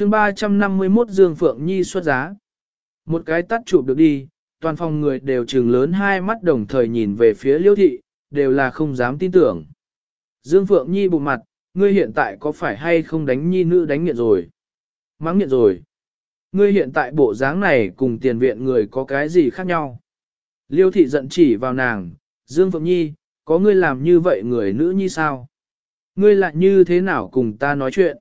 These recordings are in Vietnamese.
chương 351 Dương Phượng Nhi xuất giá. Một cái tắt chụp được đi, toàn phòng người đều trừng lớn hai mắt đồng thời nhìn về phía liêu thị, đều là không dám tin tưởng. Dương Phượng Nhi bụng mặt, ngươi hiện tại có phải hay không đánh nhi nữ đánh nghiện rồi? Mắng nghiện rồi. Ngươi hiện tại bộ dáng này cùng tiền viện người có cái gì khác nhau? Liêu thị giận chỉ vào nàng, Dương Phượng Nhi, có ngươi làm như vậy người nữ nhi sao? Ngươi lại như thế nào cùng ta nói chuyện?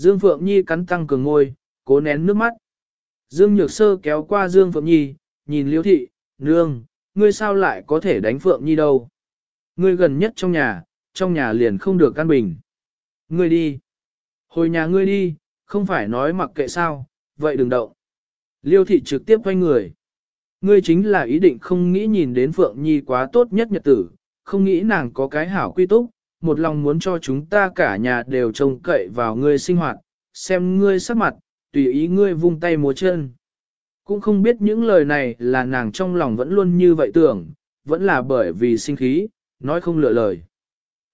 Dương Phượng Nhi cắn tăng cường ngôi, cố nén nước mắt. Dương Nhược Sơ kéo qua Dương Phượng Nhi, nhìn Liễu thị, nương, ngươi sao lại có thể đánh Phượng Nhi đâu? Ngươi gần nhất trong nhà, trong nhà liền không được căn bình. Ngươi đi. Hồi nhà ngươi đi, không phải nói mặc kệ sao, vậy đừng động. Liêu thị trực tiếp quay người. Ngươi chính là ý định không nghĩ nhìn đến Phượng Nhi quá tốt nhất nhật tử, không nghĩ nàng có cái hảo quy túc, một lòng muốn cho chúng ta cả nhà đều trông cậy vào ngươi sinh hoạt, xem ngươi sắc mặt, tùy ý ngươi vung tay múa chân. Cũng không biết những lời này là nàng trong lòng vẫn luôn như vậy tưởng, vẫn là bởi vì sinh khí, nói không lựa lời.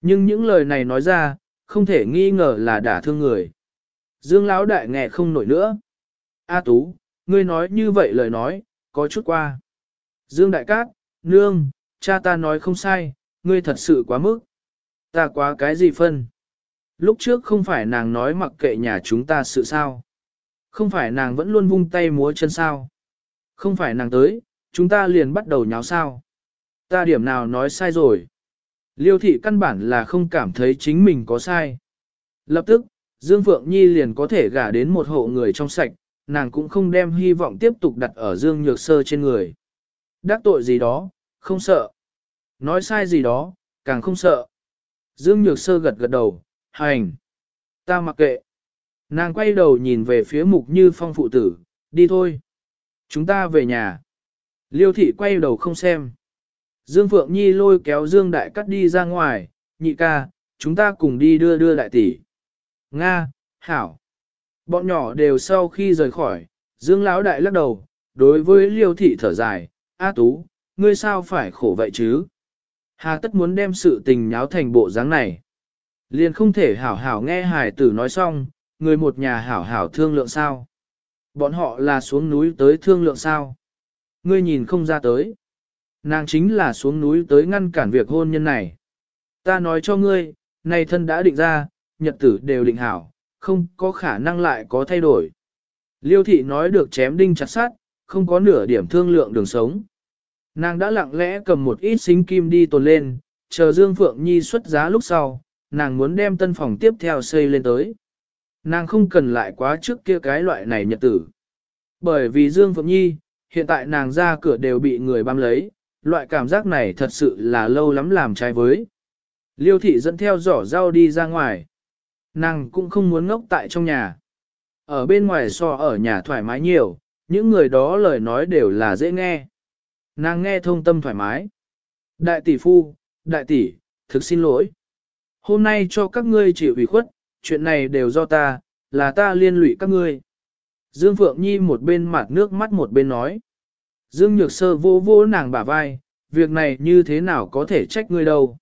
Nhưng những lời này nói ra, không thể nghi ngờ là đả thương người. Dương Lão đại nghe không nổi nữa. A Tú, ngươi nói như vậy lời nói, có chút qua. Dương Đại Cát, nương, cha ta nói không sai, ngươi thật sự quá mức. Ta quá cái gì phân? Lúc trước không phải nàng nói mặc kệ nhà chúng ta sự sao? Không phải nàng vẫn luôn vung tay múa chân sao? Không phải nàng tới, chúng ta liền bắt đầu nháo sao? Ta điểm nào nói sai rồi? Liêu thị căn bản là không cảm thấy chính mình có sai. Lập tức, Dương Phượng Nhi liền có thể gả đến một hộ người trong sạch, nàng cũng không đem hy vọng tiếp tục đặt ở Dương Nhược Sơ trên người. Đắc tội gì đó, không sợ. Nói sai gì đó, càng không sợ. Dương Nhược Sơ gật gật đầu, hành. Ta mặc kệ. Nàng quay đầu nhìn về phía mục như phong phụ tử, đi thôi. Chúng ta về nhà. Liêu thị quay đầu không xem. Dương Phượng Nhi lôi kéo Dương Đại Cắt đi ra ngoài, nhị ca, chúng ta cùng đi đưa đưa đại tỷ. Nga, Hảo. Bọn nhỏ đều sau khi rời khỏi, Dương Lão Đại lắc đầu, đối với Liêu Thị thở dài, A Tú, ngươi sao phải khổ vậy chứ? Hà tất muốn đem sự tình nháo thành bộ dáng này. Liền không thể hảo hảo nghe hải tử nói xong, người một nhà hảo hảo thương lượng sao. Bọn họ là xuống núi tới thương lượng sao. Ngươi nhìn không ra tới. Nàng chính là xuống núi tới ngăn cản việc hôn nhân này. Ta nói cho ngươi, này thân đã định ra, nhật tử đều định hảo, không có khả năng lại có thay đổi. Liêu thị nói được chém đinh chặt sát, không có nửa điểm thương lượng đường sống. Nàng đã lặng lẽ cầm một ít xính kim đi tồn lên, chờ Dương Phượng Nhi xuất giá lúc sau, nàng muốn đem tân phòng tiếp theo xây lên tới. Nàng không cần lại quá trước kia cái loại này nhật tử. Bởi vì Dương Phượng Nhi, hiện tại nàng ra cửa đều bị người băm lấy, loại cảm giác này thật sự là lâu lắm làm trái với. Liêu thị dẫn theo giỏ rau đi ra ngoài. Nàng cũng không muốn ngốc tại trong nhà. Ở bên ngoài so ở nhà thoải mái nhiều, những người đó lời nói đều là dễ nghe. Nàng nghe thông tâm thoải mái. Đại tỷ phu, đại tỷ, thực xin lỗi. Hôm nay cho các ngươi chịu ủy khuất, chuyện này đều do ta, là ta liên lụy các ngươi. Dương Phượng Nhi một bên mặt nước mắt một bên nói. Dương Nhược Sơ vô vô nàng bả vai, việc này như thế nào có thể trách ngươi đâu.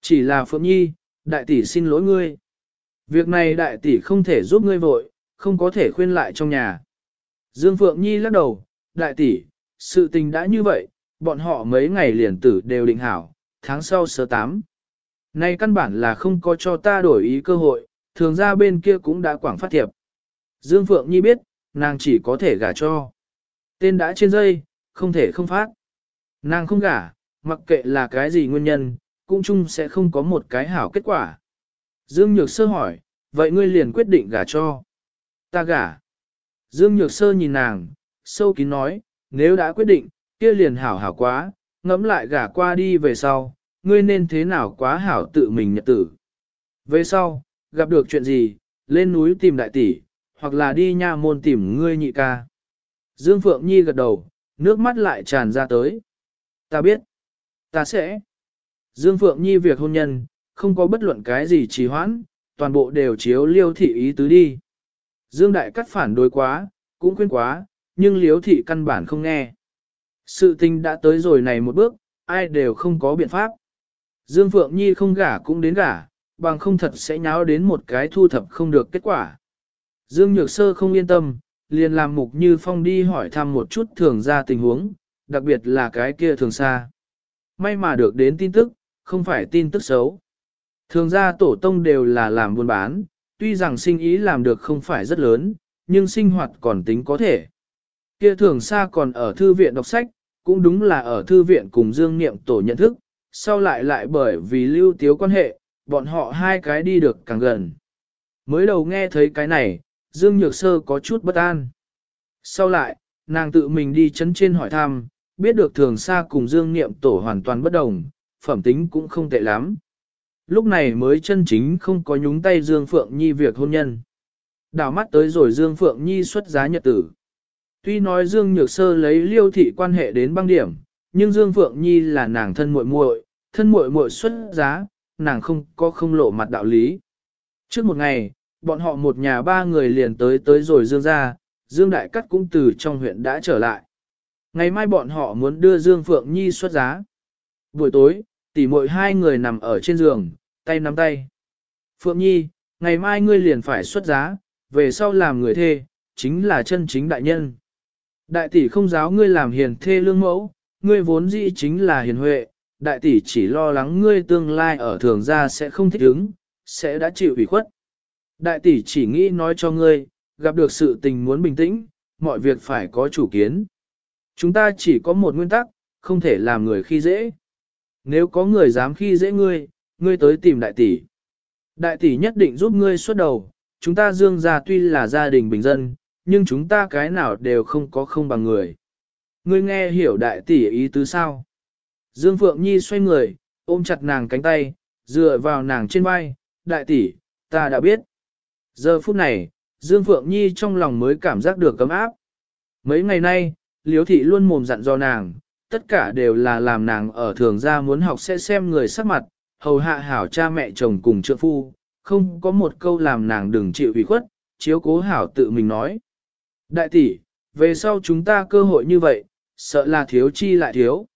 Chỉ là Phượng Nhi, đại tỷ xin lỗi ngươi. Việc này đại tỷ không thể giúp ngươi vội, không có thể khuyên lại trong nhà. Dương Phượng Nhi lắc đầu, đại tỷ, sự tình đã như vậy, bọn họ mấy ngày liền tử đều định hảo, tháng sau sơ tám. Nay căn bản là không có cho ta đổi ý cơ hội, thường ra bên kia cũng đã quảng phát thiệp. Dương Phượng Nhi biết, nàng chỉ có thể gả cho. Tên đã trên dây, không thể không phát. Nàng không gả, mặc kệ là cái gì nguyên nhân, cũng chung sẽ không có một cái hảo kết quả. Dương Nhược Sơ hỏi, vậy ngươi liền quyết định gả cho. Ta gả. Dương Nhược Sơ nhìn nàng, sâu kín nói, nếu đã quyết định, kia liền hảo hảo quá, ngẫm lại gả qua đi về sau, ngươi nên thế nào quá hảo tự mình nhật tử. Về sau, gặp được chuyện gì, lên núi tìm đại tỷ, hoặc là đi nha môn tìm ngươi nhị ca. Dương Phượng Nhi gật đầu, nước mắt lại tràn ra tới. Ta biết, ta sẽ. Dương Phượng Nhi việc hôn nhân, không có bất luận cái gì trì hoãn, toàn bộ đều chiếu liêu thị ý tứ đi. Dương Đại cắt phản đối quá, cũng khuyên quá, nhưng liếu thị căn bản không nghe. Sự tình đã tới rồi này một bước, ai đều không có biện pháp. Dương Phượng Nhi không gả cũng đến gả, bằng không thật sẽ nháo đến một cái thu thập không được kết quả. Dương Nhược Sơ không yên tâm, liền làm mục như phong đi hỏi thăm một chút thường ra tình huống, đặc biệt là cái kia thường xa. May mà được đến tin tức, không phải tin tức xấu. Thường ra tổ tông đều là làm buôn bán, tuy rằng sinh ý làm được không phải rất lớn, nhưng sinh hoạt còn tính có thể. Kia thường xa còn ở thư viện đọc sách, cũng đúng là ở thư viện cùng Dương Niệm tổ nhận thức, sau lại lại bởi vì lưu tiếu quan hệ, bọn họ hai cái đi được càng gần. Mới đầu nghe thấy cái này, Dương Nhược Sơ có chút bất an. Sau lại, nàng tự mình đi chấn trên hỏi thăm, biết được thường xa cùng Dương Niệm tổ hoàn toàn bất đồng, phẩm tính cũng không tệ lắm. Lúc này mới chân chính không có nhúng tay Dương Phượng Nhi việc hôn nhân. Đảo mắt tới rồi Dương Phượng Nhi xuất giá nhật tử. Tuy nói Dương Nhược Sơ lấy liêu thị quan hệ đến băng điểm, nhưng Dương Phượng Nhi là nàng thân muội muội, thân muội muội xuất giá, nàng không có không lộ mặt đạo lý. Trước một ngày, bọn họ một nhà ba người liền tới tới rồi Dương ra, Dương Đại Cắt cũng từ trong huyện đã trở lại. Ngày mai bọn họ muốn đưa Dương Phượng Nhi xuất giá. Buổi tối, tỉ muội hai người nằm ở trên giường, tay nắm tay. Phượng Nhi, ngày mai ngươi liền phải xuất giá, về sau làm người thê, chính là chân chính đại nhân. Đại tỷ không giáo ngươi làm hiền thê lương mẫu, ngươi vốn dĩ chính là hiền huệ, đại tỷ chỉ lo lắng ngươi tương lai ở thường gia sẽ không thích ứng, sẽ đã chịu ủy khuất. Đại tỷ chỉ nghĩ nói cho ngươi, gặp được sự tình muốn bình tĩnh, mọi việc phải có chủ kiến. Chúng ta chỉ có một nguyên tắc, không thể làm người khi dễ. Nếu có người dám khi dễ ngươi, ngươi tới tìm đại tỷ. Đại tỷ nhất định giúp ngươi xuất đầu, chúng ta dương gia tuy là gia đình bình dân, nhưng chúng ta cái nào đều không có không bằng người. Ngươi nghe hiểu đại tỷ ý tứ sao? Dương Phượng Nhi xoay người, ôm chặt nàng cánh tay, dựa vào nàng trên vai, đại tỷ, ta đã biết. Giờ phút này, Dương Phượng Nhi trong lòng mới cảm giác được cấm áp. Mấy ngày nay, Liễu Thị luôn mồm dặn do nàng, tất cả đều là làm nàng ở thường gia muốn học sẽ xem người sắc mặt, hầu hạ hảo cha mẹ chồng cùng trượng phu, không có một câu làm nàng đừng chịu ủy khuất, chiếu cố hảo tự mình nói. Đại tỷ, về sau chúng ta cơ hội như vậy, sợ là thiếu chi lại thiếu.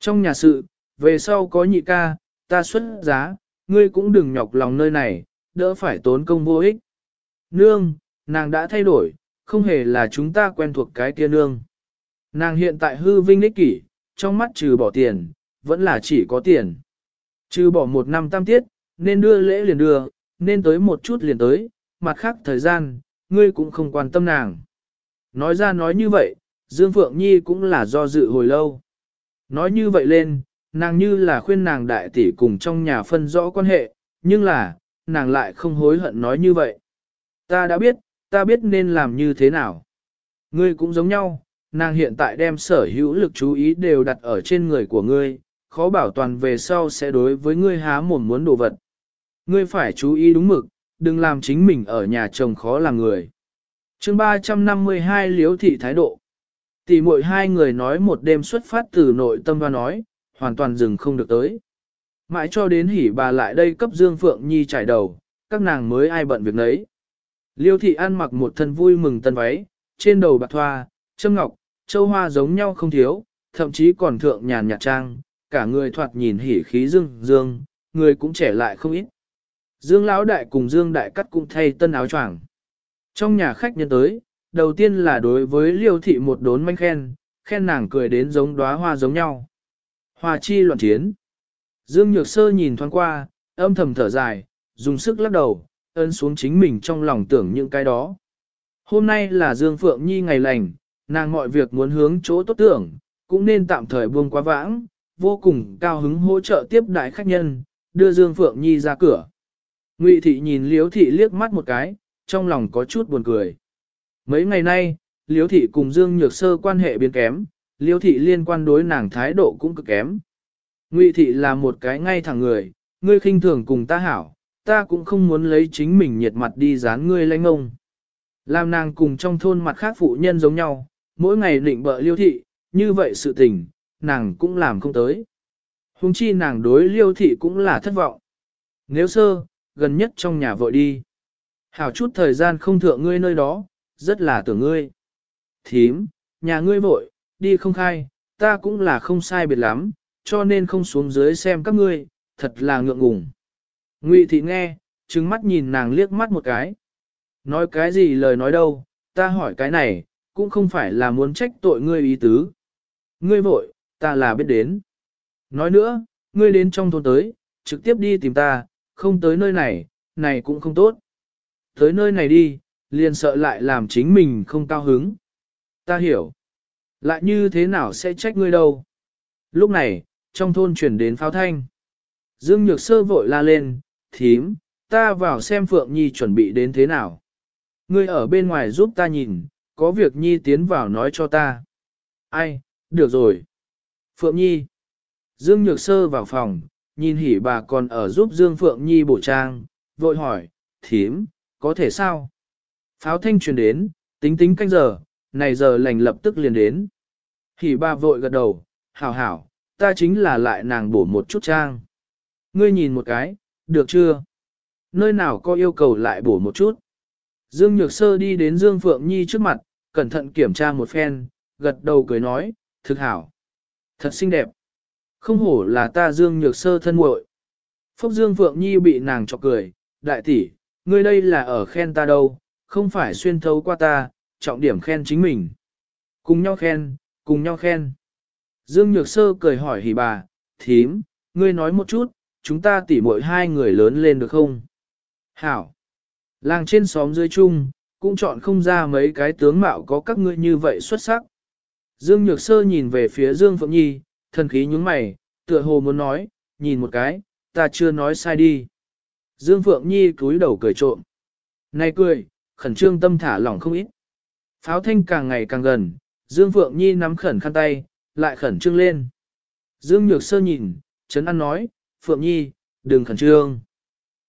Trong nhà sự, về sau có nhị ca, ta xuất giá, ngươi cũng đừng nhọc lòng nơi này, đỡ phải tốn công vô ích. Nương, nàng đã thay đổi, không hề là chúng ta quen thuộc cái kia nương. Nàng hiện tại hư vinh ích kỷ, trong mắt trừ bỏ tiền, vẫn là chỉ có tiền. Trừ bỏ một năm tam tiết, nên đưa lễ liền đưa, nên tới một chút liền tới, mặt khác thời gian, ngươi cũng không quan tâm nàng. Nói ra nói như vậy, Dương Phượng Nhi cũng là do dự hồi lâu. Nói như vậy lên, nàng như là khuyên nàng đại tỷ cùng trong nhà phân rõ quan hệ, nhưng là, nàng lại không hối hận nói như vậy. Ta đã biết, ta biết nên làm như thế nào. Ngươi cũng giống nhau, nàng hiện tại đem sở hữu lực chú ý đều đặt ở trên người của ngươi, khó bảo toàn về sau sẽ đối với ngươi há mồm muốn đồ vật. Ngươi phải chú ý đúng mực, đừng làm chính mình ở nhà chồng khó làm người chương 352 Liếu Thị Thái Độ Tỷ muội hai người nói một đêm xuất phát từ nội tâm và nói, hoàn toàn dừng không được tới. Mãi cho đến hỉ bà lại đây cấp Dương Phượng Nhi trải đầu, các nàng mới ai bận việc nấy. Liêu thị ăn mặc một thân vui mừng tân váy, trên đầu bạc thoa, châm ngọc, châu hoa giống nhau không thiếu, thậm chí còn thượng nhàn nhạt trang, cả người thoạt nhìn hỉ khí dương dương, người cũng trẻ lại không ít. Dương Lão Đại cùng Dương Đại Cắt cũng thay tân áo choàng. Trong nhà khách nhân tới, đầu tiên là đối với liêu thị một đốn manh khen, khen nàng cười đến giống đóa hoa giống nhau. Hoa chi loạn chiến. Dương Nhược Sơ nhìn thoáng qua, âm thầm thở dài, dùng sức lắc đầu, ấn xuống chính mình trong lòng tưởng những cái đó. Hôm nay là Dương Phượng Nhi ngày lành, nàng mọi việc muốn hướng chỗ tốt tưởng, cũng nên tạm thời buông quá vãng, vô cùng cao hứng hỗ trợ tiếp đại khách nhân, đưa Dương Phượng Nhi ra cửa. Ngụy thị nhìn Liễu thị liếc mắt một cái, trong lòng có chút buồn cười. Mấy ngày nay, Liễu thị cùng Dương Nhược Sơ quan hệ biến kém, Liễu thị liên quan đối nàng thái độ cũng cực kém. Ngụy thị là một cái ngay thẳng người, ngươi khinh thường cùng ta hảo, ta cũng không muốn lấy chính mình nhiệt mặt đi dán ngươi lãnh ông. Làm nàng cùng trong thôn mặt khác phụ nhân giống nhau, mỗi ngày định bợ liêu thị, như vậy sự tình, nàng cũng làm không tới. Hùng chi nàng đối liêu thị cũng là thất vọng. Nếu sơ, gần nhất trong nhà vội đi. Hảo chút thời gian không thượng ngươi nơi đó, rất là tưởng ngươi. Thím, nhà ngươi vội, đi không khai, ta cũng là không sai biệt lắm, cho nên không xuống dưới xem các ngươi, thật là ngượng ngùng. Ngụy thị nghe, trừng mắt nhìn nàng liếc mắt một cái. Nói cái gì lời nói đâu, ta hỏi cái này, cũng không phải là muốn trách tội ngươi ý tứ. Ngươi vội, ta là biết đến. Nói nữa, ngươi đến trong thôn tới, trực tiếp đi tìm ta, không tới nơi này, này cũng không tốt. Tới nơi này đi, liền sợ lại làm chính mình không cao hứng. Ta hiểu. Lại như thế nào sẽ trách ngươi đâu. Lúc này, trong thôn chuyển đến pháo thanh. Dương Nhược Sơ vội la lên, thím, ta vào xem Phượng Nhi chuẩn bị đến thế nào. Ngươi ở bên ngoài giúp ta nhìn, có việc Nhi tiến vào nói cho ta. Ai, được rồi. Phượng Nhi. Dương Nhược Sơ vào phòng, nhìn hỉ bà còn ở giúp Dương Phượng Nhi bổ trang, vội hỏi, thím, có thể sao? Pháo thanh truyền đến, tính tính canh giờ, này giờ lành lập tức liền đến. Hỉ ba vội gật đầu, hảo hảo, ta chính là lại nàng bổ một chút trang. Ngươi nhìn một cái, được chưa? Nơi nào có yêu cầu lại bổ một chút? Dương Nhược Sơ đi đến Dương Phượng Nhi trước mặt, cẩn thận kiểm tra một phen, gật đầu cười nói, thực hảo. Thật xinh đẹp. Không hổ là ta Dương Nhược Sơ thân muội. Phúc Dương Phượng Nhi bị nàng chọc cười, đại tỷ, ngươi đây là ở khen ta đâu, không phải xuyên thấu qua ta, trọng điểm khen chính mình. Cùng nhau khen, cùng nhau khen. Dương Nhược Sơ cười hỏi hỉ bà, thím, ngươi nói một chút, chúng ta tỉ mỗi hai người lớn lên được không? Hảo! Làng trên xóm dưới chung, cũng chọn không ra mấy cái tướng mạo có các ngươi như vậy xuất sắc. Dương Nhược Sơ nhìn về phía Dương Phượng Nhi, thần khí nhúng mày, tựa hồ muốn nói, nhìn một cái, ta chưa nói sai đi. Dương Phượng Nhi cúi đầu cười trộm. Này cười, khẩn trương tâm thả lỏng không ít. Pháo thanh càng ngày càng gần, Dương Phượng Nhi nắm khẩn khăn tay, lại khẩn trương lên. Dương Nhược Sơ nhìn, Trấn An nói, Phượng Nhi, đừng khẩn trương.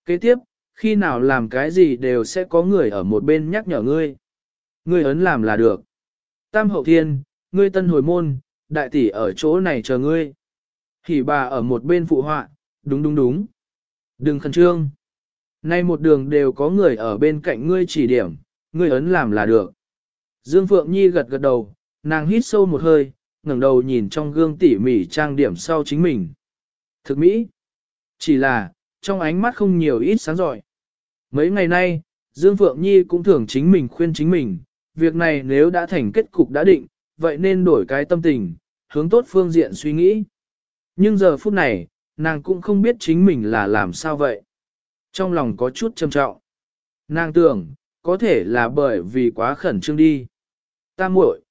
Kế tiếp, khi nào làm cái gì đều sẽ có người ở một bên nhắc nhở ngươi. Ngươi ấn làm là được. Tam hậu thiên, ngươi tân hồi môn, đại tỷ ở chỗ này chờ ngươi. Thì bà ở một bên phụ họa, đúng đúng đúng. Đừng khẩn trương. Nay một đường đều có người ở bên cạnh ngươi chỉ điểm, ngươi ấn làm là được. Dương Phượng Nhi gật gật đầu, nàng hít sâu một hơi, ngẩng đầu nhìn trong gương tỉ mỉ trang điểm sau chính mình. Thực mỹ. Chỉ là, trong ánh mắt không nhiều ít sáng giỏi. Mấy ngày nay, Dương Phượng Nhi cũng thường chính mình khuyên chính mình, việc này nếu đã thành kết cục đã định, vậy nên đổi cái tâm tình, hướng tốt phương diện suy nghĩ. Nhưng giờ phút này, nàng cũng không biết chính mình là làm sao vậy. Trong lòng có chút trầm trọng. Nàng tưởng, có thể là bởi vì quá khẩn trương đi. Ta muội.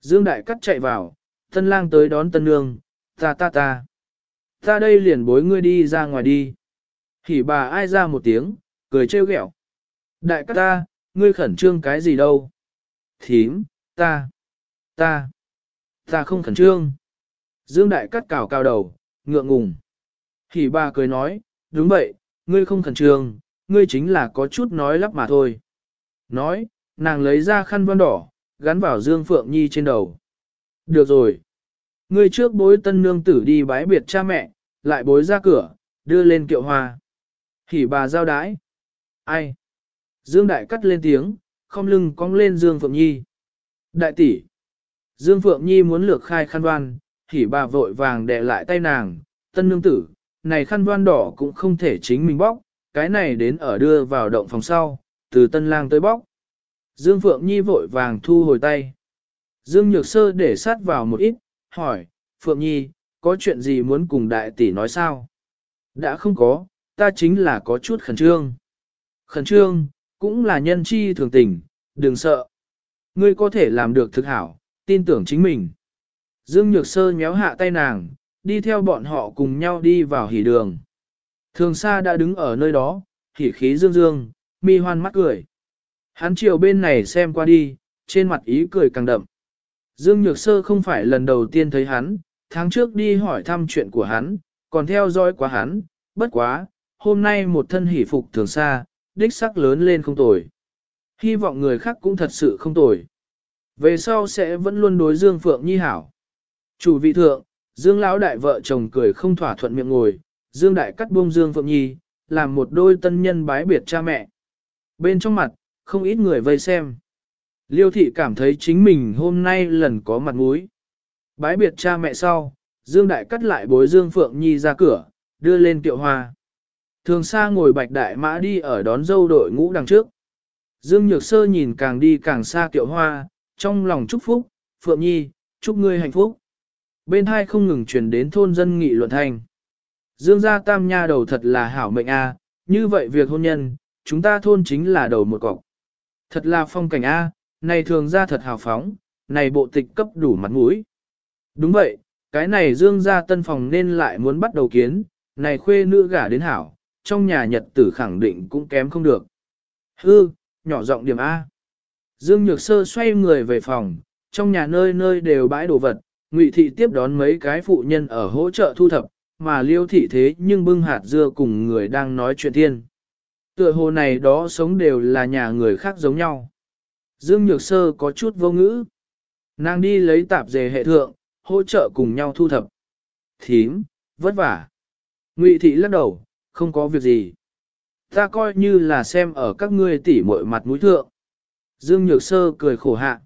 Dương Đại Cắt chạy vào, tân lang tới đón tân nương, ta ta ta. Ta đây liền bối ngươi đi ra ngoài đi. Hỉ bà ai ra một tiếng, cười trêu ghẹo. Đại Cắt ta, ngươi khẩn trương cái gì đâu. Thím, ta, ta, ta không khẩn trương. Dương Đại Cắt cào cao đầu, ngượng ngùng thì bà cười nói, đúng vậy, ngươi không khẩn trương, ngươi chính là có chút nói lắp mà thôi. Nói, nàng lấy ra khăn văn đỏ, gắn vào Dương Phượng Nhi trên đầu. Được rồi. Ngươi trước bối tân nương tử đi bái biệt cha mẹ, lại bối ra cửa, đưa lên kiệu hoa. Hỉ bà giao đái. Ai? Dương Đại cắt lên tiếng, không lưng cong lên Dương Phượng Nhi. Đại tỷ. Dương Phượng Nhi muốn lược khai khăn đoan, hỉ bà vội vàng đè lại tay nàng, tân nương tử, này khăn voan đỏ cũng không thể chính mình bóc, cái này đến ở đưa vào động phòng sau, từ tân lang tới bóc. Dương Phượng Nhi vội vàng thu hồi tay. Dương Nhược Sơ để sát vào một ít, hỏi, Phượng Nhi, có chuyện gì muốn cùng đại tỷ nói sao? Đã không có, ta chính là có chút khẩn trương. Khẩn trương, cũng là nhân chi thường tình, đừng sợ. Ngươi có thể làm được thực hảo, tin tưởng chính mình. Dương Nhược Sơ nhéo hạ tay nàng, đi theo bọn họ cùng nhau đi vào hỉ đường. Thường Sa đã đứng ở nơi đó, hỉ khí dương dương, mi hoan mắt cười. Hắn chiều bên này xem qua đi, trên mặt ý cười càng đậm. Dương Nhược Sơ không phải lần đầu tiên thấy hắn, tháng trước đi hỏi thăm chuyện của hắn, còn theo dõi quá hắn, bất quá, hôm nay một thân hỷ phục thường xa, đích sắc lớn lên không tồi. Hy vọng người khác cũng thật sự không tồi. Về sau sẽ vẫn luôn đối Dương Phượng Nhi hảo. Chủ vị thượng, Dương lão đại vợ chồng cười không thỏa thuận miệng ngồi, Dương đại cắt buông Dương Phượng Nhi, làm một đôi tân nhân bái biệt cha mẹ. Bên trong mặt, không ít người vây xem. Liêu thị cảm thấy chính mình hôm nay lần có mặt mũi. Bái biệt cha mẹ sau, Dương Đại cắt lại bối Dương Phượng Nhi ra cửa, đưa lên tiệu hoa. Thường xa ngồi bạch đại mã đi ở đón dâu đội ngũ đằng trước. Dương Nhược Sơ nhìn càng đi càng xa Tiệu hoa, trong lòng chúc phúc, Phượng Nhi, chúc ngươi hạnh phúc. Bên hai không ngừng truyền đến thôn dân nghị luận thành. Dương gia tam nha đầu thật là hảo mệnh a, như vậy việc hôn nhân, chúng ta thôn chính là đầu một cọc. Thật là phong cảnh a, này thường ra thật hào phóng, này bộ tịch cấp đủ mặt mũi. Đúng vậy, cái này dương gia tân phòng nên lại muốn bắt đầu kiến, này khuê nữ gả đến hảo, trong nhà nhật tử khẳng định cũng kém không được. Hư, nhỏ giọng điểm A. Dương Nhược Sơ xoay người về phòng, trong nhà nơi nơi đều bãi đồ vật, Ngụy Thị tiếp đón mấy cái phụ nhân ở hỗ trợ thu thập, mà Liêu Thị thế nhưng bưng hạt dưa cùng người đang nói chuyện thiên. Tựa hồ này đó sống đều là nhà người khác giống nhau. Dương Nhược Sơ có chút vô ngữ. Nàng đi lấy tạp dề hệ thượng, hỗ trợ cùng nhau thu thập. Thím, vất vả. Ngụy Thị lắc đầu, không có việc gì. Ta coi như là xem ở các ngươi tỉ muội mặt mũi thượng. Dương Nhược Sơ cười khổ hạ.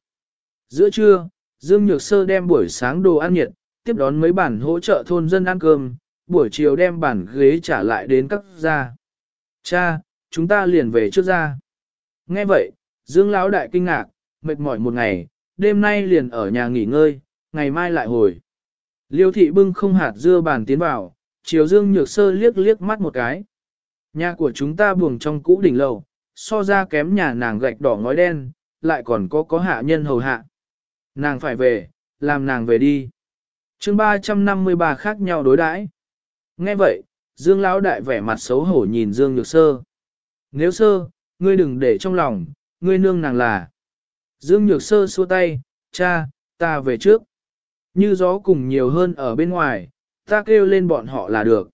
Giữa trưa, Dương Nhược Sơ đem buổi sáng đồ ăn nhiệt, tiếp đón mấy bản hỗ trợ thôn dân ăn cơm, buổi chiều đem bản ghế trả lại đến các gia. Cha, chúng ta liền về trước ra. Nghe vậy, Dương Lão Đại kinh ngạc, mệt mỏi một ngày, đêm nay liền ở nhà nghỉ ngơi, ngày mai lại hồi. Liêu thị bưng không hạt dưa bàn tiến vào, chiều Dương Nhược Sơ liếc liếc mắt một cái. Nhà của chúng ta buồng trong cũ đỉnh lầu, so ra kém nhà nàng gạch đỏ ngói đen, lại còn có có hạ nhân hầu hạ. Nàng phải về, làm nàng về đi. chương 353 khác nhau đối đãi. Nghe vậy, Dương Lão Đại vẻ mặt xấu hổ nhìn Dương Nhược Sơ. Nếu sơ, ngươi đừng để trong lòng, ngươi nương nàng là. Dương Nhược Sơ xua tay, cha, ta về trước. Như gió cùng nhiều hơn ở bên ngoài, ta kêu lên bọn họ là được.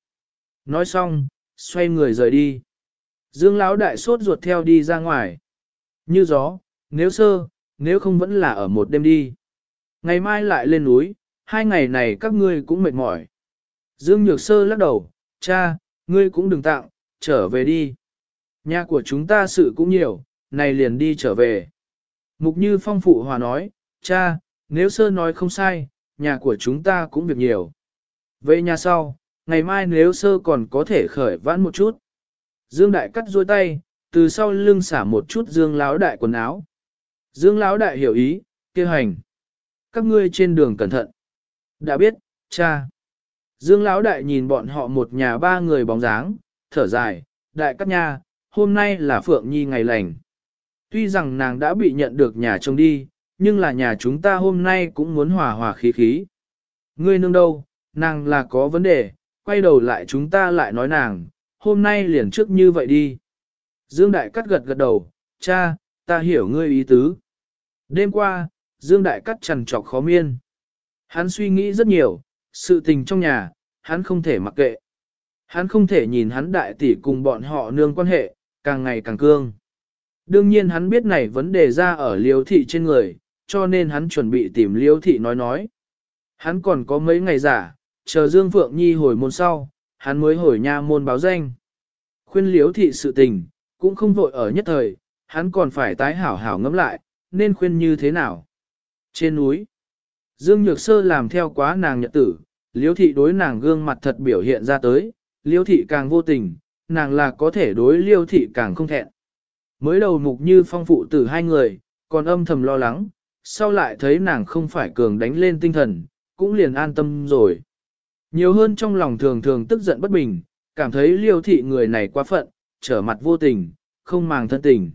Nói xong, xoay người rời đi. Dương Lão đại sốt ruột theo đi ra ngoài. Như gió, nếu sơ, nếu không vẫn là ở một đêm đi. Ngày mai lại lên núi, hai ngày này các ngươi cũng mệt mỏi. Dương Nhược Sơ lắc đầu, cha, ngươi cũng đừng tặng, trở về đi. Nhà của chúng ta sự cũng nhiều, này liền đi trở về. Mục Như Phong phụ hòa nói, cha, nếu sơ nói không sai, nhà của chúng ta cũng việc nhiều. Về nhà sau, ngày mai nếu sơ còn có thể khởi vãn một chút. Dương Đại cắt duỗi tay, từ sau lưng xả một chút Dương Lão Đại quần áo. Dương Lão Đại hiểu ý, kêu hành. Các ngươi trên đường cẩn thận. Đã biết, cha. Dương Lão Đại nhìn bọn họ một nhà ba người bóng dáng, thở dài, Đại cắt nha, hôm nay là Phượng Nhi ngày lành. Tuy rằng nàng đã bị nhận được nhà chồng đi, nhưng là nhà chúng ta hôm nay cũng muốn hòa hòa khí khí. Ngươi nương đâu, nàng là có vấn đề, quay đầu lại chúng ta lại nói nàng, hôm nay liền trước như vậy đi. Dương Đại Cắt gật gật đầu, cha, ta hiểu ngươi ý tứ. Đêm qua, Dương Đại Cắt trằn trọc khó miên. Hắn suy nghĩ rất nhiều, sự tình trong nhà, hắn không thể mặc kệ. Hắn không thể nhìn hắn đại tỷ cùng bọn họ nương quan hệ, càng ngày càng cương. Đương nhiên hắn biết này vấn đề ra ở liêu thị trên người, cho nên hắn chuẩn bị tìm liêu thị nói nói. Hắn còn có mấy ngày giả, chờ Dương Phượng Nhi hồi môn sau, hắn mới hồi nha môn báo danh. Khuyên liêu thị sự tình, cũng không vội ở nhất thời, hắn còn phải tái hảo hảo ngẫm lại, nên khuyên như thế nào. Trên núi, Dương Nhược Sơ làm theo quá nàng nhật tử, liêu thị đối nàng gương mặt thật biểu hiện ra tới, liêu thị càng vô tình, nàng là có thể đối liêu thị càng không thẹn. Mới đầu mục như phong phụ tử hai người, còn âm thầm lo lắng, sau lại thấy nàng không phải cường đánh lên tinh thần, cũng liền an tâm rồi. Nhiều hơn trong lòng thường thường tức giận bất bình, cảm thấy liêu thị người này quá phận, trở mặt vô tình, không màng thân tình.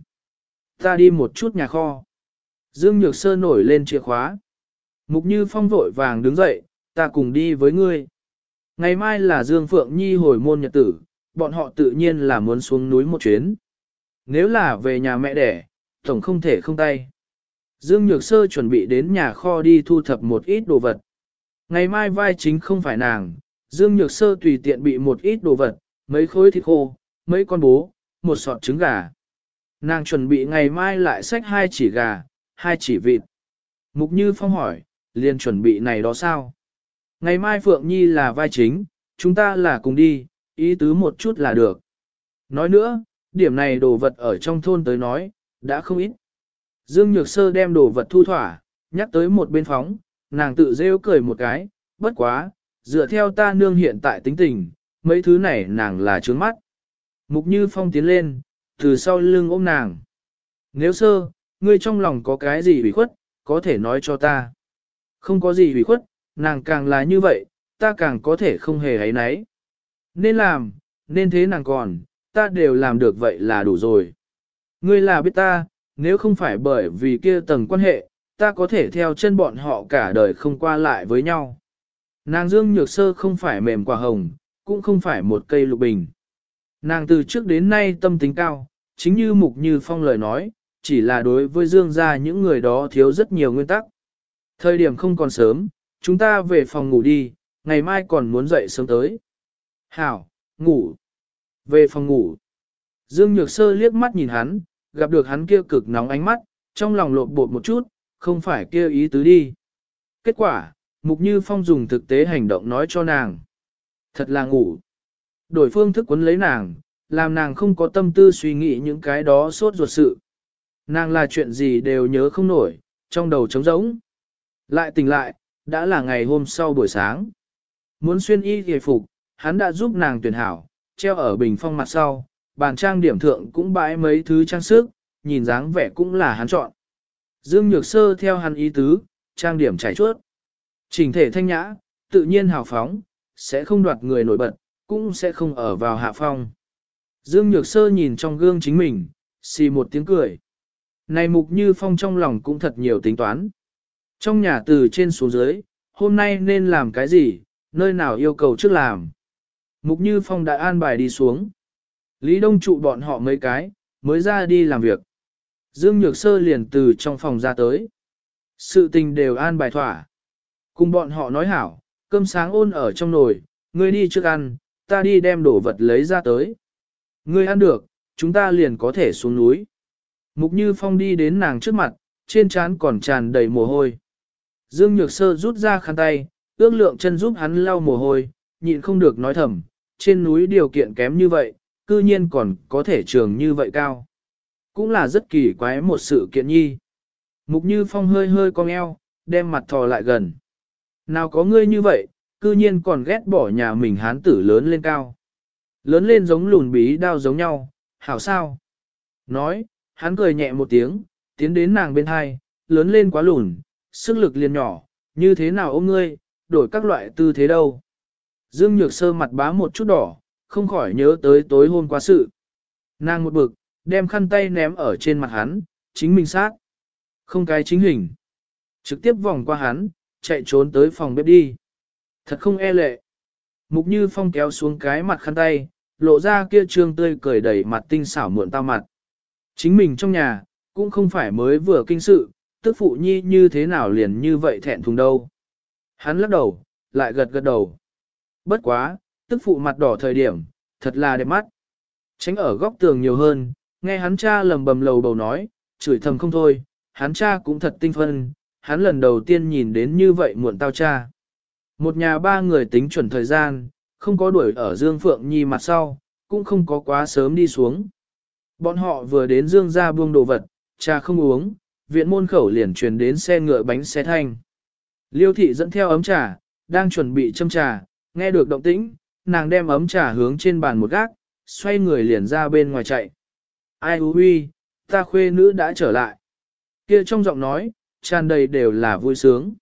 Ta đi một chút nhà kho. Dương Nhược Sơ nổi lên chìa khóa. Mục Như Phong vội vàng đứng dậy, ta cùng đi với ngươi. Ngày mai là Dương Phượng Nhi hồi môn nhật tử, bọn họ tự nhiên là muốn xuống núi một chuyến. Nếu là về nhà mẹ đẻ, tổng không thể không tay. Dương Nhược Sơ chuẩn bị đến nhà kho đi thu thập một ít đồ vật. Ngày mai vai chính không phải nàng, Dương Nhược Sơ tùy tiện bị một ít đồ vật, mấy khối thịt khô, mấy con bố, một sọt trứng gà. Nàng chuẩn bị ngày mai lại xách hai chỉ gà, hai chỉ vịt. Mục Như Phong hỏi, liền chuẩn bị này đó sao? Ngày mai Phượng Nhi là vai chính, chúng ta là cùng đi, ý tứ một chút là được. Nói nữa, điểm này đồ vật ở trong thôn tới nói, đã không ít. Dương Nhược Sơ đem đồ vật thu thỏa, nhắc tới một bên phóng, nàng tự rêu cười một cái, bất quá, dựa theo ta nương hiện tại tính tình, mấy thứ này nàng là trướng mắt. Mục Như Phong tiến lên, từ sau lưng ôm nàng. Nếu sơ, ngươi trong lòng có cái gì ủy khuất, có thể nói cho ta. Không có gì ủy khuất, nàng càng là như vậy, ta càng có thể không hề ấy nấy. Nên làm, nên thế nàng còn, ta đều làm được vậy là đủ rồi. Ngươi là biết ta, nếu không phải bởi vì kia tầng quan hệ, ta có thể theo chân bọn họ cả đời không qua lại với nhau. Nàng Dương Nhược Sơ không phải mềm quả hồng, cũng không phải một cây lục bình. Nàng từ trước đến nay tâm tính cao, chính như Mục Như Phong lời nói, chỉ là đối với Dương gia những người đó thiếu rất nhiều nguyên tắc. Thời điểm không còn sớm, chúng ta về phòng ngủ đi, ngày mai còn muốn dậy sớm tới. Hảo, ngủ. Về phòng ngủ. Dương Nhược Sơ liếc mắt nhìn hắn, gặp được hắn kia cực nóng ánh mắt, trong lòng lộn bột một chút, không phải kia ý tứ đi. Kết quả, Mục Như Phong dùng thực tế hành động nói cho nàng. Thật là ngủ. Đổi phương thức quấn lấy nàng, làm nàng không có tâm tư suy nghĩ những cái đó sốt ruột sự. Nàng là chuyện gì đều nhớ không nổi, trong đầu trống rỗng. Lại tỉnh lại, đã là ngày hôm sau buổi sáng. Muốn xuyên y hề phục, hắn đã giúp nàng tuyển hảo, treo ở bình phong mặt sau, bàn trang điểm thượng cũng bãi mấy thứ trang sức, nhìn dáng vẻ cũng là hắn chọn. Dương Nhược Sơ theo hắn ý tứ, trang điểm trải chuốt. Trình thể thanh nhã, tự nhiên hào phóng, sẽ không đoạt người nổi bật, cũng sẽ không ở vào hạ phong. Dương Nhược Sơ nhìn trong gương chính mình, xì một tiếng cười. Này Mục Như Phong trong lòng cũng thật nhiều tính toán. Trong nhà từ trên xuống dưới, hôm nay nên làm cái gì, nơi nào yêu cầu trước làm. Mục Như Phong đã an bài đi xuống. Lý Đông trụ bọn họ mấy cái, mới ra đi làm việc. Dương Nhược Sơ liền từ trong phòng ra tới. Sự tình đều an bài thỏa. Cùng bọn họ nói hảo, cơm sáng ôn ở trong nồi, ngươi đi trước ăn, ta đi đem đồ vật lấy ra tới. Ngươi ăn được, chúng ta liền có thể xuống núi. Mục Như Phong đi đến nàng trước mặt, trên trán còn tràn đầy mồ hôi. Dương Nhược Sơ rút ra khăn tay, ước lượng chân giúp hắn lau mồ hôi, nhịn không được nói thầm, trên núi điều kiện kém như vậy, cư nhiên còn có thể trường như vậy cao. Cũng là rất kỳ quái một sự kiện nhi. Mục Như Phong hơi hơi cong eo, đem mặt thò lại gần. Nào có ngươi như vậy, cư nhiên còn ghét bỏ nhà mình hán tử lớn lên cao. Lớn lên giống lùn bí đao giống nhau, hảo sao? Nói, hắn cười nhẹ một tiếng, tiến đến nàng bên hai, lớn lên quá lùn, sức lực liền nhỏ, như thế nào ôm ngươi, đổi các loại tư thế đâu. Dương Nhược Sơ mặt bá một chút đỏ, không khỏi nhớ tới tối hôm qua sự. Nàng một bực, đem khăn tay ném ở trên mặt hắn, chính mình sát. Không cái chính hình. Trực tiếp vòng qua hắn, chạy trốn tới phòng bếp đi. Thật không e lệ. Mục Như Phong kéo xuống cái mặt khăn tay, lộ ra kia trương tươi cười đầy mặt tinh xảo muộn tao mặt. Chính mình trong nhà, cũng không phải mới vừa kinh sự, tức phụ nhi như thế nào liền như vậy thẹn thùng đâu. Hắn lắc đầu, lại gật gật đầu. Bất quá, tức phụ mặt đỏ thời điểm, thật là đẹp mắt. Tránh ở góc tường nhiều hơn, nghe hắn cha lầm bầm lầu bầu nói, chửi thầm không thôi, hắn cha cũng thật tinh phân, hắn lần đầu tiên nhìn đến như vậy muộn tao cha. Một nhà ba người tính chuẩn thời gian, không có đuổi ở Dương Phượng Nhi mặt sau, cũng không có quá sớm đi xuống. Bọn họ vừa đến Dương ra buông đồ vật, cha không uống, viện môn khẩu liền truyền đến xe ngựa bánh xe thanh. Liêu thị dẫn theo ấm trà, đang chuẩn bị châm trà, nghe được động tĩnh, nàng đem ấm trà hướng trên bàn một gác, xoay người liền ra bên ngoài chạy. Ai hú huy, ta khuê nữ đã trở lại. Kia trong giọng nói, tràn đầy đều là vui sướng.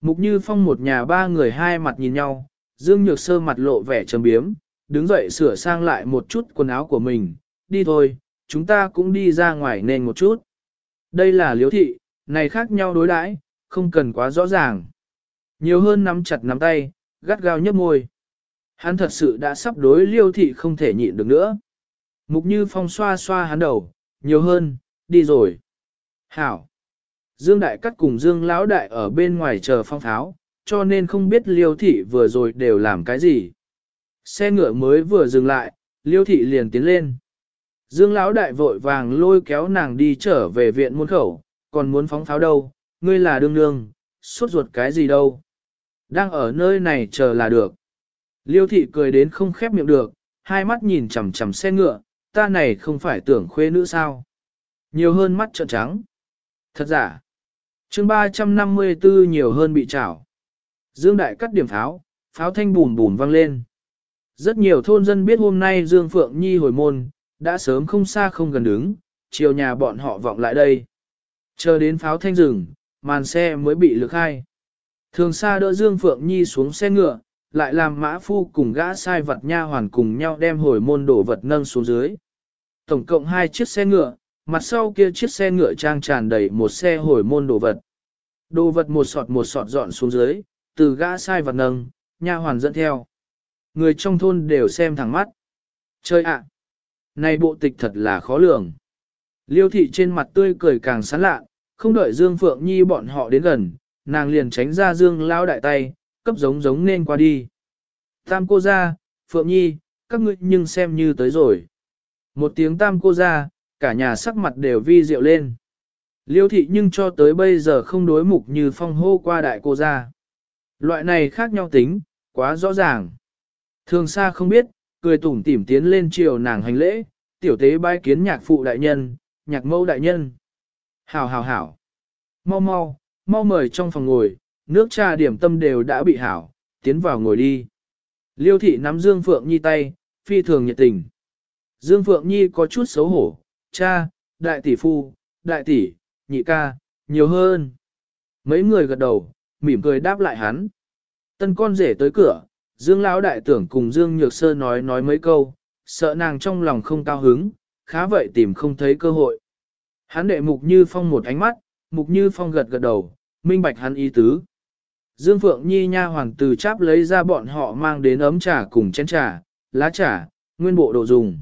Mục Như Phong một nhà ba người hai mặt nhìn nhau, Dương Nhược Sơ mặt lộ vẻ trầm biếm, đứng dậy sửa sang lại một chút quần áo của mình, đi thôi, chúng ta cũng đi ra ngoài nên một chút. Đây là liếu thị, này khác nhau đối đãi, không cần quá rõ ràng. Nhiều hơn nắm chặt nắm tay, gắt gao nhấp môi. Hắn thật sự đã sắp đối liêu thị không thể nhịn được nữa. Mục như phong xoa xoa hắn đầu, nhiều hơn, đi rồi. Hảo. Dương Đại Cắt cùng Dương Lão Đại ở bên ngoài chờ phong tháo, cho nên không biết liêu thị vừa rồi đều làm cái gì. Xe ngựa mới vừa dừng lại, liêu thị liền tiến lên. Dương Lão Đại vội vàng lôi kéo nàng đi trở về viện môn khẩu, còn muốn phóng pháo đâu, ngươi là đương đương, suốt ruột cái gì đâu. Đang ở nơi này chờ là được. Liêu thị cười đến không khép miệng được, hai mắt nhìn chằm chằm xe ngựa, ta này không phải tưởng khuê nữ sao. Nhiều hơn mắt trợn trắng. Thật giả. chương 354 nhiều hơn bị trảo. Dương Đại cắt điểm pháo, pháo thanh bùn bùn vang lên. Rất nhiều thôn dân biết hôm nay Dương Phượng Nhi hồi môn, đã sớm không xa không gần đứng, chiều nhà bọn họ vọng lại đây. Chờ đến pháo thanh rừng, màn xe mới bị lực hai. Thường xa đỡ Dương Phượng Nhi xuống xe ngựa, lại làm mã phu cùng gã sai vật nha hoàn cùng nhau đem hồi môn đổ vật nâng xuống dưới. Tổng cộng hai chiếc xe ngựa, mặt sau kia chiếc xe ngựa trang tràn đầy một xe hồi môn đồ vật. Đồ vật một sọt một sọt dọn xuống dưới, từ gã sai vật nâng, nha hoàn dẫn theo. Người trong thôn đều xem thẳng mắt. Chơi ạ! Này bộ tịch thật là khó lường. Liêu thị trên mặt tươi cười càng sán lạ, không đợi Dương Phượng Nhi bọn họ đến gần, nàng liền tránh ra Dương lao đại tay, cấp giống giống nên qua đi. Tam cô ra, Phượng Nhi, các ngươi nhưng xem như tới rồi. Một tiếng tam cô ra, cả nhà sắc mặt đều vi diệu lên. Liêu thị nhưng cho tới bây giờ không đối mục như phong hô qua đại cô ra. Loại này khác nhau tính, quá rõ ràng. Thường xa không biết, cười tủm tỉm tiến lên chiều nàng hành lễ, tiểu tế bái kiến nhạc phụ đại nhân, nhạc mẫu đại nhân. Hảo hảo hảo. Mau mau, mau mời trong phòng ngồi, nước trà điểm tâm đều đã bị hảo, tiến vào ngồi đi. Liêu thị nắm Dương Phượng Nhi tay, phi thường nhiệt tình. Dương Phượng Nhi có chút xấu hổ, cha, đại tỷ phu, đại tỷ, nhị ca, nhiều hơn. Mấy người gật đầu, mỉm cười đáp lại hắn. Tân con rể tới cửa, Dương Lão đại tưởng cùng Dương Nhược Sơ nói nói mấy câu, sợ nàng trong lòng không cao hứng, khá vậy tìm không thấy cơ hội. Hắn đệ Mục Như Phong một ánh mắt, Mục Như Phong gật gật đầu, minh bạch hắn ý tứ. Dương Phượng Nhi nha hoàng từ cháp lấy ra bọn họ mang đến ấm trà cùng chén trà, lá trà, nguyên bộ đồ dùng.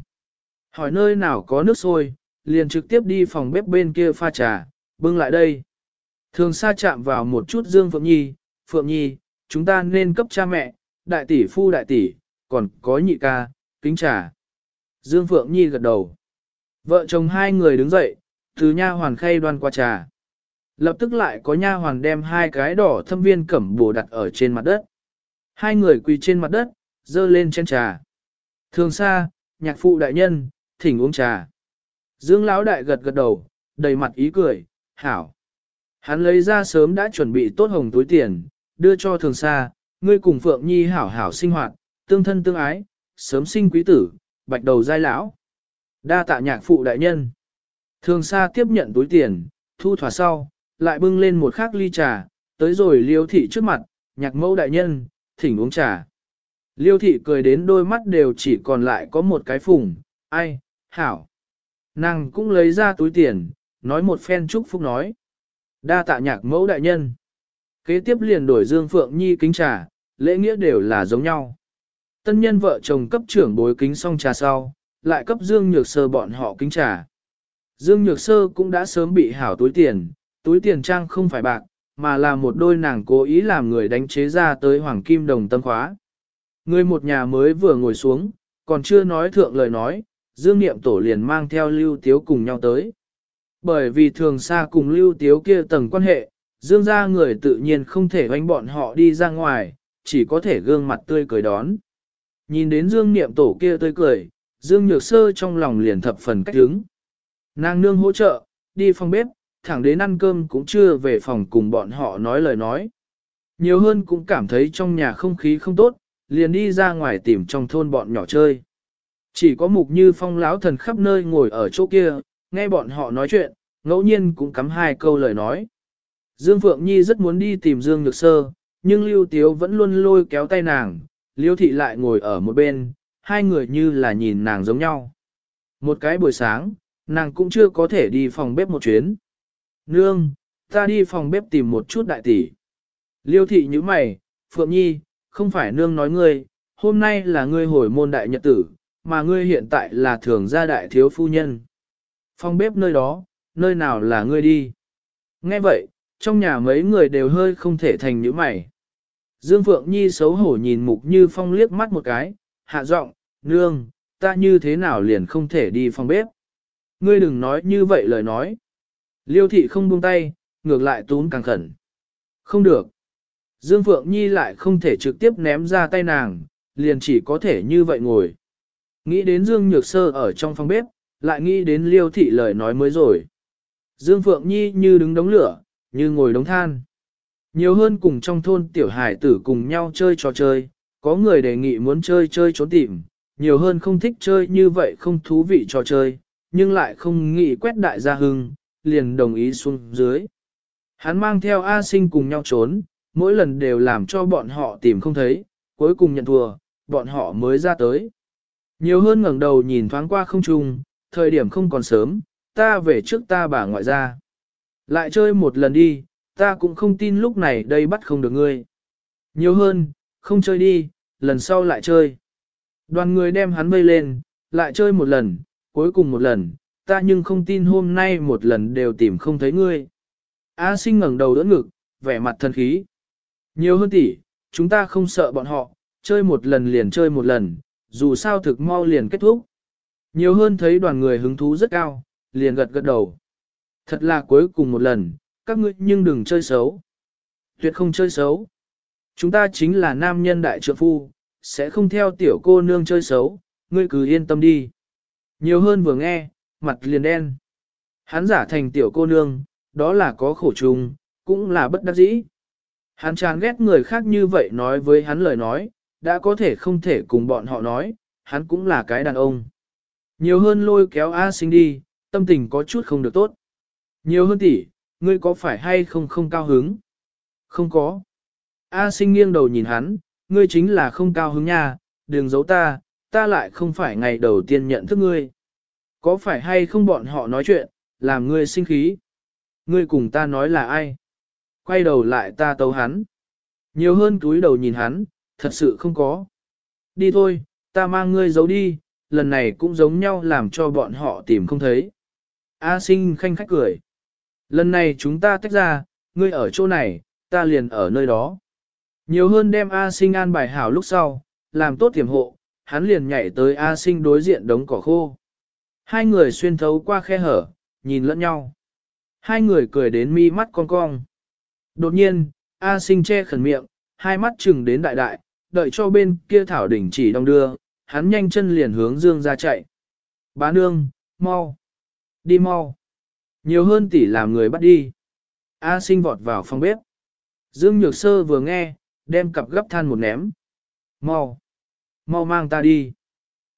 Hỏi nơi nào có nước sôi, liền trực tiếp đi phòng bếp bên kia pha trà, bưng lại đây. Thường xa chạm vào một chút Dương Phượng Nhi, Phượng Nhi, chúng ta nên cấp cha mẹ, đại tỷ phu đại tỷ, còn có nhị ca, kính trà. Dương Phượng Nhi gật đầu. Vợ chồng hai người đứng dậy, từ nha hoàn khay đoan qua trà. Lập tức lại có nha hoàn đem hai cái đỏ thâm viên cẩm bồ đặt ở trên mặt đất. Hai người quỳ trên mặt đất, dơ lên trên trà. Thường xa, nhạc phụ đại nhân, thỉnh uống trà. Dương Lão đại gật gật đầu, đầy mặt ý cười, hảo. Hắn lấy ra sớm đã chuẩn bị tốt hồng túi tiền, đưa cho thường xa, ngươi cùng Phượng Nhi hảo hảo sinh hoạt, tương thân tương ái, sớm sinh quý tử, bạch đầu giai lão. Đa tạ nhạc phụ đại nhân. Thường xa tiếp nhận túi tiền, thu thỏa sau, lại bưng lên một khắc ly trà, tới rồi liêu thị trước mặt, nhạc mẫu đại nhân, thỉnh uống trà. Liêu thị cười đến đôi mắt đều chỉ còn lại có một cái phùng, ai, hảo. Nàng cũng lấy ra túi tiền, nói một phen chúc phúc nói. Đa tạ nhạc mẫu đại nhân. Kế tiếp liền đổi Dương Phượng Nhi kính trà, lễ nghĩa đều là giống nhau. Tân nhân vợ chồng cấp trưởng bối kính xong trà sau, lại cấp Dương Nhược Sơ bọn họ kính trà. Dương Nhược Sơ cũng đã sớm bị hảo túi tiền, túi tiền trang không phải bạc, mà là một đôi nàng cố ý làm người đánh chế ra tới hoàng kim đồng tâm khóa. Người một nhà mới vừa ngồi xuống, còn chưa nói thượng lời nói, Dương Niệm Tổ liền mang theo Lưu Tiếu cùng nhau tới. Bởi vì thường xa cùng Lưu Tiếu kia tầng quan hệ, Dương ra người tự nhiên không thể hoánh bọn họ đi ra ngoài, chỉ có thể gương mặt tươi cười đón. Nhìn đến Dương Niệm Tổ kia tươi cười, Dương Nhược Sơ trong lòng liền thập phần cách hứng. Nàng nương hỗ trợ, đi phòng bếp, thẳng đến ăn cơm cũng chưa về phòng cùng bọn họ nói lời nói. Nhiều hơn cũng cảm thấy trong nhà không khí không tốt, liền đi ra ngoài tìm trong thôn bọn nhỏ chơi. Chỉ có mục như phong láo thần khắp nơi ngồi ở chỗ kia, nghe bọn họ nói chuyện, ngẫu nhiên cũng cắm hai câu lời nói. Dương Phượng Nhi rất muốn đi tìm Dương Nhược Sơ, nhưng Lưu Tiếu vẫn luôn lôi kéo tay nàng, Liêu Thị lại ngồi ở một bên, hai người như là nhìn nàng giống nhau. Một cái buổi sáng, nàng cũng chưa có thể đi phòng bếp một chuyến. Nương, ta đi phòng bếp tìm một chút đại tỷ. Liêu Thị như mày, Phượng Nhi, không phải nương nói ngươi, hôm nay là ngươi hồi môn đại nhật tử, mà ngươi hiện tại là thường gia đại thiếu phu nhân. Phòng bếp nơi đó, nơi nào là ngươi đi? Nghe vậy, trong nhà mấy người đều hơi không thể thành những mày. Dương Phượng Nhi xấu hổ nhìn Mục Như Phong liếc mắt một cái, hạ giọng, nương, ta như thế nào liền không thể đi phòng bếp. Ngươi đừng nói như vậy lời nói. Liêu thị không buông tay, ngược lại tún càng khẩn. Không được. Dương Phượng Nhi lại không thể trực tiếp ném ra tay nàng, liền chỉ có thể như vậy ngồi. Nghĩ đến Dương Nhược Sơ ở trong phòng bếp, lại nghĩ đến liêu thị lời nói mới rồi. Dương Phượng Nhi như đứng đống lửa, như ngồi đống than. Nhiều hơn cùng trong thôn tiểu hải tử cùng nhau chơi trò chơi, có người đề nghị muốn chơi chơi trốn tìm, nhiều hơn không thích chơi như vậy không thú vị trò chơi, nhưng lại không nghĩ quét đại gia hưng, liền đồng ý xuống dưới. Hắn mang theo A sinh cùng nhau trốn, mỗi lần đều làm cho bọn họ tìm không thấy, cuối cùng nhận thua, bọn họ mới ra tới. Nhiều hơn ngẩng đầu nhìn thoáng qua không trung, thời điểm không còn sớm, ta về trước ta bà ngoại ra. Lại chơi một lần đi, ta cũng không tin lúc này đây bắt không được ngươi. Nhiều hơn, không chơi đi, lần sau lại chơi. Đoàn người đem hắn vây lên, lại chơi một lần, cuối cùng một lần, ta nhưng không tin hôm nay một lần đều tìm không thấy ngươi. A sinh ngẩng đầu đỡ ngực, vẻ mặt thân khí. Nhiều hơn tỷ, chúng ta không sợ bọn họ, chơi một lần liền chơi một lần, dù sao thực mau liền kết thúc. Nhiều hơn thấy đoàn người hứng thú rất cao, liền gật gật đầu. Thật là cuối cùng một lần, các ngươi nhưng đừng chơi xấu. Tuyệt không chơi xấu. Chúng ta chính là nam nhân đại trượng phu, sẽ không theo tiểu cô nương chơi xấu, ngươi cứ yên tâm đi. Nhiều hơn vừa nghe, mặt liền đen. Hắn giả thành tiểu cô nương, đó là có khổ trùng, cũng là bất đắc dĩ. Hắn chán ghét người khác như vậy nói với hắn lời nói, đã có thể không thể cùng bọn họ nói, hắn cũng là cái đàn ông. Nhiều hơn lôi kéo A sinh đi, tâm tình có chút không được tốt. Nhiều hơn tỷ, ngươi có phải hay không không cao hứng? Không có. A sinh nghiêng đầu nhìn hắn, ngươi chính là không cao hứng nha, đừng giấu ta, ta lại không phải ngày đầu tiên nhận thức ngươi. Có phải hay không bọn họ nói chuyện, làm ngươi sinh khí? Ngươi cùng ta nói là ai? Quay đầu lại ta tấu hắn. Nhiều hơn túi đầu nhìn hắn, thật sự không có. Đi thôi, ta mang ngươi giấu đi, lần này cũng giống nhau làm cho bọn họ tìm không thấy. A sinh khanh khách cười. Lần này chúng ta tách ra, ngươi ở chỗ này, ta liền ở nơi đó. Nhiều hơn đem A sinh an bài hảo lúc sau, làm tốt tiềm hộ, hắn liền nhảy tới A sinh đối diện đống cỏ khô. Hai người xuyên thấu qua khe hở, nhìn lẫn nhau. Hai người cười đến mi mắt cong cong. Đột nhiên, A sinh che khẩn miệng, hai mắt chừng đến đại đại, đợi cho bên kia thảo đỉnh chỉ đong đưa, hắn nhanh chân liền hướng dương ra chạy. Bá nương, mau, đi mau. Nhiều hơn tỷ làm người bắt đi. A sinh vọt vào phòng bếp. Dương Nhược Sơ vừa nghe, đem cặp gấp than một ném. Mau, mau mang ta đi.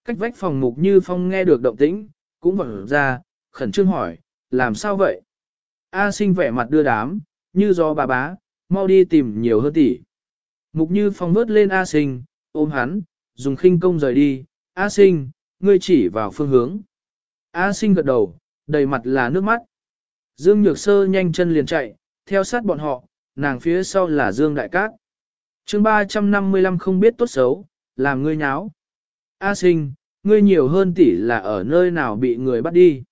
Cách vách phòng mục như phong nghe được động tĩnh, cũng vọt ra, khẩn trương hỏi, làm sao vậy? A sinh vẻ mặt đưa đám, như do bà bá, mau đi tìm nhiều hơn tỷ. Mục như phong vớt lên A sinh, ôm hắn, dùng khinh công rời đi, A sinh, ngươi chỉ vào phương hướng. A sinh gật đầu, đầy mặt là nước mắt. Dương Nhược Sơ nhanh chân liền chạy, theo sát bọn họ, nàng phía sau là Dương Đại Cát. chương 355 không biết tốt xấu, làm ngươi nháo. A sinh, ngươi nhiều hơn tỷ là ở nơi nào bị người bắt đi.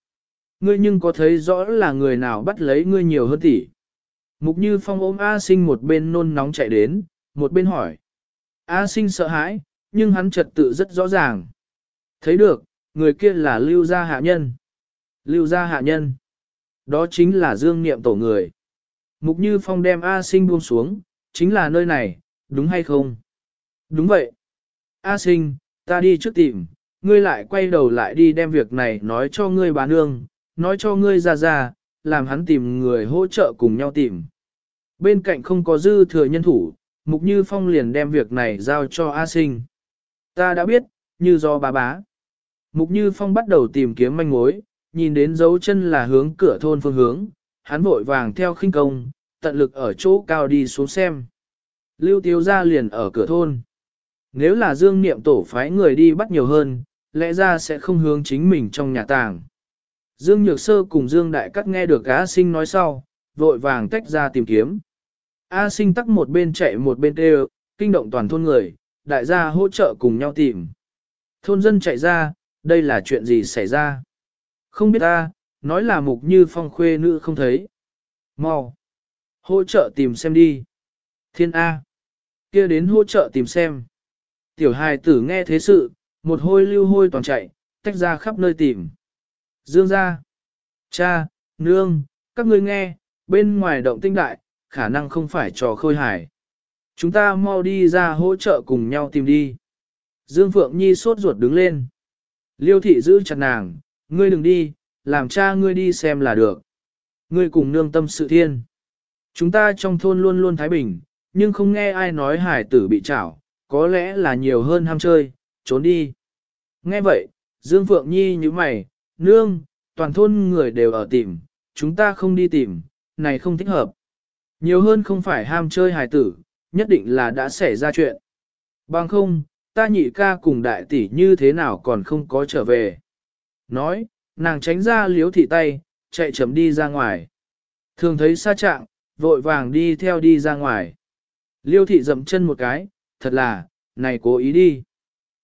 Ngươi nhưng có thấy rõ là người nào bắt lấy ngươi nhiều hơn tỷ. Mục Như Phong ôm A sinh một bên nôn nóng chạy đến, một bên hỏi. A sinh sợ hãi, nhưng hắn trật tự rất rõ ràng. Thấy được, người kia là lưu gia hạ nhân. Lưu gia hạ nhân. Đó chính là dương niệm tổ người. Mục Như Phong đem A sinh buông xuống, chính là nơi này, đúng hay không? Đúng vậy. A sinh, ta đi trước tìm, ngươi lại quay đầu lại đi đem việc này nói cho ngươi bà nương, nói cho ngươi ra ra, làm hắn tìm người hỗ trợ cùng nhau tìm. Bên cạnh không có dư thừa nhân thủ, Mục Như Phong liền đem việc này giao cho A Sinh. Ta đã biết, như do bà bá. Mục Như Phong bắt đầu tìm kiếm manh mối, nhìn đến dấu chân là hướng cửa thôn phương hướng, hắn vội vàng theo khinh công, tận lực ở chỗ cao đi xuống xem. Lưu Tiếu ra liền ở cửa thôn. Nếu là Dương Niệm tổ phái người đi bắt nhiều hơn, lẽ ra sẽ không hướng chính mình trong nhà tàng. Dương Nhược Sơ cùng Dương Đại Cắt nghe được A Sinh nói sau, vội vàng tách ra tìm kiếm. A Sinh tắc một bên chạy một bên kêu, kinh động toàn thôn người, đại gia hỗ trợ cùng nhau tìm. Thôn dân chạy ra, đây là chuyện gì xảy ra? Không biết ta, nói là mục như phong khuê nữ không thấy. Mau, hỗ trợ tìm xem đi. Thiên A, kia đến hỗ trợ tìm xem. Tiểu hài tử nghe thế sự, một hôi lưu hôi toàn chạy, tách ra khắp nơi tìm. Dương ra, cha, nương, các ngươi nghe, bên ngoài động tinh đại, khả năng không phải trò khôi hài. Chúng ta mau đi ra hỗ trợ cùng nhau tìm đi. Dương Phượng Nhi sốt ruột đứng lên. Liêu thị giữ chặt nàng, ngươi đừng đi, làm cha ngươi đi xem là được. Ngươi cùng nương tâm sự thiên. Chúng ta trong thôn luôn luôn thái bình, nhưng không nghe ai nói hải tử bị trảo, có lẽ là nhiều hơn ham chơi, trốn đi. Nghe vậy, Dương Phượng Nhi như mày, nương, toàn thôn người đều ở tìm, chúng ta không đi tìm, này không thích hợp. Nhiều hơn không phải ham chơi hài tử, nhất định là đã xảy ra chuyện. Bằng không, ta nhị ca cùng đại tỷ như thế nào còn không có trở về. Nói, nàng tránh ra liếu thị tay, chạy chấm đi ra ngoài. Thường thấy xa trạng, vội vàng đi theo đi ra ngoài. Liêu thị dậm chân một cái, thật là, này cố ý đi.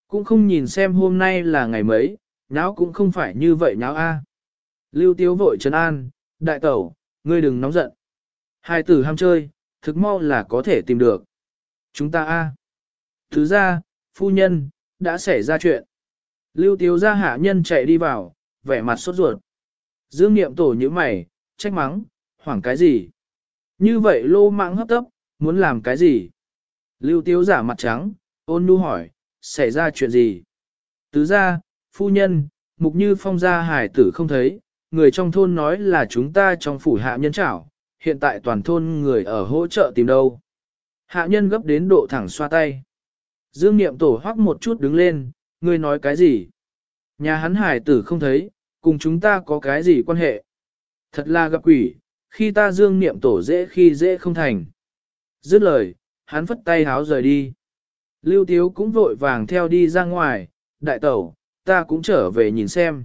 Cũng không nhìn xem hôm nay là ngày mấy, nháo cũng không phải như vậy nháo a. Lưu tiếu vội trấn an, đại tẩu, ngươi đừng nóng giận. Hai tử ham chơi, thực mau là có thể tìm được. Chúng ta a. Thứ ra, phu nhân, đã xảy ra chuyện. Lưu tiếu ra hạ nhân chạy đi vào, vẻ mặt sốt ruột. Dương niệm tổ như mày, trách mắng, hoảng cái gì? Như vậy lô mạng hấp tấp, muốn làm cái gì? Lưu tiếu giả mặt trắng, ôn nhu hỏi, xảy ra chuyện gì? Tứ ra, phu nhân, mục như phong gia hải tử không thấy, người trong thôn nói là chúng ta trong phủ hạ nhân chảo, hiện tại toàn thôn người ở hỗ trợ tìm đâu. Hạ nhân gấp đến độ thẳng xoa tay. Dương Niệm tổ hoắc một chút đứng lên, ngươi nói cái gì? Nhà hắn hải tử không thấy, cùng chúng ta có cái gì quan hệ? Thật là gặp quỷ, khi ta dương niệm tổ dễ khi dễ không thành. Dứt lời, hắn phất tay háo rời đi. Lưu Tiếu cũng vội vàng theo đi ra ngoài, đại tẩu, ta cũng trở về nhìn xem.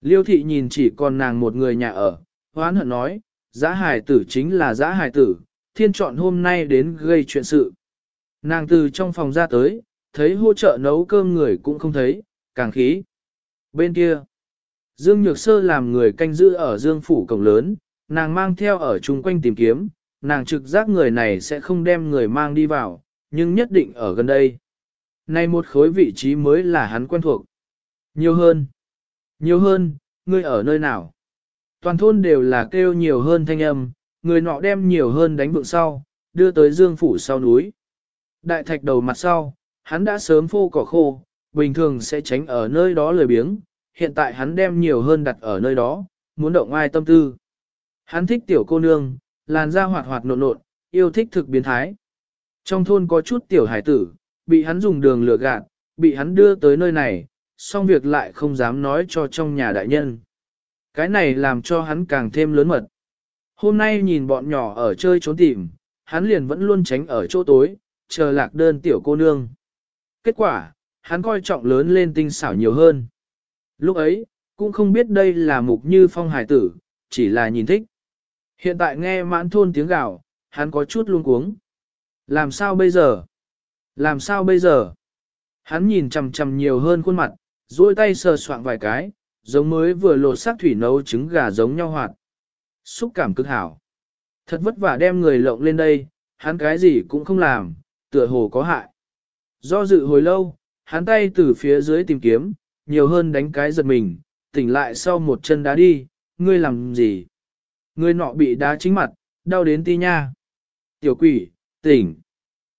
Liêu thị nhìn chỉ còn nàng một người nhà ở, hoán hận nói, giã hài tử chính là giã hài tử, thiên chọn hôm nay đến gây chuyện sự. Nàng từ trong phòng ra tới, thấy hỗ trợ nấu cơm người cũng không thấy, càng khí. Bên kia, Dương Nhược Sơ làm người canh giữ ở Dương Phủ cổng lớn, nàng mang theo ở chung quanh tìm kiếm, nàng trực giác người này sẽ không đem người mang đi vào, nhưng nhất định ở gần đây. Nay một khối vị trí mới là hắn quen thuộc. Nhiều hơn. Nhiều hơn, ngươi ở nơi nào? Toàn thôn đều là kêu nhiều hơn thanh âm, người nọ đem nhiều hơn đánh vượng sau, đưa tới dương phủ sau núi. Đại thạch đầu mặt sau, hắn đã sớm phô cỏ khô, bình thường sẽ tránh ở nơi đó lười biếng, hiện tại hắn đem nhiều hơn đặt ở nơi đó, muốn động ai tâm tư. Hắn thích tiểu cô nương, làn da hoạt hoạt nộn nộn, yêu thích thực biến thái. Trong thôn có chút tiểu hải tử, bị hắn dùng đường lừa gạt, bị hắn đưa tới nơi này, xong việc lại không dám nói cho trong nhà đại nhân. Cái này làm cho hắn càng thêm lớn mật. Hôm nay nhìn bọn nhỏ ở chơi trốn tìm, hắn liền vẫn luôn tránh ở chỗ tối, chờ lạc đơn tiểu cô nương. Kết quả, hắn coi trọng lớn lên tinh xảo nhiều hơn. Lúc ấy, cũng không biết đây là mục như phong hải tử, chỉ là nhìn thích. Hiện tại nghe mãn thôn tiếng gạo, hắn có chút luống cuống. Làm sao bây giờ? Làm sao bây giờ? Hắn nhìn chằm chằm nhiều hơn khuôn mặt, duỗi tay sờ soạng vài cái, giống mới vừa lột xác thủy nấu trứng gà giống nhau hoạt. Xúc cảm cực hảo. Thật vất vả đem người lộng lên đây, hắn cái gì cũng không làm, tựa hồ có hại. Do dự hồi lâu, hắn tay từ phía dưới tìm kiếm, nhiều hơn đánh cái giật mình, tỉnh lại sau một chân đá đi, ngươi làm gì? ngươi nọ bị đá chính mặt, đau đến ti nha. Tiểu quỷ, tỉnh.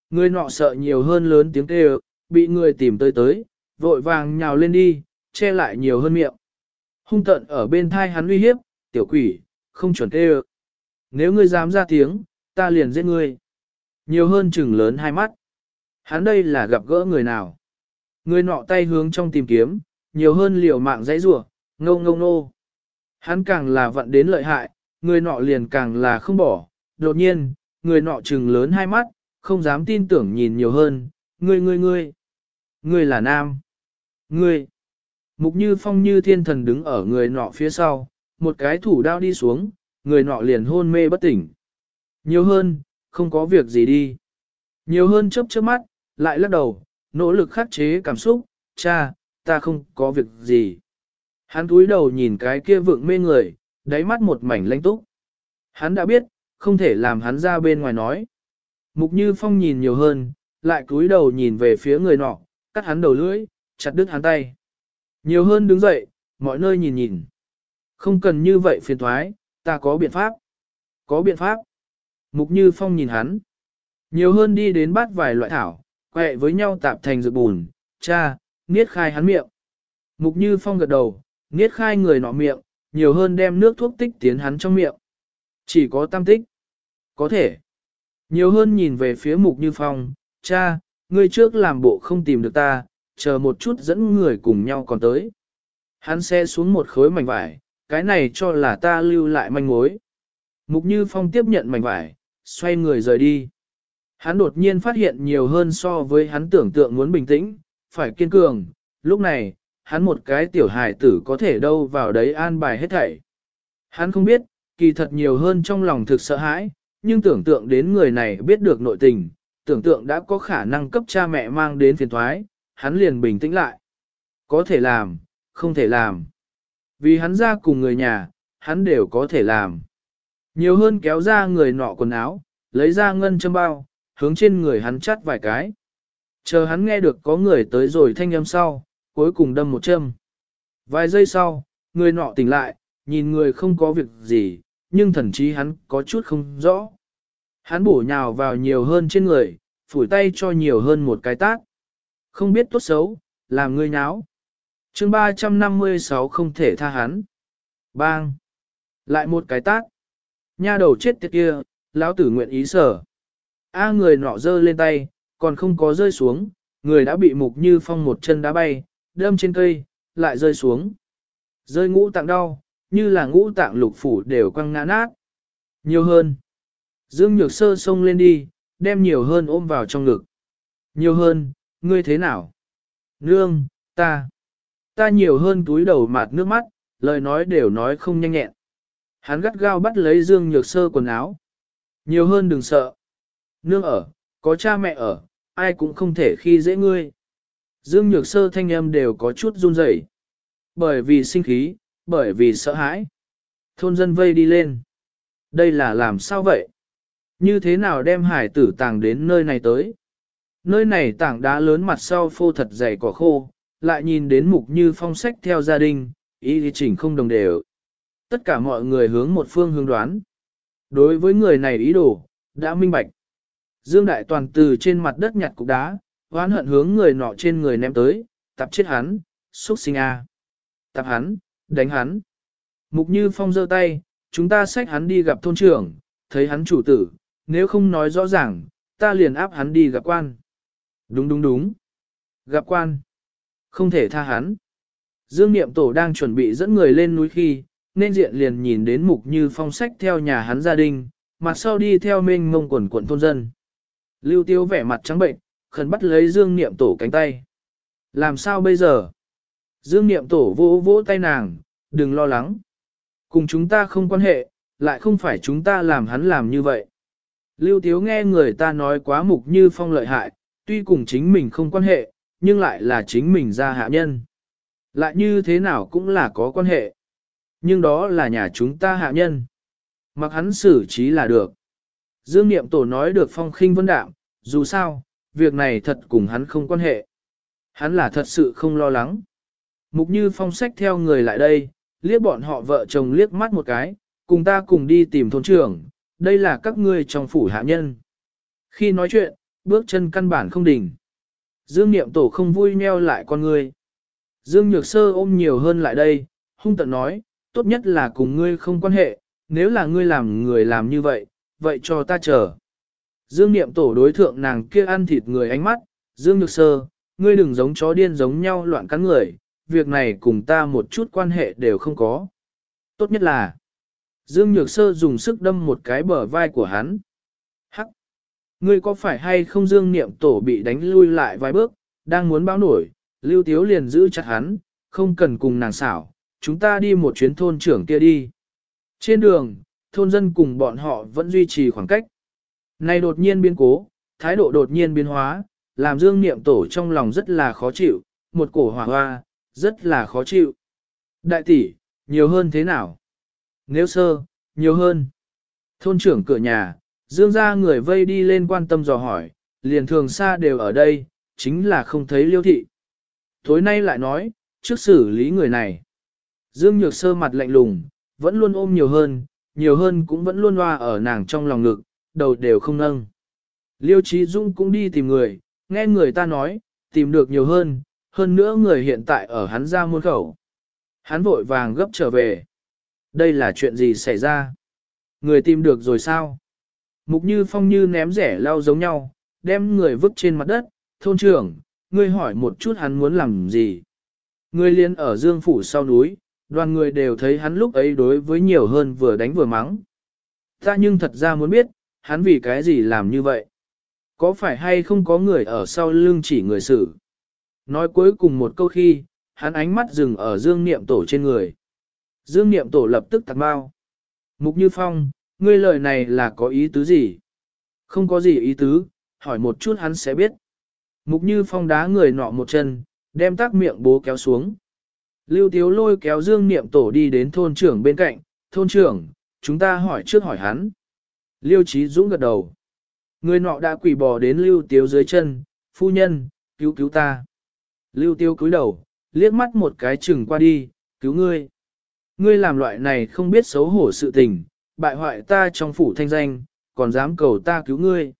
ngươi nọ sợ nhiều hơn lớn tiếng kêu, bị người tìm tới tới, vội vàng nhào lên đi, che lại nhiều hơn miệng. Hung tận ở bên thai hắn uy hiếp, tiểu quỷ, không chuẩn kêu. Nếu ngươi dám ra tiếng, ta liền giết ngươi. Nhiều hơn chừng lớn hai mắt. Hắn đây là gặp gỡ người nào. Người nọ tay hướng trong tìm kiếm, nhiều hơn liều mạng dãy rủa, ngâu ngâu nô. Hắn càng là vận đến lợi hại, người nọ liền càng là không bỏ. Đột nhiên, người nọ trừng lớn hai mắt, không dám tin tưởng nhìn nhiều hơn, ngươi ngươi ngươi, ngươi là nam, ngươi. Mục như phong như thiên thần đứng ở người nọ phía sau, một cái thủ đao đi xuống, người nọ liền hôn mê bất tỉnh. Nhiều hơn, không có việc gì đi. Nhiều hơn chớp chớp mắt, lại lắc đầu, nỗ lực khắc chế cảm xúc, cha, ta không có việc gì. Hắn túi đầu nhìn cái kia vượng mê người, đáy mắt một mảnh lanh túc. Hắn đã biết, không thể làm hắn ra bên ngoài nói. Mục Như Phong nhìn nhiều hơn, lại cúi đầu nhìn về phía người nọ, cắt hắn đầu lưỡi, chặt đứt hắn tay. Nhiều hơn đứng dậy, mọi nơi nhìn nhìn. Không cần như vậy phiền thoái, ta có biện pháp. Có biện pháp. Mục Như Phong nhìn hắn. Nhiều hơn đi đến bát vài loại thảo, quẹ với nhau tạp thành dược bùn, cha, niết khai hắn miệng. Mục Như Phong gật đầu, niết khai người nọ miệng, nhiều hơn đem nước thuốc tích tiến hắn trong miệng. Chỉ có tam tích. Có thể. Nhiều hơn nhìn về phía Mục Như Phong, cha, ngươi trước làm bộ không tìm được ta, chờ một chút dẫn người cùng nhau còn tới. Hắn xe xuống một khối mảnh vải, cái này cho là ta lưu lại manh mối. Mục Như Phong tiếp nhận mảnh vải, xoay người rời đi. Hắn đột nhiên phát hiện nhiều hơn so với hắn tưởng tượng muốn bình tĩnh, phải kiên cường, lúc này, hắn một cái tiểu hài tử có thể đâu vào đấy an bài hết thảy. Hắn không biết, kỳ thật nhiều hơn trong lòng thực sợ hãi, nhưng tưởng tượng đến người này biết được nội tình, tưởng tượng đã có khả năng cấp cha mẹ mang đến phiền thoái, hắn liền bình tĩnh lại. Có thể làm, không thể làm. Vì hắn ra cùng người nhà, hắn đều có thể làm. Nhiều hơn kéo ra người nọ quần áo, lấy ra ngân châm bao, hướng trên người hắn chắt vài cái. Chờ hắn nghe được có người tới rồi thanh âm sau, cuối cùng đâm một châm. Vài giây sau, người nọ tỉnh lại, nhìn người không có việc gì, nhưng thần chí hắn có chút không rõ. Hắn bổ nhào vào nhiều hơn trên người, phủi tay cho nhiều hơn một cái tác. Không biết tốt xấu, làm người nháo. chương 356 không thể tha hắn. Bang! Lại một cái tác. Nha đầu chết tiệt kia, lão tử nguyện ý sở. A người nọ rơi lên tay, còn không có rơi xuống, người đã bị mục như phong một chân đá bay, đâm trên cây, lại rơi xuống. Rơi ngũ tạng đau, như là ngũ tạng lục phủ đều quăng ngã nát. Nhiều hơn. Dương Nhược Sơ xông lên đi, đem nhiều hơn ôm vào trong ngực. Nhiều hơn, ngươi thế nào? Nương, ta. Ta nhiều hơn túi đầu mạt nước mắt, lời nói đều nói không nhanh nhẹn. Hắn gắt gao bắt lấy Dương Nhược Sơ quần áo. Nhiều hơn đừng sợ. Nương ở, có cha mẹ ở, ai cũng không thể khi dễ ngươi. Dương Nhược Sơ thanh âm đều có chút run rẩy, Bởi vì sinh khí, bởi vì sợ hãi. Thôn dân vây đi lên. Đây là làm sao vậy? Như thế nào đem hải tử tàng đến nơi này tới? Nơi này tảng đá lớn mặt sau phô thật dày cỏ khô, lại nhìn đến mục như phong sách theo gia đình, ý thì chỉnh không đồng đều. Tất cả mọi người hướng một phương hướng đoán. Đối với người này ý đồ, đã minh bạch. Dương Đại Toàn từ trên mặt đất nhặt cục đá, oán hận hướng người nọ trên người ném tới, tập chết hắn, xúc sinh a. Tập hắn, đánh hắn. Mục Như Phong giơ tay, chúng ta xách hắn đi gặp thôn trưởng, thấy hắn chủ tử, nếu không nói rõ ràng, ta liền áp hắn đi gặp quan. Đúng đúng đúng. Gặp quan. Không thể tha hắn. Dương Niệm Tổ đang chuẩn bị dẫn người lên núi khi, nên diện liền nhìn đến Mục Như Phong sách theo nhà hắn gia đình, mặt sau đi theo mênh mông quần quận thôn dân. Lưu Tiêu vẻ mặt trắng bệnh, khẩn bắt lấy Dương Niệm Tổ cánh tay. Làm sao bây giờ? Dương Niệm Tổ vỗ vỗ tay nàng, đừng lo lắng. Cùng chúng ta không quan hệ, lại không phải chúng ta làm hắn làm như vậy. Lưu Tiếu nghe người ta nói quá mục như phong lợi hại, tuy cùng chính mình không quan hệ, nhưng lại là chính mình ra hạ nhân. Lại như thế nào cũng là có quan hệ. Nhưng đó là nhà chúng ta hạ nhân. Mặc hắn xử trí là được. Dương Niệm Tổ nói được phong khinh vân đạm, dù sao, việc này thật cùng hắn không quan hệ. Hắn là thật sự không lo lắng. Mục như phong sách theo người lại đây, liếc bọn họ vợ chồng liếc mắt một cái, cùng ta cùng đi tìm thôn trưởng, đây là các ngươi trong phủ hạ nhân. Khi nói chuyện, bước chân căn bản không đỉnh. Dương Niệm Tổ không vui nheo lại con ngươi. Dương Nhược Sơ ôm nhiều hơn lại đây, hung tận nói, tốt nhất là cùng ngươi không quan hệ, nếu là ngươi làm người làm như vậy, vậy cho ta chờ. Dương Niệm Tổ đối thượng nàng kia ăn thịt người ánh mắt, Dương Nhược Sơ, ngươi đừng giống chó điên giống nhau loạn cắn người, việc này cùng ta một chút quan hệ đều không có. Tốt nhất là, Dương Nhược Sơ dùng sức đâm một cái bờ vai của hắn. Hắc! Ngươi có phải hay không Dương Niệm Tổ bị đánh lui lại vài bước, đang muốn báo nổi, Lưu Tiếu liền giữ chặt hắn, không cần cùng nàng xảo, chúng ta đi một chuyến thôn trưởng kia đi. Trên đường, thôn dân cùng bọn họ vẫn duy trì khoảng cách. Này đột nhiên biến cố, thái độ đột nhiên biến hóa, làm Dương Niệm Tổ trong lòng rất là khó chịu, một cổ hỏa hoa, rất là khó chịu. Đại tỷ, nhiều hơn thế nào? Nếu sơ, nhiều hơn. Thôn trưởng cửa nhà, Dương ra người vây đi lên quan tâm dò hỏi, liền thường xa đều ở đây, chính là không thấy liêu thị. Tối nay lại nói, trước xử lý người này. Dương Nhược Sơ mặt lạnh lùng, vẫn luôn ôm nhiều hơn, nhiều hơn cũng vẫn luôn loa ở nàng trong lòng ngực, đầu đều không nâng. Liêu Trí Dung cũng đi tìm người, nghe người ta nói, tìm được nhiều hơn, hơn nữa người hiện tại ở hắn ra muôn khẩu. Hắn vội vàng gấp trở về. Đây là chuyện gì xảy ra? Người tìm được rồi sao? Mục như phong như ném rẻ lao giống nhau, đem người vứt trên mặt đất, thôn trưởng, ngươi hỏi một chút hắn muốn làm gì? Ngươi liên ở dương phủ sau núi, Đoàn người đều thấy hắn lúc ấy đối với nhiều hơn vừa đánh vừa mắng. Ta nhưng thật ra muốn biết, hắn vì cái gì làm như vậy? Có phải hay không có người ở sau lưng chỉ người xử? Nói cuối cùng một câu khi, hắn ánh mắt dừng ở dương niệm tổ trên người. Dương niệm tổ lập tức tạc bao. Mục Như Phong, ngươi lời này là có ý tứ gì? Không có gì ý tứ, hỏi một chút hắn sẽ biết. Mục Như Phong đá người nọ một chân, đem tắc miệng bố kéo xuống. Lưu Tiếu lôi kéo Dương Niệm Tổ đi đến thôn trưởng bên cạnh, thôn trưởng, chúng ta hỏi trước hỏi hắn. Lưu Trí Dũng gật đầu. Người nọ đã quỳ bò đến Lưu Tiếu dưới chân, phu nhân, cứu cứu ta. Lưu Tiếu cúi đầu, liếc mắt một cái chừng qua đi, cứu ngươi. Ngươi làm loại này không biết xấu hổ sự tình, bại hoại ta trong phủ thanh danh, còn dám cầu ta cứu ngươi.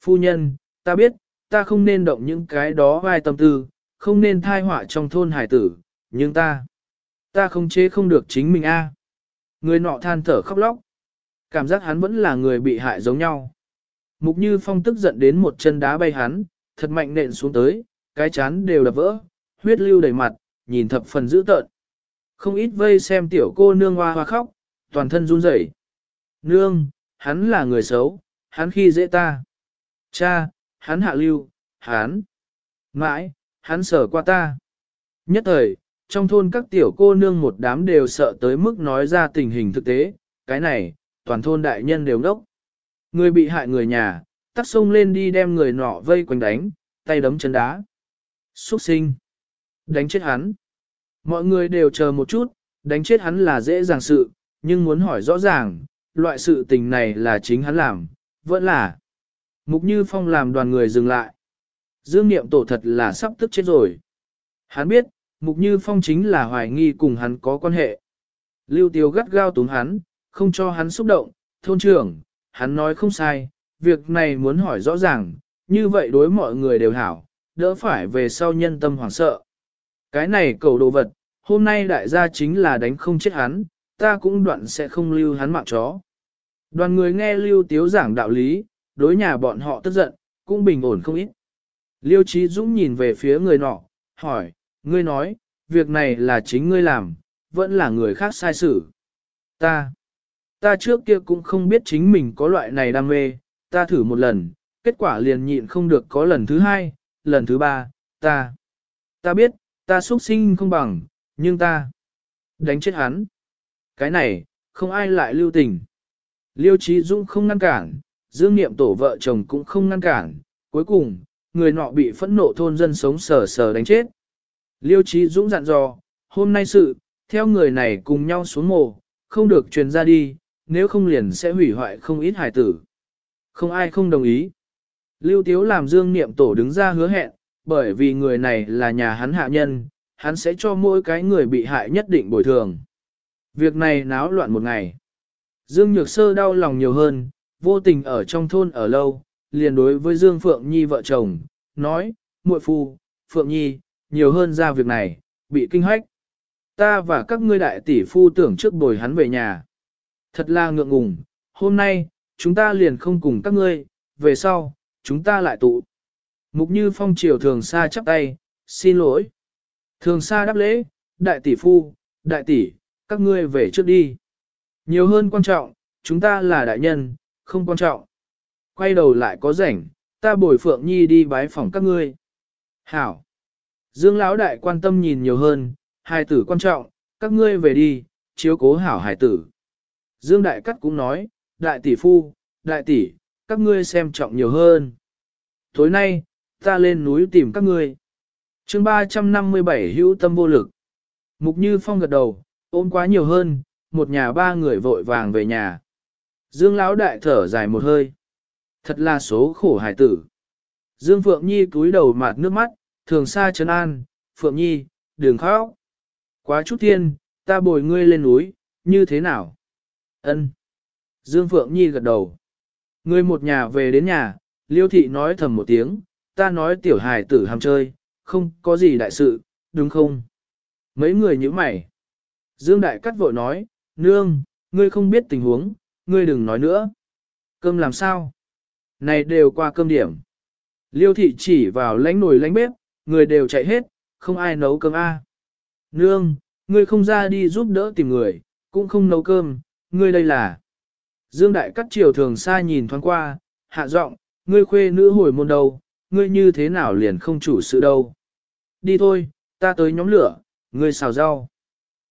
Phu nhân, ta biết, ta không nên động những cái đó vai tâm tư, không nên thai họa trong thôn hải tử, nhưng ta, ta không chế không được chính mình a. Người nọ than thở khóc lóc. Cảm giác hắn vẫn là người bị hại giống nhau. Mục Như Phong tức giận đến một chân đá bay hắn, thật mạnh nện xuống tới, cái chán đều đập vỡ, huyết lưu đầy mặt, nhìn thập phần dữ tợn. Không ít vây xem tiểu cô nương hoa hoa khóc, toàn thân run rẩy. Nương, hắn là người xấu, hắn khi dễ ta. Cha, hắn hạ lưu, hắn. Mãi, hắn sở qua ta. Nhất thời, trong thôn các tiểu cô nương một đám đều sợ tới mức nói ra tình hình thực tế, cái này, toàn thôn đại nhân đều đốc. Người bị hại người nhà, tắt sông lên đi đem người nọ vây quanh đánh, tay đấm chân đá. Xuất sinh. Đánh chết hắn. Mọi người đều chờ một chút, đánh chết hắn là dễ dàng sự, nhưng muốn hỏi rõ ràng, loại sự tình này là chính hắn làm, vẫn là. Mục Như Phong làm đoàn người dừng lại. Dương Niệm Tổ thật là sắp tức chết rồi. Hắn biết, Mục Như Phong chính là hoài nghi cùng hắn có quan hệ. Lưu Tiêu gắt gao túm hắn, không cho hắn xúc động, thôn trưởng, hắn nói không sai, việc này muốn hỏi rõ ràng, như vậy đối mọi người đều hảo, đỡ phải về sau nhân tâm hoảng sợ. Cái này cầu đồ vật, hôm nay đại gia chính là đánh không chết hắn, ta cũng đoạn sẽ không lưu hắn mạng chó. Đoàn người nghe Lưu Tiếu giảng đạo lý, đối nhà bọn họ tức giận, cũng bình ổn không ít. Liêu Trí Dũng nhìn về phía người nọ, hỏi, ngươi nói, việc này là chính ngươi làm, vẫn là người khác sai xử. Ta, ta trước kia cũng không biết chính mình có loại này đam mê, ta thử một lần, kết quả liền nhịn không được có lần thứ hai, lần thứ ba, ta, ta biết, ta xuất sinh không bằng, nhưng ta, đánh chết hắn. Cái này, không ai lại lưu tình. Liêu Trí Dũng không ngăn cản, Dương Niệm tổ vợ chồng cũng không ngăn cản, cuối cùng, người nọ bị phẫn nộ thôn dân sống sờ sờ đánh chết. Liêu Trí Dũng dặn dò, hôm nay sự, theo người này cùng nhau xuống mồ, không được truyền ra đi, nếu không liền sẽ hủy hoại không ít hải tử. Không ai không đồng ý. Lưu Tiếu làm Dương Niệm Tổ đứng ra hứa hẹn, bởi vì người này là nhà hắn hạ nhân, hắn sẽ cho mỗi cái người bị hại nhất định bồi thường. Việc này náo loạn một ngày. Dương Nhược Sơ đau lòng nhiều hơn, vô tình ở trong thôn ở lâu, liền đối với Dương Phượng Nhi vợ chồng, nói, muội phu, Phượng Nhi, nhiều hơn ra việc này, bị kinh hoách. Ta và các ngươi đại tỷ phu tưởng trước bồi hắn về nhà. Thật là ngượng ngùng, hôm nay, chúng ta liền không cùng các ngươi, về sau, chúng ta lại tụ. Mục như phong triều thường xa chắp tay, xin lỗi. Thường xa đáp lễ, đại tỷ phu, đại tỷ, các ngươi về trước đi. Nhiều hơn quan trọng, chúng ta là đại nhân, không quan trọng. Quay đầu lại có rảnh, ta bồi Phượng Nhi đi bái phòng các ngươi. Hảo. Dương Lão đại quan tâm nhìn nhiều hơn, hài tử quan trọng, các ngươi về đi, chiếu cố hảo hài tử. Dương đại cắt cũng nói, đại tỷ phu, đại tỷ, các ngươi xem trọng nhiều hơn. Tối nay, ta lên núi tìm các ngươi. chương 357 hữu tâm vô lực. Mục Như Phong gật đầu, ôm quá nhiều hơn, một nhà ba người vội vàng về nhà. Dương Lão đại thở dài một hơi. Thật là số khổ hải tử. Dương Phượng Nhi cúi đầu mạt nước mắt, thường xa trấn an, Phượng Nhi, Đường khóc. Quá chút thiên, ta bồi ngươi lên núi, như thế nào? Ân. Dương Phượng Nhi gật đầu. Ngươi một nhà về đến nhà, Liêu Thị nói thầm một tiếng, ta nói tiểu hài tử ham chơi, không có gì đại sự, đúng không? Mấy người như mày. Dương Đại Cắt vội nói, nương, ngươi không biết tình huống, ngươi đừng nói nữa. Cơm làm sao? Này đều qua cơm điểm. Liêu thị chỉ vào lánh nồi lánh bếp, người đều chạy hết, không ai nấu cơm A. Nương, Ngươi không ra đi giúp đỡ tìm người, cũng không nấu cơm, ngươi đây là. Dương Đại Cắt chiều thường xa nhìn thoáng qua, hạ giọng, ngươi khuê nữ hồi môn đâu, ngươi như thế nào liền không chủ sự đâu. Đi thôi, ta tới nhóm lửa, ngươi xào rau.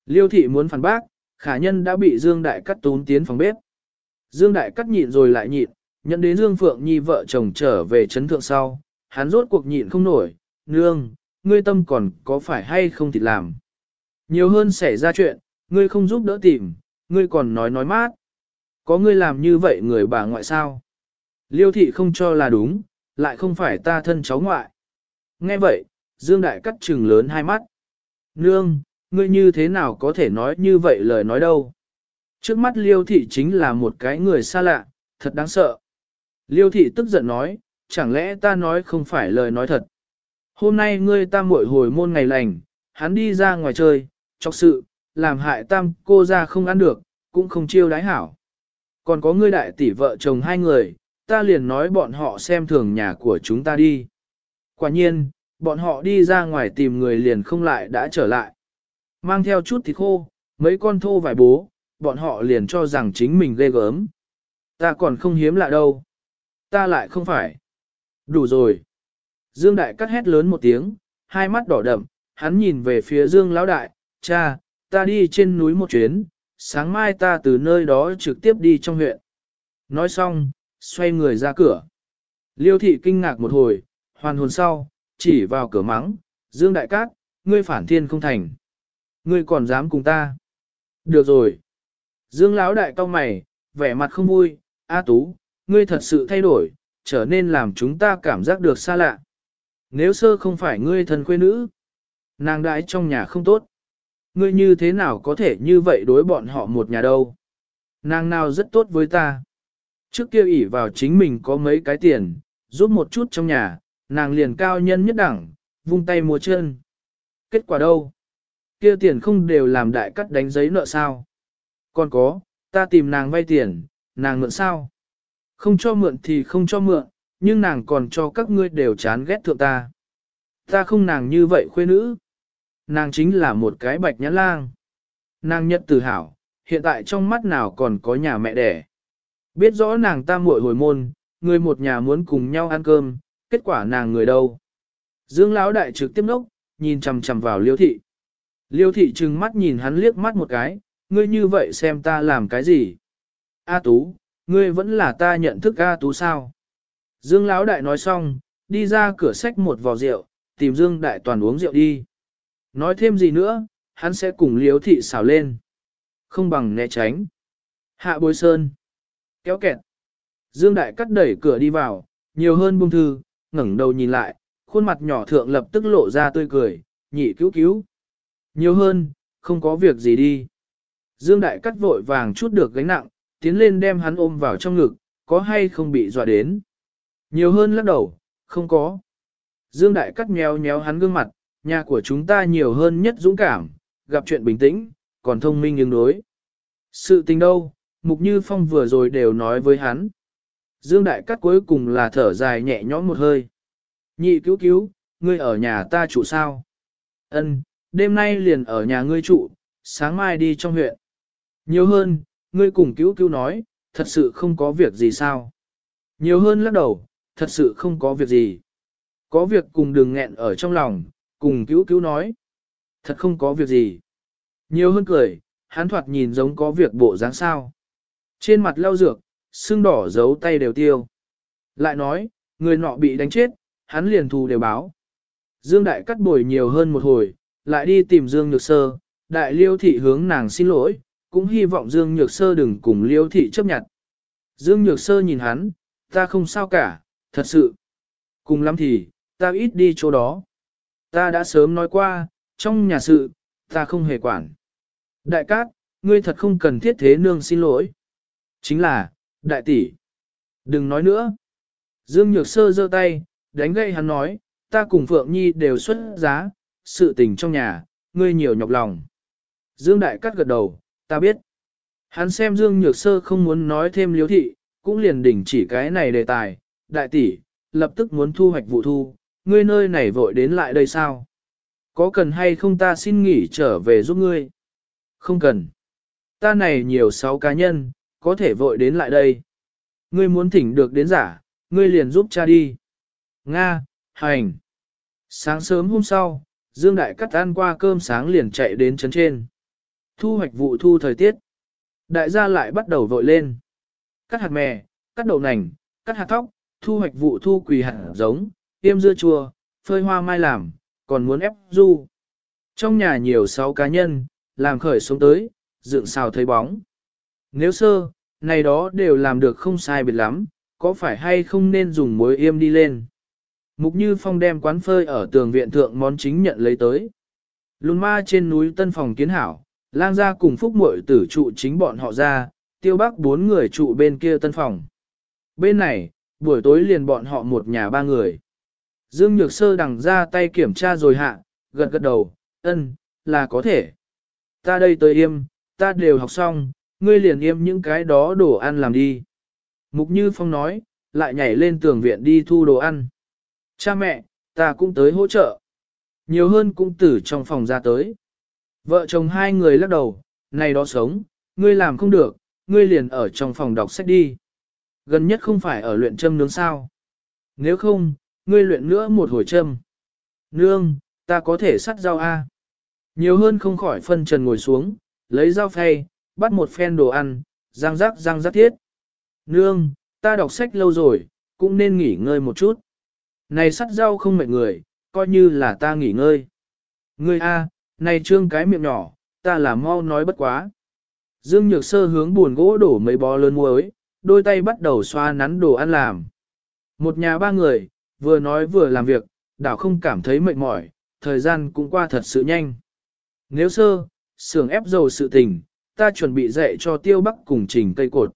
Liêu thị muốn phản bác, khả nhân đã bị Dương Đại Cắt tún tiến phòng bếp. Dương Đại Cắt nhịn rồi lại nhịn, nhận đến Dương Phượng Nhi vợ chồng trở về chấn thượng sau, hắn rốt cuộc nhịn không nổi, nương, ngươi tâm còn có phải hay không thì làm. Nhiều hơn xảy ra chuyện, ngươi không giúp đỡ tìm, ngươi còn nói nói mát. Có ngươi làm như vậy người bà ngoại sao? Liêu thị không cho là đúng, lại không phải ta thân cháu ngoại. Nghe vậy, Dương Đại cắt trừng lớn hai mắt. Nương, ngươi như thế nào có thể nói như vậy lời nói đâu? Trước mắt Liêu thị chính là một cái người xa lạ, thật đáng sợ. Liêu thị tức giận nói, chẳng lẽ ta nói không phải lời nói thật. Hôm nay ngươi ta muội hồi môn ngày lành, hắn đi ra ngoài chơi, chọc sự, làm hại tam cô ra không ăn được, cũng không chiêu đái hảo. Còn có ngươi đại tỷ vợ chồng hai người, ta liền nói bọn họ xem thường nhà của chúng ta đi. Quả nhiên, bọn họ đi ra ngoài tìm người liền không lại đã trở lại. Mang theo chút thịt khô, mấy con thô vài bố, bọn họ liền cho rằng chính mình ghê gớm. Ta còn không hiếm lạ đâu. Ta lại không phải. Đủ rồi. Dương Đại cắt hét lớn một tiếng, hai mắt đỏ đậm, hắn nhìn về phía Dương Lão Đại, cha, ta đi trên núi một chuyến, sáng mai ta từ nơi đó trực tiếp đi trong huyện. Nói xong, xoay người ra cửa. Liêu thị kinh ngạc một hồi, hoàn hồn sau, chỉ vào cửa mắng, Dương Đại Cát, ngươi phản thiên không thành. Ngươi còn dám cùng ta. Được rồi. Dương Lão Đại cao mày, vẻ mặt không vui, A Tú, ngươi thật sự thay đổi, trở nên làm chúng ta cảm giác được xa lạ. Nếu sơ không phải ngươi thân quê nữ, nàng đại trong nhà không tốt. Ngươi như thế nào có thể như vậy đối bọn họ một nhà đâu? Nàng nào rất tốt với ta. Trước kia ỷ vào chính mình có mấy cái tiền, giúp một chút trong nhà, nàng liền cao nhân nhất đẳng, vung tay mua chân. Kết quả đâu? Kia tiền không đều làm đại cắt đánh giấy nợ sao? Còn có, ta tìm nàng vay tiền, nàng mượn sao? Không cho mượn thì không cho mượn, nhưng nàng còn cho các ngươi đều chán ghét thượng ta. Ta không nàng như vậy khuê nữ. Nàng chính là một cái bạch nhãn lang. Nàng nhất tự hào, hiện tại trong mắt nào còn có nhà mẹ đẻ. Biết rõ nàng ta muội hồi môn, người một nhà muốn cùng nhau ăn cơm, kết quả nàng người đâu. Dương Lão đại trực tiếp nốc, nhìn chằm chằm vào liêu thị. Liêu thị trừng mắt nhìn hắn liếc mắt một cái, ngươi như vậy xem ta làm cái gì? A Tú, ngươi vẫn là ta nhận thức A Tú sao? Dương Lão đại nói xong, đi ra cửa sách một vò rượu, tìm Dương đại toàn uống rượu đi. Nói thêm gì nữa, hắn sẽ cùng Liễu thị xào lên. Không bằng né tránh. Hạ bối sơn. Kéo kẹt. Dương đại cắt đẩy cửa đi vào, nhiều hơn bung thư, ngẩng đầu nhìn lại, khuôn mặt nhỏ thượng lập tức lộ ra tươi cười, nhị cứu cứu. Nhiều hơn, không có việc gì đi. Dương Đại cắt vội vàng chút được gánh nặng, tiến lên đem hắn ôm vào trong ngực, có hay không bị dọa đến. Nhiều hơn lắc đầu, không có. Dương Đại cắt nhéo nhéo hắn gương mặt, nhà của chúng ta nhiều hơn nhất dũng cảm, gặp chuyện bình tĩnh, còn thông minh ứng đối. Sự tình đâu, Mục Như Phong vừa rồi đều nói với hắn. Dương Đại cắt cuối cùng là thở dài nhẹ nhõm một hơi. Nhị cứu cứu, ngươi ở nhà ta trụ sao? Ân, đêm nay liền ở nhà ngươi trụ, sáng mai đi trong huyện. Nhiều hơn, ngươi cùng cứu cứu nói, thật sự không có việc gì sao? Nhiều hơn lắc đầu, thật sự không có việc gì. Có việc cùng đừng nghẹn ở trong lòng, cùng cứu cứu nói. Thật không có việc gì. Nhiều hơn cười, hắn thoạt nhìn giống có việc bộ dáng sao. Trên mặt lau dược, xương đỏ giấu tay đều tiêu. Lại nói, người nọ bị đánh chết, hắn liền thù đều báo. Dương Đại cắt bồi nhiều hơn một hồi, lại đi tìm Dương Nhược Sơ, Đại Liêu Thị hướng nàng xin lỗi, cũng hy vọng Dương Nhược Sơ đừng cùng Liêu Thị chấp nhận. Dương Nhược Sơ nhìn hắn, ta không sao cả, thật sự. Cùng lắm thì, ta ít đi chỗ đó. Ta đã sớm nói qua, trong nhà sự, ta không hề quản. Đại cát, ngươi thật không cần thiết thế nương xin lỗi. Chính là, đại tỷ. Đừng nói nữa. Dương Nhược Sơ giơ tay, đánh gậy hắn nói, ta cùng Phượng Nhi đều xuất giá, sự tình trong nhà, ngươi nhiều nhọc lòng. Dương Đại Cát gật đầu, ta biết. Hắn xem Dương Nhược Sơ không muốn nói thêm liếu thị, cũng liền đỉnh chỉ cái này đề tài. Đại tỷ, lập tức muốn thu hoạch vụ thu, ngươi nơi này vội đến lại đây sao? Có cần hay không ta xin nghỉ trở về giúp ngươi? Không cần. Ta này nhiều sáu cá nhân, có thể vội đến lại đây. Ngươi muốn thỉnh được đến giả, ngươi liền giúp cha đi. Nga, hành. Sáng sớm hôm sau, Dương Đại cắt ăn qua cơm sáng liền chạy đến trấn trên. Thu hoạch vụ thu thời tiết. Đại gia lại bắt đầu vội lên. Cắt hạt mè, cắt đậu nành, cắt hạt thóc, thu hoạch vụ thu quỳ hạt giống, tiêm dưa chua, phơi hoa mai làm, còn muốn ép du. Trong nhà nhiều sáu cá nhân, làm khởi xuống tới, dựng xào thấy bóng. Nếu sơ, này đó đều làm được không sai biệt lắm, có phải hay không nên dùng muối yêm đi lên. Mục Như Phong đem quán phơi ở tường viện thượng món chính nhận lấy tới. Lùn ma trên núi Tân Phòng Kiến Hảo, lang gia cùng phúc muội tử trụ chính bọn họ ra, tiêu bắc bốn người trụ bên kia Tân Phòng. Bên này, buổi tối liền bọn họ một nhà ba người. Dương Nhược Sơ đằng ra tay kiểm tra rồi hạ, gật gật đầu, ân, là có thể. Ta đây tới im, ta đều học xong, ngươi liền im những cái đó đồ ăn làm đi. Mục Như Phong nói, lại nhảy lên tường viện đi thu đồ ăn. Cha mẹ, ta cũng tới hỗ trợ. Nhiều hơn cũng tử trong phòng ra tới. Vợ chồng hai người lắc đầu, này đó sống, ngươi làm không được, ngươi liền ở trong phòng đọc sách đi. Gần nhất không phải ở luyện châm nướng sao. Nếu không, ngươi luyện nữa một hồi châm. Nương, ta có thể sắt dao A. Nhiều hơn không khỏi phân trần ngồi xuống, lấy dao phay, bắt một phen đồ ăn, răng rắc răng rắc thiết. Nương, ta đọc sách lâu rồi, cũng nên nghỉ ngơi một chút. Này sắt rau không mệt người, coi như là ta nghỉ ngơi. Ngươi A, này trương cái miệng nhỏ, ta là mau nói bất quá. Dương Nhược Sơ hướng buồn gỗ đổ mấy bó lớn muối, đôi tay bắt đầu xoa nắn đồ ăn làm. Một nhà ba người, vừa nói vừa làm việc, đảo không cảm thấy mệt mỏi, thời gian cũng qua thật sự nhanh. Nếu sơ, xưởng ép dầu sự tình, ta chuẩn bị dạy cho tiêu bắc cùng trình cây cột.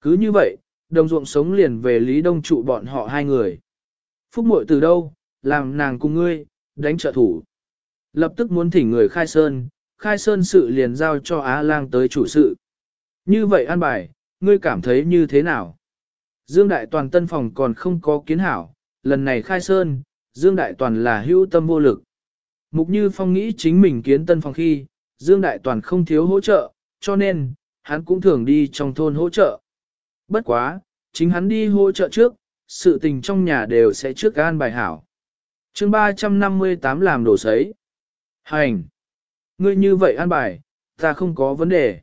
Cứ như vậy, đồng ruộng sống liền về Lý Đông trụ bọn họ hai người. Phúc muội từ đâu, làm nàng cùng ngươi, đánh trợ thủ. Lập tức muốn thỉnh người khai sơn, khai sơn sự liền giao cho Á lang tới chủ sự. Như vậy an bài, ngươi cảm thấy như thế nào? Dương Đại Toàn tân phòng còn không có kiến hảo, lần này khai sơn, Dương Đại Toàn là hữu tâm vô lực. Mục Như Phong nghĩ chính mình kiến tân phòng khi, Dương Đại Toàn không thiếu hỗ trợ, cho nên, hắn cũng thường đi trong thôn hỗ trợ. Bất quá, chính hắn đi hỗ trợ trước, sự tình trong nhà đều sẽ trước an bài hảo. chương 358 làm đồ sấy. Hành! Ngươi như vậy an bài, ta không có vấn đề.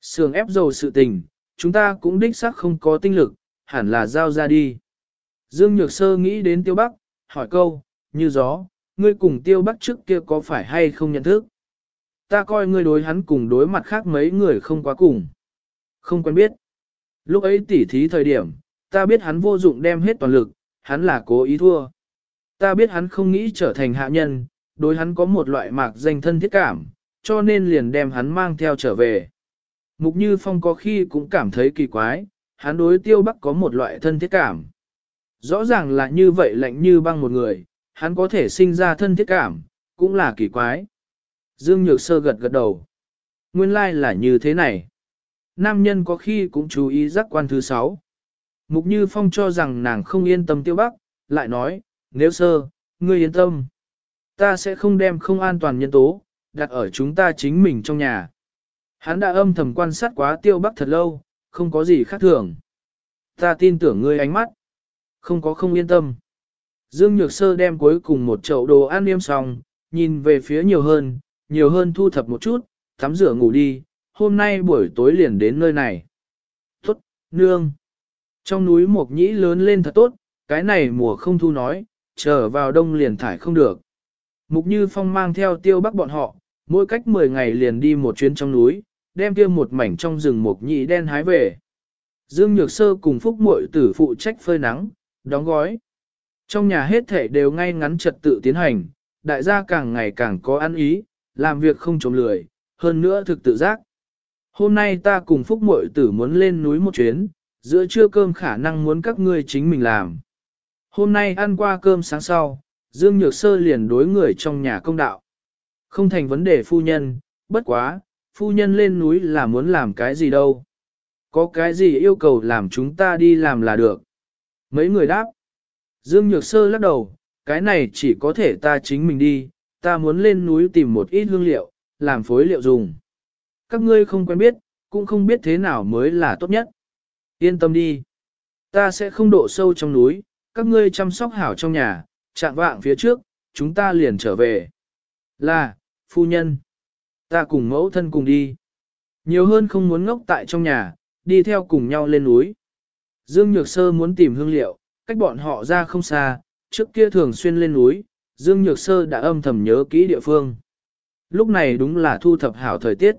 sường ép dầu sự tình, chúng ta cũng đích xác không có tinh lực, hẳn là giao ra đi. Dương Nhược Sơ nghĩ đến Tiêu Bắc, hỏi câu, như gió, ngươi cùng Tiêu Bắc trước kia có phải hay không nhận thức? Ta coi ngươi đối hắn cùng đối mặt khác mấy người không quá cùng. Không quen biết. Lúc ấy tỉ thí thời điểm, ta biết hắn vô dụng đem hết toàn lực, hắn là cố ý thua. Ta biết hắn không nghĩ trở thành hạ nhân, đối hắn có một loại mạc danh thân thiết cảm, cho nên liền đem hắn mang theo trở về. Mục Như Phong có khi cũng cảm thấy kỳ quái, hắn đối tiêu bắc có một loại thân thiết cảm. Rõ ràng là như vậy lạnh như băng một người, hắn có thể sinh ra thân thiết cảm, cũng là kỳ quái. Dương Nhược Sơ gật gật đầu. Nguyên lai like là như thế này. Nam nhân có khi cũng chú ý giác quan thứ sáu. Mục Như Phong cho rằng nàng không yên tâm tiêu bắc, lại nói, nếu sơ, ngươi yên tâm. Ta sẽ không đem không an toàn nhân tố, đặt ở chúng ta chính mình trong nhà. Hắn đã âm thầm quan sát quá tiêu bắc thật lâu, không có gì khác thường. Ta tin tưởng ngươi ánh mắt. Không có không yên tâm. Dương Nhược Sơ đem cuối cùng một chậu đồ ăn niêm xong, nhìn về phía nhiều hơn, nhiều hơn thu thập một chút, tắm rửa ngủ đi, hôm nay buổi tối liền đến nơi này. Tốt, nương. Trong núi Mộc Nhĩ lớn lên thật tốt, cái này mùa không thu nói, trở vào đông liền thải không được. Mục Như Phong mang theo tiêu bắc bọn họ, mỗi cách 10 ngày liền đi một chuyến trong núi, đem kia một mảnh trong rừng Mộc Nhĩ đen hái về. Dương Nhược Sơ cùng Phúc Muội tử phụ trách phơi nắng, đóng gói. Trong nhà hết thể đều ngay ngắn trật tự tiến hành, đại gia càng ngày càng có ăn ý, làm việc không trống lười, hơn nữa thực tự giác. Hôm nay ta cùng Phúc Muội tử muốn lên núi một chuyến, giữa trưa cơm khả năng muốn các ngươi chính mình làm. Hôm nay ăn qua cơm sáng sau, Dương Nhược Sơ liền đối người trong nhà công đạo. Không thành vấn đề phu nhân, bất quá, phu nhân lên núi là muốn làm cái gì đâu. Có cái gì yêu cầu làm chúng ta đi làm là được. Mấy người đáp. Dương Nhược Sơ lắc đầu, cái này chỉ có thể ta chính mình đi, ta muốn lên núi tìm một ít hương liệu, làm phối liệu dùng. Các ngươi không quen biết, cũng không biết thế nào mới là tốt nhất. Yên tâm đi. Ta sẽ không độ sâu trong núi, các ngươi chăm sóc hảo trong nhà, chạm vạng phía trước, chúng ta liền trở về. Là, phu nhân. Ta cùng mẫu thân cùng đi. Nhiều hơn không muốn ngốc tại trong nhà, đi theo cùng nhau lên núi. Dương Nhược Sơ muốn tìm hương liệu, cách bọn họ ra không xa, trước kia thường xuyên lên núi, Dương Nhược Sơ đã âm thầm nhớ kỹ địa phương. Lúc này đúng là thu thập hảo thời tiết.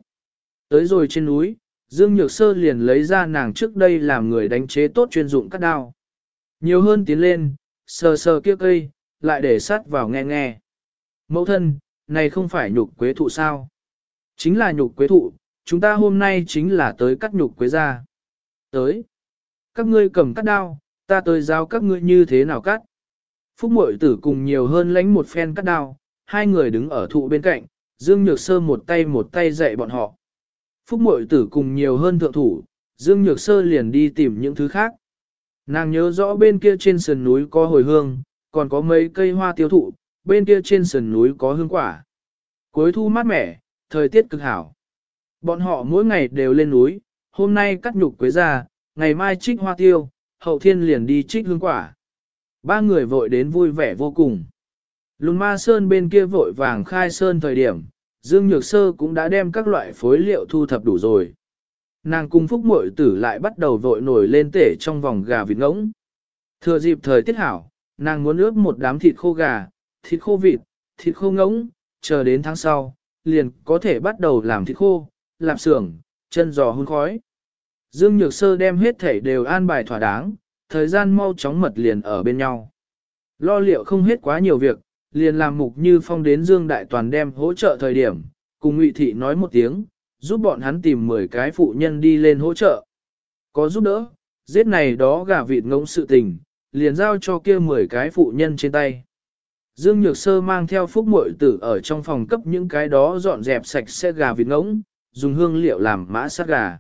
Tới rồi trên núi, Dương Nhược Sơ liền lấy ra nàng trước đây làm người đánh chế tốt chuyên dụng cắt đao. Nhiều hơn tiến lên, sờ sờ kia cây, lại để sát vào nghe nghe. Mẫu thân, này không phải nhục quế thụ sao? Chính là nhục quế thụ, chúng ta hôm nay chính là tới cắt nhục quế ra. Tới. Các ngươi cầm cắt đao, ta tới giao các ngươi như thế nào cắt. Phúc mội tử cùng nhiều hơn lánh một phen cắt đao, hai người đứng ở thụ bên cạnh, Dương Nhược Sơ một tay một tay dạy bọn họ. Phúc mội tử cùng nhiều hơn thượng thủ, Dương Nhược Sơ liền đi tìm những thứ khác. Nàng nhớ rõ bên kia trên sườn núi có hồi hương, còn có mấy cây hoa tiêu thụ, bên kia trên sườn núi có hương quả. Cuối thu mát mẻ, thời tiết cực hảo. Bọn họ mỗi ngày đều lên núi, hôm nay cắt nhục quế ra, ngày mai trích hoa tiêu, hậu thiên liền đi trích hương quả. Ba người vội đến vui vẻ vô cùng. Lùn ma sơn bên kia vội vàng khai sơn thời điểm, Dương Nhược Sơ cũng đã đem các loại phối liệu thu thập đủ rồi. Nàng cung phúc muội tử lại bắt đầu vội nổi lên tể trong vòng gà vịt ngỗng. Thừa dịp thời tiết hảo, nàng muốn ướp một đám thịt khô gà, thịt khô vịt, thịt khô ngỗng, chờ đến tháng sau, liền có thể bắt đầu làm thịt khô, lạp xưởng, chân giò hun khói. Dương Nhược Sơ đem hết thể đều an bài thỏa đáng, thời gian mau chóng mật liền ở bên nhau. Lo liệu không hết quá nhiều việc, liền làm mục như phong đến Dương Đại Toàn đem hỗ trợ thời điểm, cùng Ngụy Thị nói một tiếng, giúp bọn hắn tìm 10 cái phụ nhân đi lên hỗ trợ. Có giúp đỡ, giết này đó gà vịt ngỗng sự tình, liền giao cho kia 10 cái phụ nhân trên tay. Dương Nhược Sơ mang theo phúc muội tử ở trong phòng cấp những cái đó dọn dẹp sạch sẽ gà vịt ngỗng, dùng hương liệu làm mã sát gà.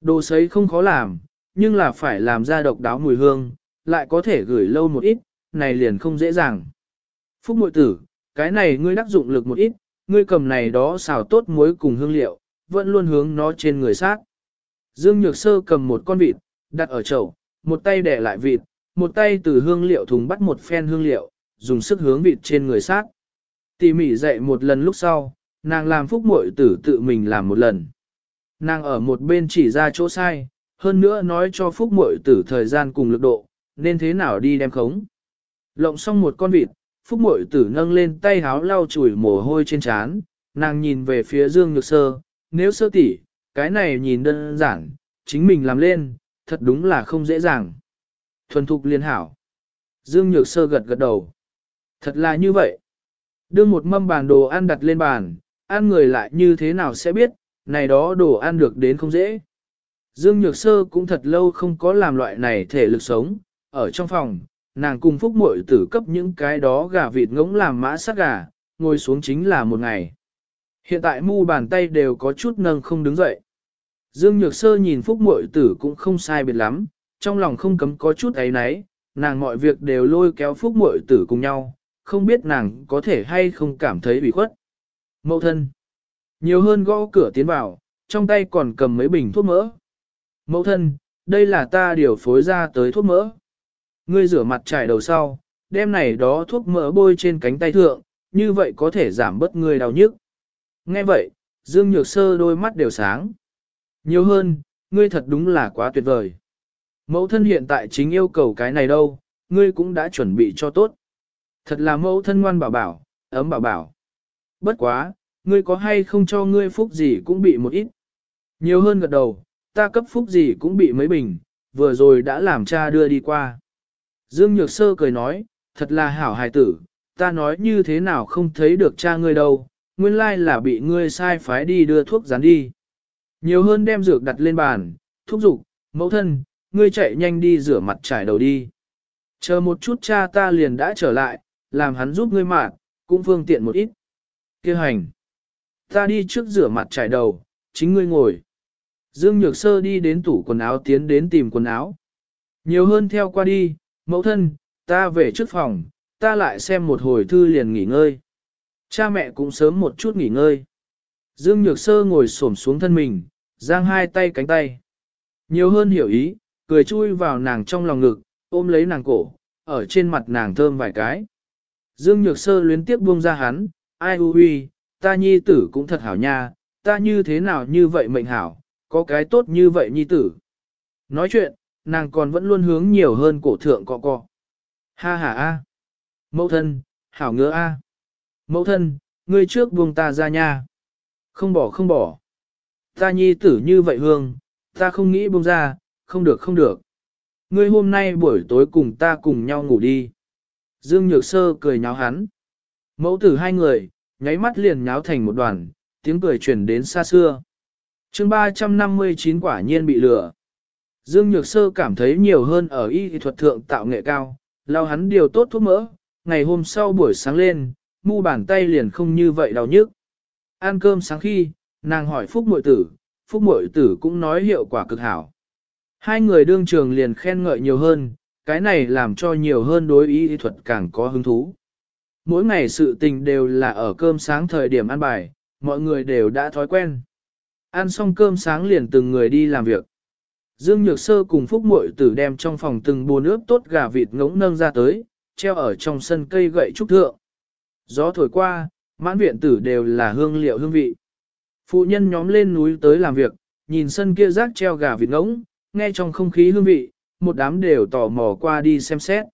Đồ sấy không khó làm, nhưng là phải làm ra độc đáo mùi hương, lại có thể gửi lâu một ít, này liền không dễ dàng. Phúc muội tử, cái này ngươi đắc dụng lực một ít, ngươi cầm này đó xào tốt muối cùng hương liệu, vẫn luôn hướng nó trên người sát. Dương Nhược Sơ cầm một con vịt, đặt ở chậu, một tay đẻ lại vịt, một tay từ hương liệu thùng bắt một phen hương liệu, dùng sức hướng vịt trên người sát. Tỉ mỉ dậy một lần lúc sau, nàng làm phúc muội tử tự mình làm một lần. Nàng ở một bên chỉ ra chỗ sai, hơn nữa nói cho phúc muội tử thời gian cùng lực độ, nên thế nào đi đem khống. Lộng xong một con vịt, phúc muội tử nâng lên tay háo lau chùi mồ hôi trên trán, nàng nhìn về phía Dương Nhược Sơ, nếu sơ tỷ, cái này nhìn đơn giản, chính mình làm lên, thật đúng là không dễ dàng. Thuần thục liên hảo. Dương Nhược Sơ gật gật đầu. Thật là như vậy. Đưa một mâm bàn đồ ăn đặt lên bàn, ăn người lại như thế nào sẽ biết, này đó đồ ăn được đến không dễ. Dương Nhược Sơ cũng thật lâu không có làm loại này thể lực sống, ở trong phòng, nàng cùng phúc muội tử cấp những cái đó gà vịt ngỗng làm mã sát gà, ngồi xuống chính là một ngày. Hiện tại mu bàn tay đều có chút nâng không đứng dậy. Dương Nhược Sơ nhìn phúc muội tử cũng không sai biệt lắm, trong lòng không cấm có chút ấy náy, nàng mọi việc đều lôi kéo phúc muội tử cùng nhau, không biết nàng có thể hay không cảm thấy bị khuất. Mậu thân. Nhiều hơn gõ cửa tiến vào, trong tay còn cầm mấy bình thuốc mỡ. Mậu thân, đây là ta điều phối ra tới thuốc mỡ. Ngươi rửa mặt trải đầu sau, đem này đó thuốc mỡ bôi trên cánh tay thượng, như vậy có thể giảm bớt ngươi đau nhức. Nghe vậy, Dương Nhược Sơ đôi mắt đều sáng. Nhiều hơn, ngươi thật đúng là quá tuyệt vời. Mẫu thân hiện tại chính yêu cầu cái này đâu, ngươi cũng đã chuẩn bị cho tốt. Thật là mẫu thân ngoan bảo bảo, ấm bảo bảo. Bất quá, ngươi có hay không cho ngươi phúc gì cũng bị một ít. Nhiều hơn gật đầu, ta cấp phúc gì cũng bị mấy bình, vừa rồi đã làm cha đưa đi qua. Dương Nhược Sơ cười nói, thật là hảo hài tử, ta nói như thế nào không thấy được cha ngươi đâu, nguyên lai là bị ngươi sai phái đi đưa thuốc rán đi. Nhiều hơn đem dược đặt lên bàn, thúc giục, mẫu thân, ngươi chạy nhanh đi rửa mặt trải đầu đi. Chờ một chút cha ta liền đã trở lại, làm hắn giúp ngươi mạng, cũng phương tiện một ít. Kêu hành. Ta đi trước rửa mặt trải đầu, chính ngươi ngồi. Dương Nhược Sơ đi đến tủ quần áo tiến đến tìm quần áo. Nhiều hơn theo qua đi, mẫu thân, ta về trước phòng, ta lại xem một hồi thư liền nghỉ ngơi. Cha mẹ cũng sớm một chút nghỉ ngơi. Dương Nhược Sơ ngồi xổm xuống thân mình, giang hai tay cánh tay. Nhiều hơn hiểu ý, cười chui vào nàng trong lòng ngực, ôm lấy nàng cổ, ở trên mặt nàng thơm vài cái. Dương Nhược Sơ luyến tiếp buông ra hắn, ai u huy, ta nhi tử cũng thật hảo nha, ta như thế nào như vậy mệnh hảo, có cái tốt như vậy nhi tử. Nói chuyện, nàng còn vẫn luôn hướng nhiều hơn cổ thượng cọ cọ. Ha ha a, mẫu thân, hảo ngứa a, mẫu thân, ngươi trước buông ta ra nha. Không bỏ không bỏ. Ta nhi tử như vậy hương, ta không nghĩ buông ra, không được không được. Ngươi hôm nay buổi tối cùng ta cùng nhau ngủ đi. Dương Nhược Sơ cười nháo hắn. Mẫu tử hai người, nháy mắt liền nháo thành một đoàn, tiếng cười truyền đến xa xưa. chương 359 quả nhiên bị lừa. Dương Nhược Sơ cảm thấy nhiều hơn ở y thuật thượng tạo nghệ cao, lao hắn điều tốt thuốc mỡ, ngày hôm sau buổi sáng lên, mu bàn tay liền không như vậy đau nhức. Ăn cơm sáng khi, nàng hỏi Phúc Mội Tử, Phúc Mội Tử cũng nói hiệu quả cực hảo. Hai người đương trường liền khen ngợi nhiều hơn, cái này làm cho nhiều hơn đối ý thuật càng có hứng thú. Mỗi ngày sự tình đều là ở cơm sáng thời điểm ăn bài, mọi người đều đã thói quen. Ăn xong cơm sáng liền từng người đi làm việc. Dương Nhược Sơ cùng Phúc Mội Tử đem trong phòng từng bồn ướp tốt gà vịt ngỗng nâng ra tới, treo ở trong sân cây gậy trúc thượng. Gió thổi qua, mãn viện tử đều là hương liệu hương vị. Phụ nhân nhóm lên núi tới làm việc, nhìn sân kia rác treo gà vịt ngỗng, nghe trong không khí hương vị, một đám đều tò mò qua đi xem xét.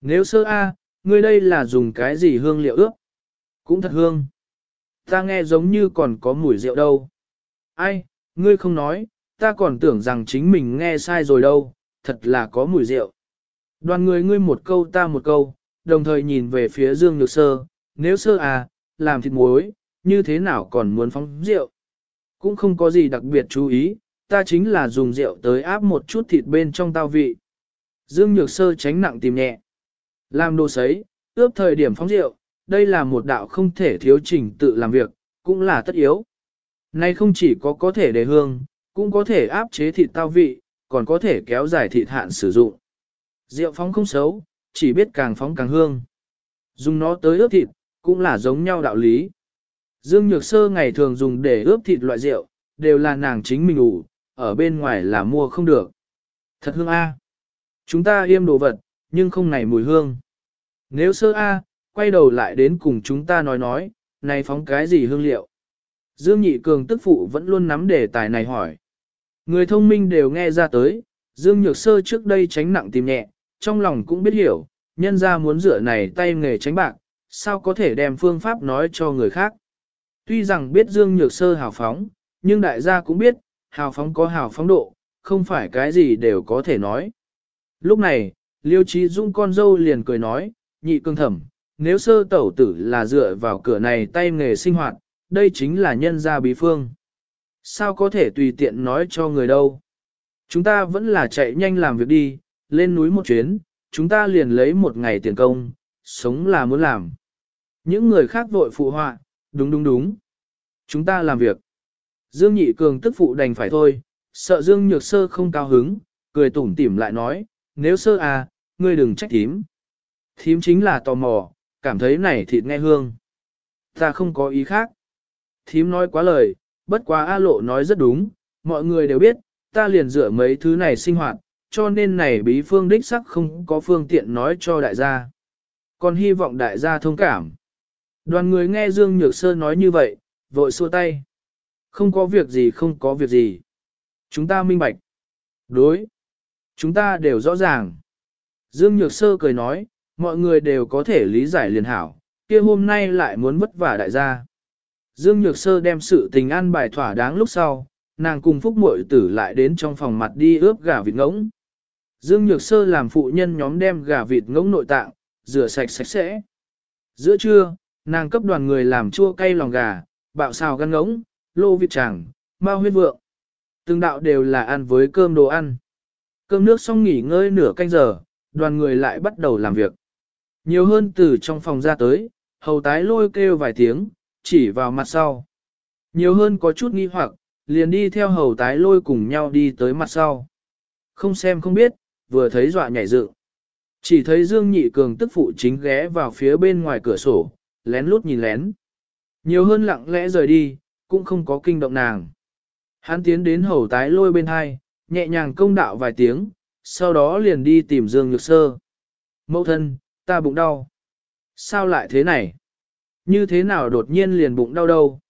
Nếu sơ A, ngươi đây là dùng cái gì hương liệu ướp? Cũng thật hương. Ta nghe giống như còn có mùi rượu đâu. Ai, ngươi không nói, ta còn tưởng rằng chính mình nghe sai rồi đâu, thật là có mùi rượu. Đoàn người ngươi một câu ta một câu, đồng thời nhìn về phía Dương Nhược Sơ, nếu sơ à, làm thịt muối, như thế nào còn muốn phóng rượu? Cũng không có gì đặc biệt chú ý, ta chính là dùng rượu tới áp một chút thịt bên trong tao vị. Dương Nhược Sơ tránh nặng tìm nhẹ. Làm đồ sấy, ướp thời điểm phóng rượu, đây là một đạo không thể thiếu trình tự làm việc, cũng là tất yếu. Nay không chỉ có có thể để hương, cũng có thể áp chế thịt tao vị, còn có thể kéo dài thịt hạn sử dụng. Rượu phóng không xấu, chỉ biết càng phóng càng hương. Dùng nó tới ướp thịt, cũng là giống nhau đạo lý. Dương Nhược Sơ ngày thường dùng để ướp thịt loại rượu, đều là nàng chính mình ủ, ở bên ngoài là mua không được. Thật hương A. Chúng ta yêm đồ vật, nhưng không này mùi hương. Nếu sơ A, quay đầu lại đến cùng chúng ta nói nói, này phóng cái gì hương liệu. Dương Nhị Cường tức phụ vẫn luôn nắm đề tài này hỏi. Người thông minh đều nghe ra tới, Dương Nhược Sơ trước đây tránh nặng tìm nhẹ, trong lòng cũng biết hiểu, nhân ra muốn rửa này tay nghề tránh bạc, sao có thể đem phương pháp nói cho người khác. Tuy rằng biết Dương Nhược Sơ hào phóng, nhưng đại gia cũng biết, hào phóng có hào phóng độ, không phải cái gì đều có thể nói. Lúc này, Liêu Trí Dung con dâu liền cười nói, nhị cương thẩm, nếu sơ tẩu tử là dựa vào cửa này tay nghề sinh hoạt, đây chính là nhân gia bí phương. Sao có thể tùy tiện nói cho người đâu? Chúng ta vẫn là chạy nhanh làm việc đi, lên núi một chuyến, chúng ta liền lấy một ngày tiền công, sống là muốn làm. Những người khác vội phụ họa, đúng đúng đúng. Chúng ta làm việc. Dương Nhị Cường tức phụ đành phải thôi, sợ Dương Nhược Sơ không cao hứng, cười tủm tỉm lại nói, nếu sơ à, ngươi đừng trách thím. Thím chính là tò mò, cảm thấy này thịt nghe hương. Ta không có ý khác. Thím nói quá lời, bất quá A Lộ nói rất đúng, mọi người đều biết, ta liền dựa mấy thứ này sinh hoạt, cho nên này bí phương đích sắc không có phương tiện nói cho đại gia. Còn hy vọng đại gia thông cảm. Đoàn người nghe Dương Nhược Sơ nói như vậy, vội xua tay. Không có việc gì không có việc gì. Chúng ta minh bạch. Đối. Chúng ta đều rõ ràng. Dương Nhược Sơ cười nói, mọi người đều có thể lý giải liền hảo, kia hôm nay lại muốn vất vả đại gia. Dương Nhược Sơ đem sự tình an bài thỏa đáng lúc sau, nàng cùng Phúc Mội Tử lại đến trong phòng mặt đi ướp gà vịt ngỗng. Dương Nhược Sơ làm phụ nhân nhóm đem gà vịt ngỗng nội tạng, rửa sạch sạch sẽ. Giữa trưa, nàng cấp đoàn người làm chua cay lòng gà, bạo xào gan ngỗng, lô vịt tràng, mao huyết vượng. Từng đạo đều là ăn với cơm đồ ăn. Cơm nước xong nghỉ ngơi nửa canh giờ, đoàn người lại bắt đầu làm việc. Nhiều hơn từ trong phòng ra tới, hầu tái lôi kêu vài tiếng, chỉ vào mặt sau. Nhiều hơn có chút nghi hoặc, liền đi theo hầu tái lôi cùng nhau đi tới mặt sau. Không xem không biết, vừa thấy dọa nhảy dựng. Chỉ thấy Dương Nhị Cường tức phụ chính ghé vào phía bên ngoài cửa sổ, lén lút nhìn lén. Nhiều hơn lặng lẽ rời đi, cũng không có kinh động nàng. Hắn tiến đến hầu tái lôi bên hai, nhẹ nhàng công đạo vài tiếng, sau đó liền đi tìm Dương Nhược Sơ. Mẫu thân, ta bụng đau. Sao lại thế này? Như thế nào đột nhiên liền bụng đau đâu?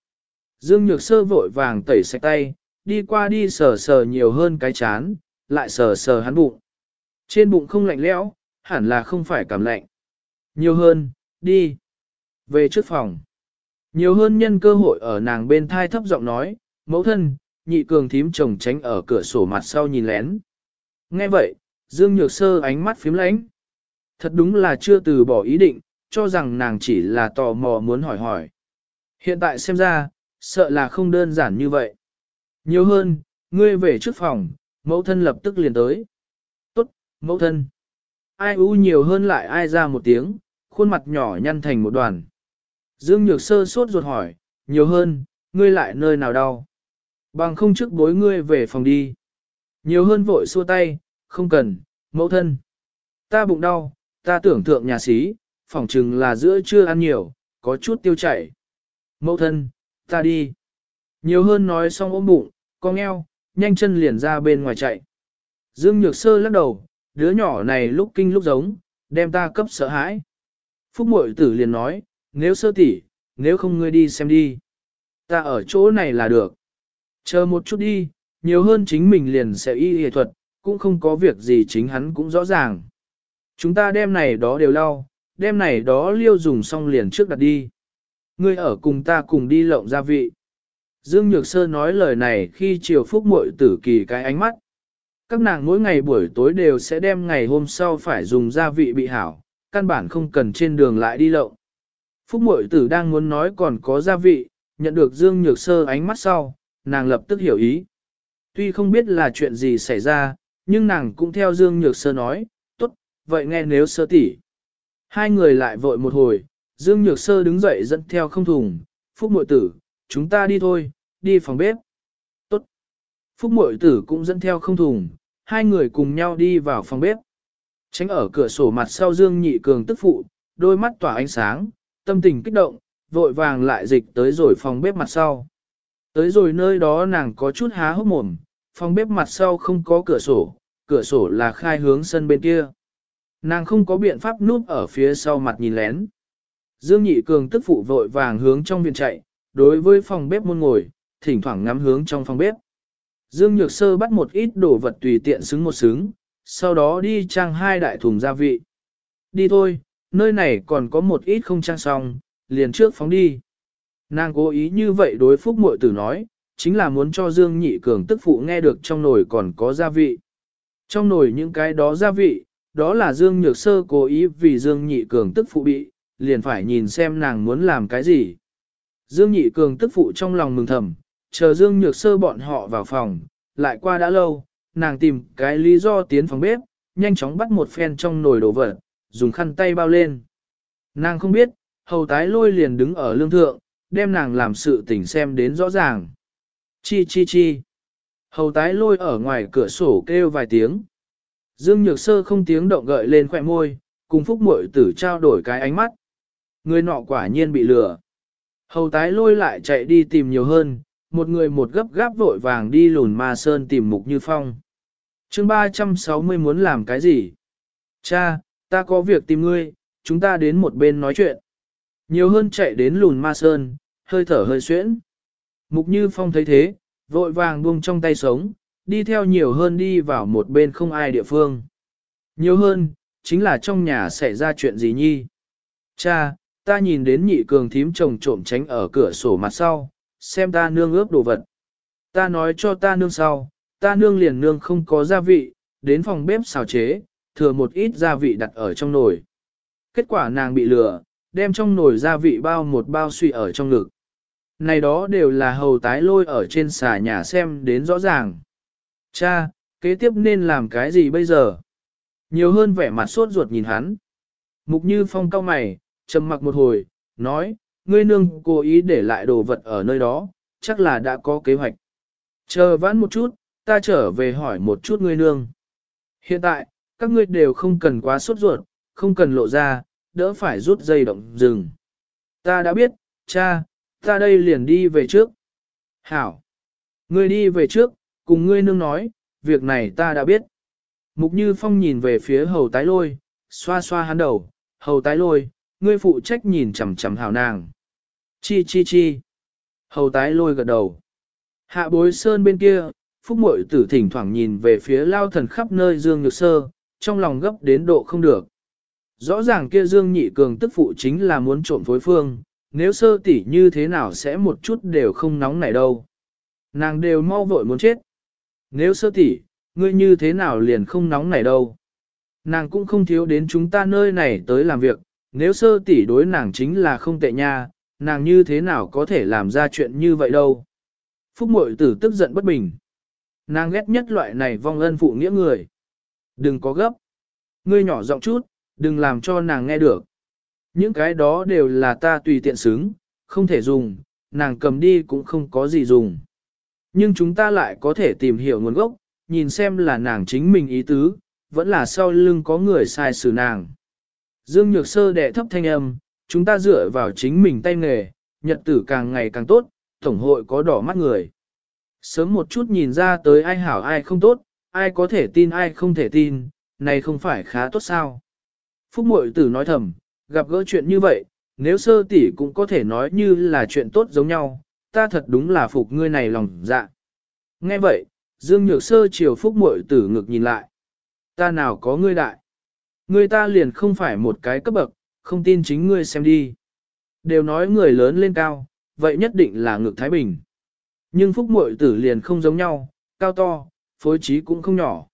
Dương Nhược Sơ vội vàng tẩy sạch tay, đi qua đi sờ sờ nhiều hơn cái chán, lại sờ sờ hắn bụng. Trên bụng không lạnh lẽo, hẳn là không phải cảm lạnh. Nhiều hơn, đi. Về trước phòng. Nhiều hơn nhân cơ hội ở nàng bên thai thấp giọng nói, mẫu thân, nhị cường thím chồng tránh ở cửa sổ mặt sau nhìn lén. Nghe vậy, Dương Nhược Sơ ánh mắt phím lánh. Thật đúng là chưa từ bỏ ý định, cho rằng nàng chỉ là tò mò muốn hỏi hỏi. Hiện tại xem ra, sợ là không đơn giản như vậy. Nhiều hơn, ngươi về trước phòng, mẫu thân lập tức liền tới. Tốt, mẫu thân. Ai u nhiều hơn lại ai ra một tiếng, khuôn mặt nhỏ nhăn thành một đoàn. Dương Nhược Sơ sốt ruột hỏi, nhiều hơn, ngươi lại nơi nào đau? Bằng không trước bối ngươi về phòng đi. Nhiều hơn vội xua tay, không cần, mẫu thân. Ta bụng đau, ta tưởng thượng nhà sĩ, phỏng chừng là giữa trưa ăn nhiều, có chút tiêu chảy. Mẫu thân, ta đi. Nhiều hơn nói xong ôm bụng, con eo, nhanh chân liền ra bên ngoài chạy. Dương Nhược Sơ lắc đầu, đứa nhỏ này lúc kinh lúc giống, đem ta cấp sợ hãi. Phúc mội tử liền nói, nếu sơ tỷ, nếu không ngươi đi xem đi. Ta ở chỗ này là được. Chờ một chút đi, nhiều hơn chính mình liền sẽ y y thuật, cũng không có việc gì chính hắn cũng rõ ràng. Chúng ta đem này đó đều lau, đem này đó liêu dùng xong liền trước đặt đi. Ngươi ở cùng ta cùng đi lộng gia vị. Dương Nhược Sơ nói lời này khi chiều phúc muội tử kỳ cái ánh mắt. Các nàng mỗi ngày buổi tối đều sẽ đem ngày hôm sau phải dùng gia vị bị hảo, căn bản không cần trên đường lại đi lộng. Phúc Mội tử đang muốn nói còn có gia vị, nhận được Dương Nhược Sơ ánh mắt sau, nàng lập tức hiểu ý. Tuy không biết là chuyện gì xảy ra, nhưng nàng cũng theo Dương Nhược Sơ nói, tốt, vậy nghe nếu sơ tỷ. Hai người lại vội một hồi, Dương Nhược Sơ đứng dậy dẫn theo không thùng, Phúc Mội Tử, chúng ta đi thôi, đi phòng bếp. Tốt. Phúc Mội Tử cũng dẫn theo không thùng, hai người cùng nhau đi vào phòng bếp. Tránh ở cửa sổ mặt sau Dương Nhị Cường tức phụ, đôi mắt tỏa ánh sáng, tâm tình kích động, vội vàng lại dịch tới rồi phòng bếp mặt sau. Tới rồi nơi đó nàng có chút há hốc mồm, phòng bếp mặt sau không có cửa sổ, cửa sổ là khai hướng sân bên kia. Nàng không có biện pháp núp ở phía sau mặt nhìn lén. Dương Nhị Cường tức phụ vội vàng hướng trong viện chạy, đối với phòng bếp môn ngồi, thỉnh thoảng ngắm hướng trong phòng bếp. Dương Nhược Sơ bắt một ít đồ vật tùy tiện xứng một xứng, sau đó đi trang hai đại thùng gia vị. Đi thôi, nơi này còn có một ít không trang xong, liền trước phóng đi. Nàng cố ý như vậy đối phúc muội tử nói, chính là muốn cho Dương Nhị Cường tức phụ nghe được trong nồi còn có gia vị. Trong nồi những cái đó gia vị, đó là Dương Nhược Sơ cố ý vì Dương Nhị Cường tức phụ bị, liền phải nhìn xem nàng muốn làm cái gì. Dương Nhị Cường tức phụ trong lòng mừng thầm, chờ Dương Nhược Sơ bọn họ vào phòng, lại qua đã lâu, nàng tìm cái lý do tiến phòng bếp, nhanh chóng bắt một phen trong nồi đồ vật, dùng khăn tay bao lên. Nàng không biết, hầu tái lôi liền đứng ở lương thượng, đem nàng làm sự tình xem đến rõ ràng. Chi chi chi. Hầu tái lôi ở ngoài cửa sổ kêu vài tiếng. Dương Nhược Sơ không tiếng động gợi lên khỏe môi, cùng Phúc muội Tử trao đổi cái ánh mắt. Người nọ quả nhiên bị lừa. Hầu tái lôi lại chạy đi tìm nhiều hơn, một người một gấp gáp vội vàng đi lùn ma sơn tìm Mục Như Phong. chương 360 muốn làm cái gì? Cha, ta có việc tìm ngươi, chúng ta đến một bên nói chuyện. Nhiều hơn chạy đến lùn ma sơn, hơi thở hơi xuyễn. Mục Như Phong thấy thế, vội vàng buông trong tay sống, đi theo nhiều hơn đi vào một bên không ai địa phương. Nhiều hơn, chính là trong nhà xảy ra chuyện gì nhi. Cha, ta nhìn đến nhị cường thím chồng trộm tránh ở cửa sổ mặt sau, xem ta nương ướp đồ vật. Ta nói cho ta nương sau, ta nương liền nương không có gia vị, đến phòng bếp xào chế, thừa một ít gia vị đặt ở trong nồi. Kết quả nàng bị lừa, đem trong nồi gia vị bao một bao suy ở trong ngực. Này đó đều là hầu tái lôi ở trên xà nhà xem đến rõ ràng. Cha, kế tiếp nên làm cái gì bây giờ? Nhiều hơn vẻ mặt sốt ruột nhìn hắn. Mục như phong cao mày, trầm mặc một hồi, nói, ngươi nương cố ý để lại đồ vật ở nơi đó, chắc là đã có kế hoạch. Chờ vãn một chút, ta trở về hỏi một chút ngươi nương. Hiện tại, các ngươi đều không cần quá sốt ruột, không cần lộ ra, đỡ phải rút dây động rừng. Ta đã biết, cha, Ta đây liền đi về trước. Hảo. Ngươi đi về trước, cùng ngươi nương nói, việc này ta đã biết. Mục Như Phong nhìn về phía hầu tái lôi, xoa xoa hắn đầu, hầu tái lôi, ngươi phụ trách nhìn chằm chằm hảo nàng. Chi chi chi. Hầu tái lôi gật đầu. Hạ bối sơn bên kia, phúc mội tử thỉnh thoảng nhìn về phía lao thần khắp nơi dương nhược sơ, trong lòng gấp đến độ không được. Rõ ràng kia dương nhị cường tức phụ chính là muốn trộm phối phương, nếu sơ tỷ như thế nào sẽ một chút đều không nóng này đâu. Nàng đều mau vội muốn chết. Nếu sơ tỷ, ngươi như thế nào liền không nóng này đâu. Nàng cũng không thiếu đến chúng ta nơi này tới làm việc, nếu sơ tỷ đối nàng chính là không tệ nha, nàng như thế nào có thể làm ra chuyện như vậy đâu. Phúc mội tử tức giận bất bình. Nàng ghét nhất loại này vong ân phụ nghĩa người. Đừng có gấp. Ngươi nhỏ giọng chút, đừng làm cho nàng nghe được. Những cái đó đều là ta tùy tiện xứng, không thể dùng, nàng cầm đi cũng không có gì dùng. Nhưng chúng ta lại có thể tìm hiểu nguồn gốc, nhìn xem là nàng chính mình ý tứ, vẫn là sau lưng có người sai xử nàng. Dương Nhược Sơ đệ thấp thanh âm, chúng ta dựa vào chính mình tay nghề, nhật tử càng ngày càng tốt, tổng hội có đỏ mắt người. Sớm một chút nhìn ra tới ai hảo ai không tốt, ai có thể tin ai không thể tin, này không phải khá tốt sao. Phúc mội tử nói thầm, gặp gỡ chuyện như vậy, nếu sơ tỷ cũng có thể nói như là chuyện tốt giống nhau, ta thật đúng là phục ngươi này lòng dạ. Nghe vậy, Dương Nhược Sơ chiều Phúc mội tử ngực nhìn lại. Ta nào có ngươi đại. Ngươi ta liền không phải một cái cấp bậc, không tin chính ngươi xem đi. Đều nói người lớn lên cao, vậy nhất định là ngực Thái Bình. Nhưng Phúc mội tử liền không giống nhau, cao to, phối trí cũng không nhỏ.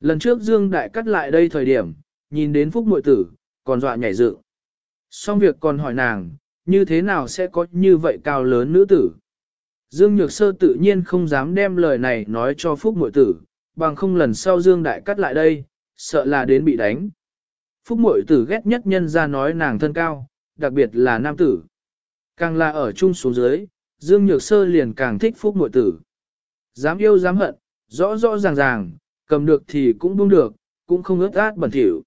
Lần trước Dương Đại cắt lại đây thời điểm, nhìn đến Phúc mội tử, còn dọa nhảy dựng. Xong việc còn hỏi nàng, như thế nào sẽ có như vậy cao lớn nữ tử. Dương Nhược Sơ tự nhiên không dám đem lời này nói cho Phúc Mội Tử, bằng không lần sau Dương Đại cắt lại đây, sợ là đến bị đánh. Phúc Mội Tử ghét nhất nhân ra nói nàng thân cao, đặc biệt là nam tử. Càng là ở chung xuống dưới, Dương Nhược Sơ liền càng thích Phúc Mội Tử. Dám yêu dám hận, rõ rõ ràng ràng, cầm được thì cũng buông được, cũng không ướt át bẩn thỉu.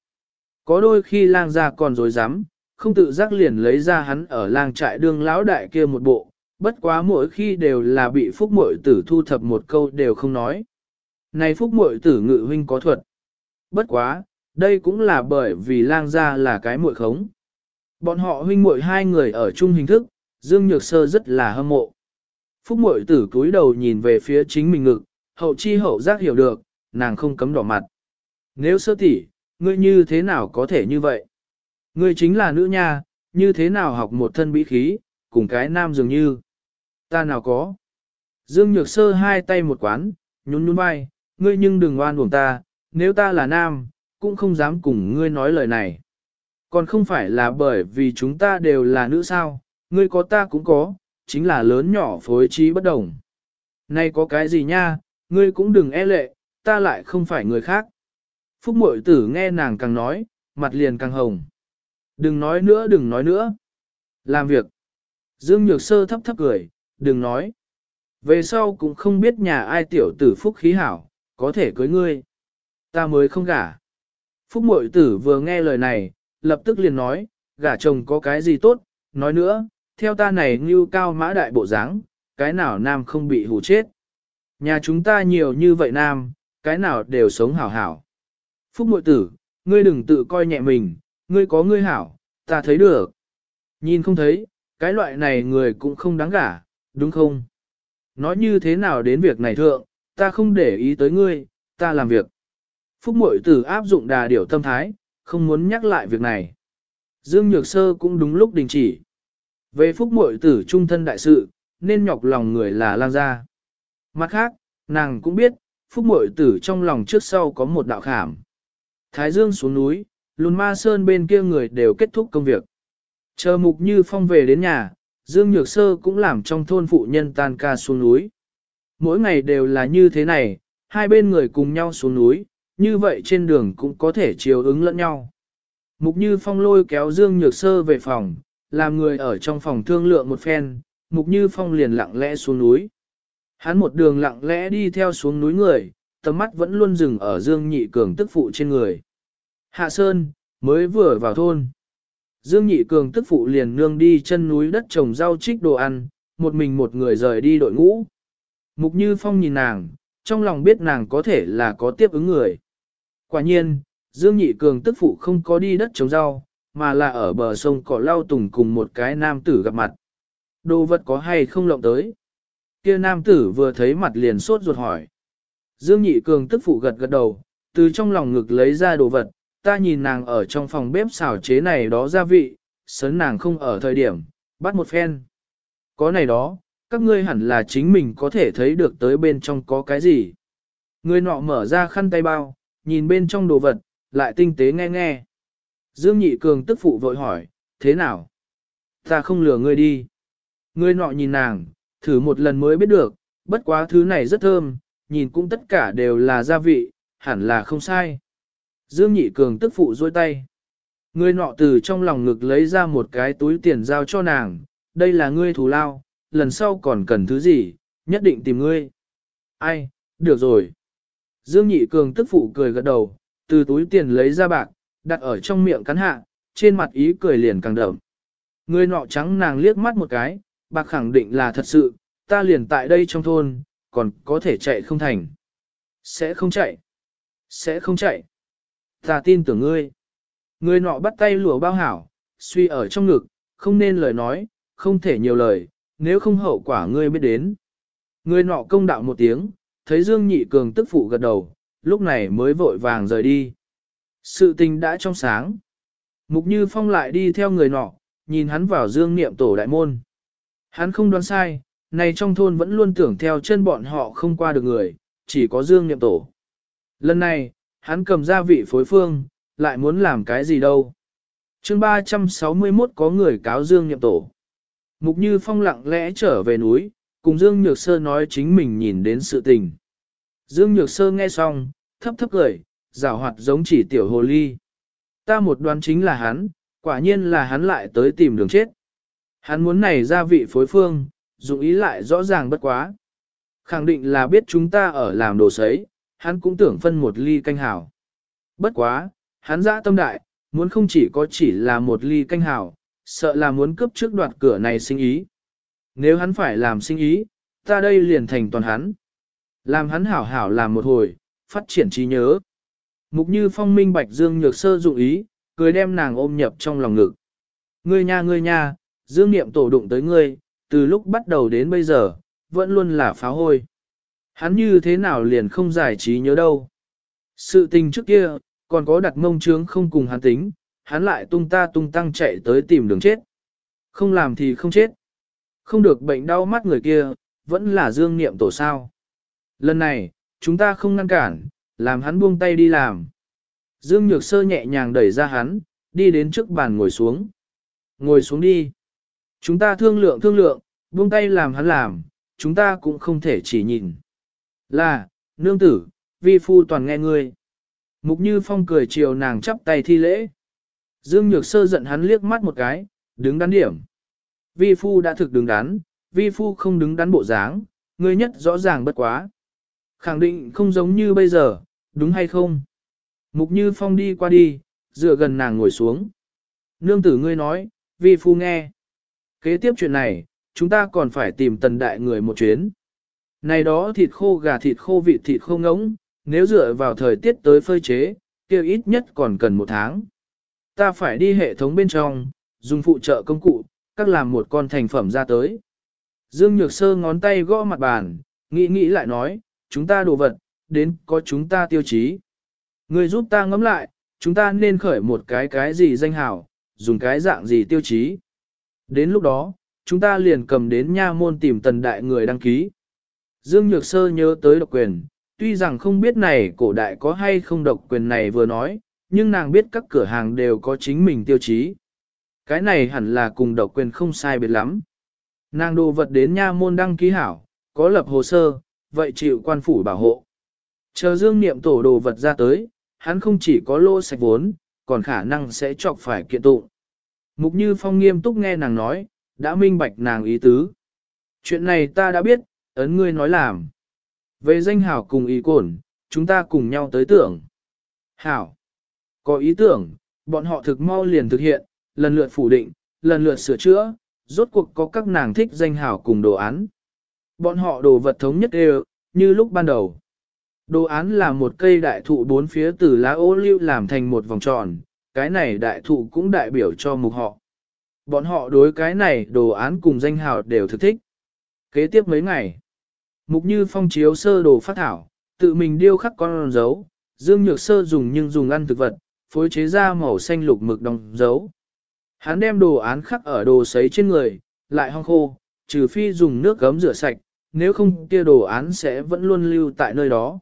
Có đôi khi lang ra còn dối dám, không tự giác liền lấy ra hắn ở lang trại đương lão đại kia một bộ, bất quá mỗi khi đều là bị phúc muội tử thu thập một câu đều không nói. Này phúc muội tử ngự huynh có thuật. Bất quá, đây cũng là bởi vì lang gia là cái muội khống. Bọn họ huynh muội hai người ở chung hình thức, Dương Nhược Sơ rất là hâm mộ. Phúc muội tử cúi đầu nhìn về phía chính mình ngực, hậu chi hậu giác hiểu được, nàng không cấm đỏ mặt. Nếu sơ tỷ, ngươi như thế nào có thể như vậy? Ngươi chính là nữ nha, như thế nào học một thân bí khí, cùng cái nam dường như. Ta nào có. Dương Nhược Sơ hai tay một quán, nhún nhún vai, ngươi nhưng đừng oan uổng ta, nếu ta là nam, cũng không dám cùng ngươi nói lời này. Còn không phải là bởi vì chúng ta đều là nữ sao, ngươi có ta cũng có, chính là lớn nhỏ phối trí bất đồng. Này có cái gì nha, ngươi cũng đừng e lệ, ta lại không phải người khác. Phúc mội tử nghe nàng càng nói, mặt liền càng hồng. Đừng nói nữa đừng nói nữa. Làm việc. Dương Nhược Sơ thấp thấp cười, đừng nói. Về sau cũng không biết nhà ai tiểu tử phúc khí hảo, có thể cưới ngươi. Ta mới không gả. Phúc mội tử vừa nghe lời này, lập tức liền nói, gả chồng có cái gì tốt, nói nữa, theo ta này như cao mã đại bộ dáng, cái nào nam không bị hù chết. Nhà chúng ta nhiều như vậy nam, cái nào đều sống hảo hảo. Phúc mội tử, ngươi đừng tự coi nhẹ mình, ngươi có ngươi hảo, ta thấy được. Nhìn không thấy, cái loại này người cũng không đáng gả, đúng không? Nói như thế nào đến việc này thượng, ta không để ý tới ngươi, ta làm việc. Phúc mội tử áp dụng đà điểu tâm thái, không muốn nhắc lại việc này. Dương Nhược Sơ cũng đúng lúc đình chỉ. Về phúc mội tử trung thân đại sự, nên nhọc lòng người là lang gia. Mặt khác, nàng cũng biết, phúc mội tử trong lòng trước sau có một đạo khảm. Thái Dương xuống núi, lùn ma sơn bên kia người đều kết thúc công việc. Chờ mục như phong về đến nhà, Dương Nhược Sơ cũng làm trong thôn phụ nhân tan ca xuống núi. Mỗi ngày đều là như thế này, hai bên người cùng nhau xuống núi, như vậy trên đường cũng có thể chiều ứng lẫn nhau. Mục Như Phong lôi kéo Dương Nhược Sơ về phòng, làm người ở trong phòng thương lượng một phen, Mục Như Phong liền lặng lẽ xuống núi. Hắn một đường lặng lẽ đi theo xuống núi người, tầm mắt vẫn luôn dừng ở Dương Nhị Cường tức phụ trên người. Hạ Sơn, mới vừa vào thôn. Dương Nhị Cường tức phụ liền nương đi chân núi đất trồng rau trích đồ ăn, một mình một người rời đi đội ngũ. Mục Như Phong nhìn nàng, trong lòng biết nàng có thể là có tiếp ứng người. Quả nhiên, Dương Nhị Cường tức phụ không có đi đất trồng rau, mà là ở bờ sông cỏ lau tùng cùng một cái nam tử gặp mặt. Đồ vật có hay không lộng tới? Kia nam tử vừa thấy mặt liền sốt ruột hỏi. Dương Nhị Cường tức phụ gật gật đầu, từ trong lòng ngực lấy ra đồ vật, ta nhìn nàng ở trong phòng bếp xào chế này đó gia vị, sớn nàng không ở thời điểm, bắt một phen. Có này đó, các ngươi hẳn là chính mình có thể thấy được tới bên trong có cái gì. Người nọ mở ra khăn tay bao, nhìn bên trong đồ vật, lại tinh tế nghe nghe. Dương Nhị Cường tức phụ vội hỏi, thế nào? Ta không lừa ngươi đi. Người nọ nhìn nàng, thử một lần mới biết được, bất quá thứ này rất thơm, nhìn cũng tất cả đều là gia vị, hẳn là không sai. Dương Nhị Cường tức phụ dôi tay. Người nọ từ trong lòng ngực lấy ra một cái túi tiền giao cho nàng, đây là ngươi thù lao, lần sau còn cần thứ gì, nhất định tìm ngươi. Ai, được rồi. Dương Nhị Cường tức phụ cười gật đầu, từ túi tiền lấy ra bạc, đặt ở trong miệng cắn hạ, trên mặt ý cười liền càng đậm. Người nọ trắng nàng liếc mắt một cái, bạc khẳng định là thật sự, ta liền tại đây trong thôn, còn có thể chạy không thành. Sẽ không chạy. Sẽ không chạy. Ta tin tưởng ngươi. Người nọ bắt tay lùa bao hảo, suy ở trong ngực, không nên lời nói, không thể nhiều lời, nếu không hậu quả ngươi biết đến. Người nọ công đạo một tiếng, thấy Dương Nhị Cường tức phụ gật đầu, lúc này mới vội vàng rời đi. Sự tình đã trong sáng. Mục Như Phong lại đi theo người nọ, nhìn hắn vào Dương Niệm tổ đại môn. Hắn không đoán sai, này trong thôn vẫn luôn tưởng theo chân bọn họ không qua được người, chỉ có Dương Niệm tổ. Lần này, hắn cầm gia vị phối phương, lại muốn làm cái gì đâu. chương 361 có người cáo Dương Niệm tổ. Mục Như Phong lặng lẽ trở về núi, cùng Dương Nhược Sơ nói chính mình nhìn đến sự tình. Dương Nhược Sơ nghe xong, thấp thấp cười, rào hoạt giống chỉ tiểu hồ ly. Ta một đoán chính là hắn, quả nhiên là hắn lại tới tìm đường chết. Hắn muốn này gia vị phối phương, dụng ý lại rõ ràng bất quá. Khẳng định là biết chúng ta ở làm đồ sấy, hắn cũng tưởng phân một ly canh hảo. Bất quá, hắn dã tâm đại, muốn không chỉ có chỉ là một ly canh hảo, sợ là muốn cướp trước đoạt cửa này sinh ý. Nếu hắn phải làm sinh ý, ta đây liền thành toàn hắn. Làm hắn hảo hảo làm một hồi, phát triển trí nhớ. Mục như phong minh bạch dương nhược sơ dụng ý, cười đem nàng ôm nhập trong lòng ngực. Ngươi nha ngươi nha, dương niệm tổ đụng tới ngươi, từ lúc bắt đầu đến bây giờ, vẫn luôn là phá hôi. Hắn như thế nào liền không giải trí nhớ đâu. Sự tình trước kia, còn có đặt mông trướng không cùng hắn tính, hắn lại tung ta tung tăng chạy tới tìm đường chết. Không làm thì không chết. Không được bệnh đau mắt người kia, vẫn là dương niệm tổ sao. Lần này, chúng ta không ngăn cản, làm hắn buông tay đi làm. Dương Nhược Sơ nhẹ nhàng đẩy ra hắn, đi đến trước bàn ngồi xuống. Ngồi xuống đi. Chúng ta thương lượng thương lượng, buông tay làm hắn làm, chúng ta cũng không thể chỉ nhìn. Là, nương tử, vi phu toàn nghe ngươi. Mục Như Phong cười chiều nàng chắp tay thi lễ. Dương Nhược Sơ giận hắn liếc mắt một cái, đứng đắn điểm. Vi phu đã thực đứng đắn, vi phu không đứng đắn bộ dáng, ngươi nhất rõ ràng bất quá. Khẳng định không giống như bây giờ, đúng hay không? Mục Như Phong đi qua đi, dựa gần nàng ngồi xuống. Nương tử ngươi nói, vi phu nghe. Kế tiếp chuyện này, chúng ta còn phải tìm tần đại người một chuyến. Này đó thịt khô gà thịt khô vịt thịt khô ngỗng, nếu dựa vào thời tiết tới phơi chế, kêu ít nhất còn cần một tháng. Ta phải đi hệ thống bên trong, dùng phụ trợ công cụ, các làm một con thành phẩm ra tới. Dương Nhược Sơ ngón tay gõ mặt bàn, nghĩ nghĩ lại nói, chúng ta đồ vật, đến có chúng ta tiêu chí. Người giúp ta ngẫm lại, chúng ta nên khởi một cái cái gì danh hảo, dùng cái dạng gì tiêu chí. Đến lúc đó, chúng ta liền cầm đến nha môn tìm tần đại người đăng ký. Dương Nhược Sơ nhớ tới độc quyền, tuy rằng không biết này cổ đại có hay không độc quyền này vừa nói, nhưng nàng biết các cửa hàng đều có chính mình tiêu chí. Cái này hẳn là cùng độc quyền không sai biệt lắm. Nàng đồ vật đến nha môn đăng ký hảo, có lập hồ sơ, vậy chịu quan phủ bảo hộ. Chờ dương niệm tổ đồ vật ra tới, hắn không chỉ có lô sạch vốn, còn khả năng sẽ chọc phải kiện tụng. Mục Như Phong nghiêm túc nghe nàng nói, đã minh bạch nàng ý tứ. Chuyện này ta đã biết, ấn ngươi nói làm. Về danh hảo cùng ý cổn, chúng ta cùng nhau tới tưởng. Hảo, có ý tưởng, bọn họ thực mau liền thực hiện, lần lượt phủ định, lần lượt sửa chữa, rốt cuộc có các nàng thích danh hảo cùng đồ án. Bọn họ đồ vật thống nhất đều, như lúc ban đầu. Đồ án là một cây đại thụ bốn phía từ lá ô liu làm thành một vòng tròn, cái này đại thụ cũng đại biểu cho mục họ. Bọn họ đối cái này đồ án cùng danh hào đều thực thích. Kế tiếp mấy ngày, mục như phong chiếu sơ đồ phát thảo, tự mình điêu khắc con dấu, dương nhược sơ dùng nhưng dùng ăn thực vật, phối chế ra màu xanh lục mực đồng dấu. Hắn đem đồ án khắc ở đồ sấy trên người, lại hong khô, trừ phi dùng nước gấm rửa sạch, nếu không kia đồ án sẽ vẫn luôn lưu tại nơi đó.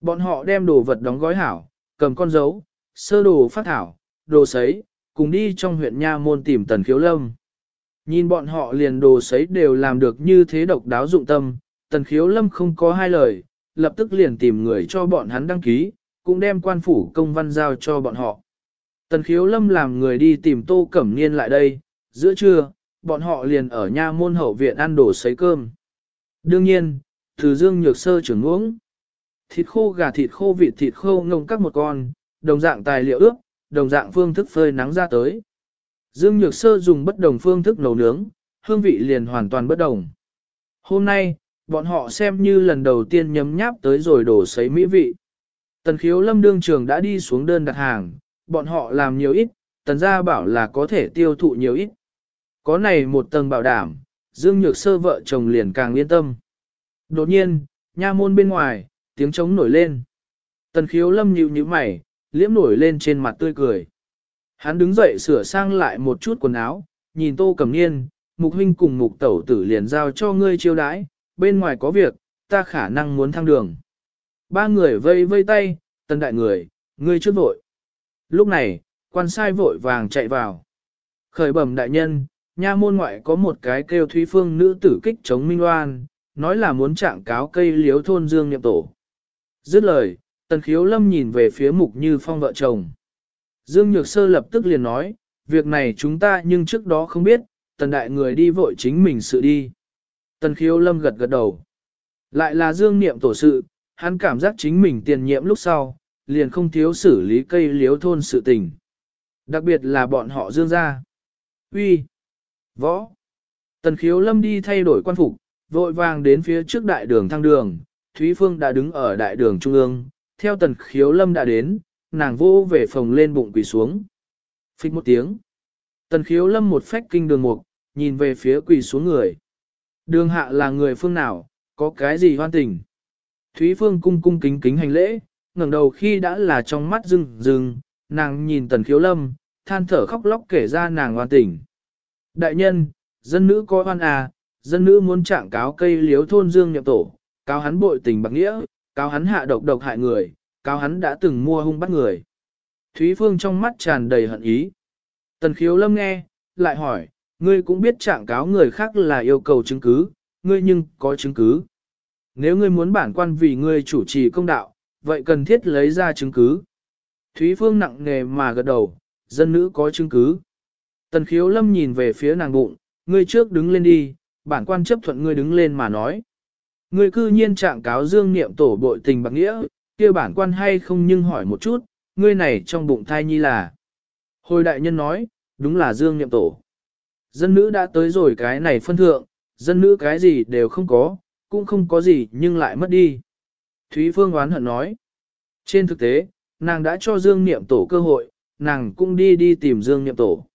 Bọn họ đem đồ vật đóng gói hảo, cầm con dấu, sơ đồ phát thảo, đồ sấy, cùng đi trong huyện Nha Môn tìm tần khiếu lâm. Nhìn bọn họ liền đồ sấy đều làm được như thế độc đáo dụng tâm, tần khiếu lâm không có hai lời, lập tức liền tìm người cho bọn hắn đăng ký, cũng đem quan phủ công văn giao cho bọn họ. Tần khiếu lâm làm người đi tìm tô cẩm niên lại đây, giữa trưa, bọn họ liền ở nha môn hậu viện ăn đồ sấy cơm. Đương nhiên, từ dương nhược sơ trưởng uống. Thịt khô gà thịt khô vịt thịt khô ngông các một con, đồng dạng tài liệu ướp, đồng dạng phương thức phơi nắng ra tới. Dương Nhược Sơ dùng bất đồng phương thức nấu nướng, hương vị liền hoàn toàn bất đồng. Hôm nay, bọn họ xem như lần đầu tiên nhấm nháp tới rồi đổ sấy mỹ vị. Tần khiếu lâm đương trường đã đi xuống đơn đặt hàng, bọn họ làm nhiều ít, tần gia bảo là có thể tiêu thụ nhiều ít. Có này một tầng bảo đảm, Dương Nhược Sơ vợ chồng liền càng yên tâm. Đột nhiên, nha môn bên ngoài, tiếng trống nổi lên. Tần khiếu lâm nhíu nhíu mày, liễm nổi lên trên mặt tươi cười. Hắn đứng dậy sửa sang lại một chút quần áo, nhìn tô cầm niên, mục huynh cùng mục tẩu tử liền giao cho ngươi chiêu đãi, bên ngoài có việc, ta khả năng muốn thăng đường. Ba người vây vây tay, tân đại người, ngươi trước vội. Lúc này, quan sai vội vàng chạy vào. Khởi bẩm đại nhân, nha môn ngoại có một cái kêu thúy phương nữ tử kích chống minh oan, nói là muốn trạng cáo cây liếu thôn dương nhậm tổ. Dứt lời, tần khiếu lâm nhìn về phía mục như phong vợ chồng. Dương Nhược Sơ lập tức liền nói, việc này chúng ta nhưng trước đó không biết, tần đại người đi vội chính mình sự đi. Tần khiếu lâm gật gật đầu. Lại là Dương Niệm tổ sự, hắn cảm giác chính mình tiền nhiệm lúc sau, liền không thiếu xử lý cây liếu thôn sự tình. Đặc biệt là bọn họ Dương ra. Uy, Võ! Tần khiếu lâm đi thay đổi quan phục, vội vàng đến phía trước đại đường thăng đường, Thúy Phương đã đứng ở đại đường trung ương, theo tần khiếu lâm đã đến, nàng vô về phòng lên bụng quỳ xuống. Phích một tiếng. Tần khiếu lâm một phách kinh đường mục, nhìn về phía quỳ xuống người. Đường hạ là người phương nào, có cái gì hoan tình. Thúy Phương cung cung kính kính hành lễ, ngẩng đầu khi đã là trong mắt rừng rừng, nàng nhìn tần khiếu lâm, than thở khóc lóc kể ra nàng hoan tình. Đại nhân, dân nữ có hoan à, dân nữ muốn trạng cáo cây liếu thôn dương nhập tổ, cáo hắn bội tình bạc nghĩa, cáo hắn hạ độc độc hại người, cáo hắn đã từng mua hung bắt người. Thúy Phương trong mắt tràn đầy hận ý. Tần khiếu lâm nghe, lại hỏi, ngươi cũng biết trạng cáo người khác là yêu cầu chứng cứ, ngươi nhưng có chứng cứ. Nếu ngươi muốn bản quan vì ngươi chủ trì công đạo, vậy cần thiết lấy ra chứng cứ. Thúy Phương nặng nề mà gật đầu, dân nữ có chứng cứ. Tần khiếu lâm nhìn về phía nàng bụng, ngươi trước đứng lên đi, bản quan chấp thuận ngươi đứng lên mà nói. Ngươi cư nhiên trạng cáo dương niệm tổ bội tình bạc nghĩa, kia bản quan hay không nhưng hỏi một chút, ngươi này trong bụng thai nhi là. Hồi đại nhân nói, đúng là dương niệm tổ. Dân nữ đã tới rồi cái này phân thượng, dân nữ cái gì đều không có, cũng không có gì nhưng lại mất đi. Thúy Phương oán hận nói. Trên thực tế, nàng đã cho Dương Niệm Tổ cơ hội, nàng cũng đi đi tìm Dương Niệm Tổ.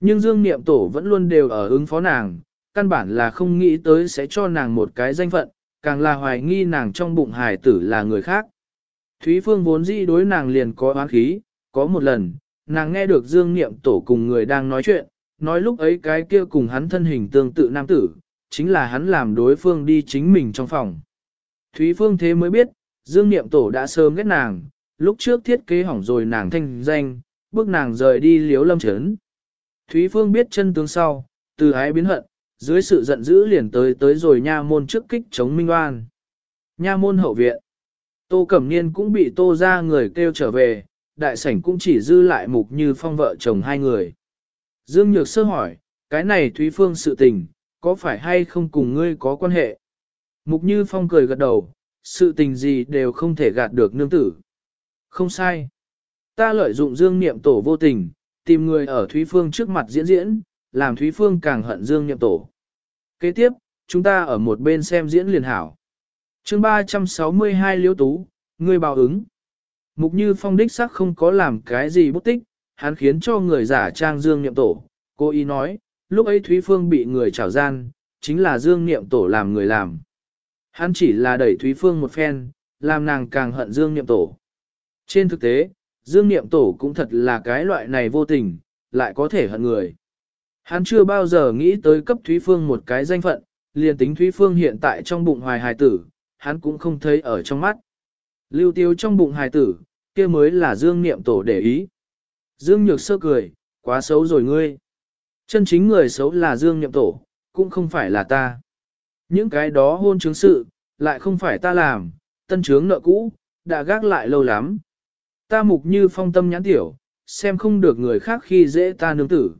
Nhưng Dương Niệm Tổ vẫn luôn đều ở ứng phó nàng, căn bản là không nghĩ tới sẽ cho nàng một cái danh phận, càng là hoài nghi nàng trong bụng hài tử là người khác. Thúy Phương vốn dĩ đối nàng liền có oán khí, có một lần, nàng nghe được Dương Niệm Tổ cùng người đang nói chuyện, nói lúc ấy cái kia cùng hắn thân hình tương tự nam tử, chính là hắn làm đối phương đi chính mình trong phòng. Thúy Phương thế mới biết, Dương Niệm Tổ đã sớm ghét nàng, lúc trước thiết kế hỏng rồi nàng thanh danh, bước nàng rời đi liếu lâm chấn. Thúy Phương biết chân tướng sau, từ ái biến hận, dưới sự giận dữ liền tới tới rồi nha môn trước kích chống minh oan. Nha môn hậu viện. Tô Cẩm Niên cũng bị tô ra người kêu trở về, đại sảnh cũng chỉ dư lại mục như phong vợ chồng hai người. Dương Nhược sơ hỏi, cái này Thúy Phương sự tình, có phải hay không cùng ngươi có quan hệ? Mục như phong cười gật đầu, sự tình gì đều không thể gạt được nương tử. Không sai. Ta lợi dụng dương niệm tổ vô tình, tìm người ở Thúy Phương trước mặt diễn diễn, làm Thúy Phương càng hận Dương Niệm Tổ. Kế tiếp, chúng ta ở một bên xem diễn liền hảo. chương 362 Liễu Tú, người bào ứng. Mục Như Phong đích sắc không có làm cái gì bút tích, hắn khiến cho người giả trang Dương Niệm Tổ. Cô ý nói, lúc ấy Thúy Phương bị người trảo gian, chính là Dương Niệm Tổ làm người làm. Hắn chỉ là đẩy Thúy Phương một phen, làm nàng càng hận Dương Niệm Tổ. Trên thực tế, Dương Niệm Tổ cũng thật là cái loại này vô tình, lại có thể hận người. Hắn chưa bao giờ nghĩ tới cấp Thúy Phương một cái danh phận, liền tính Thúy Phương hiện tại trong bụng hoài hài tử, hắn cũng không thấy ở trong mắt. Lưu tiêu trong bụng hài tử, kia mới là Dương Niệm Tổ để ý. Dương Nhược sơ cười, quá xấu rồi ngươi. Chân chính người xấu là Dương Niệm Tổ, cũng không phải là ta. Những cái đó hôn chứng sự, lại không phải ta làm, tân trướng nợ cũ, đã gác lại lâu lắm. Ta mục như phong tâm nhãn tiểu, xem không được người khác khi dễ ta nương tử.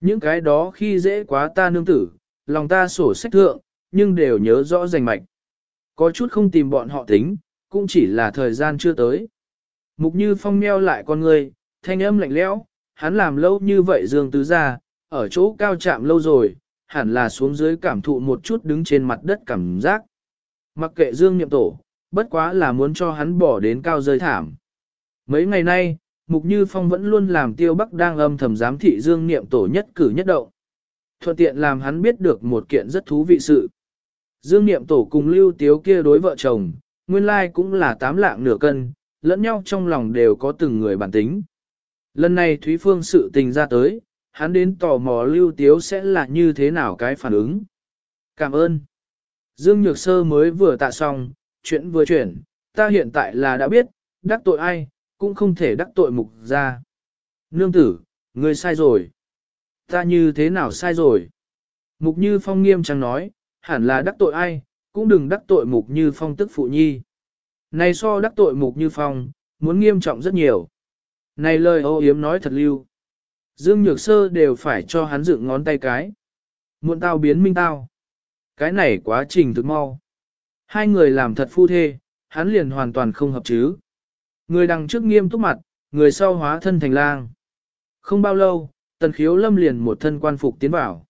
Những cái đó khi dễ quá ta nương tử, lòng ta sổ sách thượng, nhưng đều nhớ rõ rành mạch. Có chút không tìm bọn họ tính, cũng chỉ là thời gian chưa tới. Mục như phong meo lại con người, thanh âm lạnh lẽo, hắn làm lâu như vậy dương tứ ra, ở chỗ cao chạm lâu rồi, hẳn là xuống dưới cảm thụ một chút đứng trên mặt đất cảm giác. Mặc kệ dương niệm tổ, bất quá là muốn cho hắn bỏ đến cao rơi thảm. Mấy ngày nay, Mục Như Phong vẫn luôn làm tiêu bắc đang âm thầm giám thị dương niệm tổ nhất cử nhất động. Thuận tiện làm hắn biết được một kiện rất thú vị sự. Dương niệm tổ cùng lưu tiếu kia đối vợ chồng, nguyên lai cũng là tám lạng nửa cân, lẫn nhau trong lòng đều có từng người bản tính. Lần này Thúy Phương sự tình ra tới, hắn đến tò mò lưu tiếu sẽ là như thế nào cái phản ứng. Cảm ơn. Dương Nhược Sơ mới vừa tạ xong, chuyện vừa chuyển, ta hiện tại là đã biết, đắc tội ai, cũng không thể đắc tội mục ra. Nương tử, ngươi sai rồi. Ta như thế nào sai rồi? Mục Như Phong nghiêm trang nói, hẳn là đắc tội ai, cũng đừng đắc tội Mục Như Phong tức phụ nhi. Này so đắc tội Mục Như Phong, muốn nghiêm trọng rất nhiều. Này lời ô yếm nói thật lưu. Dương Nhược Sơ đều phải cho hắn dựng ngón tay cái. Muộn tao biến minh tao. Cái này quá trình thực mau. Hai người làm thật phu thê, hắn liền hoàn toàn không hợp chứ. Người đằng trước nghiêm túc mặt, người sau hóa thân thành lang. Không bao lâu, tần khiếu lâm liền một thân quan phục tiến vào.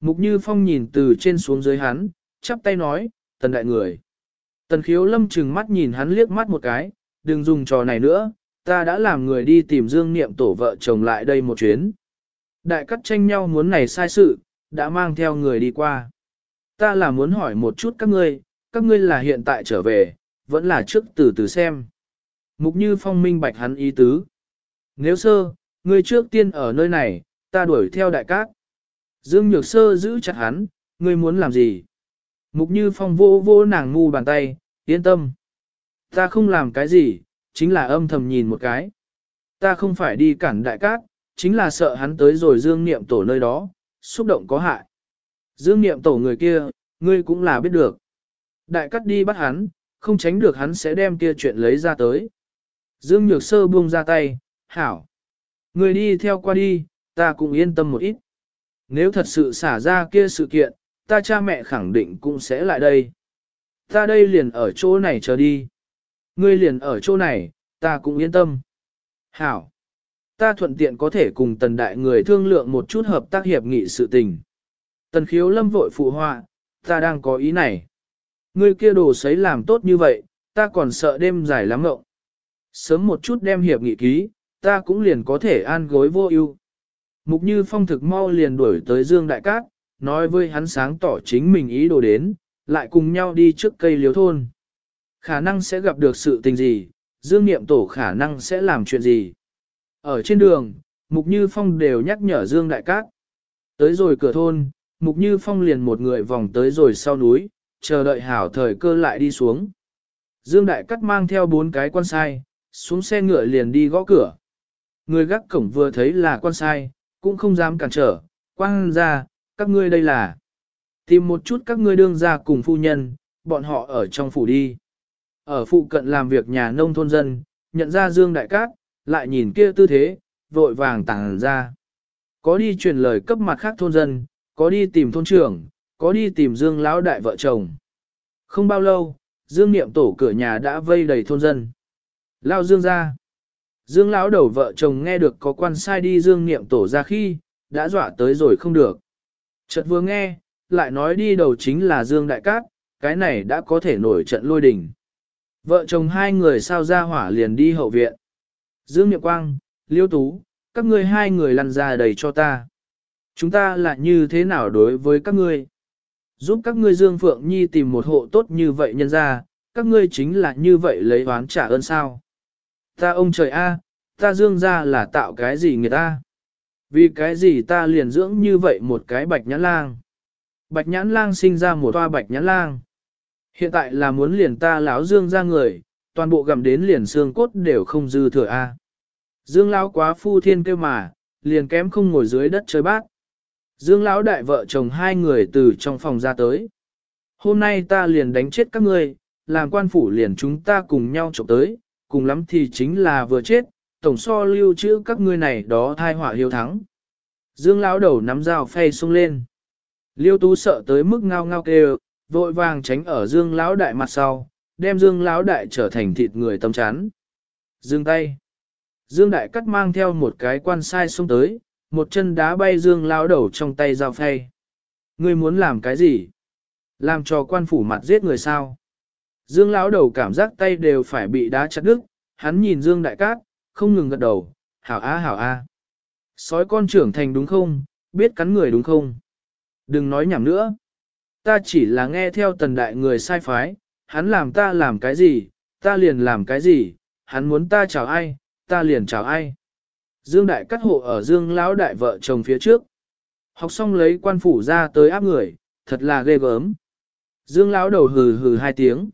Mục Như Phong nhìn từ trên xuống dưới hắn, chắp tay nói, tần đại người. Tần khiếu lâm chừng mắt nhìn hắn liếc mắt một cái, đừng dùng trò này nữa, ta đã làm người đi tìm dương niệm tổ vợ chồng lại đây một chuyến. Đại cắt tranh nhau muốn này sai sự, đã mang theo người đi qua. Ta là muốn hỏi một chút các ngươi, các ngươi là hiện tại trở về, vẫn là trước từ từ xem. Mục như phong minh bạch hắn ý tứ. Nếu sơ, ngươi trước tiên ở nơi này, ta đuổi theo đại cát. Dương Nhược Sơ giữ chặt hắn, ngươi muốn làm gì? Mục như phong vô vô nàng ngu bàn tay, yên tâm. Ta không làm cái gì, chính là âm thầm nhìn một cái. Ta không phải đi cản đại cát, chính là sợ hắn tới rồi dương niệm tổ nơi đó, xúc động có hại. Dương niệm tổ người kia, ngươi cũng là biết được. Đại cát đi bắt hắn, không tránh được hắn sẽ đem kia chuyện lấy ra tới. Dương Nhược Sơ buông ra tay, hảo. Người đi theo qua đi, ta cũng yên tâm một ít. Nếu thật sự xả ra kia sự kiện, ta cha mẹ khẳng định cũng sẽ lại đây. Ta đây liền ở chỗ này chờ đi. Ngươi liền ở chỗ này, ta cũng yên tâm. Hảo. Ta thuận tiện có thể cùng tần đại người thương lượng một chút hợp tác hiệp nghị sự tình. Tần khiếu lâm vội phụ họa, ta đang có ý này. Ngươi kia đồ sấy làm tốt như vậy, ta còn sợ đêm dài lắm ngộng. Sớm một chút đem hiệp nghị ký, ta cũng liền có thể an gối vô ưu. Mục như phong thực mau liền đuổi tới Dương Đại Cát, nói với hắn sáng tỏ chính mình ý đồ đến, lại cùng nhau đi trước cây liếu thôn. Khả năng sẽ gặp được sự tình gì, Dương Niệm Tổ khả năng sẽ làm chuyện gì. Ở trên đường, Mục Như Phong đều nhắc nhở Dương Đại Cát. Tới rồi cửa thôn, Mục Như Phong liền một người vòng tới rồi sau núi, chờ đợi hảo thời cơ lại đi xuống. Dương Đại Cát mang theo bốn cái quan sai, xuống xe ngựa liền đi gõ cửa. Người gác cổng vừa thấy là quan sai, cũng không dám cản trở, quan ra, các ngươi đây là. Tìm một chút các ngươi đương ra cùng phu nhân, bọn họ ở trong phủ đi. Ở phụ cận làm việc nhà nông thôn dân, nhận ra Dương Đại Cát, lại nhìn kia tư thế, vội vàng tàng ra. Có đi truyền lời cấp mặt khác thôn dân, có đi tìm thôn trưởng, có đi tìm Dương lão đại vợ chồng. Không bao lâu, Dương Niệm tổ cửa nhà đã vây đầy thôn dân. Lao Dương ra. Dương lão đầu vợ chồng nghe được có quan sai đi Dương Niệm Tổ ra khi, đã dọa tới rồi không được. Chợt vừa nghe, lại nói đi đầu chính là Dương Đại Cát, cái này đã có thể nổi trận lôi đình. Vợ chồng hai người sao ra hỏa liền đi hậu viện. Dương Niệm Quang, Liêu Tú, các ngươi hai người lăn ra đầy cho ta. Chúng ta là như thế nào đối với các ngươi? Giúp các ngươi Dương Phượng Nhi tìm một hộ tốt như vậy nhân ra, các ngươi chính là như vậy lấy oán trả ơn sao? Ta ông trời a, ta Dương ra là tạo cái gì người ta? Vì cái gì ta liền dưỡng như vậy một cái bạch nhãn lang? Bạch nhãn lang sinh ra một toa bạch nhãn lang. Hiện tại là muốn liền ta lão Dương ra người, toàn bộ gặm đến liền xương cốt đều không dư thừa a. Dương lão quá phu thiên kêu mà, liền kém không ngồi dưới đất chơi bát. Dương lão đại vợ chồng hai người từ trong phòng ra tới. Hôm nay ta liền đánh chết các ngươi, làm quan phủ liền chúng ta cùng nhau trộm tới, cùng lắm thì chính là vừa chết, tổng so lưu trữ các ngươi này đó thai họa hiếu thắng. Dương lão đầu nắm dao phay xông lên. Liêu tú sợ tới mức ngao ngao kêu, vội vàng tránh ở dương lão đại mặt sau, đem dương lão đại trở thành thịt người tâm chán. Dương tay. Dương đại cắt mang theo một cái quan sai xông tới, một chân đá bay dương lão đầu trong tay dao phay. Ngươi muốn làm cái gì? Làm cho quan phủ mặt giết người sao? Dương lão đầu cảm giác tay đều phải bị đá chặt đứt, hắn nhìn Dương đại cát, không ngừng gật đầu, hảo a hảo a. Sói con trưởng thành đúng không, biết cắn người đúng không? Đừng nói nhảm nữa. Ta chỉ là nghe theo tần đại người sai phái, hắn làm ta làm cái gì, ta liền làm cái gì, hắn muốn ta chào ai, ta liền chào ai. Dương đại cắt hộ ở Dương lão đại vợ chồng phía trước. Học xong lấy quan phủ ra tới áp người, thật là ghê gớm. Dương lão đầu hừ hừ hai tiếng.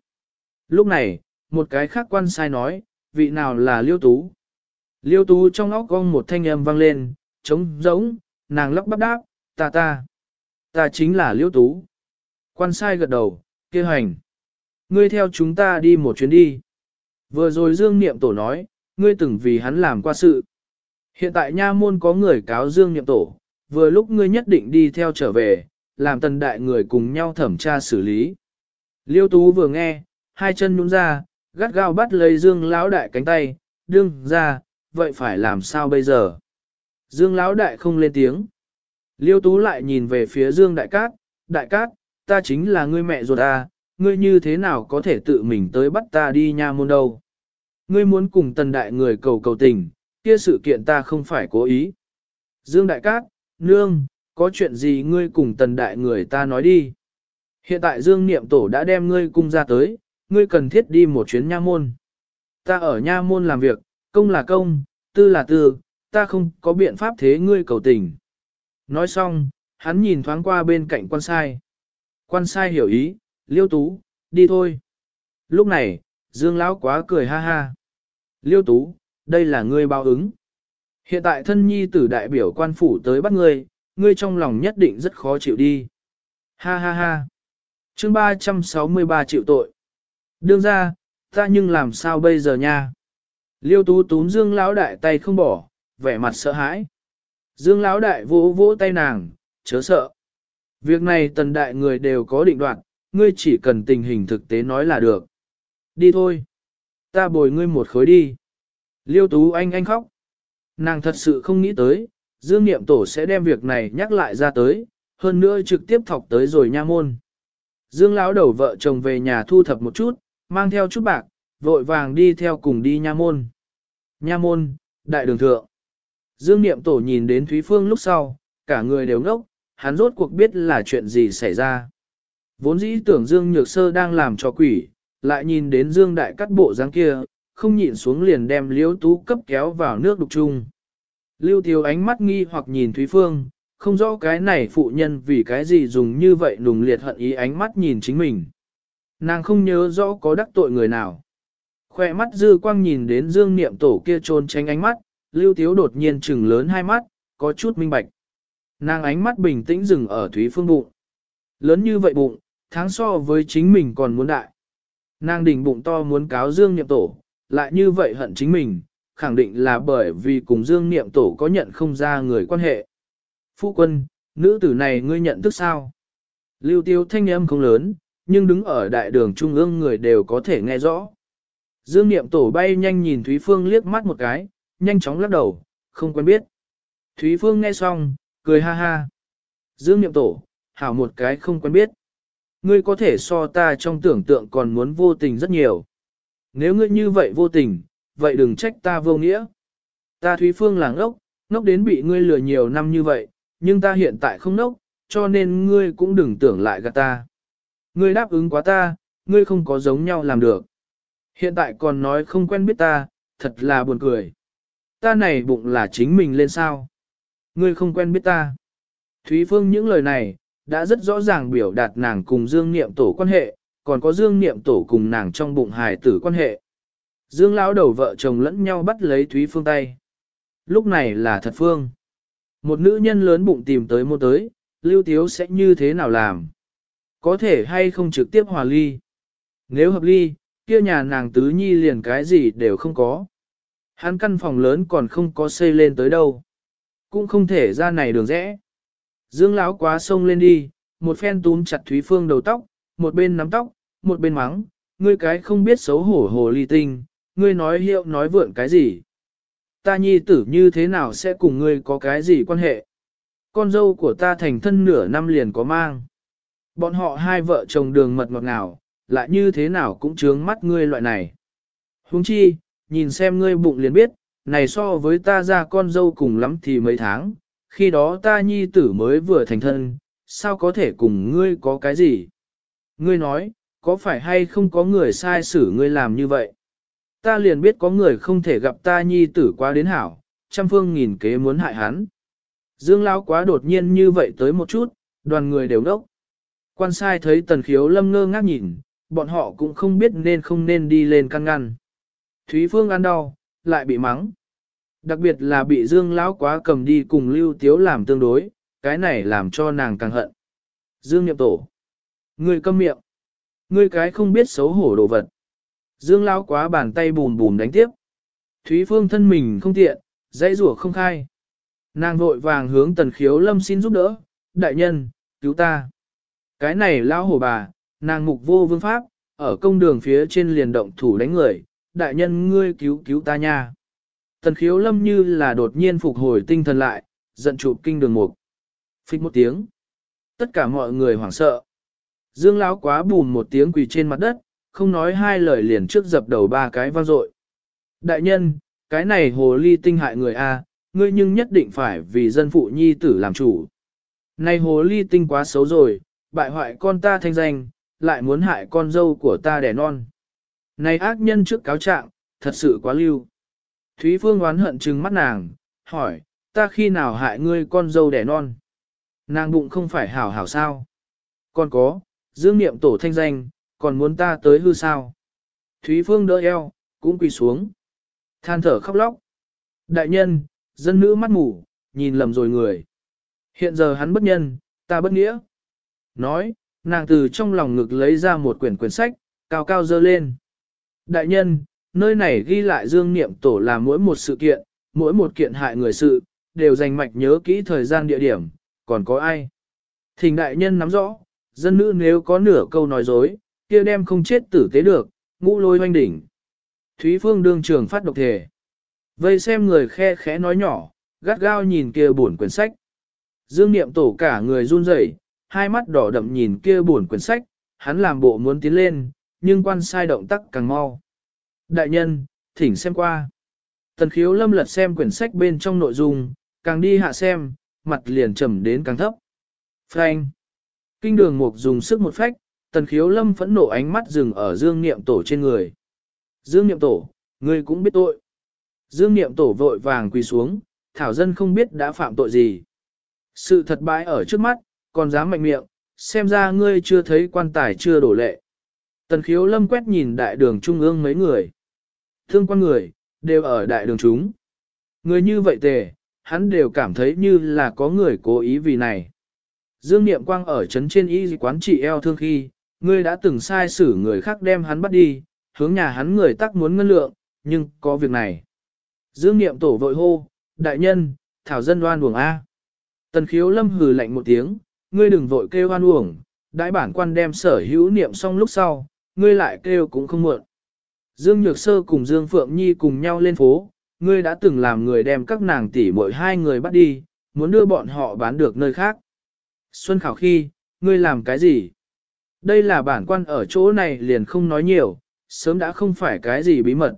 Lúc này, một cái khác quan sai nói, vị nào là liêu tú. Liêu tú trong óc gong một thanh âm vang lên, trống giống, nàng lắc bắp đáp, ta ta. Ta chính là liêu tú. Quan sai gật đầu, kêu hành. Ngươi theo chúng ta đi một chuyến đi. Vừa rồi Dương Niệm Tổ nói, ngươi từng vì hắn làm qua sự. Hiện tại nha môn có người cáo Dương Niệm Tổ, vừa lúc ngươi nhất định đi theo trở về, làm tần đại người cùng nhau thẩm tra xử lý. Liêu Tú vừa nghe, hai chân nhún ra, gắt gao bắt lấy Dương Lão Đại cánh tay, đương ra, vậy phải làm sao bây giờ? Dương Lão Đại không lên tiếng. Liêu Tú lại nhìn về phía Dương Đại Cát, Đại Cát, ta chính là ngươi mẹ ruột à, ngươi như thế nào có thể tự mình tới bắt ta đi nha môn đâu? Ngươi muốn cùng tần đại người cầu cầu tình, kia sự kiện ta không phải cố ý. Dương Đại Cát, Nương, có chuyện gì ngươi cùng tần đại người ta nói đi. Hiện tại Dương Niệm Tổ đã đem ngươi cung ra tới, ngươi cần thiết đi một chuyến nha môn. Ta ở nha môn làm việc, công là công, tư là tư, ta không có biện pháp thế ngươi cầu tình. Nói xong, hắn nhìn thoáng qua bên cạnh quan sai. Quan sai hiểu ý, liêu tú, đi thôi. Lúc này, Dương Lão quá cười ha ha. Liêu tú, đây là ngươi báo ứng. Hiện tại thân nhi tử đại biểu quan phủ tới bắt ngươi, ngươi trong lòng nhất định rất khó chịu đi. Ha ha ha. chương 363 triệu tội. Đương ra, ta nhưng làm sao bây giờ nha? Liêu tú túm Dương Lão đại tay không bỏ, vẻ mặt sợ hãi. Dương Lão đại vỗ vỗ tay nàng, chớ sợ. Việc này tần đại người đều có định đoạt, ngươi chỉ cần tình hình thực tế nói là được. Đi thôi. Ta bồi ngươi một khối đi. Liêu tú anh anh khóc. Nàng thật sự không nghĩ tới, Dương Niệm Tổ sẽ đem việc này nhắc lại ra tới, hơn nữa trực tiếp thọc tới rồi nha môn. Dương lão đầu vợ chồng về nhà thu thập một chút, mang theo chút bạc, vội vàng đi theo cùng đi nha môn. Nha môn, đại đường thượng. Dương Niệm Tổ nhìn đến Thúy Phương lúc sau, cả người đều ngốc, hắn rốt cuộc biết là chuyện gì xảy ra. Vốn dĩ tưởng Dương Nhược Sơ đang làm cho quỷ, lại nhìn đến Dương Đại cắt bộ dáng kia, không nhịn xuống liền đem liễu tú cấp kéo vào nước đục chung. Lưu Thiếu ánh mắt nghi hoặc nhìn Thúy Phương, không rõ cái này phụ nhân vì cái gì dùng như vậy nùng liệt hận ý ánh mắt nhìn chính mình. Nàng không nhớ rõ có đắc tội người nào. Khoe mắt dư quang nhìn đến dương niệm tổ kia trôn tránh ánh mắt, Lưu Tiếu đột nhiên trừng lớn hai mắt, có chút minh bạch. Nàng ánh mắt bình tĩnh dừng ở Thúy Phương bụng. Lớn như vậy bụng, tháng so với chính mình còn muốn đại. Nàng đỉnh bụng to muốn cáo dương niệm tổ, lại như vậy hận chính mình, khẳng định là bởi vì cùng Dương Niệm Tổ có nhận không ra người quan hệ. Phu quân, nữ tử này ngươi nhận thức sao? Lưu tiêu thanh âm không lớn, nhưng đứng ở đại đường trung ương người đều có thể nghe rõ. Dương Niệm Tổ bay nhanh nhìn Thúy Phương liếc mắt một cái, nhanh chóng lắc đầu, không quen biết. Thúy Phương nghe xong, cười ha ha. Dương Niệm Tổ, hảo một cái không quen biết. Ngươi có thể so ta trong tưởng tượng còn muốn vô tình rất nhiều. Nếu ngươi như vậy vô tình, vậy đừng trách ta vô nghĩa. Ta Thúy Phương là ngốc, ngốc đến bị ngươi lừa nhiều năm như vậy, nhưng ta hiện tại không ngốc, cho nên ngươi cũng đừng tưởng lại gạt ta. Ngươi đáp ứng quá ta, ngươi không có giống nhau làm được. Hiện tại còn nói không quen biết ta, thật là buồn cười. Ta này bụng là chính mình lên sao. Ngươi không quen biết ta. Thúy Phương những lời này, đã rất rõ ràng biểu đạt nàng cùng Dương Niệm Tổ quan hệ, còn có Dương Niệm Tổ cùng nàng trong bụng hài tử quan hệ. Dương lão đầu vợ chồng lẫn nhau bắt lấy Thúy Phương tay. Lúc này là thật Phương. Một nữ nhân lớn bụng tìm tới mua tới, Lưu Tiếu sẽ như thế nào làm? Có thể hay không trực tiếp hòa ly? Nếu hợp ly, kia nhà nàng tứ nhi liền cái gì đều không có. Hắn căn phòng lớn còn không có xây lên tới đâu. Cũng không thể ra này đường rẽ. Dương lão quá sông lên đi, một phen túm chặt Thúy Phương đầu tóc, một bên nắm tóc, một bên mắng, ngươi cái không biết xấu hổ hồ ly tinh, ngươi nói hiệu nói vượn cái gì. Ta nhi tử như thế nào sẽ cùng ngươi có cái gì quan hệ. Con dâu của ta thành thân nửa năm liền có mang. Bọn họ hai vợ chồng đường mật ngọt ngào, lại như thế nào cũng trướng mắt ngươi loại này. Huống chi, nhìn xem ngươi bụng liền biết, này so với ta ra con dâu cùng lắm thì mấy tháng, khi đó ta nhi tử mới vừa thành thân, sao có thể cùng ngươi có cái gì? Ngươi nói, có phải hay không có người sai xử ngươi làm như vậy? Ta liền biết có người không thể gặp ta nhi tử quá đến hảo, trăm phương nghìn kế muốn hại hắn. Dương Lão quá đột nhiên như vậy tới một chút, đoàn người đều đốc. Quan sai thấy tần khiếu lâm ngơ ngác nhìn, bọn họ cũng không biết nên không nên đi lên căn ngăn. Thúy Phương ăn đau, lại bị mắng. Đặc biệt là bị Dương Lão quá cầm đi cùng Lưu Tiếu làm tương đối, cái này làm cho nàng càng hận. Dương Niệm Tổ. Ngươi câm miệng. Ngươi cái không biết xấu hổ đồ vật. Dương Lão quá bàn tay bùn bùn đánh tiếp. Thúy Phương thân mình không tiện, dãy rủa không khai. Nàng vội vàng hướng tần khiếu lâm xin giúp đỡ, đại nhân, cứu ta. Cái này lão hồ bà, nàng mục vô vương pháp, ở công đường phía trên liền động thủ đánh người, đại nhân ngươi cứu cứu ta nha. Tần khiếu lâm như là đột nhiên phục hồi tinh thần lại, giận chụp kinh đường mục. Phích một tiếng. Tất cả mọi người hoảng sợ. Dương lão quá bùn một tiếng quỳ trên mặt đất, không nói hai lời liền trước dập đầu ba cái vang dội. Đại nhân, cái này hồ ly tinh hại người A, ngươi nhưng nhất định phải vì dân phụ nhi tử làm chủ. Này hồ ly tinh quá xấu rồi, bại hoại con ta thanh danh, lại muốn hại con dâu của ta đẻ non. Này ác nhân trước cáo trạng, thật sự quá lưu. Thúy Phương oán hận trừng mắt nàng, hỏi, ta khi nào hại ngươi con dâu đẻ non? Nàng bụng không phải hảo hảo sao? Còn có, dương niệm tổ thanh danh, còn muốn ta tới hư sao? Thúy Phương đỡ eo, cũng quỳ xuống. Than thở khóc lóc. Đại nhân, dân nữ mắt mù, nhìn lầm rồi người. Hiện giờ hắn bất nhân, ta bất nghĩa. Nói, nàng từ trong lòng ngực lấy ra một quyển quyển sách, cao cao dơ lên. Đại nhân, nơi này ghi lại dương niệm tổ là mỗi một sự kiện, mỗi một kiện hại người sự, đều dành mạch nhớ kỹ thời gian địa điểm, còn có ai. Thỉnh đại nhân nắm rõ, dân nữ nếu có nửa câu nói dối, kia đem không chết tử tế được, ngũ lôi hoanh đỉnh. Thúy Phương đương trường phát độc thể. Vây xem người khe khẽ nói nhỏ, gắt gao nhìn kia buồn quyển sách. Dương Niệm tổ cả người run rẩy, hai mắt đỏ đậm nhìn kia buồn quyển sách, hắn làm bộ muốn tiến lên, nhưng quan sai động tác càng mau. Đại nhân, thỉnh xem qua. Tần khiếu lâm lật xem quyển sách bên trong nội dung, càng đi hạ xem, mặt liền trầm đến càng thấp. Frank. Kinh đường mục dùng sức một phách, tần khiếu lâm phẫn nộ ánh mắt dừng ở dương niệm tổ trên người. Dương niệm tổ, ngươi cũng biết tội. Dương niệm tổ vội vàng quỳ xuống, thảo dân không biết đã phạm tội gì. Sự thật bãi ở trước mắt, còn dám mạnh miệng, xem ra ngươi chưa thấy quan tài chưa đổ lệ. Tần khiếu lâm quét nhìn đại đường trung ương mấy người. Thương quan người, đều ở đại đường chúng. Người như vậy tề, hắn đều cảm thấy như là có người cố ý vì này. Dương Niệm Quang ở trấn trên y quán trị eo thương khi, ngươi đã từng sai xử người khác đem hắn bắt đi, hướng nhà hắn người tắc muốn ngân lượng, nhưng có việc này. Dương Niệm tổ vội hô, đại nhân, thảo dân đoan buồng A. Tần khiếu lâm hừ lạnh một tiếng, ngươi đừng vội kêu hoan uổng, đại bản quan đem sở hữu niệm xong lúc sau, ngươi lại kêu cũng không muộn. Dương Nhược Sơ cùng Dương Phượng Nhi cùng nhau lên phố, ngươi đã từng làm người đem các nàng tỷ mỗi hai người bắt đi, muốn đưa bọn họ bán được nơi khác. Xuân khảo khi, ngươi làm cái gì? Đây là bản quan ở chỗ này liền không nói nhiều, sớm đã không phải cái gì bí mật.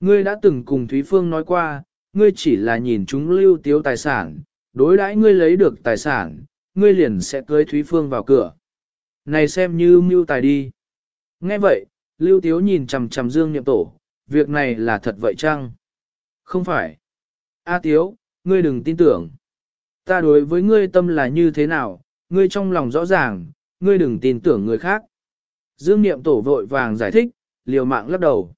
Ngươi đã từng cùng Thúy Phương nói qua, ngươi chỉ là nhìn chúng lưu tiếu tài sản, đối đãi ngươi lấy được tài sản, ngươi liền sẽ cưới Thúy Phương vào cửa. Này xem như mưu tài đi. Nghe vậy, lưu tiếu nhìn chằm chằm dương Niệm tổ, việc này là thật vậy chăng? Không phải. A tiếu, ngươi đừng tin tưởng. Ta đối với ngươi tâm là như thế nào, ngươi trong lòng rõ ràng, ngươi đừng tin tưởng người khác. Dương Niệm Tổ vội vàng giải thích, liều mạng lắc đầu.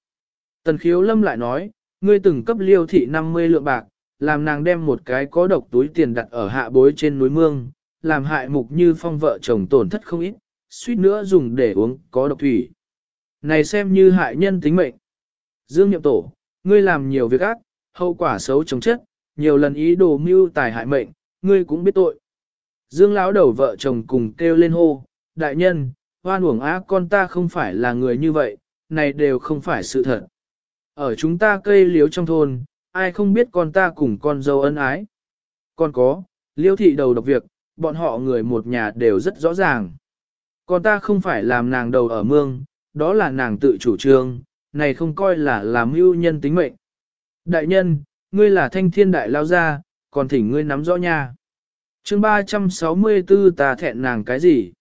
Tần khiếu lâm lại nói, ngươi từng cấp liêu thị 50 lượng bạc, làm nàng đem một cái có độc túi tiền đặt ở hạ bối trên núi mương, làm hại mục như phong vợ chồng tổn thất không ít, suýt nữa dùng để uống có độc thủy. Này xem như hại nhân tính mệnh. Dương Nhậm Tổ, ngươi làm nhiều việc ác, hậu quả xấu chống chất, nhiều lần ý đồ mưu tài hại mệnh, ngươi cũng biết tội. Dương lão đầu vợ chồng cùng kêu lên hô, đại nhân, hoan uổng á con ta không phải là người như vậy, này đều không phải sự thật. Ở chúng ta cây liếu trong thôn, ai không biết con ta cùng con dâu ân ái. Còn có, liêu thị đầu độc việc, bọn họ người một nhà đều rất rõ ràng. Con ta không phải làm nàng đầu ở mương, đó là nàng tự chủ trương, này không coi là làm mưu nhân tính mệnh. Đại nhân, ngươi là thanh thiên đại lao gia, còn thỉnh ngươi nắm rõ nha. chương 364 ta thẹn nàng cái gì?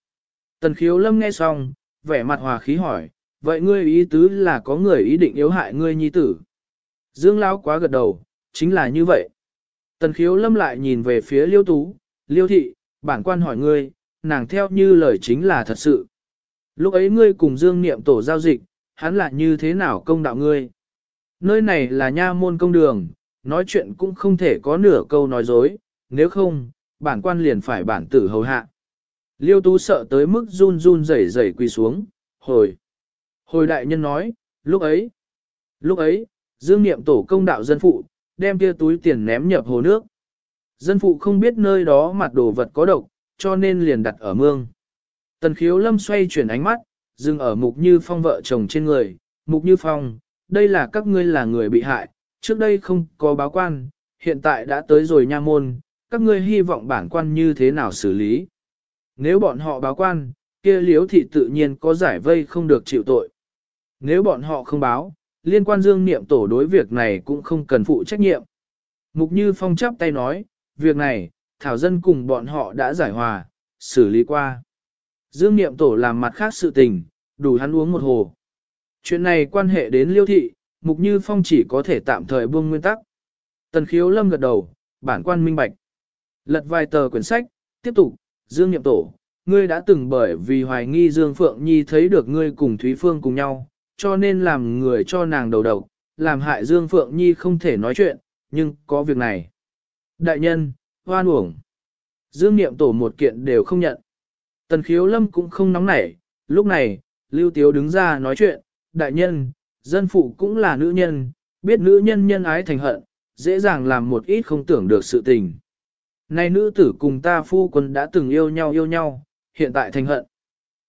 Tần khiếu lâm nghe xong, vẻ mặt hòa khí hỏi, vậy ngươi ý tứ là có người ý định yếu hại ngươi nhi tử. Dương lão quá gật đầu, chính là như vậy. Tần khiếu lâm lại nhìn về phía liêu tú, liêu thị, bản quan hỏi ngươi, nàng theo như lời chính là thật sự. Lúc ấy ngươi cùng Dương Niệm tổ giao dịch, hắn là như thế nào công đạo ngươi? Nơi này là nha môn công đường, nói chuyện cũng không thể có nửa câu nói dối, nếu không, bản quan liền phải bản tử hầu hạ. Liêu tú sợ tới mức run run rẩy rẩy quỳ xuống, hồi. Hồi đại nhân nói, lúc ấy, lúc ấy, dương niệm tổ công đạo dân phụ, đem kia túi tiền ném nhập hồ nước. Dân phụ không biết nơi đó mặt đồ vật có độc, cho nên liền đặt ở mương. Tần khiếu lâm xoay chuyển ánh mắt, dừng ở mục như phong vợ chồng trên người, mục như phong, đây là các ngươi là người bị hại, trước đây không có báo quan, hiện tại đã tới rồi nha môn, các ngươi hy vọng bản quan như thế nào xử lý. Nếu bọn họ báo quan, kia liếu thị tự nhiên có giải vây không được chịu tội. Nếu bọn họ không báo, liên quan dương niệm tổ đối việc này cũng không cần phụ trách nhiệm. Mục Như Phong chắp tay nói, việc này, Thảo Dân cùng bọn họ đã giải hòa, xử lý qua. Dương niệm tổ làm mặt khác sự tình, đủ hắn uống một hồ. Chuyện này quan hệ đến liêu thị, Mục Như Phong chỉ có thể tạm thời buông nguyên tắc. Tần khiếu lâm gật đầu, bản quan minh bạch. Lật vài tờ quyển sách, tiếp tục, Dương Niệm Tổ, ngươi đã từng bởi vì hoài nghi Dương Phượng Nhi thấy được ngươi cùng Thúy Phương cùng nhau, cho nên làm người cho nàng đầu đầu, làm hại Dương Phượng Nhi không thể nói chuyện, nhưng có việc này. Đại nhân, hoan uổng. Dương Niệm Tổ một kiện đều không nhận. Tần khiếu lâm cũng không nóng nảy, lúc này, Lưu Tiếu đứng ra nói chuyện, đại nhân, dân phụ cũng là nữ nhân, biết nữ nhân nhân ái thành hận, dễ dàng làm một ít không tưởng được sự tình. Nay nữ tử cùng ta phu quân đã từng yêu nhau yêu nhau, hiện tại thành hận.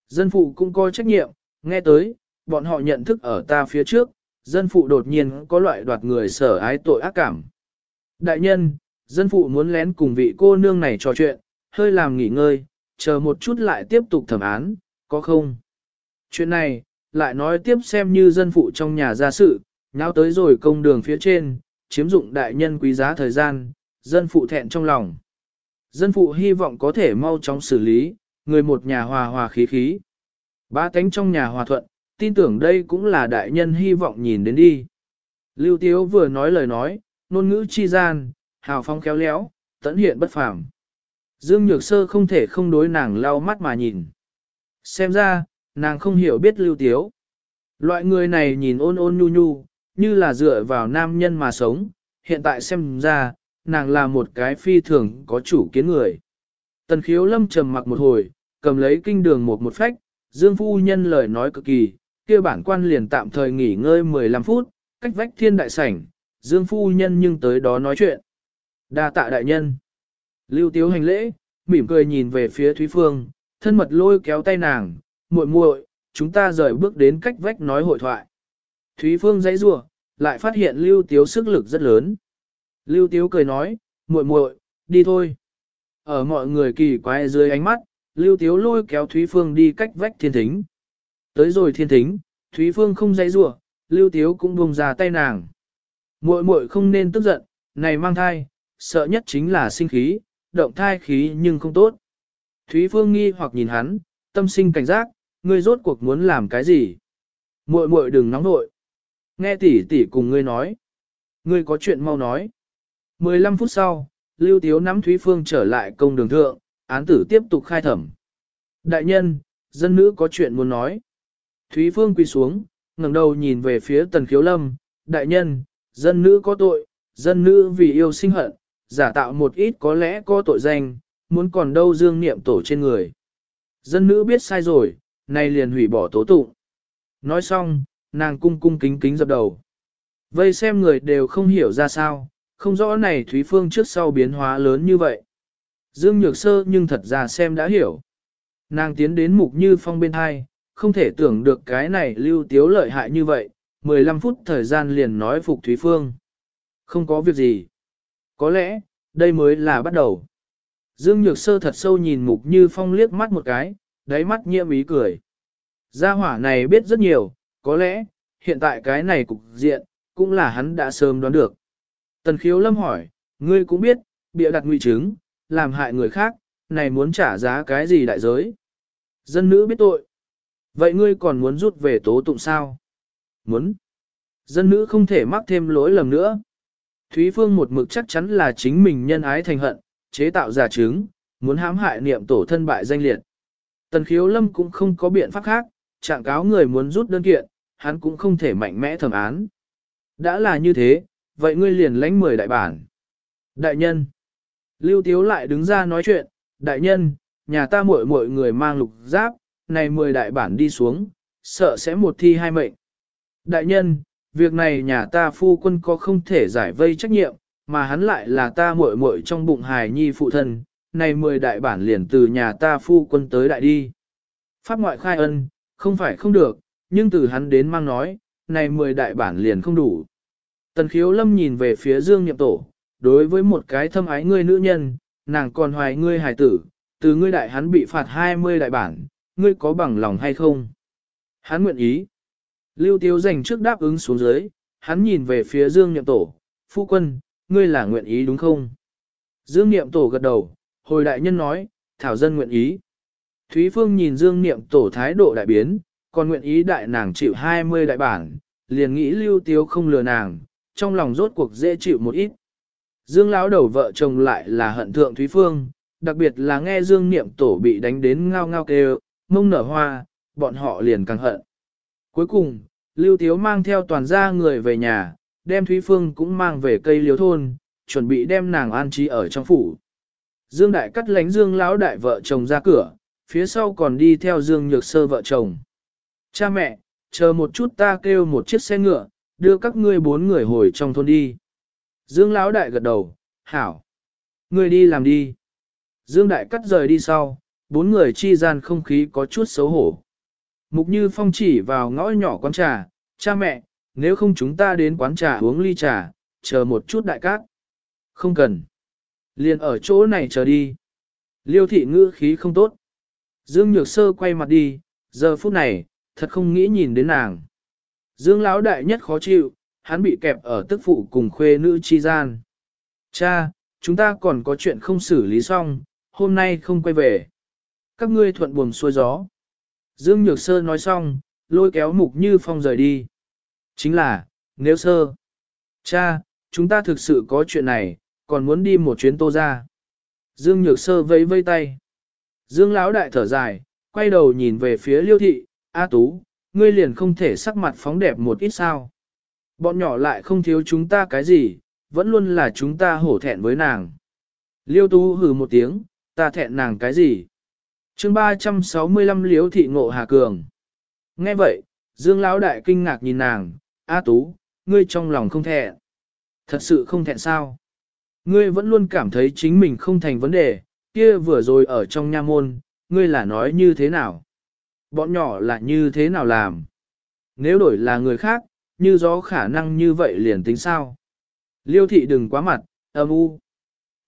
Dân phụ cũng coi trách nhiệm, nghe tới, bọn họ nhận thức ở ta phía trước, dân phụ đột nhiên có loại đoạt người sở ái tội ác cảm. Đại nhân, dân phụ muốn lén cùng vị cô nương này trò chuyện, hơi làm nghỉ ngơi, chờ một chút lại tiếp tục thẩm án, có không? Chuyện này, lại nói tiếp xem như dân phụ trong nhà gia sự, nháo tới rồi công đường phía trên, chiếm dụng đại nhân quý giá thời gian, dân phụ thẹn trong lòng. Dân phụ hy vọng có thể mau chóng xử lý, người một nhà hòa hòa khí khí. Ba tánh trong nhà hòa thuận, tin tưởng đây cũng là đại nhân hy vọng nhìn đến đi. Lưu Tiếu vừa nói lời nói, ngôn ngữ chi gian, hào phong khéo léo, tẫn hiện bất phàm. Dương Nhược Sơ không thể không đối nàng lau mắt mà nhìn. Xem ra, nàng không hiểu biết Lưu Tiếu. Loại người này nhìn ôn ôn nhu nhu, như là dựa vào nam nhân mà sống, hiện tại xem ra, nàng là một cái phi thường có chủ kiến người. Tần khiếu lâm trầm mặc một hồi, cầm lấy kinh đường một một phách, Dương Phu Nhân lời nói cực kỳ, kia bản quan liền tạm thời nghỉ ngơi 15 phút, cách vách thiên đại sảnh, Dương Phu Nhân nhưng tới đó nói chuyện đa tạ đại nhân. Lưu Tiếu hành lễ, mỉm cười nhìn về phía Thúy Phương, thân mật lôi kéo tay nàng, muội muội, chúng ta rời bước đến cách vách nói hội thoại. Thúy Phương dãy rủa, lại phát hiện Lưu Tiếu sức lực rất lớn. Lưu Tiếu cười nói, muội muội, đi thôi. Ở mọi người kỳ quái dưới ánh mắt, Lưu Tiếu lôi kéo Thúy Phương đi cách vách thiên thính. Tới rồi thiên thính, Thúy Phương không dãy rủa, Lưu Tiếu cũng buông ra tay nàng. Muội muội không nên tức giận, này mang thai, sợ nhất chính là sinh khí, động thai khí nhưng không tốt. Thúy Phương nghi hoặc nhìn hắn, tâm sinh cảnh giác, ngươi rốt cuộc muốn làm cái gì? Muội muội đừng nóng nội. Nghe tỷ tỷ cùng ngươi nói. Ngươi có chuyện mau nói. 15 phút sau, Lưu Tiếu nắm Thúy Phương trở lại công đường thượng, án tử tiếp tục khai thẩm. Đại nhân, dân nữ có chuyện muốn nói. Thúy Phương quỳ xuống, ngẩng đầu nhìn về phía Tần Khiếu Lâm. Đại nhân, dân nữ có tội, dân nữ vì yêu sinh hận, giả tạo một ít có lẽ có tội danh, muốn còn đâu dương niệm tổ trên người. Dân nữ biết sai rồi, nay liền hủy bỏ tố tụng. Nói xong, nàng cung cung kính kính dập đầu. Vây xem người đều không hiểu ra sao, không rõ này Thúy Phương trước sau biến hóa lớn như vậy. Dương Nhược Sơ nhưng thật ra xem đã hiểu. Nàng tiến đến mục như phong bên hai, không thể tưởng được cái này lưu tiếu lợi hại như vậy, 15 phút thời gian liền nói phục Thúy Phương. Không có việc gì. Có lẽ, đây mới là bắt đầu. Dương Nhược Sơ thật sâu nhìn Mục Như Phong liếc mắt một cái, đáy mắt nhiễm ý cười. Gia hỏa này biết rất nhiều, có lẽ, hiện tại cái này cục diện, cũng là hắn đã sớm đoán được. Tần khiếu lâm hỏi, ngươi cũng biết, bịa đặt ngụy chứng, làm hại người khác, này muốn trả giá cái gì đại giới? Dân nữ biết tội. Vậy ngươi còn muốn rút về tố tụng sao? Muốn. Dân nữ không thể mắc thêm lỗi lầm nữa. Thúy Phương một mực chắc chắn là chính mình nhân ái thành hận, chế tạo giả chứng, muốn hãm hại niệm tổ thân bại danh liệt. Tần khiếu lâm cũng không có biện pháp khác, trạng cáo người muốn rút đơn kiện, hắn cũng không thể mạnh mẽ thẩm án. Đã là như thế, vậy ngươi liền lãnh mười đại bản. Đại nhân. Lưu Tiếu lại đứng ra nói chuyện, đại nhân, nhà ta muội muội người mang lục giáp, này mười đại bản đi xuống, sợ sẽ một thi hai mệnh. Đại nhân, việc này nhà ta phu quân có không thể giải vây trách nhiệm, mà hắn lại là ta muội muội trong bụng hài nhi phụ thân, này mười đại bản liền từ nhà ta phu quân tới đại đi. Pháp ngoại khai ân, không phải không được, nhưng từ hắn đến mang nói, này mười đại bản liền không đủ. Tần khiếu lâm nhìn về phía dương nhậm tổ, đối với một cái thâm ái ngươi nữ nhân, nàng còn hoài ngươi hài tử, từ ngươi đại hắn bị phạt 20 đại bản, ngươi có bằng lòng hay không? Hắn nguyện ý. Lưu Tiếu dành trước đáp ứng xuống dưới, hắn nhìn về phía Dương Niệm Tổ, phu quân, ngươi là nguyện ý đúng không? Dương Niệm Tổ gật đầu, hồi đại nhân nói, thảo dân nguyện ý. Thúy Phương nhìn Dương Niệm Tổ thái độ đại biến, còn nguyện ý đại nàng chịu 20 đại bản, liền nghĩ Lưu Tiếu không lừa nàng, trong lòng rốt cuộc dễ chịu một ít. Dương lão đầu vợ chồng lại là hận thượng Thúy Phương, đặc biệt là nghe Dương Niệm Tổ bị đánh đến ngao ngao kêu, mông nở hoa, bọn họ liền càng hận. Cuối cùng, Lưu Tiếu mang theo toàn gia người về nhà, đem Thúy Phương cũng mang về cây liếu thôn, chuẩn bị đem nàng an trí ở trong phủ. Dương Đại cắt lánh Dương lão đại vợ chồng ra cửa, phía sau còn đi theo Dương Nhược Sơ vợ chồng. Cha mẹ, chờ một chút ta kêu một chiếc xe ngựa, đưa các ngươi bốn người hồi trong thôn đi. Dương lão đại gật đầu, hảo. Ngươi đi làm đi. Dương Đại cắt rời đi sau, bốn người chi gian không khí có chút xấu hổ. Mục Như Phong chỉ vào ngõ nhỏ quán trà, cha mẹ, nếu không chúng ta đến quán trà uống ly trà, chờ một chút đại cát. Không cần. Liền ở chỗ này chờ đi. Liêu thị ngữ khí không tốt. Dương Nhược Sơ quay mặt đi, giờ phút này, thật không nghĩ nhìn đến nàng. Dương Lão đại nhất khó chịu, hắn bị kẹp ở tức phụ cùng khuê nữ chi gian. Cha, chúng ta còn có chuyện không xử lý xong, hôm nay không quay về. Các ngươi thuận buồm xuôi gió. Dương Nhược Sơ nói xong, lôi kéo Mục Như Phong rời đi. Chính là, nếu sơ. Cha, chúng ta thực sự có chuyện này, còn muốn đi một chuyến tô ra. Dương Nhược Sơ vẫy vây tay. Dương Lão đại thở dài, quay đầu nhìn về phía Liêu thị, A Tú, ngươi liền không thể sắc mặt phóng đẹp một ít sao. Bọn nhỏ lại không thiếu chúng ta cái gì, vẫn luôn là chúng ta hổ thẹn với nàng. Liêu Tú hừ một tiếng, ta thẹn nàng cái gì? Chương 365 liễu thị ngộ Hà Cường. Nghe vậy, Dương Lão Đại kinh ngạc nhìn nàng, A Tú, ngươi trong lòng không thẹn. Thật sự không thẹn sao? Ngươi vẫn luôn cảm thấy chính mình không thành vấn đề, kia vừa rồi ở trong nha môn, ngươi là nói như thế nào? Bọn nhỏ là như thế nào làm? Nếu đổi là người khác, như gió khả năng như vậy liền tính sao. Liêu thị đừng quá mặt, âm u.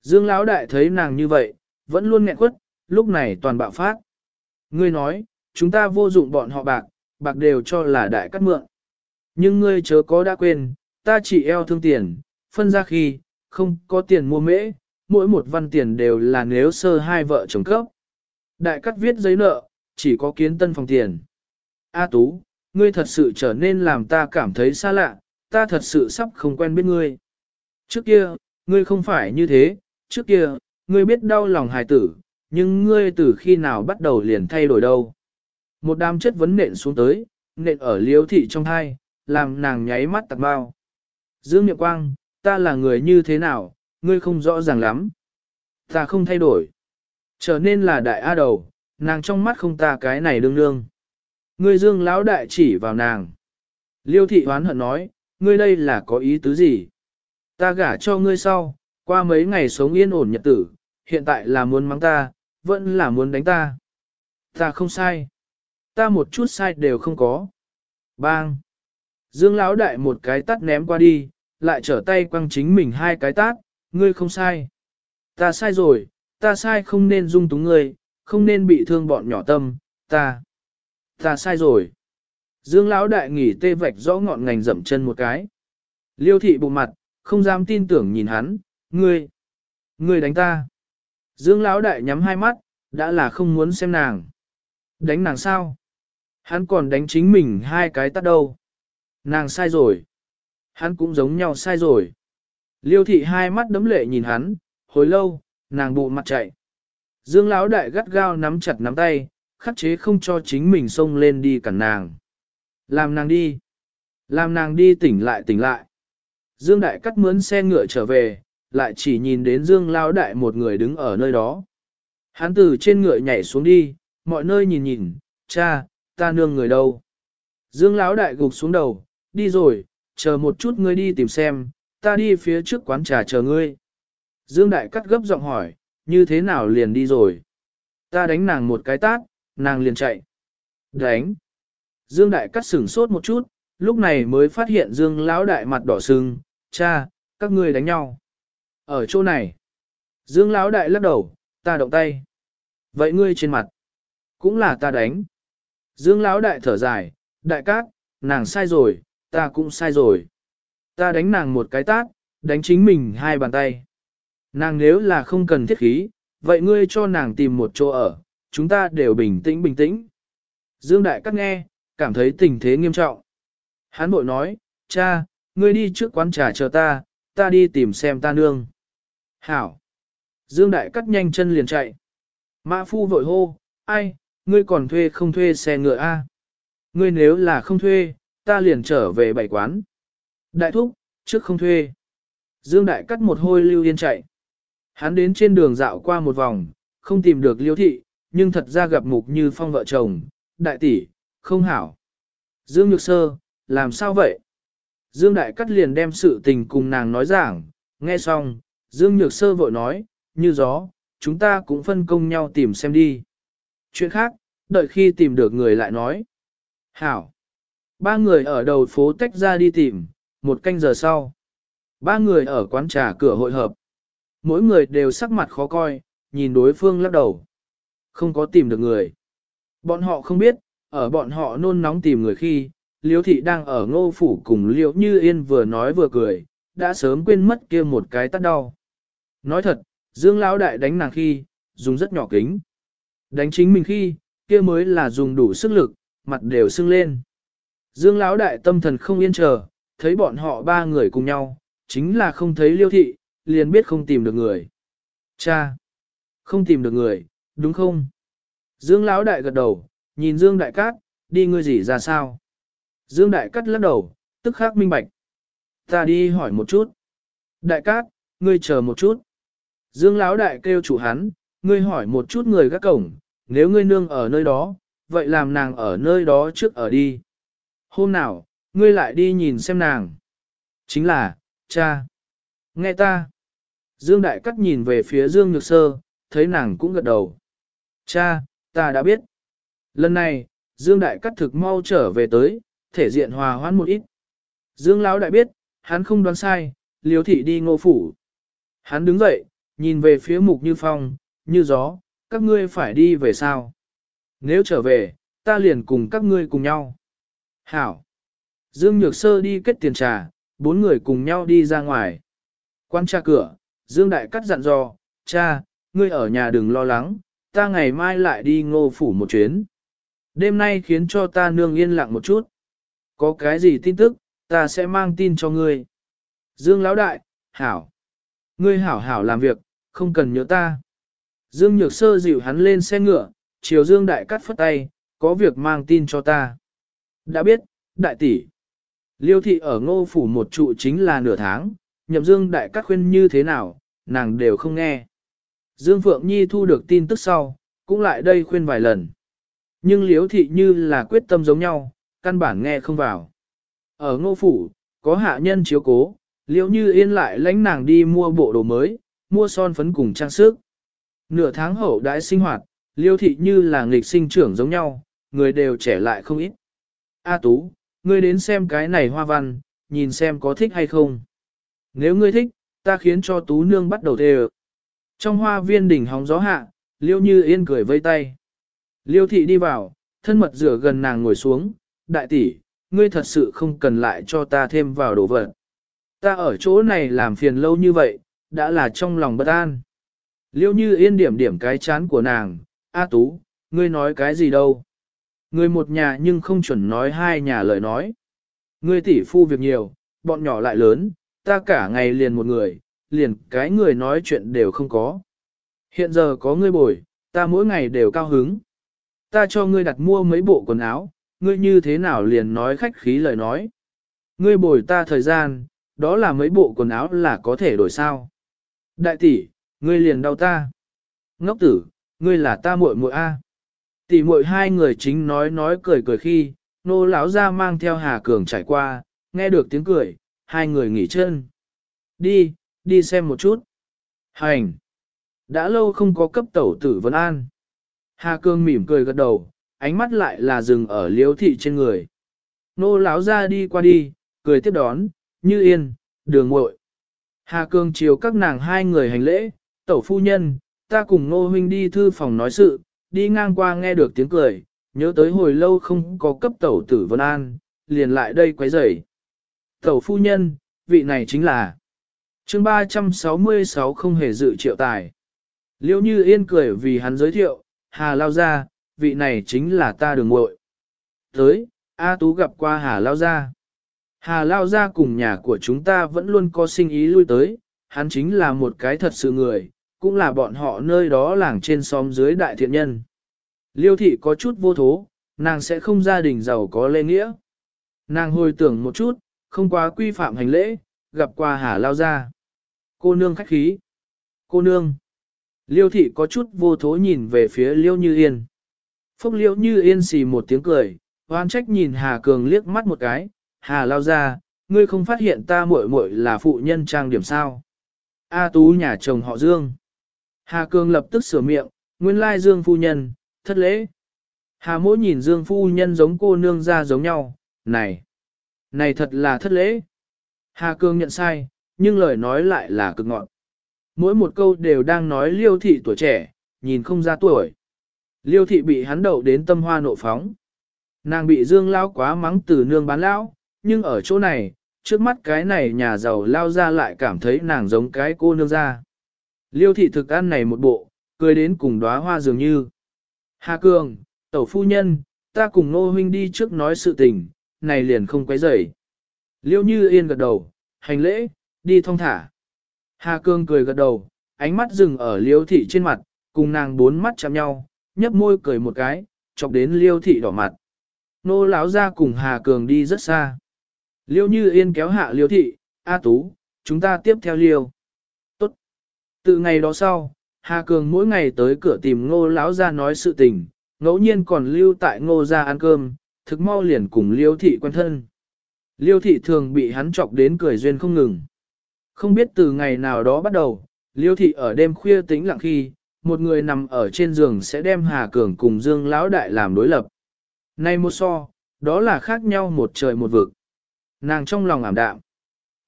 Dương Lão đại thấy nàng như vậy, vẫn luôn nghẹn quất, lúc này toàn bạo phát. Ngươi nói, chúng ta vô dụng bọn họ bạc, bạc đều cho là đại cắt mượn. Nhưng ngươi chớ có đã quên, ta chỉ eo thương tiền, phân ra khi, không có tiền mua mễ, mỗi một văn tiền đều là nếu sơ hai vợ chồng cấp. Đại cắt viết giấy nợ, chỉ có kiến tân phòng tiền. A Tú, ngươi thật sự trở nên làm ta cảm thấy xa lạ, ta thật sự sắp không quen biết ngươi. Trước kia, ngươi không phải như thế, trước kia, ngươi biết đau lòng hài tử, nhưng ngươi từ khi nào bắt đầu liền thay đổi đâu. Một đám chất vấn nện xuống tới, nện ở liếu thị trong thai, làm nàng nháy mắt tạc bao. Dương Niệm Quang, ta là người như thế nào, ngươi không rõ ràng lắm. Ta không thay đổi. Trở nên là đại A đầu, nàng trong mắt không ta cái này đương đương. Ngươi dương lão đại chỉ vào nàng. Liêu thị hoán hận nói, ngươi đây là có ý tứ gì? Ta gả cho ngươi sau, qua mấy ngày sống yên ổn nhật tử, hiện tại là muốn mắng ta, vẫn là muốn đánh ta. Ta không sai. Ta một chút sai đều không có. Bang. Dương lão đại một cái tắt ném qua đi, lại trở tay quăng chính mình hai cái tát, ngươi không sai. Ta sai rồi, ta sai không nên dung túng ngươi, không nên bị thương bọn nhỏ tâm, ta. Ta sai rồi. Dương lão đại nghỉ tê vạch rõ ngọn ngành dậm chân một cái. Liêu thị bụng mặt, không dám tin tưởng nhìn hắn, ngươi, ngươi đánh ta. Dương lão đại nhắm hai mắt, đã là không muốn xem nàng. Đánh nàng sao? Hắn còn đánh chính mình hai cái tắt đâu. Nàng sai rồi. Hắn cũng giống nhau sai rồi. Liêu thị hai mắt đấm lệ nhìn hắn, hồi lâu, nàng bụ mặt chạy. Dương lão đại gắt gao nắm chặt nắm tay, khắc chế không cho chính mình xông lên đi cản nàng. Làm nàng đi. Làm nàng đi tỉnh lại tỉnh lại. Dương đại cắt mướn xe ngựa trở về, lại chỉ nhìn đến Dương lão đại một người đứng ở nơi đó. Hắn từ trên ngựa nhảy xuống đi, mọi nơi nhìn nhìn, cha, ta nương người đâu. Dương lão đại gục xuống đầu, đi rồi, chờ một chút ngươi đi tìm xem, ta đi phía trước quán trà chờ ngươi. Dương đại cắt gấp giọng hỏi, như thế nào liền đi rồi. Ta đánh nàng một cái tát, nàng liền chạy. Đánh. Dương đại cắt sửng sốt một chút, lúc này mới phát hiện Dương lão đại mặt đỏ sưng, cha, các ngươi đánh nhau. Ở chỗ này. Dương lão đại lắc đầu, ta động tay. Vậy ngươi trên mặt, cũng là ta đánh. Dương lão đại thở dài, đại cát, nàng sai rồi, ta cũng sai rồi. Ta đánh nàng một cái tát, đánh chính mình hai bàn tay. Nàng nếu là không cần thiết khí, vậy ngươi cho nàng tìm một chỗ ở, chúng ta đều bình tĩnh bình tĩnh. Dương Đại Cát nghe, cảm thấy tình thế nghiêm trọng. Hán bội nói, cha, ngươi đi trước quán trà chờ ta, ta đi tìm xem ta nương. Hảo. Dương Đại Cát nhanh chân liền chạy. Mã phu vội hô, ai, ngươi còn thuê không thuê xe ngựa a? Ngươi nếu là không thuê, ta liền trở về bảy quán. Đại thúc, trước không thuê. Dương Đại cắt một hôi lưu yên chạy. Hắn đến trên đường dạo qua một vòng, không tìm được liêu thị, nhưng thật ra gặp mục như phong vợ chồng, đại tỷ, không hảo. Dương Nhược Sơ, làm sao vậy? Dương Đại Cắt liền đem sự tình cùng nàng nói giảng, nghe xong, Dương Nhược Sơ vội nói, như gió, chúng ta cũng phân công nhau tìm xem đi. Chuyện khác, đợi khi tìm được người lại nói. Hảo. Ba người ở đầu phố tách ra đi tìm, một canh giờ sau. Ba người ở quán trà cửa hội hợp. Mỗi người đều sắc mặt khó coi, nhìn đối phương lắc đầu. Không có tìm được người. Bọn họ không biết, ở bọn họ nôn nóng tìm người khi, Liễu thị đang ở ngô phủ cùng Liễu Như Yên vừa nói vừa cười, đã sớm quên mất kia một cái tắt đau. Nói thật, Dương Lão Đại đánh nàng khi, dùng rất nhỏ kính. Đánh chính mình khi, kia mới là dùng đủ sức lực, mặt đều sưng lên. Dương Lão Đại tâm thần không yên chờ, thấy bọn họ ba người cùng nhau, chính là không thấy liêu thị, liền biết không tìm được người. Cha! Không tìm được người, đúng không? Dương Lão Đại gật đầu, nhìn Dương Đại Cát, đi ngươi gì ra sao? Dương Đại Cát lắc đầu, tức khắc minh bạch. Ta đi hỏi một chút. Đại Cát, ngươi chờ một chút. Dương Lão Đại kêu chủ hắn, ngươi hỏi một chút người gác cổng, nếu ngươi nương ở nơi đó, vậy làm nàng ở nơi đó trước ở đi. Hôm nào, ngươi lại đi nhìn xem nàng. Chính là, cha. Nghe ta. Dương Đại Cắt nhìn về phía Dương Nhược Sơ, thấy nàng cũng gật đầu. Cha, ta đã biết. Lần này, Dương Đại Cắt thực mau trở về tới, thể diện hòa hoãn một ít. Dương Lão đại biết, hắn không đoán sai, liếu thị đi ngô phủ. Hắn đứng dậy, nhìn về phía mục như phong, như gió, các ngươi phải đi về sao? Nếu trở về, ta liền cùng các ngươi cùng nhau. Hảo. Dương Nhược Sơ đi kết tiền trà, bốn người cùng nhau đi ra ngoài. Quan tra cửa, Dương Đại Cắt dặn dò, cha, ngươi ở nhà đừng lo lắng, ta ngày mai lại đi ngô phủ một chuyến. Đêm nay khiến cho ta nương yên lặng một chút. Có cái gì tin tức, ta sẽ mang tin cho ngươi. Dương Lão Đại, Hảo. Ngươi hảo hảo làm việc, không cần nhớ ta. Dương Nhược Sơ dịu hắn lên xe ngựa, chiều Dương Đại Cắt phất tay, có việc mang tin cho ta. Đã biết, đại tỷ. Liêu thị ở ngô phủ một trụ chính là nửa tháng, nhậm Dương Đại Cắt khuyên như thế nào, nàng đều không nghe. Dương Phượng Nhi thu được tin tức sau, cũng lại đây khuyên vài lần. Nhưng Liêu thị như là quyết tâm giống nhau, căn bản nghe không vào. Ở ngô phủ, có hạ nhân chiếu cố, Liễu như yên lại lãnh nàng đi mua bộ đồ mới, mua son phấn cùng trang sức. Nửa tháng hậu đãi sinh hoạt, liêu thị như là nghịch sinh trưởng giống nhau, người đều trẻ lại không ít. A Tú, ngươi đến xem cái này hoa văn, nhìn xem có thích hay không. Nếu ngươi thích, ta khiến cho Tú Nương bắt đầu thề Trong hoa viên đỉnh hóng gió hạ, liêu như yên cười vây tay. Liêu thị đi vào, thân mật rửa gần nàng ngồi xuống, đại tỷ, ngươi thật sự không cần lại cho ta thêm vào đồ vật. Ta ở chỗ này làm phiền lâu như vậy, đã là trong lòng bất an. Liêu như yên điểm điểm cái chán của nàng, A Tú, ngươi nói cái gì đâu. Ngươi một nhà nhưng không chuẩn nói hai nhà lời nói. Ngươi tỷ phu việc nhiều, bọn nhỏ lại lớn, ta cả ngày liền một người, liền cái người nói chuyện đều không có. Hiện giờ có ngươi bồi, ta mỗi ngày đều cao hứng. Ta cho ngươi đặt mua mấy bộ quần áo, ngươi như thế nào liền nói khách khí lời nói. Ngươi bồi ta thời gian, đó là mấy bộ quần áo là có thể đổi sao. Đại tỷ, ngươi liền đau ta. Ngốc tử, ngươi là ta muội muội a. Tỷ muội hai người chính nói nói cười cười khi, nô lão ra mang theo Hà Cường trải qua, nghe được tiếng cười, hai người nghỉ chân. Đi, đi xem một chút. Hành. Đã lâu không có cấp tẩu tử Vân An. Hà Cường mỉm cười gật đầu, ánh mắt lại là dừng ở liếu thị trên người. Nô lão ra đi qua đi, cười tiếp đón, như yên, đường muội. Hà Cương chiều các nàng hai người hành lễ, tẩu phu nhân, ta cùng nô huynh đi thư phòng nói sự, đi ngang qua nghe được tiếng cười, nhớ tới hồi lâu không có cấp tẩu tử Vân An, liền lại đây quấy rầy. Tẩu phu nhân, vị này chính là chương 366 không hề dự triệu tài. Liêu như yên cười vì hắn giới thiệu, Hà Lao ra vị này chính là ta đường muội. Tới, A Tú gặp qua Hà Lao Gia. Hà Lao Gia cùng nhà của chúng ta vẫn luôn có sinh ý lui tới, hắn chính là một cái thật sự người, cũng là bọn họ nơi đó làng trên xóm dưới đại thiện nhân. Liêu thị có chút vô thố, nàng sẽ không gia đình giàu có lê nghĩa. Nàng hồi tưởng một chút, không quá quy phạm hành lễ, gặp qua Hà Lao Gia. Cô nương khách khí. Cô nương. Liêu thị có chút vô thố nhìn về phía Liêu Như Yên. Phúc Liễu Như Yên xì một tiếng cười, hoan trách nhìn Hà Cường liếc mắt một cái, Hà lao ra, ngươi không phát hiện ta muội muội là phụ nhân trang điểm sao. A Tú nhà chồng họ Dương. Hà Cường lập tức sửa miệng, nguyên lai Dương phu nhân, thất lễ. Hà mỗi nhìn Dương phu nhân giống cô nương ra giống nhau, này, này thật là thất lễ. Hà Cường nhận sai, nhưng lời nói lại là cực ngọn mỗi một câu đều đang nói liêu thị tuổi trẻ, nhìn không ra tuổi. Liêu thị bị hắn đậu đến tâm hoa nộ phóng. Nàng bị dương lao quá mắng từ nương bán lão, nhưng ở chỗ này, trước mắt cái này nhà giàu lao ra lại cảm thấy nàng giống cái cô nương ra. Liêu thị thực ăn này một bộ, cười đến cùng đóa hoa dường như. Hà Cường, tẩu phu nhân, ta cùng nô huynh đi trước nói sự tình, này liền không quấy rầy. Liêu như yên gật đầu, hành lễ, đi thong thả. Hà Cương cười gật đầu, ánh mắt dừng ở liêu thị trên mặt, cùng nàng bốn mắt chạm nhau, nhấp môi cười một cái, chọc đến liêu thị đỏ mặt. Nô lão ra cùng Hà Cường đi rất xa. Liêu như yên kéo hạ liêu thị, A Tú, chúng ta tiếp theo liêu. Tốt. Từ ngày đó sau, Hà Cường mỗi ngày tới cửa tìm ngô lão ra nói sự tình, ngẫu nhiên còn lưu tại ngô ra ăn cơm, thực mau liền cùng liêu thị quen thân. Liêu thị thường bị hắn chọc đến cười duyên không ngừng. Không biết từ ngày nào đó bắt đầu, liêu thị ở đêm khuya tĩnh lặng khi, một người nằm ở trên giường sẽ đem Hà Cường cùng Dương Lão Đại làm đối lập. Nay một so, đó là khác nhau một trời một vực. Nàng trong lòng ảm đạm.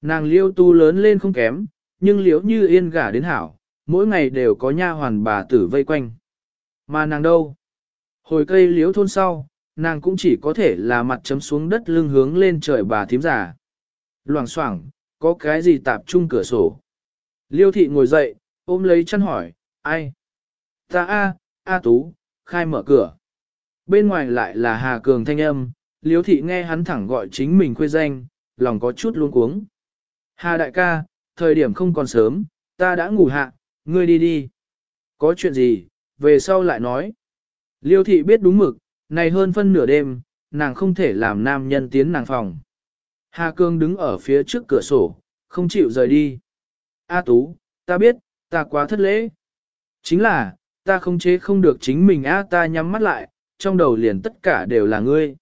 Nàng liêu tu lớn lên không kém, nhưng liếu như yên gả đến hảo, mỗi ngày đều có nha hoàn bà tử vây quanh. Mà nàng đâu? Hồi cây liếu thôn sau, nàng cũng chỉ có thể là mặt chấm xuống đất lưng hướng lên trời bà thím giả. Loảng xoảng, có cái gì tạp chung cửa sổ. Liêu thị ngồi dậy, ôm lấy chăn hỏi, ai? Ta A, A Tú, khai mở cửa. Bên ngoài lại là Hà Cường thanh âm, Liêu thị nghe hắn thẳng gọi chính mình khuê danh, lòng có chút luống cuống. Hà đại ca, thời điểm không còn sớm, ta đã ngủ hạ, ngươi đi đi. Có chuyện gì, về sau lại nói. Liêu thị biết đúng mực, này hơn phân nửa đêm, nàng không thể làm nam nhân tiến nàng phòng. Hà Cương đứng ở phía trước cửa sổ, không chịu rời đi. A Tú, ta biết, ta quá thất lễ. Chính là, ta không chế không được chính mình A ta nhắm mắt lại, trong đầu liền tất cả đều là ngươi.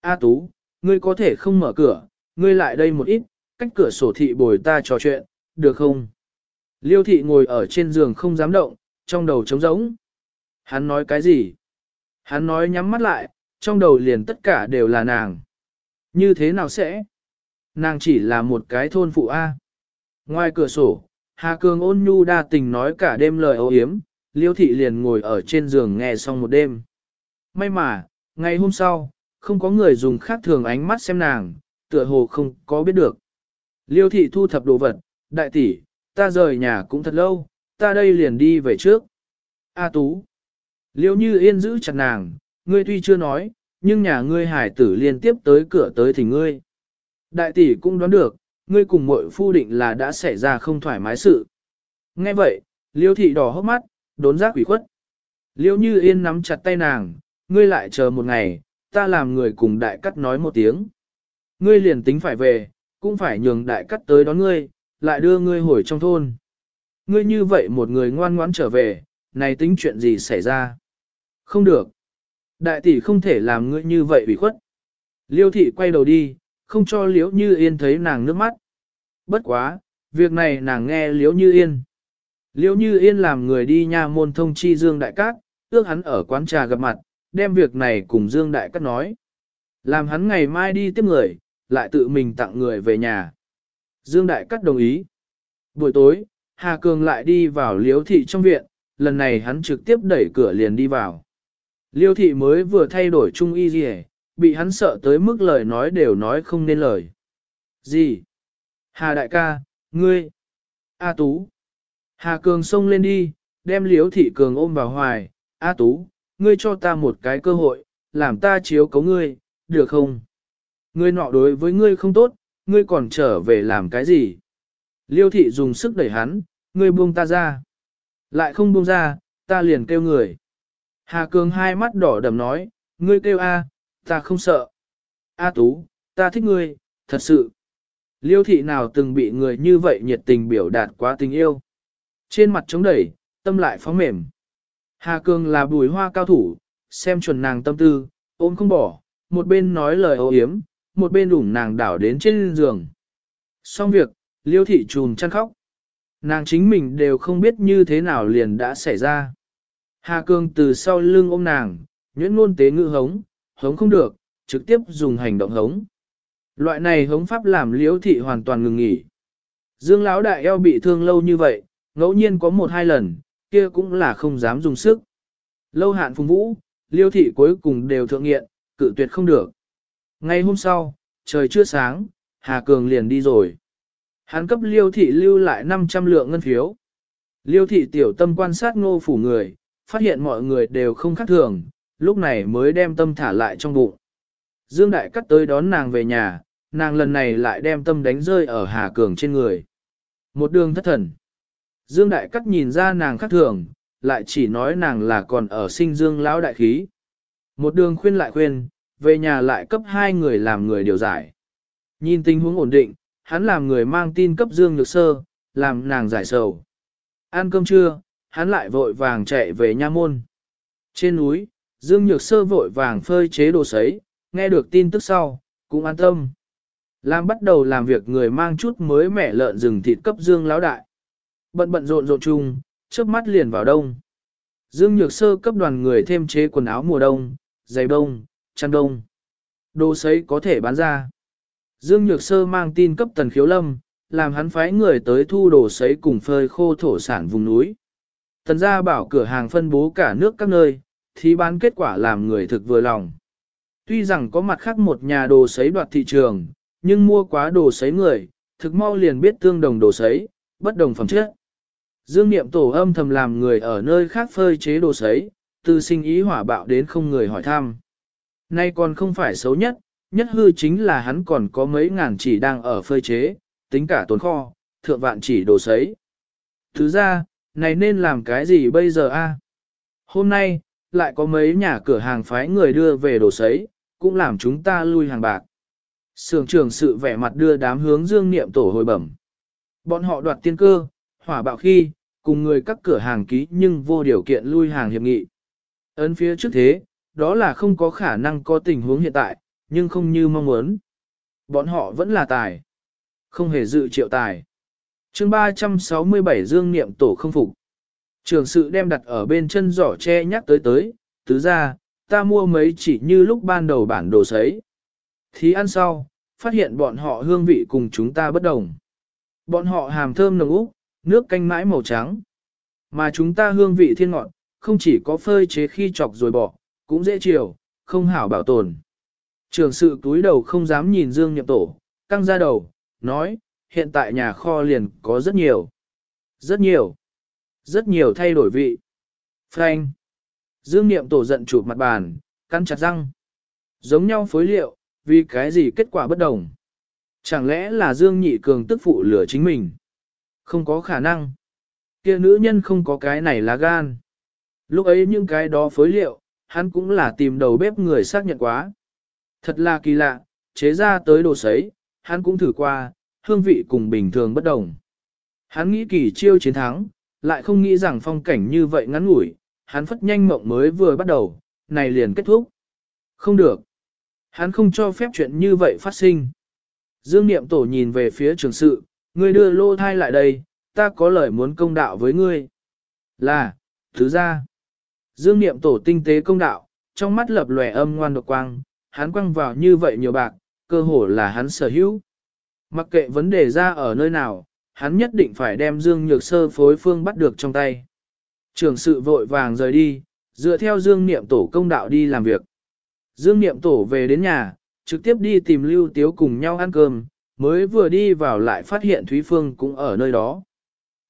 A Tú, ngươi có thể không mở cửa, ngươi lại đây một ít, cách cửa sổ thị bồi ta trò chuyện, được không? Liêu thị ngồi ở trên giường không dám động, trong đầu trống rỗng. Hắn nói cái gì? Hắn nói nhắm mắt lại, trong đầu liền tất cả đều là nàng. Như thế nào sẽ? Nàng chỉ là một cái thôn phụ A. Ngoài cửa sổ, Hà Cường ôn nhu đa tình nói cả đêm lời âu yếm, liêu thị liền ngồi ở trên giường nghe xong một đêm. May mà, ngày hôm sau, không có người dùng khác thường ánh mắt xem nàng, tựa hồ không có biết được. Liêu thị thu thập đồ vật, đại tỷ, ta rời nhà cũng thật lâu, ta đây liền đi về trước. A Tú. Liêu như yên giữ chặt nàng, ngươi tuy chưa nói, nhưng nhà ngươi hải tử liên tiếp tới cửa tới thì ngươi. Đại tỷ cũng đoán được, ngươi cùng muội phu định là đã xảy ra không thoải mái sự. Nghe vậy, liêu thị đỏ hốc mắt, đốn giác quỷ khuất. Liêu như yên nắm chặt tay nàng, ngươi lại chờ một ngày, ta làm người cùng đại cắt nói một tiếng. Ngươi liền tính phải về, cũng phải nhường đại cắt tới đón ngươi, lại đưa ngươi hồi trong thôn. Ngươi như vậy một người ngoan ngoãn trở về, này tính chuyện gì xảy ra? Không được. Đại tỷ không thể làm ngươi như vậy bị khuất. Liêu thị quay đầu đi, không cho liễu như yên thấy nàng nước mắt. Bất quá, việc này nàng nghe liễu như yên. Liêu như yên làm người đi nha môn thông chi Dương Đại Cát, ước hắn ở quán trà gặp mặt, đem việc này cùng Dương Đại Cát nói. Làm hắn ngày mai đi tiếp người, lại tự mình tặng người về nhà. Dương Đại Cát đồng ý. Buổi tối, Hà Cường lại đi vào liêu thị trong viện, lần này hắn trực tiếp đẩy cửa liền đi vào. Liêu thị mới vừa thay đổi trung y gì bị hắn sợ tới mức lời nói đều nói không nên lời. Gì? Hà đại ca, ngươi. A Tú. Hà Cường xông lên đi, đem Liễu thị Cường ôm vào hoài. A Tú, ngươi cho ta một cái cơ hội, làm ta chiếu cấu ngươi, được không? Ngươi nọ đối với ngươi không tốt, ngươi còn trở về làm cái gì? Liêu thị dùng sức đẩy hắn, ngươi buông ta ra. Lại không buông ra, ta liền kêu người. Hà Cường hai mắt đỏ đầm nói, ngươi kêu A, ta không sợ. A Tú, ta thích ngươi, thật sự. Liêu thị nào từng bị người như vậy nhiệt tình biểu đạt quá tình yêu. Trên mặt chống đẩy, tâm lại phóng mềm. Hà Cường là bùi hoa cao thủ, xem chuẩn nàng tâm tư, ôm không bỏ, một bên nói lời âu hiếm, một bên đủng nàng đảo đến trên giường. Xong việc, liêu thị trùm chăn khóc. Nàng chính mình đều không biết như thế nào liền đã xảy ra. Hà Cương từ sau lưng ôm nàng, nhuyễn luôn tế ngữ hống, hống không được, trực tiếp dùng hành động hống. Loại này hống pháp làm liễu thị hoàn toàn ngừng nghỉ. Dương lão đại eo bị thương lâu như vậy, ngẫu nhiên có một hai lần, kia cũng là không dám dùng sức. Lâu hạn phùng vũ, liêu thị cuối cùng đều thượng nghiện, cự tuyệt không được. Ngay hôm sau, trời chưa sáng, Hà Cường liền đi rồi. Hắn cấp liêu thị lưu lại 500 lượng ngân phiếu. Liêu thị tiểu tâm quan sát ngô phủ người, phát hiện mọi người đều không khác thường, lúc này mới đem tâm thả lại trong bụng. Dương Đại Cắt tới đón nàng về nhà, nàng lần này lại đem tâm đánh rơi ở Hà Cường trên người. Một đường thất thần. Dương Đại Cắt nhìn ra nàng khác thường, lại chỉ nói nàng là còn ở sinh dương lão đại khí. Một đường khuyên lại khuyên, về nhà lại cấp hai người làm người điều giải. Nhìn tình huống ổn định, hắn làm người mang tin cấp Dương Nhược Sơ, làm nàng giải sầu. Ăn cơm trưa, hắn lại vội vàng chạy về nha môn. Trên núi, Dương Nhược Sơ vội vàng phơi chế đồ sấy, nghe được tin tức sau, cũng an tâm. Lam bắt đầu làm việc người mang chút mới mẻ lợn rừng thịt cấp Dương lão đại. Bận bận rộn rộn chung, trước mắt liền vào đông. Dương Nhược Sơ cấp đoàn người thêm chế quần áo mùa đông, giày đông, chăn đông. Đồ sấy có thể bán ra. Dương Nhược Sơ mang tin cấp tần khiếu lâm, làm hắn phái người tới thu đồ sấy cùng phơi khô thổ sản vùng núi. Tần gia bảo cửa hàng phân bố cả nước các nơi, thì bán kết quả làm người thực vừa lòng. Tuy rằng có mặt khác một nhà đồ sấy đoạt thị trường, nhưng mua quá đồ sấy người, thực mau liền biết tương đồng đồ sấy, bất đồng phẩm chất. Dương Niệm tổ âm thầm làm người ở nơi khác phơi chế đồ sấy, từ sinh ý hỏa bạo đến không người hỏi thăm. Nay còn không phải xấu nhất, nhất hư chính là hắn còn có mấy ngàn chỉ đang ở phơi chế, tính cả tồn kho, thượng vạn chỉ đồ sấy. Thứ ra, này nên làm cái gì bây giờ a? Hôm nay, lại có mấy nhà cửa hàng phái người đưa về đồ sấy, cũng làm chúng ta lui hàng bạc. Sưởng trưởng sự vẻ mặt đưa đám hướng dương niệm tổ hồi bẩm. Bọn họ đoạt tiên cơ, hỏa bạo khi, cùng người các cửa hàng ký nhưng vô điều kiện lui hàng hiệp nghị. Ấn phía trước thế, đó là không có khả năng có tình huống hiện tại, nhưng không như mong muốn. Bọn họ vẫn là tài. Không hề dự triệu tài. chương 367 Dương Niệm Tổ không phục. Trường sự đem đặt ở bên chân giỏ che nhắc tới tới, tứ ra, ta mua mấy chỉ như lúc ban đầu bản đồ sấy. Thì ăn sau, phát hiện bọn họ hương vị cùng chúng ta bất đồng. Bọn họ hàm thơm nồng úc, nước canh mãi màu trắng. Mà chúng ta hương vị thiên ngọt, không chỉ có phơi chế khi chọc rồi bỏ, cũng dễ chiều, không hảo bảo tồn. Trường sự túi đầu không dám nhìn Dương Nhậm Tổ, căng ra đầu, nói, hiện tại nhà kho liền có rất nhiều. Rất nhiều. Rất nhiều thay đổi vị. Frank. Dương Niệm Tổ giận chụp mặt bàn, cắn chặt răng. Giống nhau phối liệu, vì cái gì kết quả bất đồng. Chẳng lẽ là Dương Nhị Cường tức phụ lửa chính mình? Không có khả năng. Kia nữ nhân không có cái này là gan. Lúc ấy những cái đó phối liệu, hắn cũng là tìm đầu bếp người xác nhận quá. Thật là kỳ lạ, chế ra tới đồ sấy, hắn cũng thử qua, hương vị cùng bình thường bất đồng. Hắn nghĩ kỳ chiêu chiến thắng, lại không nghĩ rằng phong cảnh như vậy ngắn ngủi, hắn phất nhanh mộng mới vừa bắt đầu, này liền kết thúc. Không được. Hắn không cho phép chuyện như vậy phát sinh. Dương Niệm Tổ nhìn về phía trường sự, ngươi đưa lô thai lại đây, ta có lời muốn công đạo với ngươi. Là, thứ ra. Dương Niệm Tổ tinh tế công đạo, trong mắt lập lòe âm ngoan độc quang, hắn quăng vào như vậy nhiều bạc, cơ hồ là hắn sở hữu. Mặc kệ vấn đề ra ở nơi nào, hắn nhất định phải đem Dương Nhược Sơ phối phương bắt được trong tay. Trường sự vội vàng rời đi, dựa theo Dương Niệm Tổ công đạo đi làm việc. Dương Niệm Tổ về đến nhà, trực tiếp đi tìm Lưu Tiếu cùng nhau ăn cơm, mới vừa đi vào lại phát hiện Thúy Phương cũng ở nơi đó.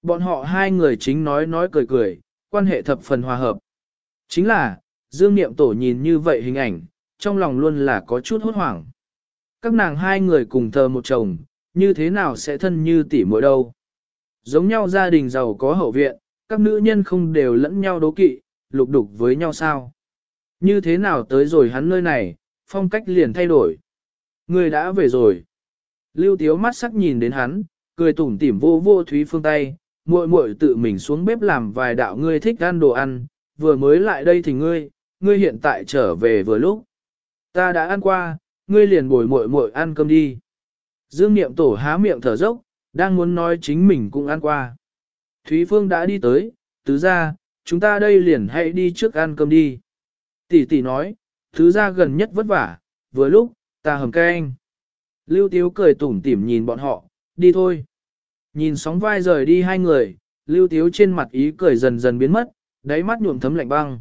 Bọn họ hai người chính nói nói cười cười, quan hệ thập phần hòa hợp. Chính là, Dương Niệm Tổ nhìn như vậy hình ảnh, trong lòng luôn là có chút hốt hoảng. Các nàng hai người cùng thờ một chồng, như thế nào sẽ thân như tỷ muội đâu. Giống nhau gia đình giàu có hậu viện, các nữ nhân không đều lẫn nhau đố kỵ, lục đục với nhau sao. Như thế nào tới rồi hắn nơi này, phong cách liền thay đổi. Người đã về rồi. Lưu Tiếu mắt sắc nhìn đến hắn, cười tủm tỉm vô vô Thúy Phương tay, muội muội tự mình xuống bếp làm vài đạo ngươi thích ăn đồ ăn, vừa mới lại đây thì ngươi, ngươi hiện tại trở về vừa lúc. Ta đã ăn qua, ngươi liền bồi muội muội ăn cơm đi. Dương Niệm Tổ há miệng thở dốc, đang muốn nói chính mình cũng ăn qua. Thúy Phương đã đi tới, tứ ra, chúng ta đây liền hãy đi trước ăn cơm đi. Tỷ tỷ nói, thứ ra gần nhất vất vả, vừa lúc, ta hầm canh. Lưu Tiếu cười tủm tỉm nhìn bọn họ, đi thôi. Nhìn sóng vai rời đi hai người, Lưu Tiếu trên mặt ý cười dần dần biến mất, đáy mắt nhuộm thấm lạnh băng.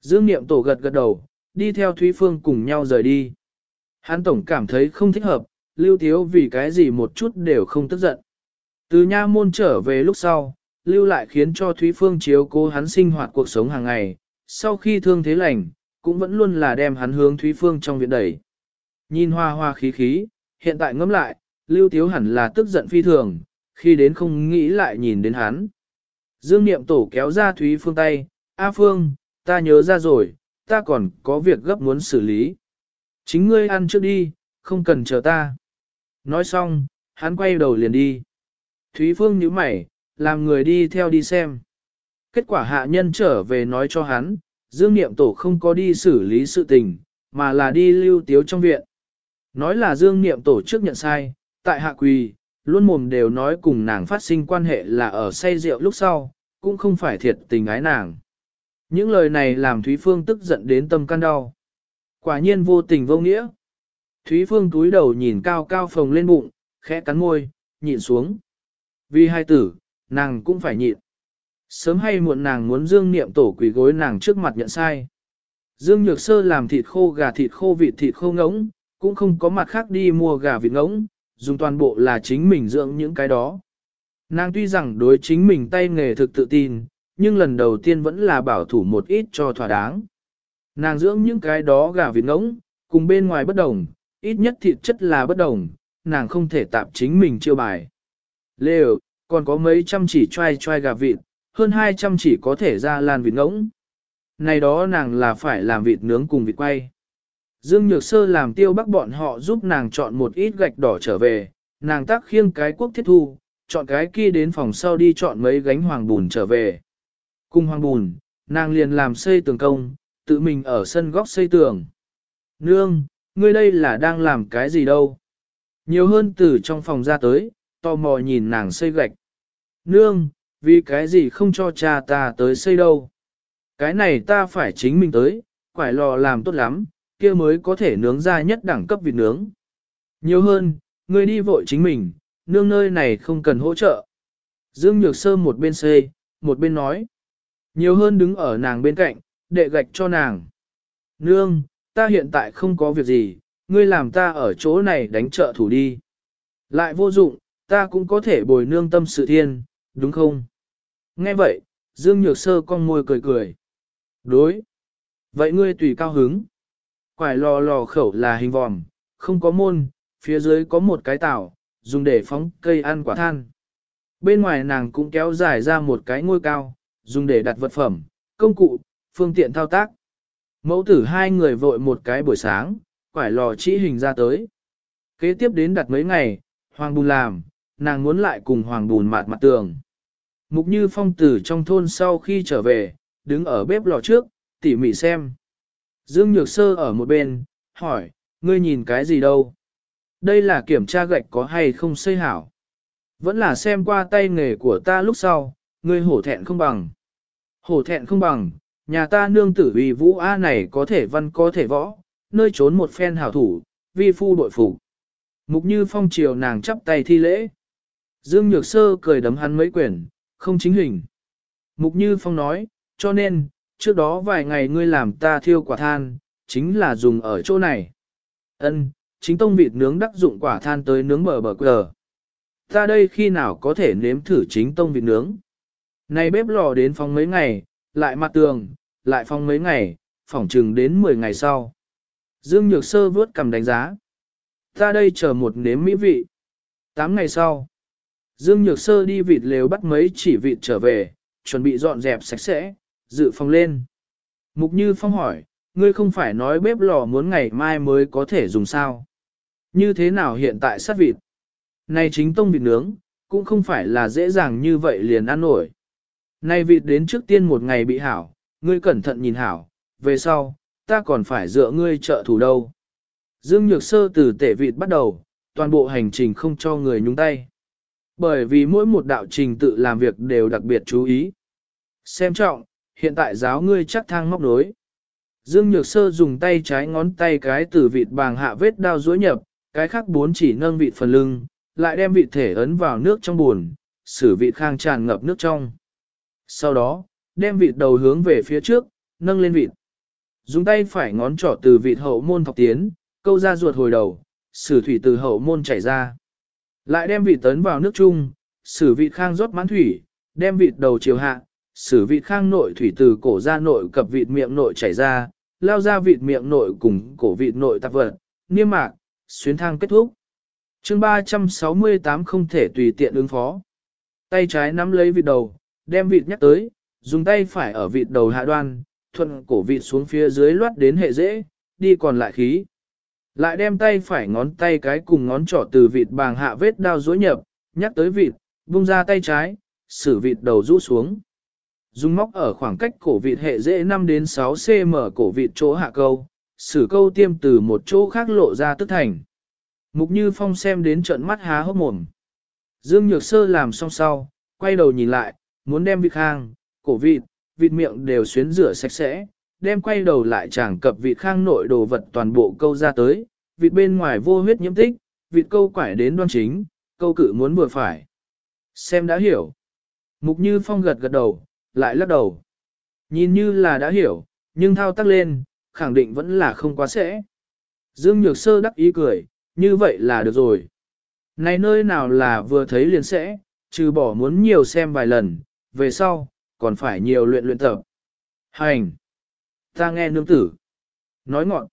Dương Niệm Tổ gật gật đầu, đi theo Thúy Phương cùng nhau rời đi. Hán tổng cảm thấy không thích hợp, Lưu Tiếu vì cái gì một chút đều không tức giận. Từ nha môn trở về lúc sau, Lưu lại khiến cho Thúy Phương chiếu cố hắn sinh hoạt cuộc sống hàng ngày, sau khi thương thế lành, cũng vẫn luôn là đem hắn hướng Thúy Phương trong viện đẩy. Nhìn hoa hoa khí khí, hiện tại ngẫm lại, Lưu Tiếu hẳn là tức giận phi thường, khi đến không nghĩ lại nhìn đến hắn. Dương Niệm Tổ kéo ra Thúy Phương tay, A Phương, ta nhớ ra rồi, ta còn có việc gấp muốn xử lý. Chính ngươi ăn trước đi, không cần chờ ta. Nói xong, hắn quay đầu liền đi. Thúy Phương nhíu mày, làm người đi theo đi xem. Kết quả hạ nhân trở về nói cho hắn, Dương Niệm Tổ không có đi xử lý sự tình, mà là đi lưu tiếu trong viện. Nói là Dương Niệm Tổ trước nhận sai, tại hạ quỳ, luôn mồm đều nói cùng nàng phát sinh quan hệ là ở say rượu lúc sau, cũng không phải thiệt tình ái nàng. Những lời này làm Thúy Phương tức giận đến tâm can đau. Quả nhiên vô tình vô nghĩa. Thúy Phương túi đầu nhìn cao cao phồng lên bụng, khẽ cắn môi, nhịn xuống. Vì hai tử, nàng cũng phải nhịn. Sớm hay muộn nàng muốn dương niệm tổ quỳ gối nàng trước mặt nhận sai. Dương Nhược Sơ làm thịt khô gà thịt khô vịt thịt khô ngỗng, cũng không có mặt khác đi mua gà vịt ngỗng, dùng toàn bộ là chính mình dưỡng những cái đó. Nàng tuy rằng đối chính mình tay nghề thực tự tin, nhưng lần đầu tiên vẫn là bảo thủ một ít cho thỏa đáng. Nàng dưỡng những cái đó gà vịt ngỗng, cùng bên ngoài bất đồng, ít nhất thịt chất là bất đồng, nàng không thể tạp chính mình chiêu bài. Lêu, còn có mấy trăm chỉ trai trai gà vịt, hơn hai trăm chỉ có thể ra lan vịt ngỗng. Này đó nàng là phải làm vịt nướng cùng vịt quay. Dương Nhược Sơ làm tiêu bắc bọn họ giúp nàng chọn một ít gạch đỏ trở về, nàng tác khiêng cái quốc thiết thu, chọn cái kia đến phòng sau đi chọn mấy gánh hoàng bùn trở về. Cùng hoàng bùn, nàng liền làm xây tường công, tự mình ở sân góc xây tường. Nương, ngươi đây là đang làm cái gì đâu? Nhiều hơn từ trong phòng ra tới, tò mò nhìn nàng xây gạch. Nương, vì cái gì không cho cha ta tới xây đâu? Cái này ta phải chính mình tới, quải lò làm tốt lắm, kia mới có thể nướng ra nhất đẳng cấp vịt nướng. Nhiều hơn, ngươi đi vội chính mình, nương nơi này không cần hỗ trợ. Dương Nhược Sơ một bên xê một bên nói. Nhiều hơn đứng ở nàng bên cạnh, đệ gạch cho nàng. Nương, ta hiện tại không có việc gì, ngươi làm ta ở chỗ này đánh trợ thủ đi. Lại vô dụng, ta cũng có thể bồi nương tâm sự thiên, đúng không? Nghe vậy, Dương Nhược Sơ con môi cười cười. Đối. Vậy ngươi tùy cao hứng. Quải lò lò khẩu là hình vòm, không có môn, phía dưới có một cái tảo, dùng để phóng cây ăn quả than. Bên ngoài nàng cũng kéo dài ra một cái ngôi cao, dùng để đặt vật phẩm, công cụ, phương tiện thao tác. Mẫu tử hai người vội một cái buổi sáng, quải lò chỉ hình ra tới. Kế tiếp đến đặt mấy ngày, Hoàng Bùn làm, nàng muốn lại cùng Hoàng Bùn mạt mặt tường. Mục Như Phong tử trong thôn sau khi trở về, đứng ở bếp lò trước, tỉ mỉ xem. Dương Nhược Sơ ở một bên, hỏi, ngươi nhìn cái gì đâu? Đây là kiểm tra gạch có hay không xây hảo. Vẫn là xem qua tay nghề của ta lúc sau, ngươi hổ thẹn không bằng. Hổ thẹn không bằng, nhà ta nương tử vì vũ A này có thể văn có thể võ, nơi trốn một phen hảo thủ, vi phu đội phủ. Mục như phong triều nàng chắp tay thi lễ. Dương Nhược Sơ cười đấm hắn mấy quyển, không chính hình. Mục như phong nói, cho nên, trước đó vài ngày ngươi làm ta thiêu quả than, chính là dùng ở chỗ này. Ân, chính tông vịt nướng đắc dụng quả than tới nướng bờ bờ cờ. Ta đây khi nào có thể nếm thử chính tông vịt nướng. Này bếp lò đến phòng mấy ngày, lại mặt tường, lại phòng mấy ngày, phòng chừng đến 10 ngày sau. Dương Nhược Sơ vớt cầm đánh giá. Ta đây chờ một nếm mỹ vị. 8 ngày sau, Dương Nhược Sơ đi vịt lều bắt mấy chỉ vịt trở về, chuẩn bị dọn dẹp sạch sẽ, dự phòng lên. Mục Như Phong hỏi, ngươi không phải nói bếp lò muốn ngày mai mới có thể dùng sao? Như thế nào hiện tại sát vịt? Này chính tông vịt nướng, cũng không phải là dễ dàng như vậy liền ăn nổi. Này vịt đến trước tiên một ngày bị hảo, ngươi cẩn thận nhìn hảo, về sau, ta còn phải dựa ngươi trợ thủ đâu. Dương Nhược Sơ từ tể vịt bắt đầu, toàn bộ hành trình không cho người nhúng tay. Bởi vì mỗi một đạo trình tự làm việc đều đặc biệt chú ý. Xem trọng, hiện tại giáo ngươi chắc thang móc nối. Dương Nhược Sơ dùng tay trái ngón tay cái từ vịt bàng hạ vết đao dối nhập, cái khác bốn chỉ nâng vịt phần lưng, lại đem vịt thể ấn vào nước trong buồn, xử vịt khang tràn ngập nước trong. Sau đó, đem vịt đầu hướng về phía trước, nâng lên vịt. Dùng tay phải ngón trỏ từ vịt hậu môn thọc tiến, câu ra ruột hồi đầu, xử thủy từ hậu môn chảy ra. Lại đem vịt tấn vào nước chung, xử vịt khang rót mãn thủy, đem vịt đầu chiều hạ, sử vịt khang nội thủy từ cổ ra nội cập vịt miệng nội chảy ra, lao ra vịt miệng nội cùng cổ vịt nội tạp vật, niêm mạc, xuyến thang kết thúc. chương 368 không thể tùy tiện ứng phó. Tay trái nắm lấy vịt đầu, đem vịt nhắc tới, dùng tay phải ở vịt đầu hạ đoan, thuận cổ vịt xuống phía dưới loát đến hệ dễ, đi còn lại khí. Lại đem tay phải ngón tay cái cùng ngón trỏ từ vịt bàng hạ vết đao dối nhập, nhắc tới vịt, vung ra tay trái, xử vịt đầu rũ xuống. Dùng móc ở khoảng cách cổ vịt hệ dễ 5 đến 6 cm cổ vịt chỗ hạ câu, sử câu tiêm từ một chỗ khác lộ ra tức thành. Mục Như Phong xem đến trận mắt há hốc mồm. Dương Nhược Sơ làm xong sau, quay đầu nhìn lại, muốn đem vịt khang, cổ vịt, vịt miệng đều xuyến rửa sạch sẽ, đem quay đầu lại chẳng cập vịt khang nội đồ vật toàn bộ câu ra tới, vịt bên ngoài vô huyết nhiễm tích, vịt câu quải đến đoan chính, câu cự muốn vừa phải. Xem đã hiểu. Mục Như Phong gật gật đầu, lại lắc đầu. Nhìn như là đã hiểu, nhưng thao tác lên, khẳng định vẫn là không quá sẽ. Dương Nhược Sơ đắc ý cười, như vậy là được rồi. Này nơi nào là vừa thấy liền sẽ, trừ bỏ muốn nhiều xem vài lần, về sau, còn phải nhiều luyện luyện tập. Hành! Ta nghe nương tử. Nói ngọn.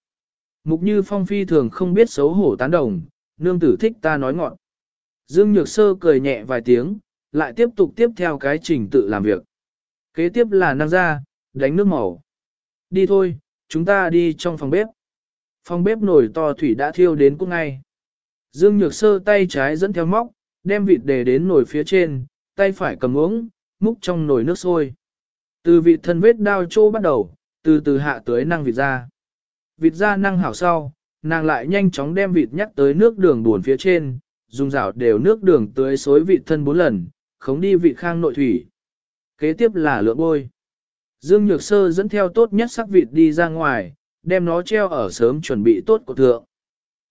Mục như phong phi thường không biết xấu hổ tán đồng, nương tử thích ta nói ngọn. Dương Nhược Sơ cười nhẹ vài tiếng, lại tiếp tục tiếp theo cái trình tự làm việc. Kế tiếp là năng ra, đánh nước màu. Đi thôi, chúng ta đi trong phòng bếp. Phòng bếp nồi to thủy đã thiêu đến cũng ngay. Dương Nhược Sơ tay trái dẫn theo móc, đem vịt để đến nồi phía trên, tay phải cầm uống, múc trong nồi nước sôi. Từ vịt thân vết đao trô bắt đầu, từ từ hạ tới năng vịt ra. Vịt ra năng hảo sau, nàng lại nhanh chóng đem vịt nhắc tới nước đường buồn phía trên, dùng rảo đều nước đường tưới xối vịt thân bốn lần, khống đi vịt khang nội thủy. Kế tiếp là lượng bôi. Dương Nhược Sơ dẫn theo tốt nhất sắc vịt đi ra ngoài, đem nó treo ở sớm chuẩn bị tốt của thượng.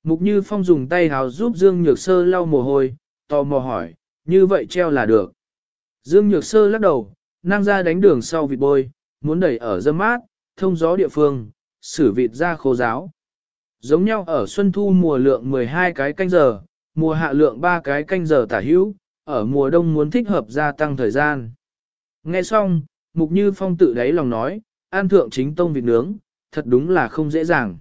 Mục Như Phong dùng tay hào giúp Dương Nhược Sơ lau mồ hôi, tò mò hỏi, như vậy treo là được. Dương Nhược Sơ lắc đầu, năng ra đánh đường sau vịt bôi, muốn đẩy ở dâm mát, thông gió địa phương, xử vịt ra khô giáo. Giống nhau ở xuân thu mùa lượng 12 cái canh giờ, mùa hạ lượng 3 cái canh giờ tả hữu, ở mùa đông muốn thích hợp gia tăng thời gian. Nghe xong, Mục Như Phong tự đáy lòng nói, an thượng chính tông vịt nướng, thật đúng là không dễ dàng.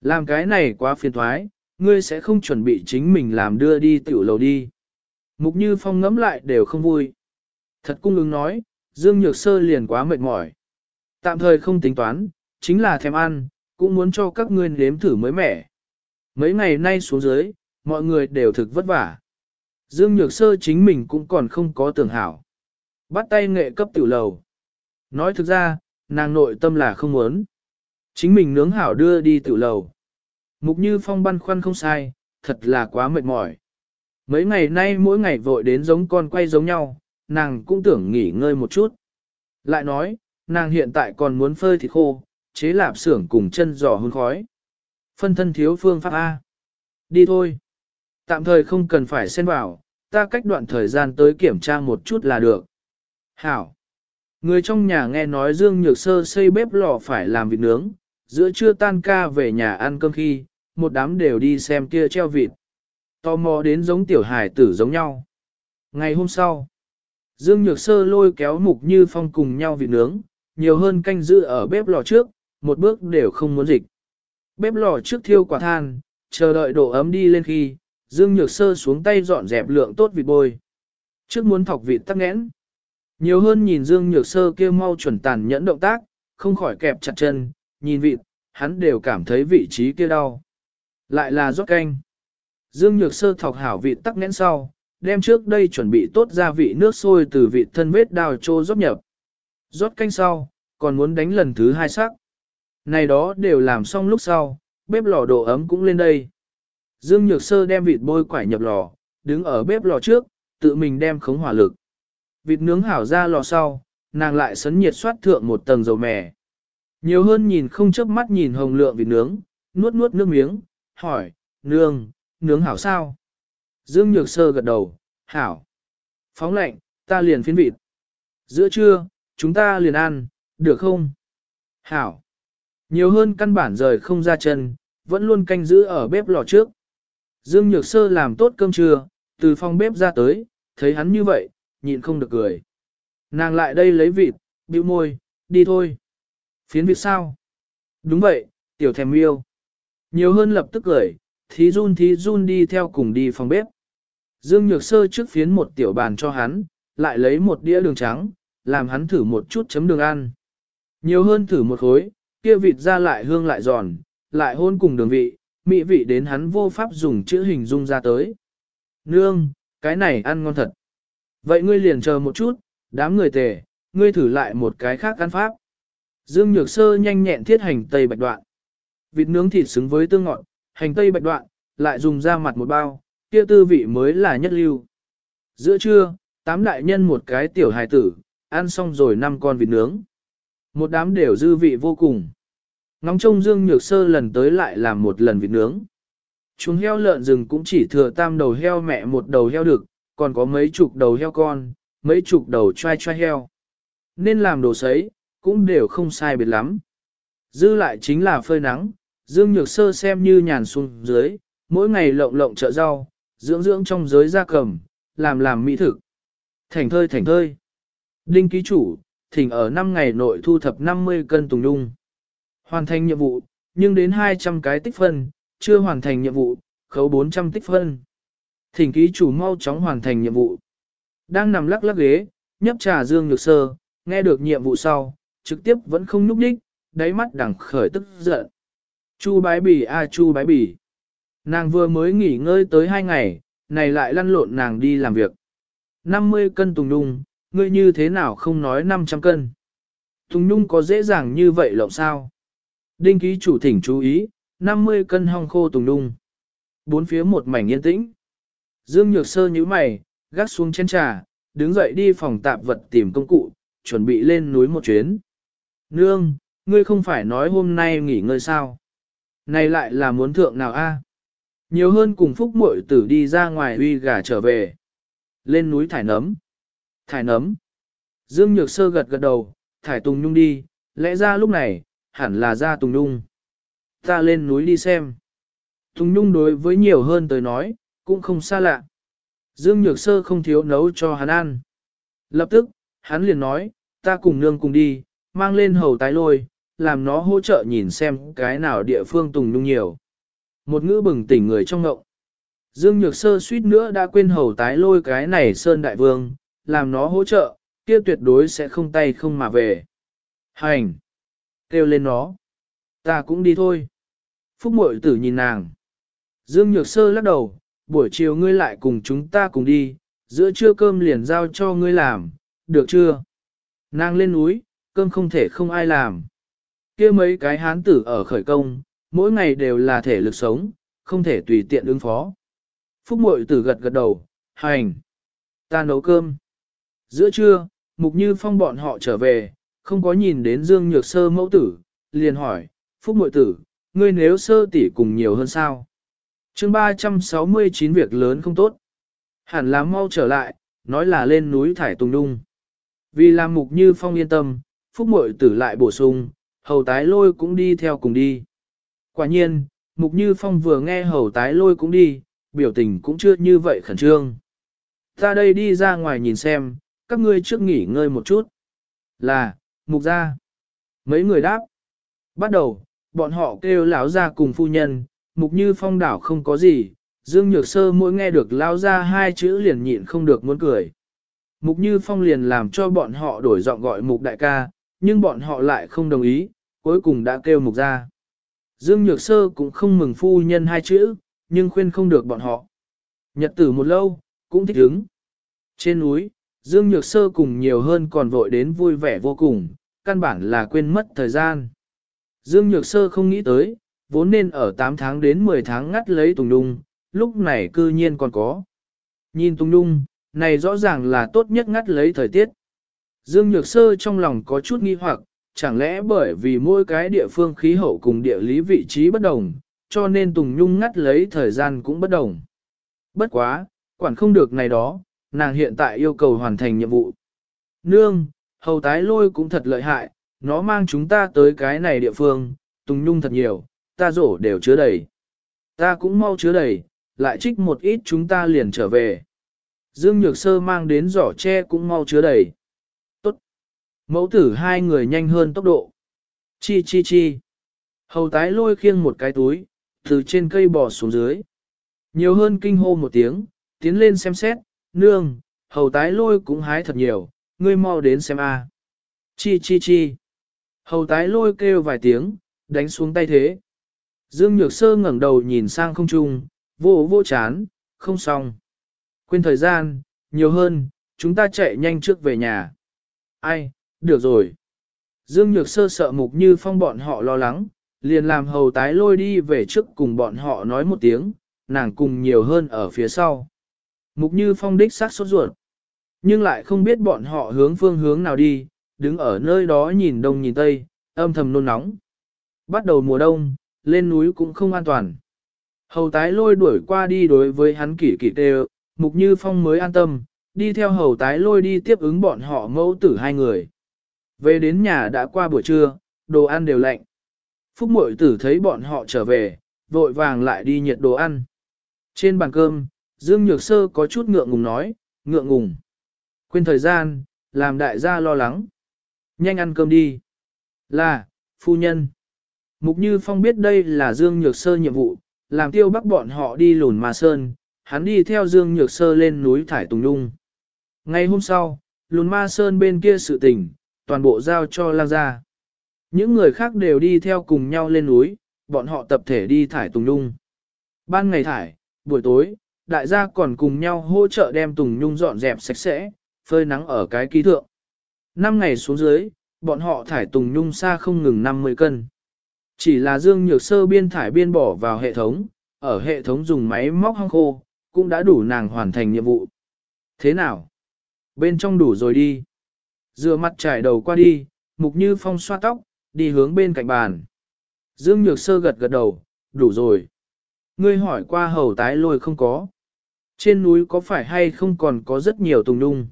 Làm cái này quá phiền thoái, ngươi sẽ không chuẩn bị chính mình làm đưa đi tiểu lầu đi. Mục Như Phong ngẫm lại đều không vui. Thật cung ứng nói, Dương Nhược Sơ liền quá mệt mỏi. Tạm thời không tính toán, chính là thèm ăn, cũng muốn cho các ngươi nếm thử mới mẻ. Mấy ngày nay xuống dưới, mọi người đều thực vất vả. Dương Nhược Sơ chính mình cũng còn không có tưởng hảo. Bắt tay nghệ cấp tiểu lầu. Nói thực ra, nàng nội tâm là không muốn. Chính mình nướng hảo đưa đi tiểu lầu. Mục như phong băn khoăn không sai, thật là quá mệt mỏi. Mấy ngày nay mỗi ngày vội đến giống con quay giống nhau, nàng cũng tưởng nghỉ ngơi một chút. Lại nói, nàng hiện tại còn muốn phơi thịt khô, chế lạp xưởng cùng chân giò hôn khói. Phân thân thiếu phương pháp A. Đi thôi. Tạm thời không cần phải xen vào, ta cách đoạn thời gian tới kiểm tra một chút là được. Hảo. Người trong nhà nghe nói Dương Nhược Sơ xây bếp lò phải làm vịt nướng, giữa trưa tan ca về nhà ăn cơm khi, một đám đều đi xem kia treo vịt. Tò mò đến giống tiểu hải tử giống nhau. Ngày hôm sau, Dương Nhược Sơ lôi kéo Mục Như Phong cùng nhau vịt nướng, nhiều hơn canh giữ ở bếp lò trước, một bước đều không muốn dịch. Bếp lò trước thiêu quả than, chờ đợi độ ấm đi lên khi, Dương Nhược Sơ xuống tay dọn dẹp lượng tốt vịt bôi. Trước muốn thọc vịt tắc nghẽn. Nhiều hơn nhìn Dương Nhược Sơ kia mau chuẩn tàn nhẫn động tác, không khỏi kẹp chặt chân, nhìn vịt, hắn đều cảm thấy vị trí kia đau. Lại là rót canh. Dương Nhược Sơ thọc hảo vịt tắc nghẽn sau, đem trước đây chuẩn bị tốt gia vị nước sôi từ vịt thân vết đào trô rót nhập. Rót canh sau, còn muốn đánh lần thứ hai sắc. Này đó đều làm xong lúc sau, bếp lò độ ấm cũng lên đây. Dương Nhược Sơ đem vịt bôi quải nhập lò, đứng ở bếp lò trước, tự mình đem khống hỏa lực. Vịt nướng hảo ra lò sau, nàng lại sấn nhiệt xoát thượng một tầng dầu mè. Nhiều hơn nhìn không chớp mắt nhìn hồng lượng vịt nướng, nuốt nuốt nước miếng, hỏi, nương, nướng hảo sao? Dương Nhược Sơ gật đầu, hảo. Phóng lệnh, ta liền phiến vịt. Giữa trưa, chúng ta liền ăn, được không? Hảo. Nhiều hơn căn bản rời không ra chân, vẫn luôn canh giữ ở bếp lò trước. Dương Nhược Sơ làm tốt cơm trưa, từ phòng bếp ra tới, thấy hắn như vậy, nhịn không được cười. Nàng lại đây lấy vịt, bĩu môi, đi thôi. Phiến vịt sao? Đúng vậy, tiểu thèm yêu. Nhiều hơn lập tức cười, thí run thí run đi theo cùng đi phòng bếp. Dương Nhược Sơ trước phiến một tiểu bàn cho hắn, lại lấy một đĩa đường trắng, làm hắn thử một chút chấm đường ăn. Nhiều hơn thử một khối, kia vịt ra lại hương lại giòn, lại hôn cùng đường vị, mỹ vị đến hắn vô pháp dùng chữ hình dung ra tới. Nương, cái này ăn ngon thật. Vậy ngươi liền chờ một chút, đám người tề, ngươi thử lại một cái khác ăn pháp. Dương Nhược Sơ nhanh nhẹn thiết hành tây bạch đoạn. Vịt nướng thịt xứng với tương ngọt, hành tây bạch đoạn, lại dùng ra mặt một bao, kia tư vị mới là nhất lưu. Giữa trưa, tám đại nhân một cái tiểu hài tử, ăn xong rồi năm con vịt nướng. Một đám đều dư vị vô cùng. Ngóng trông Dương Nhược Sơ lần tới lại làm một lần vịt nướng. Chúng heo lợn rừng cũng chỉ thừa tam đầu heo mẹ một đầu heo được còn có mấy chục đầu heo con, mấy chục đầu trai trai heo. Nên làm đồ sấy, cũng đều không sai biệt lắm. Dư lại chính là phơi nắng, Dương Nhược Sơ xem như nhàn xuống dưới, mỗi ngày lộng lộng chợ rau, dưỡng dưỡng trong giới gia cầm, làm làm mỹ thực. Thành thơi thành thơi. Đinh ký chủ, thỉnh ở 5 ngày nội thu thập 50 cân tùng đung. Hoàn thành nhiệm vụ, nhưng đến 200 cái tích phân, chưa hoàn thành nhiệm vụ, khấu 400 tích phân. Thỉnh ký chủ mau chóng hoàn thành nhiệm vụ. Đang nằm lắc lắc ghế, nhấp trà Dương Nhược Sơ, nghe được nhiệm vụ sau, trực tiếp vẫn không núp đích, đáy mắt đằng khởi tức giận. Chu bái bỉ a chu bái bỉ. Nàng vừa mới nghỉ ngơi tới hai ngày, này lại lăn lộn nàng đi làm việc. 50 cân tùng nung, ngươi như thế nào không nói 500 cân. Tùng nhung có dễ dàng như vậy lộng sao? Đinh ký chủ thỉnh chú ý, 50 cân hong khô tùng nung. Bốn phía một mảnh yên tĩnh. Dương Nhược Sơ nhíu mày, gác xuống chén trà, đứng dậy đi phòng tạp vật tìm công cụ, chuẩn bị lên núi một chuyến. Nương, ngươi không phải nói hôm nay nghỉ ngơi sao? Này lại là muốn thượng nào a? Nhiều hơn cùng phúc muội tử đi ra ngoài uy gà trở về. Lên núi thải nấm. Thải nấm. Dương Nhược Sơ gật gật đầu, thải Tùng Nhung đi, lẽ ra lúc này, hẳn là ra Tùng Nhung. Ta lên núi đi xem. Tùng Nhung đối với nhiều hơn tới nói, cũng không xa lạ. Dương Nhược Sơ không thiếu nấu cho hắn ăn. Lập tức, hắn liền nói, ta cùng nương cùng đi, mang lên hầu tái lôi, làm nó hỗ trợ nhìn xem cái nào địa phương Tùng Nhung nhiều. Một ngữ bừng tỉnh người trong ngộng. Dương Nhược Sơ suýt nữa đã quên hầu tái lôi cái này Sơn Đại Vương, làm nó hỗ trợ, kia tuyệt đối sẽ không tay không mà về. Hành! Kêu lên nó. Ta cũng đi thôi. Phúc mội tử nhìn nàng. Dương Nhược Sơ lắc đầu, buổi chiều ngươi lại cùng chúng ta cùng đi, giữa trưa cơm liền giao cho ngươi làm, được chưa? Nàng lên núi, cơm không thể không ai làm. kia mấy cái hán tử ở khởi công, mỗi ngày đều là thể lực sống, không thể tùy tiện ứng phó. Phúc mội tử gật gật đầu, hành. Ta nấu cơm. Giữa trưa, Mục Như Phong bọn họ trở về, không có nhìn đến Dương Nhược Sơ mẫu tử, liền hỏi, Phúc mội tử, ngươi nếu sơ tỷ cùng nhiều hơn sao? Chương 369 việc lớn không tốt. Hẳn là mau trở lại, nói là lên núi thải tùng đung. Vì làm Mục Như Phong yên tâm, Phúc mội tử lại bổ sung, hầu tái lôi cũng đi theo cùng đi. Quả nhiên, Mục Như Phong vừa nghe hầu tái lôi cũng đi, biểu tình cũng chưa như vậy khẩn trương. Ta đây đi ra ngoài nhìn xem, các ngươi trước nghỉ ngơi một chút. Là, Mục ra. Mấy người đáp. Bắt đầu, bọn họ kêu lão ra cùng phu nhân, Mục Như Phong đảo không có gì, Dương Nhược Sơ mỗi nghe được lao ra hai chữ liền nhịn không được muốn cười. Mục Như Phong liền làm cho bọn họ đổi giọng gọi Mục Đại ca, nhưng bọn họ lại không đồng ý, cuối cùng đã kêu Mục ra. Dương Nhược Sơ cũng không mừng phu nhân hai chữ, nhưng khuyên không được bọn họ. Nhật tử một lâu, cũng thích ứng. Trên núi, Dương Nhược Sơ cùng nhiều hơn còn vội đến vui vẻ vô cùng, căn bản là quên mất thời gian. Dương Nhược Sơ không nghĩ tới, vốn nên ở 8 tháng đến 10 tháng ngắt lấy Tùng Đung, lúc này cư nhiên còn có. Nhìn Tùng Đung, này rõ ràng là tốt nhất ngắt lấy thời tiết. Dương Nhược Sơ trong lòng có chút nghi hoặc, chẳng lẽ bởi vì mỗi cái địa phương khí hậu cùng địa lý vị trí bất đồng, cho nên Tùng Nhung ngắt lấy thời gian cũng bất đồng. Bất quá, quản không được này đó, nàng hiện tại yêu cầu hoàn thành nhiệm vụ. Nương, hầu tái lôi cũng thật lợi hại, nó mang chúng ta tới cái này địa phương, Tùng Nhung thật nhiều, ta rổ đều chứa đầy. Ta cũng mau chứa đầy, lại trích một ít chúng ta liền trở về. Dương Nhược Sơ mang đến giỏ tre cũng mau chứa đầy. Tốt, Mẫu tử hai người nhanh hơn tốc độ. Chi chi chi. Hầu tái lôi khiêng một cái túi, từ trên cây bò xuống dưới. Nhiều hơn kinh hô một tiếng, tiến lên xem xét, nương, hầu tái lôi cũng hái thật nhiều, ngươi mau đến xem a. Chi chi chi. Hầu tái lôi kêu vài tiếng, đánh xuống tay thế. Dương Nhược Sơ ngẩng đầu nhìn sang không trung, vô vô chán, không xong. Quên thời gian, nhiều hơn, chúng ta chạy nhanh trước về nhà. Ai, được rồi. Dương Nhược Sơ sợ mục như phong bọn họ lo lắng, liền làm hầu tái lôi đi về trước cùng bọn họ nói một tiếng, nàng cùng nhiều hơn ở phía sau. Mục như phong đích sát sốt ruột, nhưng lại không biết bọn họ hướng phương hướng nào đi, đứng ở nơi đó nhìn đông nhìn tây, âm thầm nôn nóng. Bắt đầu mùa đông, lên núi cũng không an toàn. Hầu tái lôi đuổi qua đi đối với hắn kỷ kỷ tê mục như phong mới an tâm, đi theo hầu tái lôi đi tiếp ứng bọn họ mẫu tử hai người. Về đến nhà đã qua buổi trưa, đồ ăn đều lạnh. Phúc mội tử thấy bọn họ trở về, vội vàng lại đi nhiệt đồ ăn. Trên bàn cơm, Dương Nhược Sơ có chút ngượng ngùng nói, ngượng ngùng. Quên thời gian, làm đại gia lo lắng. Nhanh ăn cơm đi. Là, phu nhân. Mục Như Phong biết đây là Dương Nhược Sơ nhiệm vụ, làm tiêu bắc bọn họ đi lùn mà sơn, hắn đi theo Dương Nhược Sơ lên núi Thải Tùng Nhung. Ngày hôm sau, lùn ma sơn bên kia sự tình, toàn bộ giao cho lang gia. Những người khác đều đi theo cùng nhau lên núi, bọn họ tập thể đi thải Tùng Nhung. Ban ngày thải, buổi tối, đại gia còn cùng nhau hỗ trợ đem Tùng Nhung dọn dẹp sạch sẽ, phơi nắng ở cái ký thượng. Năm ngày xuống dưới, bọn họ thải Tùng Nhung xa không ngừng 50 cân. Chỉ là Dương Nhược Sơ biên thải biên bỏ vào hệ thống, ở hệ thống dùng máy móc hăng khô, cũng đã đủ nàng hoàn thành nhiệm vụ. Thế nào? Bên trong đủ rồi đi. Dựa mặt trải đầu qua đi, mục như phong xoa tóc, đi hướng bên cạnh bàn. Dương Nhược Sơ gật gật đầu, đủ rồi. Ngươi hỏi qua hầu tái lôi không có. Trên núi có phải hay không còn có rất nhiều tùng nung.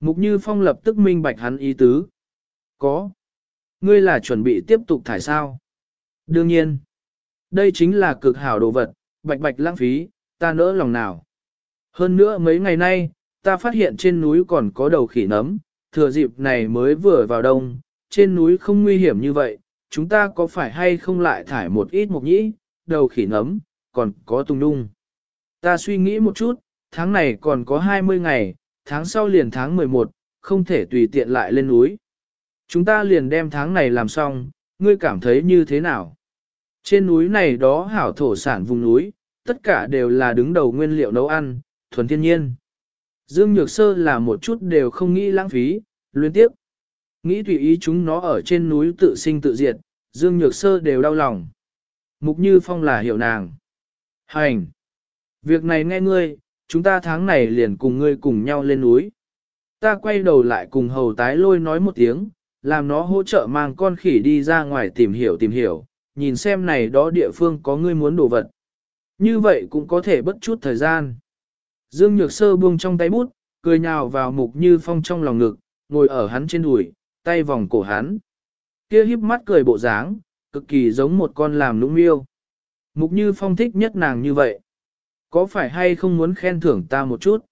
Mục Như Phong lập tức minh bạch hắn ý tứ. Có. Ngươi là chuẩn bị tiếp tục thải sao? Đương nhiên. Đây chính là cực hảo đồ vật, bạch bạch lãng phí, ta nỡ lòng nào. Hơn nữa mấy ngày nay, ta phát hiện trên núi còn có đầu khỉ nấm, thừa dịp này mới vừa vào đông, trên núi không nguy hiểm như vậy, chúng ta có phải hay không lại thải một ít mộc nhĩ, đầu khỉ nấm, còn có tung đung. Ta suy nghĩ một chút, tháng này còn có 20 ngày, tháng sau liền tháng 11, không thể tùy tiện lại lên núi. Chúng ta liền đem tháng này làm xong, ngươi cảm thấy như thế nào? Trên núi này đó hảo thổ sản vùng núi, tất cả đều là đứng đầu nguyên liệu nấu ăn, thuần thiên nhiên. Dương Nhược Sơ là một chút đều không nghĩ lãng phí, luyến tiếp. Nghĩ tùy ý chúng nó ở trên núi tự sinh tự diệt, Dương Nhược Sơ đều đau lòng. Mục Như Phong là hiểu nàng. Hành! Việc này nghe ngươi, chúng ta tháng này liền cùng ngươi cùng nhau lên núi. Ta quay đầu lại cùng hầu tái lôi nói một tiếng, làm nó hỗ trợ mang con khỉ đi ra ngoài tìm hiểu tìm hiểu, nhìn xem này đó địa phương có ngươi muốn đồ vật. Như vậy cũng có thể bất chút thời gian. Dương Nhược Sơ buông trong tay bút, cười nhào vào mục như phong trong lòng ngực, ngồi ở hắn trên đùi, tay vòng cổ hắn. Kia híp mắt cười bộ dáng, cực kỳ giống một con làm nũng miêu. Mục như phong thích nhất nàng như vậy. Có phải hay không muốn khen thưởng ta một chút?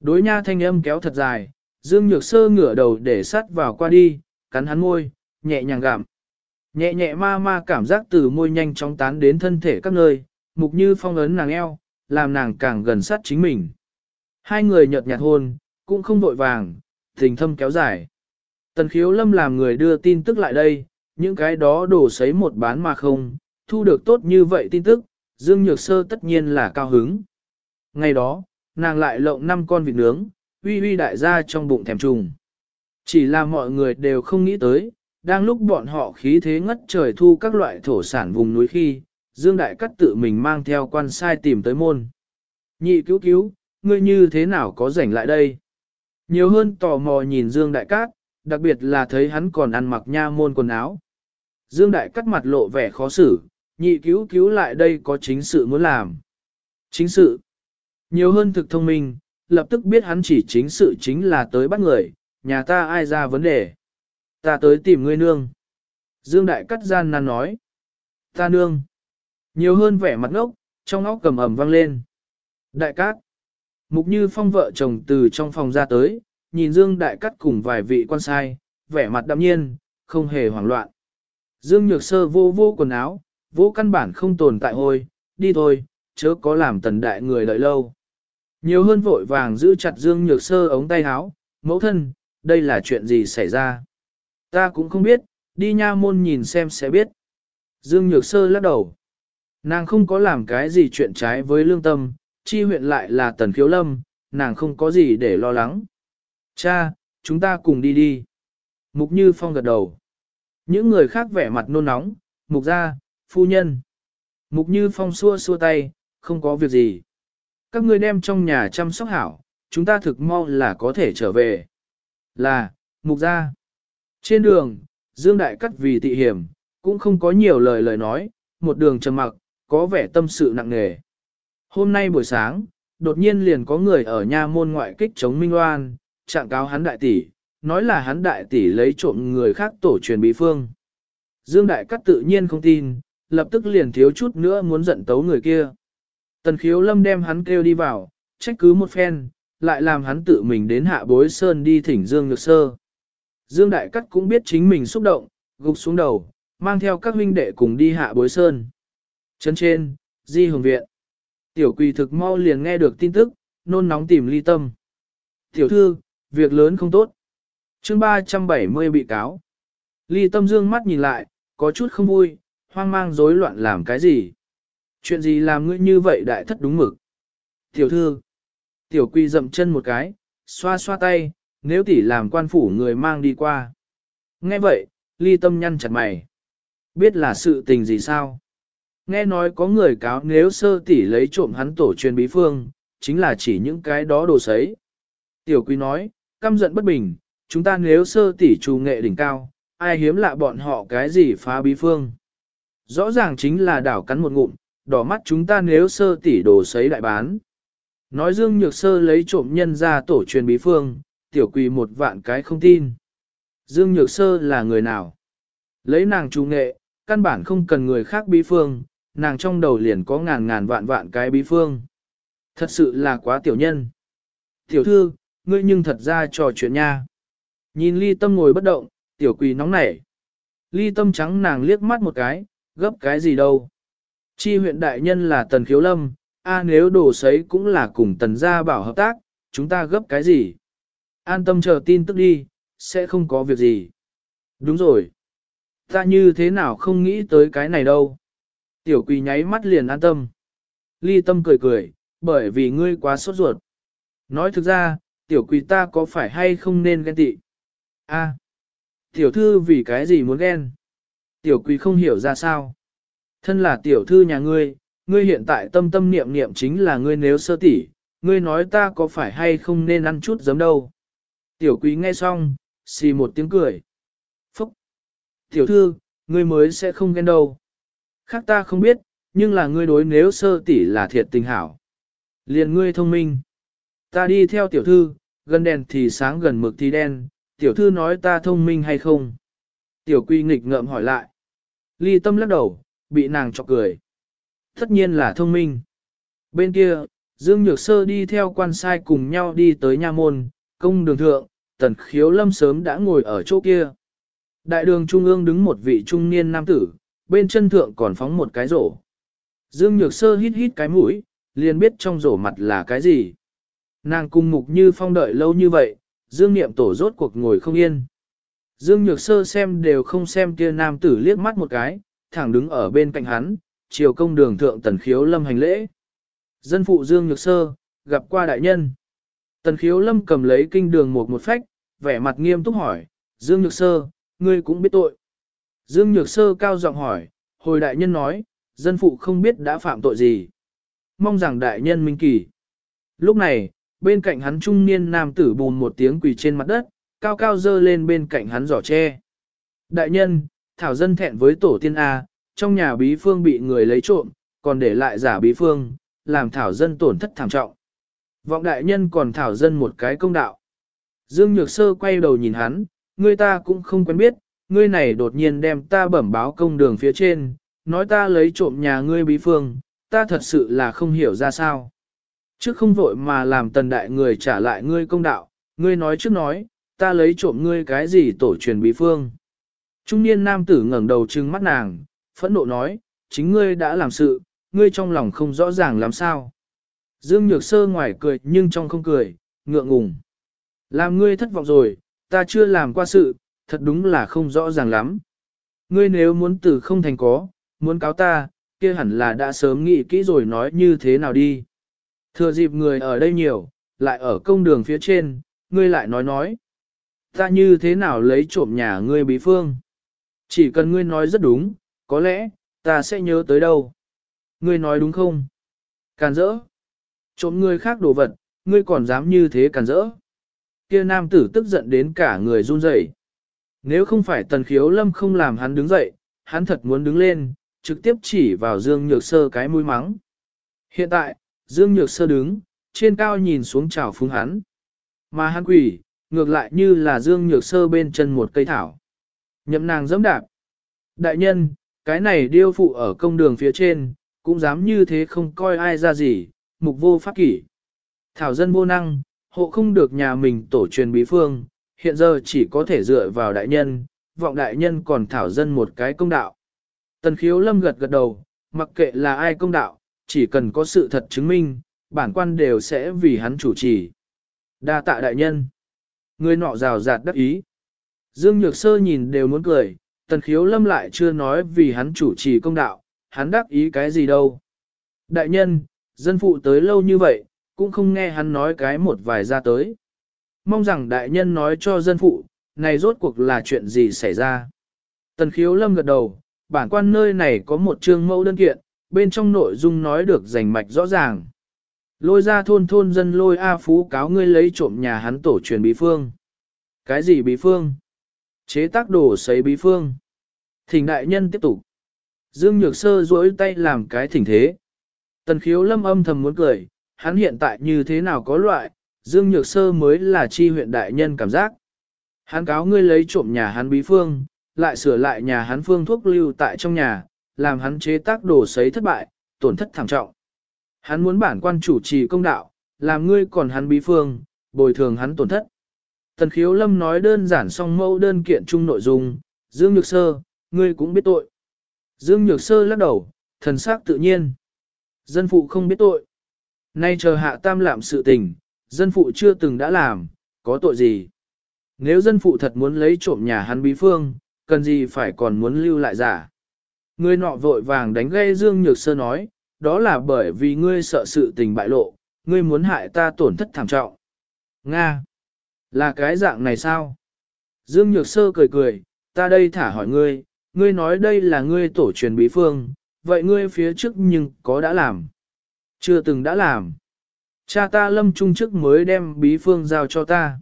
Đối nha thanh âm kéo thật dài, Dương Nhược Sơ ngửa đầu để sắt vào qua đi, cắn hắn môi, nhẹ nhàng gặm. Nhẹ nhẹ ma ma cảm giác từ môi nhanh chóng tán đến thân thể các nơi, mục như phong ấn nàng eo, làm nàng càng gần sát chính mình. Hai người nhợt nhạt hôn, cũng không vội vàng, tình thâm kéo dài. Tần khiếu lâm làm người đưa tin tức lại đây, những cái đó đổ sấy một bán mà không, thu được tốt như vậy tin tức, Dương Nhược Sơ tất nhiên là cao hứng. Ngày đó, nàng lại lộng năm con vịt nướng, uy uy đại gia trong bụng thèm trùng. Chỉ là mọi người đều không nghĩ tới, đang lúc bọn họ khí thế ngất trời thu các loại thổ sản vùng núi khi, Dương Đại Cắt tự mình mang theo quan sai tìm tới môn. Nhị cứu cứu, ngươi như thế nào có rảnh lại đây? Nhiều hơn tò mò nhìn Dương Đại Cát, đặc biệt là thấy hắn còn ăn mặc nha môn quần áo. Dương Đại Cát mặt lộ vẻ khó xử, nhị cứu cứu lại đây có chính sự muốn làm. Chính sự. Nhiều hơn thực thông minh, lập tức biết hắn chỉ chính sự chính là tới bắt người, nhà ta ai ra vấn đề. Ta tới tìm ngươi nương. Dương Đại Cát gian nan nói. Ta nương. Nhiều hơn vẻ mặt ngốc, trong óc cầm ẩm vang lên. Đại Cát. Mục Như Phong vợ chồng từ trong phòng ra tới, nhìn Dương Đại Cát cùng vài vị quan sai, vẻ mặt đạm nhiên, không hề hoảng loạn. Dương Nhược Sơ vô vô quần áo, vô căn bản không tồn tại hôi, đi thôi, chớ có làm tần đại người đợi lâu. Nhiều hơn vội vàng giữ chặt Dương Nhược Sơ ống tay áo, mẫu thân, đây là chuyện gì xảy ra? Ta cũng không biết, đi nha môn nhìn xem sẽ biết. Dương Nhược Sơ lắc đầu. Nàng không có làm cái gì chuyện trái với lương tâm, chi huyện lại là tần khiếu lâm, nàng không có gì để lo lắng. Cha, chúng ta cùng đi đi. Mục Như Phong gật đầu. Những người khác vẻ mặt nôn nóng, mục gia, phu nhân. Mục Như Phong xua xua tay, không có việc gì. Các ngươi đem trong nhà chăm sóc hảo, chúng ta thực mau là có thể trở về. Là, mục gia. Trên đường, Dương Đại Cắt vì tị hiểm, cũng không có nhiều lời lời nói, một đường trầm mặc, có vẻ tâm sự nặng nề. Hôm nay buổi sáng, đột nhiên liền có người ở nha môn ngoại kích chống Minh Loan, trạng cáo hắn đại tỷ, nói là hắn đại tỷ lấy trộm người khác tổ truyền bí phương. Dương Đại Cát tự nhiên không tin, lập tức liền thiếu chút nữa muốn giận tấu người kia. Tần khiếu lâm đem hắn kêu đi vào, trách cứ một phen, lại làm hắn tự mình đến hạ bối sơn đi thỉnh Dương Nhược Sơ. Dương Đại Cát cũng biết chính mình xúc động, gục xuống đầu, mang theo các huynh đệ cùng đi hạ bối sơn. Chân trên, di hồng viện. Tiểu quỳ thực mau liền nghe được tin tức, nôn nóng tìm ly tâm. Tiểu thư, việc lớn không tốt. chương 370 bị cáo. Ly tâm dương mắt nhìn lại, có chút không vui, hoang mang rối loạn làm cái gì. Chuyện gì làm ngươi như vậy đại thất đúng mực. Tiểu thư. Tiểu quỳ dậm chân một cái, xoa xoa tay, nếu tỷ làm quan phủ người mang đi qua. Nghe vậy, ly tâm nhăn chặt mày. Biết là sự tình gì sao? Nghe nói có người cáo nếu sơ tỷ lấy trộm hắn tổ truyền bí phương, chính là chỉ những cái đó đồ sấy. Tiểu quý nói, căm giận bất bình, chúng ta nếu sơ tỷ trù nghệ đỉnh cao, ai hiếm lạ bọn họ cái gì phá bí phương. Rõ ràng chính là đảo cắn một ngụm, đỏ mắt chúng ta nếu sơ tỷ đồ sấy đại bán. Nói Dương Nhược Sơ lấy trộm nhân ra tổ truyền bí phương, tiểu quỳ một vạn cái không tin. Dương Nhược Sơ là người nào? Lấy nàng trù nghệ, căn bản không cần người khác bí phương, nàng trong đầu liền có ngàn ngàn vạn vạn cái bí phương. Thật sự là quá tiểu nhân. Tiểu thư, ngươi nhưng thật ra trò chuyện nha. Nhìn ly tâm ngồi bất động, tiểu quỳ nóng nảy. Ly tâm trắng nàng liếc mắt một cái, gấp cái gì đâu. Chi huyện đại nhân là tần khiếu lâm, a nếu đồ sấy cũng là cùng tần gia bảo hợp tác, chúng ta gấp cái gì. An tâm chờ tin tức đi, sẽ không có việc gì. Đúng rồi. Ta như thế nào không nghĩ tới cái này đâu. Tiểu quỳ nháy mắt liền an tâm. Ly tâm cười cười, bởi vì ngươi quá sốt ruột. Nói thực ra, tiểu quỳ ta có phải hay không nên ghen tị? A, tiểu thư vì cái gì muốn ghen? Tiểu quỳ không hiểu ra sao. Thân là tiểu thư nhà ngươi, ngươi hiện tại tâm tâm niệm niệm chính là ngươi nếu sơ tỷ, ngươi nói ta có phải hay không nên ăn chút giấm đâu. Tiểu quý nghe xong, xì một tiếng cười. Phúc! Tiểu thư, ngươi mới sẽ không ghen đâu. Khác ta không biết, nhưng là ngươi đối nếu sơ tỷ là thiệt tình hảo. Liền ngươi thông minh. Ta đi theo tiểu thư, gần đèn thì sáng gần mực thì đen, tiểu thư nói ta thông minh hay không? Tiểu quy nghịch ngợm hỏi lại. Ly tâm lắc đầu, bị nàng chọc cười. Tất nhiên là thông minh. Bên kia, Dương Nhược Sơ đi theo quan sai cùng nhau đi tới nha môn, công đường thượng, tần khiếu lâm sớm đã ngồi ở chỗ kia. Đại đường trung ương đứng một vị trung niên nam tử, bên chân thượng còn phóng một cái rổ. Dương Nhược Sơ hít hít cái mũi, liền biết trong rổ mặt là cái gì. Nàng cung mục như phong đợi lâu như vậy, Dương Niệm tổ rốt cuộc ngồi không yên. Dương Nhược Sơ xem đều không xem kia nam tử liếc mắt một cái, thẳng đứng ở bên cạnh hắn, chiều công đường thượng tần khiếu lâm hành lễ. Dân phụ Dương Nhược Sơ, gặp qua đại nhân. Tần khiếu lâm cầm lấy kinh đường một một phách, vẻ mặt nghiêm túc hỏi, Dương Nhược Sơ, ngươi cũng biết tội. Dương Nhược Sơ cao giọng hỏi, hồi đại nhân nói, dân phụ không biết đã phạm tội gì. Mong rằng đại nhân minh kỳ. Lúc này, bên cạnh hắn trung niên nam tử bùn một tiếng quỳ trên mặt đất, cao cao dơ lên bên cạnh hắn giỏ tre. Đại nhân, thảo dân thẹn với tổ tiên A, trong nhà bí phương bị người lấy trộm, còn để lại giả bí phương, làm thảo dân tổn thất thảm trọng. Vọng đại nhân còn thảo dân một cái công đạo. Dương Nhược Sơ quay đầu nhìn hắn, ngươi ta cũng không quen biết, ngươi này đột nhiên đem ta bẩm báo công đường phía trên, nói ta lấy trộm nhà ngươi bí phương, ta thật sự là không hiểu ra sao. Trước không vội mà làm tần đại người trả lại ngươi công đạo, ngươi nói trước nói, ta lấy trộm ngươi cái gì tổ truyền bí phương. Trung niên nam tử ngẩng đầu trừng mắt nàng, phẫn nộ nói, chính ngươi đã làm sự, ngươi trong lòng không rõ ràng làm sao. Dương Nhược Sơ ngoài cười nhưng trong không cười, ngượng ngùng. Làm ngươi thất vọng rồi, ta chưa làm qua sự, thật đúng là không rõ ràng lắm. Ngươi nếu muốn từ không thành có, muốn cáo ta, kia hẳn là đã sớm nghĩ kỹ rồi nói như thế nào đi. Thừa dịp người ở đây nhiều, lại ở công đường phía trên, ngươi lại nói nói. Ta như thế nào lấy trộm nhà ngươi bí phương? Chỉ cần ngươi nói rất đúng, có lẽ, ta sẽ nhớ tới đâu. Ngươi nói đúng không? Càn rỡ. Trộm ngươi khác đồ vật, ngươi còn dám như thế càn rỡ. Kia nam tử tức giận đến cả người run rẩy. Nếu không phải tần khiếu lâm không làm hắn đứng dậy, hắn thật muốn đứng lên, trực tiếp chỉ vào Dương Nhược Sơ cái mũi mắng. Hiện tại, Dương Nhược Sơ đứng, trên cao nhìn xuống chào phúng hắn. Mà hắn quỷ, ngược lại như là Dương Nhược Sơ bên chân một cây thảo. Nhậm nàng dẫm đạp. Đại nhân, cái này điêu phụ ở công đường phía trên, cũng dám như thế không coi ai ra gì, mục vô pháp kỷ. Thảo dân vô năng, hộ không được nhà mình tổ truyền bí phương, hiện giờ chỉ có thể dựa vào đại nhân, vọng đại nhân còn thảo dân một cái công đạo. Tần khiếu lâm gật gật đầu, mặc kệ là ai công đạo, chỉ cần có sự thật chứng minh, bản quan đều sẽ vì hắn chủ trì. Đa tạ đại nhân. Người nọ rào rạt đắc ý. Dương Nhược Sơ nhìn đều muốn cười, tần khiếu lâm lại chưa nói vì hắn chủ trì công đạo, hắn đắc ý cái gì đâu. Đại nhân, dân phụ tới lâu như vậy, cũng không nghe hắn nói cái một vài ra tới. Mong rằng đại nhân nói cho dân phụ, này rốt cuộc là chuyện gì xảy ra. Tần khiếu lâm gật đầu, bản quan nơi này có một chương mẫu đơn kiện, bên trong nội dung nói được rành mạch rõ ràng. Lôi ra thôn thôn dân lôi A Phú cáo ngươi lấy trộm nhà hắn tổ truyền bí phương. Cái gì bí phương? Chế tác đồ sấy bí phương. Thỉnh đại nhân tiếp tục. Dương Nhược Sơ duỗi tay làm cái thỉnh thế. Tần khiếu lâm âm thầm muốn cười, hắn hiện tại như thế nào có loại, Dương Nhược Sơ mới là chi huyện đại nhân cảm giác. Hắn cáo ngươi lấy trộm nhà hắn bí phương, lại sửa lại nhà hắn phương thuốc lưu tại trong nhà, làm hắn chế tác đồ sấy thất bại, tổn thất thảm trọng. Hắn muốn bản quan chủ trì công đạo, làm ngươi còn hắn bí phương, bồi thường hắn tổn thất. Tần khiếu lâm nói đơn giản xong mẫu đơn kiện chung nội dung, Dương Nhược Sơ, ngươi cũng biết tội. Dương Nhược Sơ lắc đầu, thần sắc tự nhiên. Dân phụ không biết tội. Nay chờ hạ tam lạm sự tình, dân phụ chưa từng đã làm, có tội gì? Nếu dân phụ thật muốn lấy trộm nhà hắn bí phương, cần gì phải còn muốn lưu lại giả? Ngươi nọ vội vàng đánh gây Dương Nhược Sơ nói, đó là bởi vì ngươi sợ sự tình bại lộ, ngươi muốn hại ta tổn thất thảm trọng. Nga! Là cái dạng này sao? Dương Nhược Sơ cười cười, ta đây thả hỏi ngươi, ngươi nói đây là ngươi tổ truyền bí phương, vậy ngươi phía trước nhưng có đã làm? Chưa từng đã làm. Cha ta lâm trung chức mới đem bí phương giao cho ta.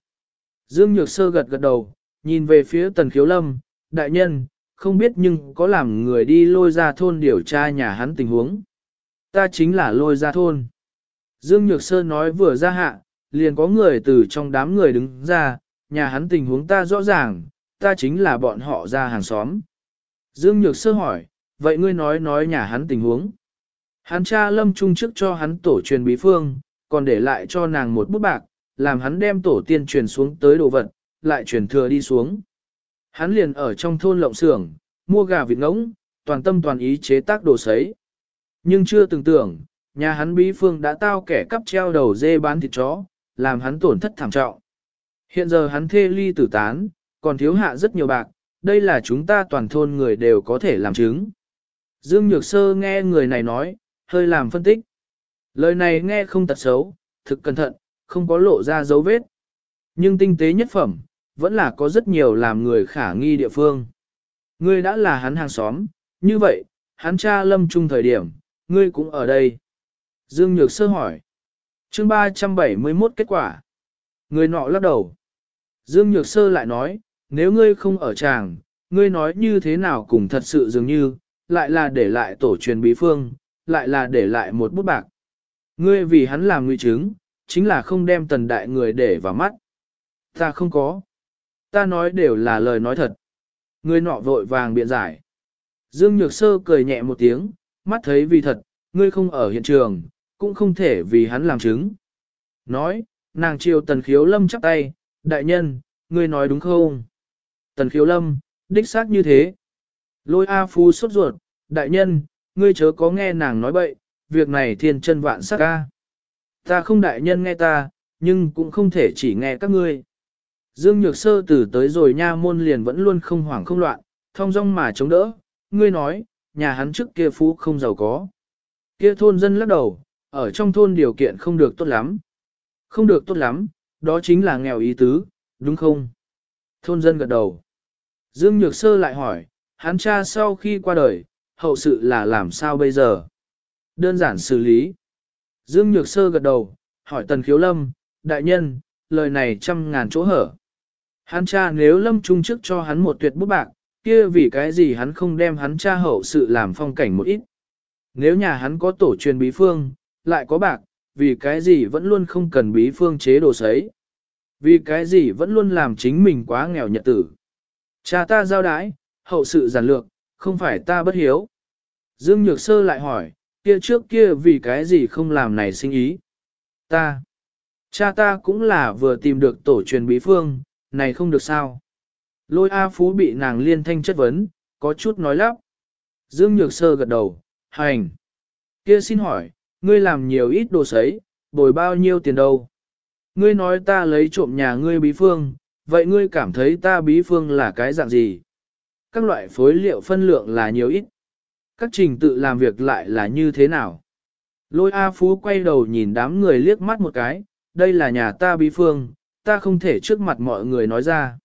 Dương Nhược Sơ gật gật đầu, nhìn về phía tần khiếu lâm, đại nhân, không biết nhưng có làm người đi lôi ra thôn điều tra nhà hắn tình huống. Ta chính là lôi ra thôn. Dương Nhược Sơ nói vừa ra hạ, liền có người từ trong đám người đứng ra, nhà hắn tình huống ta rõ ràng, ta chính là bọn họ ra hàng xóm. Dương Nhược Sơ hỏi, vậy ngươi nói nói nhà hắn tình huống. Hắn cha lâm trung trước cho hắn tổ truyền bí phương, còn để lại cho nàng một bút bạc, làm hắn đem tổ tiên truyền xuống tới đồ vật, lại truyền thừa đi xuống. Hắn liền ở trong thôn lộng xưởng, mua gà vịt ngỗng, toàn tâm toàn ý chế tác đồ sấy. Nhưng chưa từng tưởng, nhà hắn bí phương đã tao kẻ cắp treo đầu dê bán thịt chó, làm hắn tổn thất thảm trọng. Hiện giờ hắn thê ly tử tán, còn thiếu hạ rất nhiều bạc, đây là chúng ta toàn thôn người đều có thể làm chứng. Dương Nhược Sơ nghe người này nói, hơi làm phân tích. Lời này nghe không tật xấu, thực cẩn thận, không có lộ ra dấu vết. Nhưng tinh tế nhất phẩm, vẫn là có rất nhiều làm người khả nghi địa phương. Ngươi đã là hắn hàng xóm, như vậy, hắn cha lâm trung thời điểm, ngươi cũng ở đây. Dương Nhược Sơ hỏi. chương 371 kết quả. Người nọ lắc đầu. Dương Nhược Sơ lại nói, nếu ngươi không ở tràng, ngươi nói như thế nào cũng thật sự dường như, lại là để lại tổ truyền bí phương, lại là để lại một bút bạc. Ngươi vì hắn làm nguy chứng, chính là không đem tần đại người để vào mắt. Ta không có. Ta nói đều là lời nói thật. Ngươi nọ vội vàng biện giải. Dương Nhược Sơ cười nhẹ một tiếng, mắt thấy vì thật, ngươi không ở hiện trường, cũng không thể vì hắn làm chứng. Nói, nàng chiều tần khiếu lâm chắp tay, đại nhân, ngươi nói đúng không? Tần khiếu lâm, đích xác như thế. Lôi A Phu sốt ruột, đại nhân, ngươi chớ có nghe nàng nói bậy, việc này thiên chân vạn sắc ca. Ta không đại nhân nghe ta, nhưng cũng không thể chỉ nghe các ngươi. Dương Nhược Sơ từ tới rồi nha môn liền vẫn luôn không hoảng không loạn, thong dong mà chống đỡ. Ngươi nói, nhà hắn trước kia phú không giàu có. Kia thôn dân lắc đầu, ở trong thôn điều kiện không được tốt lắm. Không được tốt lắm, đó chính là nghèo ý tứ, đúng không? Thôn dân gật đầu. Dương Nhược Sơ lại hỏi, hắn cha sau khi qua đời, hậu sự là làm sao bây giờ? Đơn giản xử lý. Dương Nhược Sơ gật đầu, hỏi Tần Khiếu Lâm, đại nhân, lời này trăm ngàn chỗ hở. Hắn cha nếu Lâm Trung trước cho hắn một tuyệt bút bạc, kia vì cái gì hắn không đem hắn cha hậu sự làm phong cảnh một ít. Nếu nhà hắn có tổ truyền bí phương, lại có bạc, vì cái gì vẫn luôn không cần bí phương chế đồ sấy. Vì cái gì vẫn luôn làm chính mình quá nghèo nhật tử. Cha ta giao đái, hậu sự giản lược, không phải ta bất hiếu. Dương Nhược Sơ lại hỏi, kia trước kia vì cái gì không làm này sinh ý. Ta, cha ta cũng là vừa tìm được tổ truyền bí phương, này không được sao. Lôi A Phú bị nàng liên thanh chất vấn, có chút nói lắp. Dương Nhược Sơ gật đầu, hành. Kia xin hỏi, ngươi làm nhiều ít đồ sấy, bồi bao nhiêu tiền đâu? Ngươi nói ta lấy trộm nhà ngươi bí phương, vậy ngươi cảm thấy ta bí phương là cái dạng gì? Các loại phối liệu phân lượng là nhiều ít. Các trình tự làm việc lại là như thế nào? Lôi A Phú quay đầu nhìn đám người liếc mắt một cái, đây là nhà ta bí phương, ta không thể trước mặt mọi người nói ra.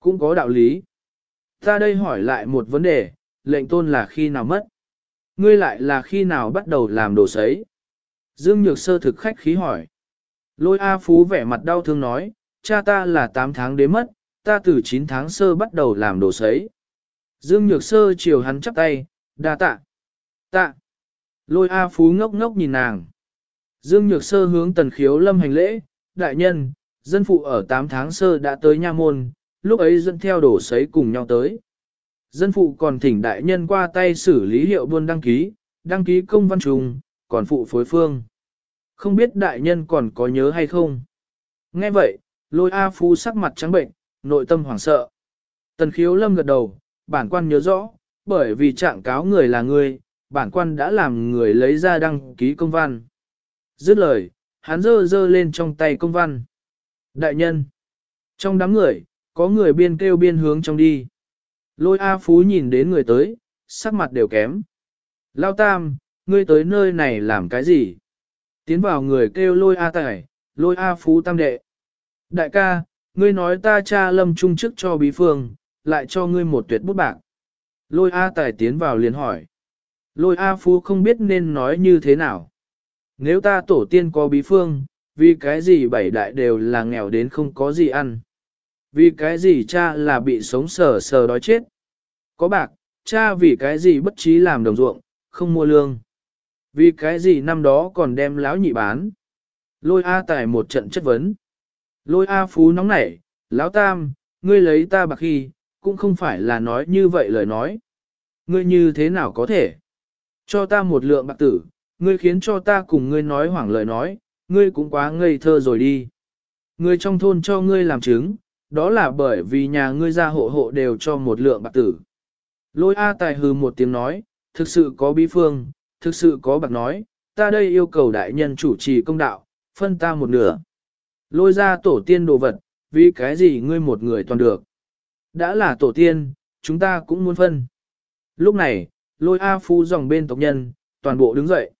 Cũng có đạo lý. Ta đây hỏi lại một vấn đề, lệnh tôn là khi nào mất? Ngươi lại là khi nào bắt đầu làm đồ sấy? Dương Nhược Sơ thực khách khí hỏi. Lôi A Phú vẻ mặt đau thương nói, cha ta là 8 tháng đến mất, ta từ 9 tháng sơ bắt đầu làm đồ sấy. Dương Nhược Sơ chiều hắn chắp tay, đa tạ. Tạ. Lôi A Phú ngốc ngốc nhìn nàng. Dương Nhược Sơ hướng tần khiếu lâm hành lễ, đại nhân, dân phụ ở 8 tháng sơ đã tới nha môn, lúc ấy dẫn theo đổ sấy cùng nhau tới. Dân phụ còn thỉnh đại nhân qua tay xử lý hiệu buôn đăng ký, đăng ký công văn trùng, còn phụ phối phương. Không biết đại nhân còn có nhớ hay không? Nghe vậy, lôi A Phú sắc mặt trắng bệnh, nội tâm hoảng sợ. Tần khiếu lâm gật đầu, bản quan nhớ rõ, bởi vì trạng cáo người là người, bản quan đã làm người lấy ra đăng ký công văn. Dứt lời, hắn dơ dơ lên trong tay công văn. Đại nhân, trong đám người, có người biên kêu biên hướng trong đi. Lôi A Phú nhìn đến người tới, sắc mặt đều kém. Lao Tam, ngươi tới nơi này làm cái gì? Tiến vào người kêu lôi A Tài, lôi A Phú Tam Đệ. Đại ca, ngươi nói ta cha lâm trung chức cho bí phương, lại cho ngươi một tuyệt bút bạc. Lôi A Tài tiến vào liền hỏi. Lôi A Phú không biết nên nói như thế nào. Nếu ta tổ tiên có bí phương, vì cái gì bảy đại đều là nghèo đến không có gì ăn. Vì cái gì cha là bị sống sờ sờ đói chết. Có bạc, cha vì cái gì bất trí làm đồng ruộng, không mua lương. Vì cái gì năm đó còn đem láo nhị bán. Lôi A tài một trận chất vấn. Lôi A phú nóng nảy, lão tam, ngươi lấy ta bạc khi, cũng không phải là nói như vậy lời nói. Ngươi như thế nào có thể? Cho ta một lượng bạc tử, ngươi khiến cho ta cùng ngươi nói hoảng lời nói, ngươi cũng quá ngây thơ rồi đi. Ngươi trong thôn cho ngươi làm chứng, đó là bởi vì nhà ngươi ra hộ hộ đều cho một lượng bạc tử. Lôi A tài hừ một tiếng nói, thực sự có bí phương, thực sự có bạc nói, ta đây yêu cầu đại nhân chủ trì công đạo, phân ta một nửa. Lôi ra tổ tiên đồ vật, vì cái gì ngươi một người toàn được. Đã là tổ tiên, chúng ta cũng muốn phân. Lúc này, lôi A phu dòng bên tộc nhân, toàn bộ đứng dậy.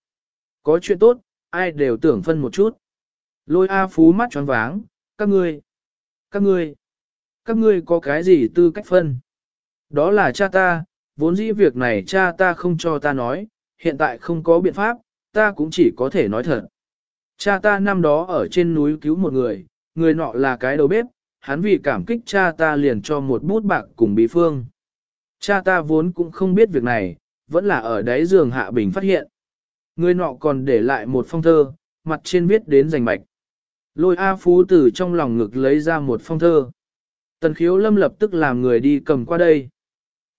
Có chuyện tốt, ai đều tưởng phân một chút. Lôi A phú mắt tròn váng, các ngươi, các ngươi, các ngươi có cái gì tư cách phân? Đó là cha ta, vốn dĩ việc này cha ta không cho ta nói, hiện tại không có biện pháp, ta cũng chỉ có thể nói thật. Cha ta năm đó ở trên núi cứu một người, người nọ là cái đầu bếp, hắn vì cảm kích cha ta liền cho một bút bạc cùng bí phương. Cha ta vốn cũng không biết việc này, vẫn là ở đáy giường hạ bình phát hiện. Người nọ còn để lại một phong thơ, mặt trên viết đến rành mạch. Lôi A Phú từ trong lòng ngực lấy ra một phong thơ. Tần khiếu lâm lập tức làm người đi cầm qua đây.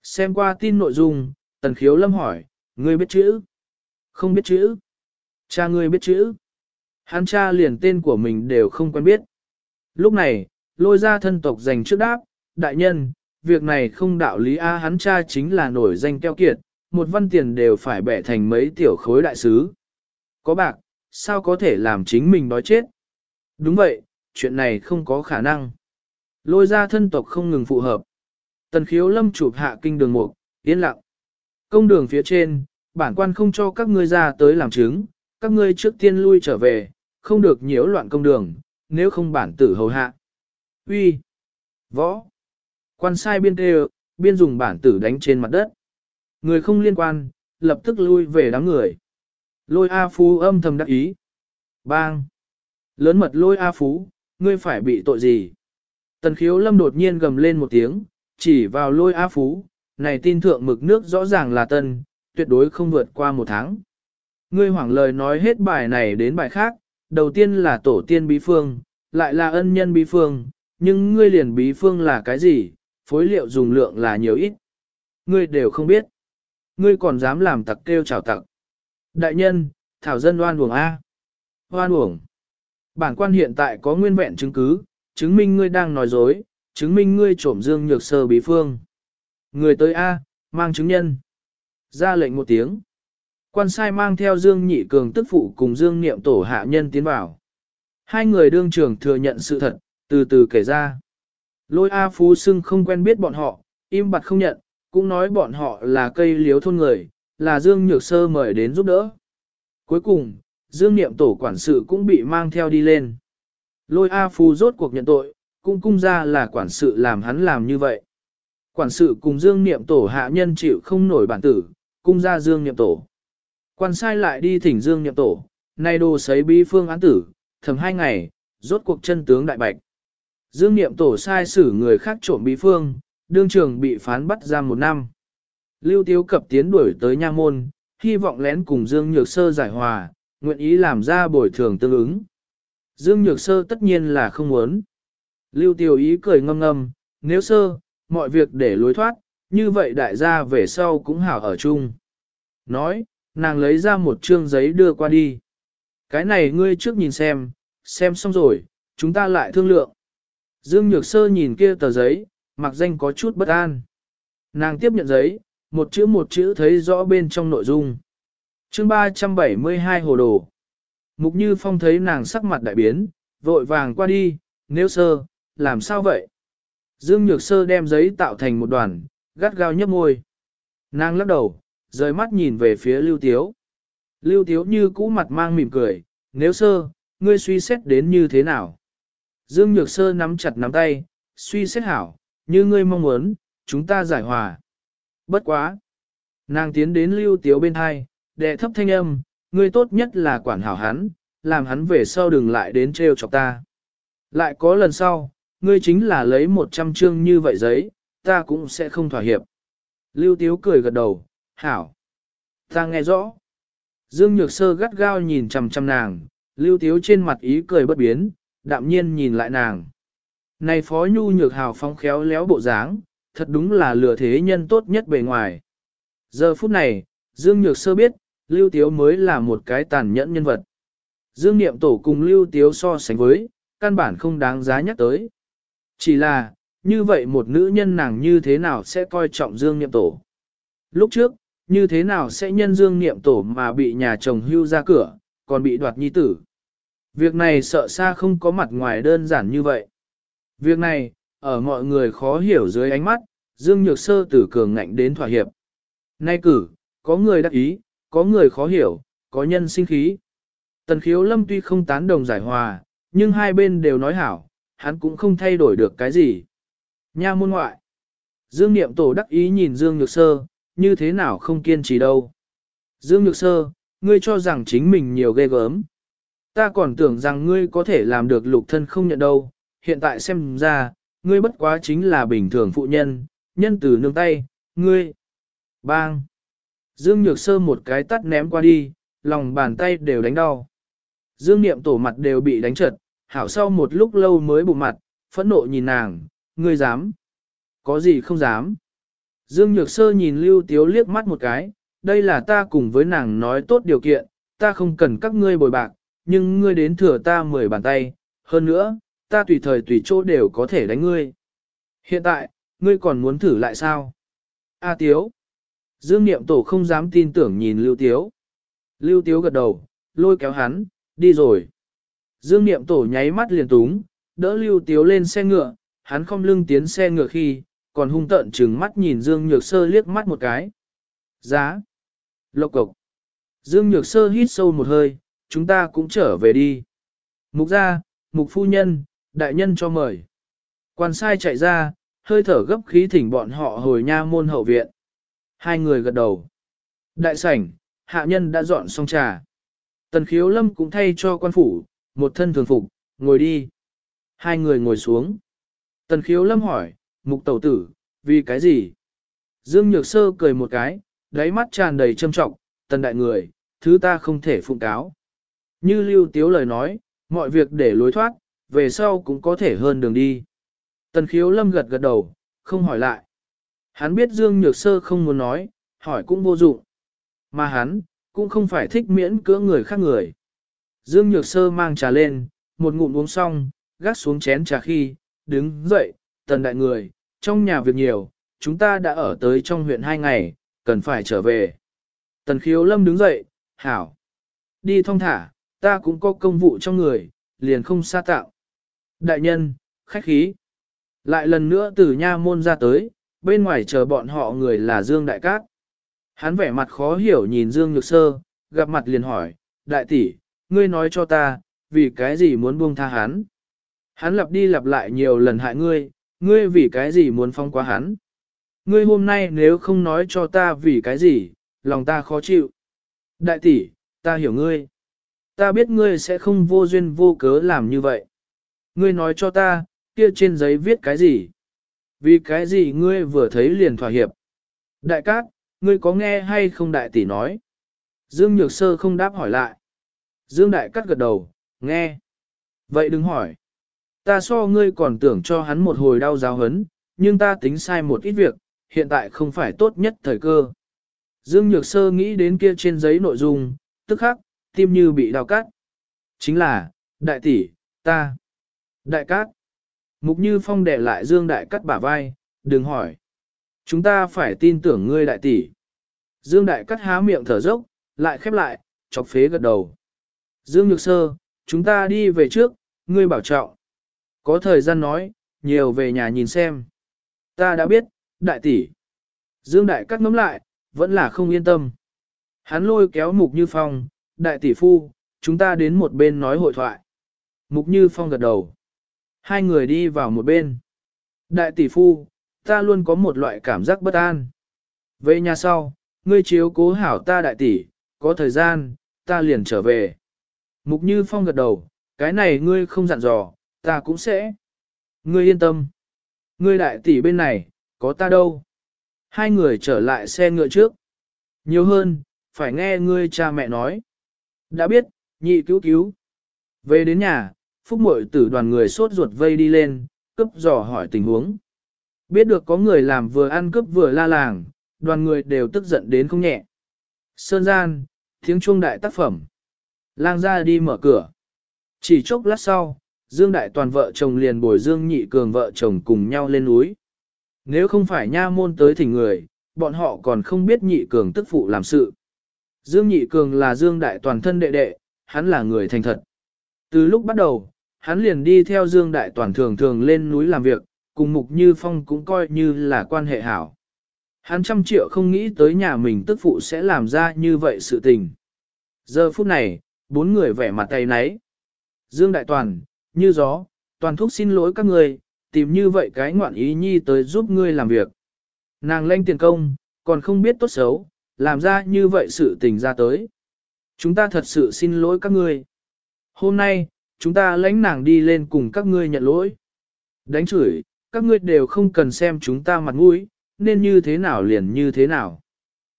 Xem qua tin nội dung, tần khiếu lâm hỏi, ngươi biết chữ? Không biết chữ. Cha ngươi biết chữ. Hắn cha liền tên của mình đều không quen biết. Lúc này, lôi ra thân tộc dành trước đáp, đại nhân, việc này không đạo lý A hắn cha chính là nổi danh keo kiệt, một văn tiền đều phải bẻ thành mấy tiểu khối đại sứ. Có bạc, sao có thể làm chính mình đói chết? Đúng vậy, chuyện này không có khả năng. Lôi ra thân tộc không ngừng phụ hợp. Tần khiếu lâm chụp hạ kinh đường mục, yên lặng. Công đường phía trên, bản quan không cho các ngươi ra tới làm chứng, các ngươi trước tiên lui trở về, không được nhiễu loạn công đường, nếu không bản tử hầu hạ. Uy, Võ! Quan sai biên tê biên dùng bản tử đánh trên mặt đất. Người không liên quan, lập tức lui về đám người. Lôi A Phú âm thầm đắc ý. Bang! Lớn mật lôi A Phú, ngươi phải bị tội gì? Tần khiếu lâm đột nhiên gầm lên một tiếng, chỉ vào lôi A Phú, này tin thượng mực nước rõ ràng là tân, tuyệt đối không vượt qua một tháng. Ngươi hoảng lời nói hết bài này đến bài khác, đầu tiên là tổ tiên bí phương, lại là ân nhân bí phương, nhưng ngươi liền bí phương là cái gì, phối liệu dùng lượng là nhiều ít. Ngươi đều không biết. Ngươi còn dám làm tặc kêu chào tặc. Đại nhân, thảo dân oan uổng A. oan uổng. Bản quan hiện tại có nguyên vẹn chứng cứ, chứng minh ngươi đang nói dối, chứng minh ngươi trộm dương nhược sơ bí phương. Người tới A, mang chứng nhân. Ra lệnh một tiếng. Quan sai mang theo Dương Nhị Cường tức phụ cùng Dương Niệm tổ hạ nhân tiến vào. Hai người đương trưởng thừa nhận sự thật, từ từ kể ra. Lôi A Phú Sưng không quen biết bọn họ, im bặt không nhận, cũng nói bọn họ là cây liếu thôn người, là Dương Nhược Sơ mời đến giúp đỡ. Cuối cùng, Dương Niệm tổ quản sự cũng bị mang theo đi lên. Lôi A Phú rốt cuộc nhận tội, cũng cung ra là quản sự làm hắn làm như vậy. Quản sự cùng Dương Niệm tổ hạ nhân chịu không nổi bản tử, cung ra Dương Niệm tổ. Quan sai lại đi thỉnh Dương Niệm tổ, nay đồ sấy bí phương án tử, thầm hai ngày, rốt cuộc chân tướng đại bạch. Dương Niệm tổ sai xử người khác trộm bí phương, đương trường bị phán bắt giam một năm. Lưu Tiếu Cập tiến đuổi tới nha môn, hy vọng lén cùng Dương Nhược Sơ giải hòa, nguyện ý làm ra bồi thường tương ứng. Dương Nhược Sơ tất nhiên là không muốn. Lưu Tiếu ý cười ngâm ngâm, nếu sơ, mọi việc để lối thoát, như vậy đại gia về sau cũng hảo ở chung. Nói, nàng lấy ra một trương giấy đưa qua đi. Cái này ngươi trước nhìn xem, xem xong rồi, chúng ta lại thương lượng. Dương Nhược Sơ nhìn kia tờ giấy, mặc danh có chút bất an. Nàng tiếp nhận giấy, một chữ một chữ thấy rõ bên trong nội dung. chương 372 hồ đồ. Mục Như Phong thấy nàng sắc mặt đại biến, vội vàng qua đi, nếu sơ, làm sao vậy? Dương Nhược Sơ đem giấy tạo thành một đoàn, gắt gao nhấp môi. Nàng lắc đầu, rời mắt nhìn về phía Lưu Tiếu. Lưu Tiếu như cũ mặt mang mỉm cười, nếu sơ, ngươi suy xét đến như thế nào? Dương Nhược Sơ nắm chặt nắm tay, suy xét hảo, như ngươi mong muốn, chúng ta giải hòa. Bất quá. Nàng tiến đến Lưu Tiếu bên hai, đệ thấp thanh âm, ngươi tốt nhất là quản hảo hắn, làm hắn về sau đừng lại đến trêu chọc ta. Lại có lần sau, ngươi chính là lấy một trăm chương như vậy giấy, ta cũng sẽ không thỏa hiệp. Lưu Tiếu cười gật đầu, hảo. Ta nghe rõ. Dương Nhược Sơ gắt gao nhìn chằm chằm nàng, Lưu Tiếu trên mặt ý cười bất biến, đạm nhiên nhìn lại nàng. Này Phó Nhu Nhược hào phong khéo léo bộ dáng, thật đúng là lừa thế nhân tốt nhất bề ngoài. Giờ phút này, Dương Nhược Sơ biết, Lưu Tiếu mới là một cái tàn nhẫn nhân vật. Dương Niệm Tổ cùng Lưu Tiếu so sánh với, căn bản không đáng giá nhắc tới. Chỉ là, như vậy một nữ nhân nàng như thế nào sẽ coi trọng Dương Niệm Tổ? Lúc trước, như thế nào sẽ nhân Dương Niệm Tổ mà bị nhà chồng hưu ra cửa, còn bị đoạt nhi tử? Việc này sợ xa không có mặt ngoài đơn giản như vậy. Việc này, ở mọi người khó hiểu dưới ánh mắt, Dương Nhược Sơ từ cường ngạnh đến thỏa hiệp. Nay cử, có người đắc ý, có người khó hiểu, có nhân sinh khí. Tần khiếu lâm tuy không tán đồng giải hòa, nhưng hai bên đều nói hảo, hắn cũng không thay đổi được cái gì. Nha môn ngoại. Dương Niệm Tổ đắc ý nhìn Dương Nhược Sơ, như thế nào không kiên trì đâu. Dương Nhược Sơ, ngươi cho rằng chính mình nhiều ghê gớm. Ta còn tưởng rằng ngươi có thể làm được lục thân không nhận đâu, hiện tại xem ra, ngươi bất quá chính là bình thường phụ nhân, nhân từ nương tay, ngươi. Bang! Dương Nhược Sơ một cái tắt ném qua đi, lòng bàn tay đều đánh đau. Dương Niệm tổ mặt đều bị đánh trật, hảo sau một lúc lâu mới bụng mặt, phẫn nộ nhìn nàng, ngươi dám. Có gì không dám. Dương Nhược Sơ nhìn Lưu Tiếu liếc mắt một cái, đây là ta cùng với nàng nói tốt điều kiện, ta không cần các ngươi bồi bạc, nhưng ngươi đến thừa ta mười bàn tay, hơn nữa, ta tùy thời tùy chỗ đều có thể đánh ngươi. Hiện tại, ngươi còn muốn thử lại sao? A Tiếu. Dương Niệm Tổ không dám tin tưởng nhìn Lưu Tiếu. Lưu Tiếu gật đầu, lôi kéo hắn, đi rồi. Dương Niệm Tổ nháy mắt liền túng, đỡ Lưu Tiếu lên xe ngựa, hắn không lưng tiến xe ngựa khi, còn hung tợn trừng mắt nhìn Dương Nhược Sơ liếc mắt một cái. Giá. Lộc cộc. Dương Nhược Sơ hít sâu một hơi, chúng ta cũng trở về đi. Mục gia, mục phu nhân, đại nhân cho mời. Quan sai chạy ra, hơi thở gấp khí thỉnh bọn họ hồi nha môn hậu viện. Hai người gật đầu. Đại sảnh, hạ nhân đã dọn xong trà. Tần khiếu lâm cũng thay cho quan phủ, một thân thường phục, ngồi đi. Hai người ngồi xuống. Tần khiếu lâm hỏi, mục tẩu tử, Vì cái gì? Dương Nhược Sơ cười một cái, đáy mắt tràn đầy trâm trọng, tần đại người, thứ ta không thể phụng cáo. Như lưu tiếu lời nói, mọi việc để lối thoát, về sau cũng có thể hơn đường đi. Tần khiếu lâm gật gật đầu, không hỏi lại. Hắn biết Dương Nhược Sơ không muốn nói, hỏi cũng vô dụng. Mà hắn, cũng không phải thích miễn cưỡng người khác người. Dương Nhược Sơ mang trà lên, một ngụm uống xong, gác xuống chén trà khi, đứng dậy, tần đại người, trong nhà việc nhiều, chúng ta đã ở tới trong huyện hai ngày, cần phải trở về. Tần khiếu lâm đứng dậy, hảo. Đi thong thả, ta cũng có công vụ trong người, liền không xa tạo. Đại nhân, khách khí. Lại lần nữa từ nha môn ra tới, bên ngoài chờ bọn họ người là Dương Đại Cát. Hắn vẻ mặt khó hiểu nhìn Dương Nhược Sơ, gặp mặt liền hỏi, đại tỷ, ngươi nói cho ta, vì cái gì muốn buông tha hắn? Hắn lặp đi lặp lại nhiều lần hại ngươi, ngươi vì cái gì muốn phong qua hắn? Ngươi hôm nay nếu không nói cho ta vì cái gì, lòng ta khó chịu. Đại tỷ, ta hiểu ngươi. Ta biết ngươi sẽ không vô duyên vô cớ làm như vậy. Ngươi nói cho ta, kia trên giấy viết cái gì? Vì cái gì ngươi vừa thấy liền thỏa hiệp? Đại cát, ngươi có nghe hay không đại tỷ nói? Dương Nhược Sơ không đáp hỏi lại. Dương Đại cát gật đầu, nghe. Vậy đừng hỏi. Ta so ngươi còn tưởng cho hắn một hồi đau giáo hấn, nhưng ta tính sai một ít việc, hiện tại không phải tốt nhất thời cơ. Dương Nhược Sơ nghĩ đến kia trên giấy nội dung, tức khắc, tim như bị đào cắt. Chính là, đại tỷ, ta. Đại cát. Mục Như Phong đè lại Dương Đại Cát bả vai, đừng hỏi. Chúng ta phải tin tưởng ngươi đại tỷ. Dương Đại Cát há miệng thở dốc, lại khép lại, chọc phế gật đầu. Dương Nhược Sơ, chúng ta đi về trước, ngươi bảo trọng. Có thời gian nói, nhiều về nhà nhìn xem. Ta đã biết, đại tỷ. Dương Đại Cát ngắm lại, vẫn là không yên tâm. Hắn lôi kéo Mục Như Phong, đại tỷ phu, chúng ta đến một bên nói hội thoại. Mục Như Phong gật đầu. Hai người đi vào một bên. Đại tỷ phu, ta luôn có một loại cảm giác bất an. Về nhà sau, ngươi chiếu cố hảo ta đại tỷ, có thời gian, ta liền trở về. Mục Như Phong gật đầu, cái này ngươi không dặn dò, ta cũng sẽ. Ngươi yên tâm. Ngươi đại tỷ bên này, có ta đâu. Hai người trở lại xe ngựa trước. Nhiều hơn, phải nghe ngươi cha mẹ nói. Đã biết, nhị cứu cứu. Về đến nhà, phúc mội tử đoàn người sốt ruột vây đi lên, cướp dò hỏi tình huống. Biết được có người làm vừa ăn cướp vừa la làng, đoàn người đều tức giận đến không nhẹ. Sơn gian, tiếng chuông đại tác phẩm. Lang ra đi mở cửa. Chỉ chốc lát sau, Dương Đại Toàn vợ chồng liền bồi Dương Nhị Cường vợ chồng cùng nhau lên núi. Nếu không phải nha môn tới thỉnh người, bọn họ còn không biết Nhị Cường tức phụ làm sự. Dương Nhị Cường là Dương Đại Toàn thân đệ đệ, hắn là người thành thật. Từ lúc bắt đầu, hắn liền đi theo Dương Đại Toàn thường thường lên núi làm việc, cùng Mục Như Phong cũng coi như là quan hệ hảo. Hắn trăm triệu không nghĩ tới nhà mình tức phụ sẽ làm ra như vậy sự tình. Giờ phút này, bốn người vẻ mặt tay nấy. Dương Đại Toàn, như gió, Toàn thúc xin lỗi các người, tìm như vậy cái ngoạn ý nhi tới giúp ngươi làm việc. Nàng lanh tiền công, còn không biết tốt xấu, làm ra như vậy sự tình ra tới. Chúng ta thật sự xin lỗi các ngươi. Hôm nay, chúng ta lãnh nàng đi lên cùng các ngươi nhận lỗi. Đánh chửi, các ngươi đều không cần xem chúng ta mặt mũi, nên như thế nào liền như thế nào.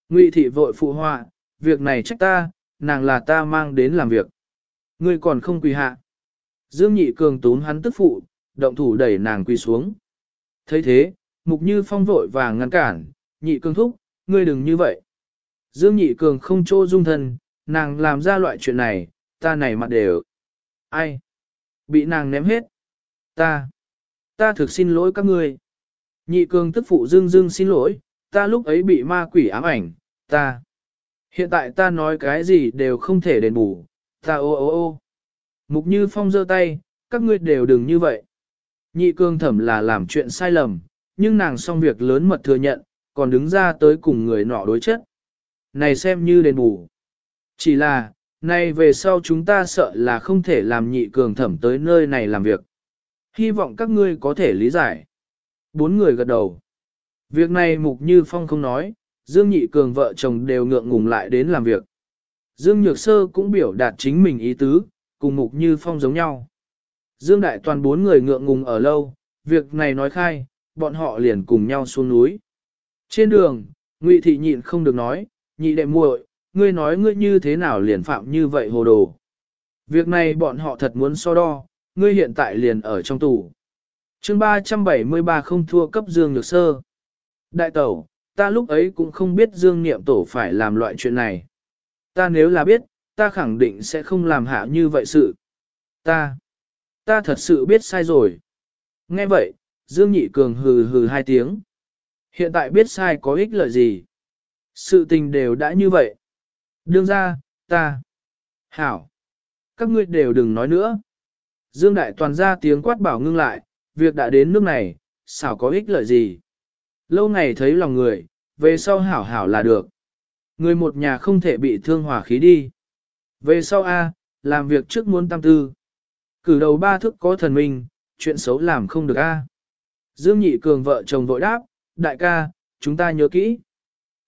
Ngụy thị vội phụ họa, việc này trách ta, nàng là ta mang đến làm việc. Ngươi còn không quỳ hạ. Dương nhị cường tún hắn tức phụ, động thủ đẩy nàng quỳ xuống. thấy thế, mục như phong vội vàng ngăn cản, nhị cường thúc, ngươi đừng như vậy. Dương nhị cường không chỗ dung thân, nàng làm ra loại chuyện này, ta này mặt đều. Ai? Bị nàng ném hết. Ta. Ta thực xin lỗi các ngươi. Nhị cường tức phụ dương dương xin lỗi, ta lúc ấy bị ma quỷ ám ảnh, ta. Hiện tại ta nói cái gì đều không thể đền bù, ta ô ô ô. Mục như phong giơ tay, các ngươi đều đừng như vậy. Nhị cường thẩm là làm chuyện sai lầm, nhưng nàng xong việc lớn mật thừa nhận, còn đứng ra tới cùng người nọ đối chất. Này xem như đền bù. Chỉ là, nay về sau chúng ta sợ là không thể làm nhị cường thẩm tới nơi này làm việc. Hy vọng các ngươi có thể lý giải. Bốn người gật đầu. Việc này Mục Như Phong không nói, Dương Nhị Cường vợ chồng đều ngượng ngùng lại đến làm việc. Dương Nhược Sơ cũng biểu đạt chính mình ý tứ, cùng Mục Như Phong giống nhau. Dương Đại toàn bốn người ngượng ngùng ở lâu, việc này nói khai, bọn họ liền cùng nhau xuống núi. Trên đường, Ngụy Thị nhịn không được nói, nhị đệ muội, ngươi nói ngươi như thế nào liền phạm như vậy hồ đồ. Việc này bọn họ thật muốn so đo, ngươi hiện tại liền ở trong tù. chương 373 không thua cấp Dương Nhược Sơ. Đại tẩu, ta lúc ấy cũng không biết Dương Niệm Tổ phải làm loại chuyện này. Ta nếu là biết, ta khẳng định sẽ không làm hạ như vậy sự. Ta, ta thật sự biết sai rồi. Nghe vậy, Dương Nhị Cường hừ hừ hai tiếng. Hiện tại biết sai có ích lợi gì? Sự tình đều đã như vậy. Đương ra, ta. Hảo. Các ngươi đều đừng nói nữa. Dương Đại Toàn ra tiếng quát bảo ngưng lại, việc đã đến nước này, xảo có ích lợi gì? Lâu ngày thấy lòng người, về sau hảo hảo là được. Người một nhà không thể bị thương hòa khí đi. Về sau A, làm việc trước muốn tam tư. Cử đầu ba thức có thần minh, chuyện xấu làm không được A. Dương Nhị Cường vợ chồng vội đáp, đại ca, chúng ta nhớ kỹ.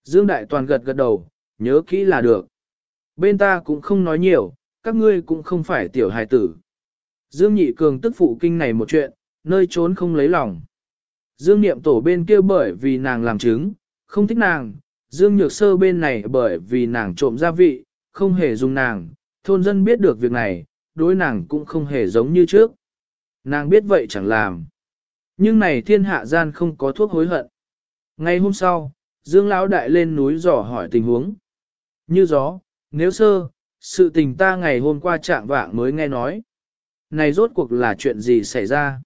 Dương Đại Toàn gật gật đầu, nhớ kỹ là được. Bên ta cũng không nói nhiều, các ngươi cũng không phải tiểu hài tử. Dương Nhị Cường tức phụ kinh này một chuyện, nơi trốn không lấy lòng. Dương Niệm Tổ bên kia bởi vì nàng làm chứng, không thích nàng, Dương Nhược Sơ bên này bởi vì nàng trộm gia vị, không hề dùng nàng, thôn dân biết được việc này, đối nàng cũng không hề giống như trước. Nàng biết vậy chẳng làm. Nhưng này thiên hạ gian không có thuốc hối hận. Ngày hôm sau, Dương Lão Đại lên núi dò hỏi tình huống. Như gió, nếu sơ, sự tình ta ngày hôm qua trạng vạng mới nghe nói. Này rốt cuộc là chuyện gì xảy ra?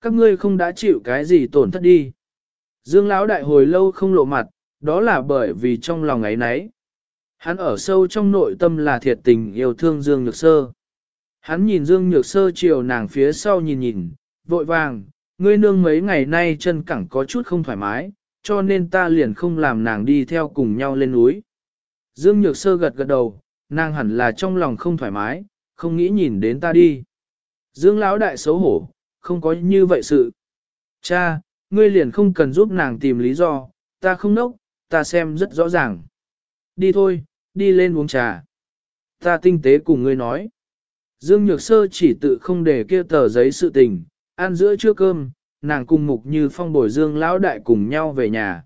Các ngươi không đã chịu cái gì tổn thất đi. Dương Lão Đại hồi lâu không lộ mặt, đó là bởi vì trong lòng ấy nấy. Hắn ở sâu trong nội tâm là thiệt tình yêu thương Dương Nhược Sơ. Hắn nhìn Dương Nhược Sơ chiều nàng phía sau nhìn nhìn, vội vàng, ngươi nương mấy ngày nay chân cẳng có chút không thoải mái, cho nên ta liền không làm nàng đi theo cùng nhau lên núi. Dương Nhược Sơ gật gật đầu, nàng hẳn là trong lòng không thoải mái, không nghĩ nhìn đến ta đi. Dương Lão đại xấu hổ, không có như vậy sự. Cha, ngươi liền không cần giúp nàng tìm lý do, ta không nốc, ta xem rất rõ ràng. Đi thôi, đi lên uống trà. Ta tinh tế cùng ngươi nói. Dương Nhược Sơ chỉ tự không để kia tờ giấy sự tình, ăn giữa trưa cơm, nàng cùng mục như phong bồi Dương lão đại cùng nhau về nhà.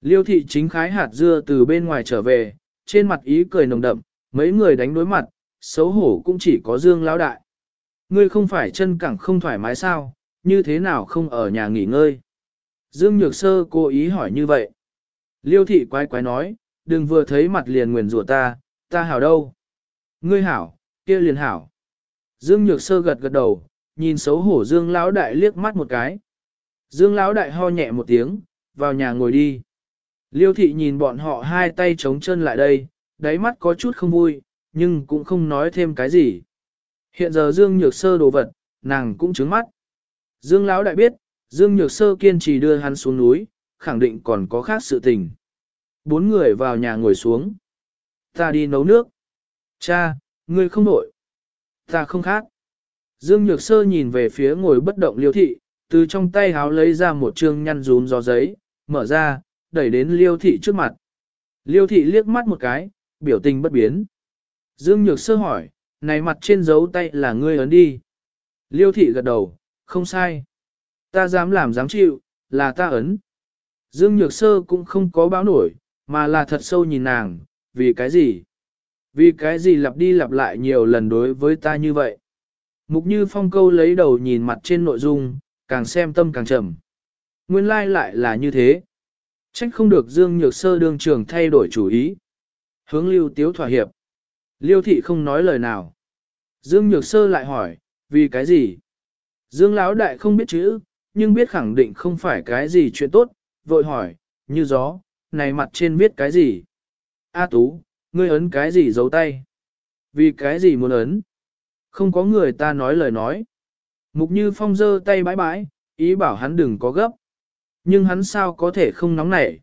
Liêu thị chính khái hạt dưa từ bên ngoài trở về, trên mặt ý cười nồng đậm, mấy người đánh đối mặt, xấu hổ cũng chỉ có Dương lão đại. Ngươi không phải chân cẳng không thoải mái sao, như thế nào không ở nhà nghỉ ngơi? Dương Nhược Sơ cố ý hỏi như vậy. Liêu thị quái quái nói, đừng vừa thấy mặt liền nguyền rủa ta, ta hảo đâu. Ngươi hảo, kia liền hảo. Dương Nhược Sơ gật gật đầu, nhìn xấu hổ Dương Lão Đại liếc mắt một cái. Dương Lão Đại ho nhẹ một tiếng, vào nhà ngồi đi. Liêu thị nhìn bọn họ hai tay chống chân lại đây, đáy mắt có chút không vui, nhưng cũng không nói thêm cái gì. Hiện giờ Dương Nhược Sơ đồ vật, nàng cũng trứng mắt. Dương Lão Đại biết, Dương Nhược Sơ kiên trì đưa hắn xuống núi, khẳng định còn có khác sự tình. Bốn người vào nhà ngồi xuống. Ta đi nấu nước. Cha, ngươi không nổi. Ta không khác. Dương Nhược Sơ nhìn về phía ngồi bất động liêu thị, từ trong tay háo lấy ra một chương nhăn rúm gió giấy, mở ra, đẩy đến liêu thị trước mặt. Liêu thị liếc mắt một cái, biểu tình bất biến. Dương Nhược Sơ hỏi, này mặt trên dấu tay là ngươi ấn đi. Liêu thị gật đầu, không sai. Ta dám làm dám chịu, là ta ấn. Dương Nhược Sơ cũng không có báo nổi, mà là thật sâu nhìn nàng, vì cái gì? Vì cái gì lặp đi lặp lại nhiều lần đối với ta như vậy? Mục như phong câu lấy đầu nhìn mặt trên nội dung, càng xem tâm càng trầm. Nguyên lai like lại là như thế. Trách không được Dương Nhược Sơ đương trường thay đổi chủ ý. Hướng lưu tiếu thỏa hiệp. Liêu thị không nói lời nào. Dương Nhược Sơ lại hỏi, vì cái gì? Dương Lão Đại không biết chữ, nhưng biết khẳng định không phải cái gì chuyện tốt, vội hỏi, như gió, này mặt trên viết cái gì? A Tú, ngươi ấn cái gì giấu tay? Vì cái gì muốn ấn? Không có người ta nói lời nói. Mục Như Phong giơ tay bãi bãi, ý bảo hắn đừng có gấp. Nhưng hắn sao có thể không nóng nảy?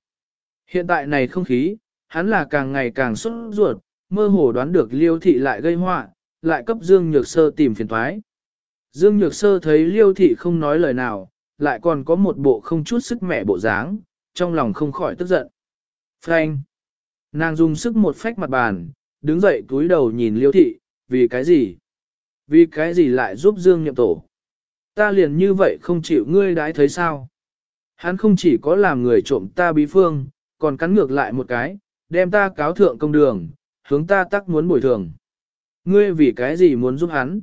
Hiện tại này không khí, hắn là càng ngày càng sốt ruột, mơ hồ đoán được liêu thị lại gây họa, lại cấp Dương Nhược Sơ tìm phiền thoái. Dương Nhược Sơ thấy liêu thị không nói lời nào, lại còn có một bộ không chút sức mẻ bộ dáng, trong lòng không khỏi tức giận. Frank! Nàng dùng sức một phách mặt bàn, đứng dậy cúi đầu nhìn liêu thị, vì cái gì? Vì cái gì lại giúp Dương nhậm tổ? Ta liền như vậy không chịu ngươi đãi thấy sao? Hắn không chỉ có làm người trộm ta bí phương, còn cắn ngược lại một cái, đem ta cáo thượng công đường, hướng ta tắc muốn bồi thường. Ngươi vì cái gì muốn giúp hắn?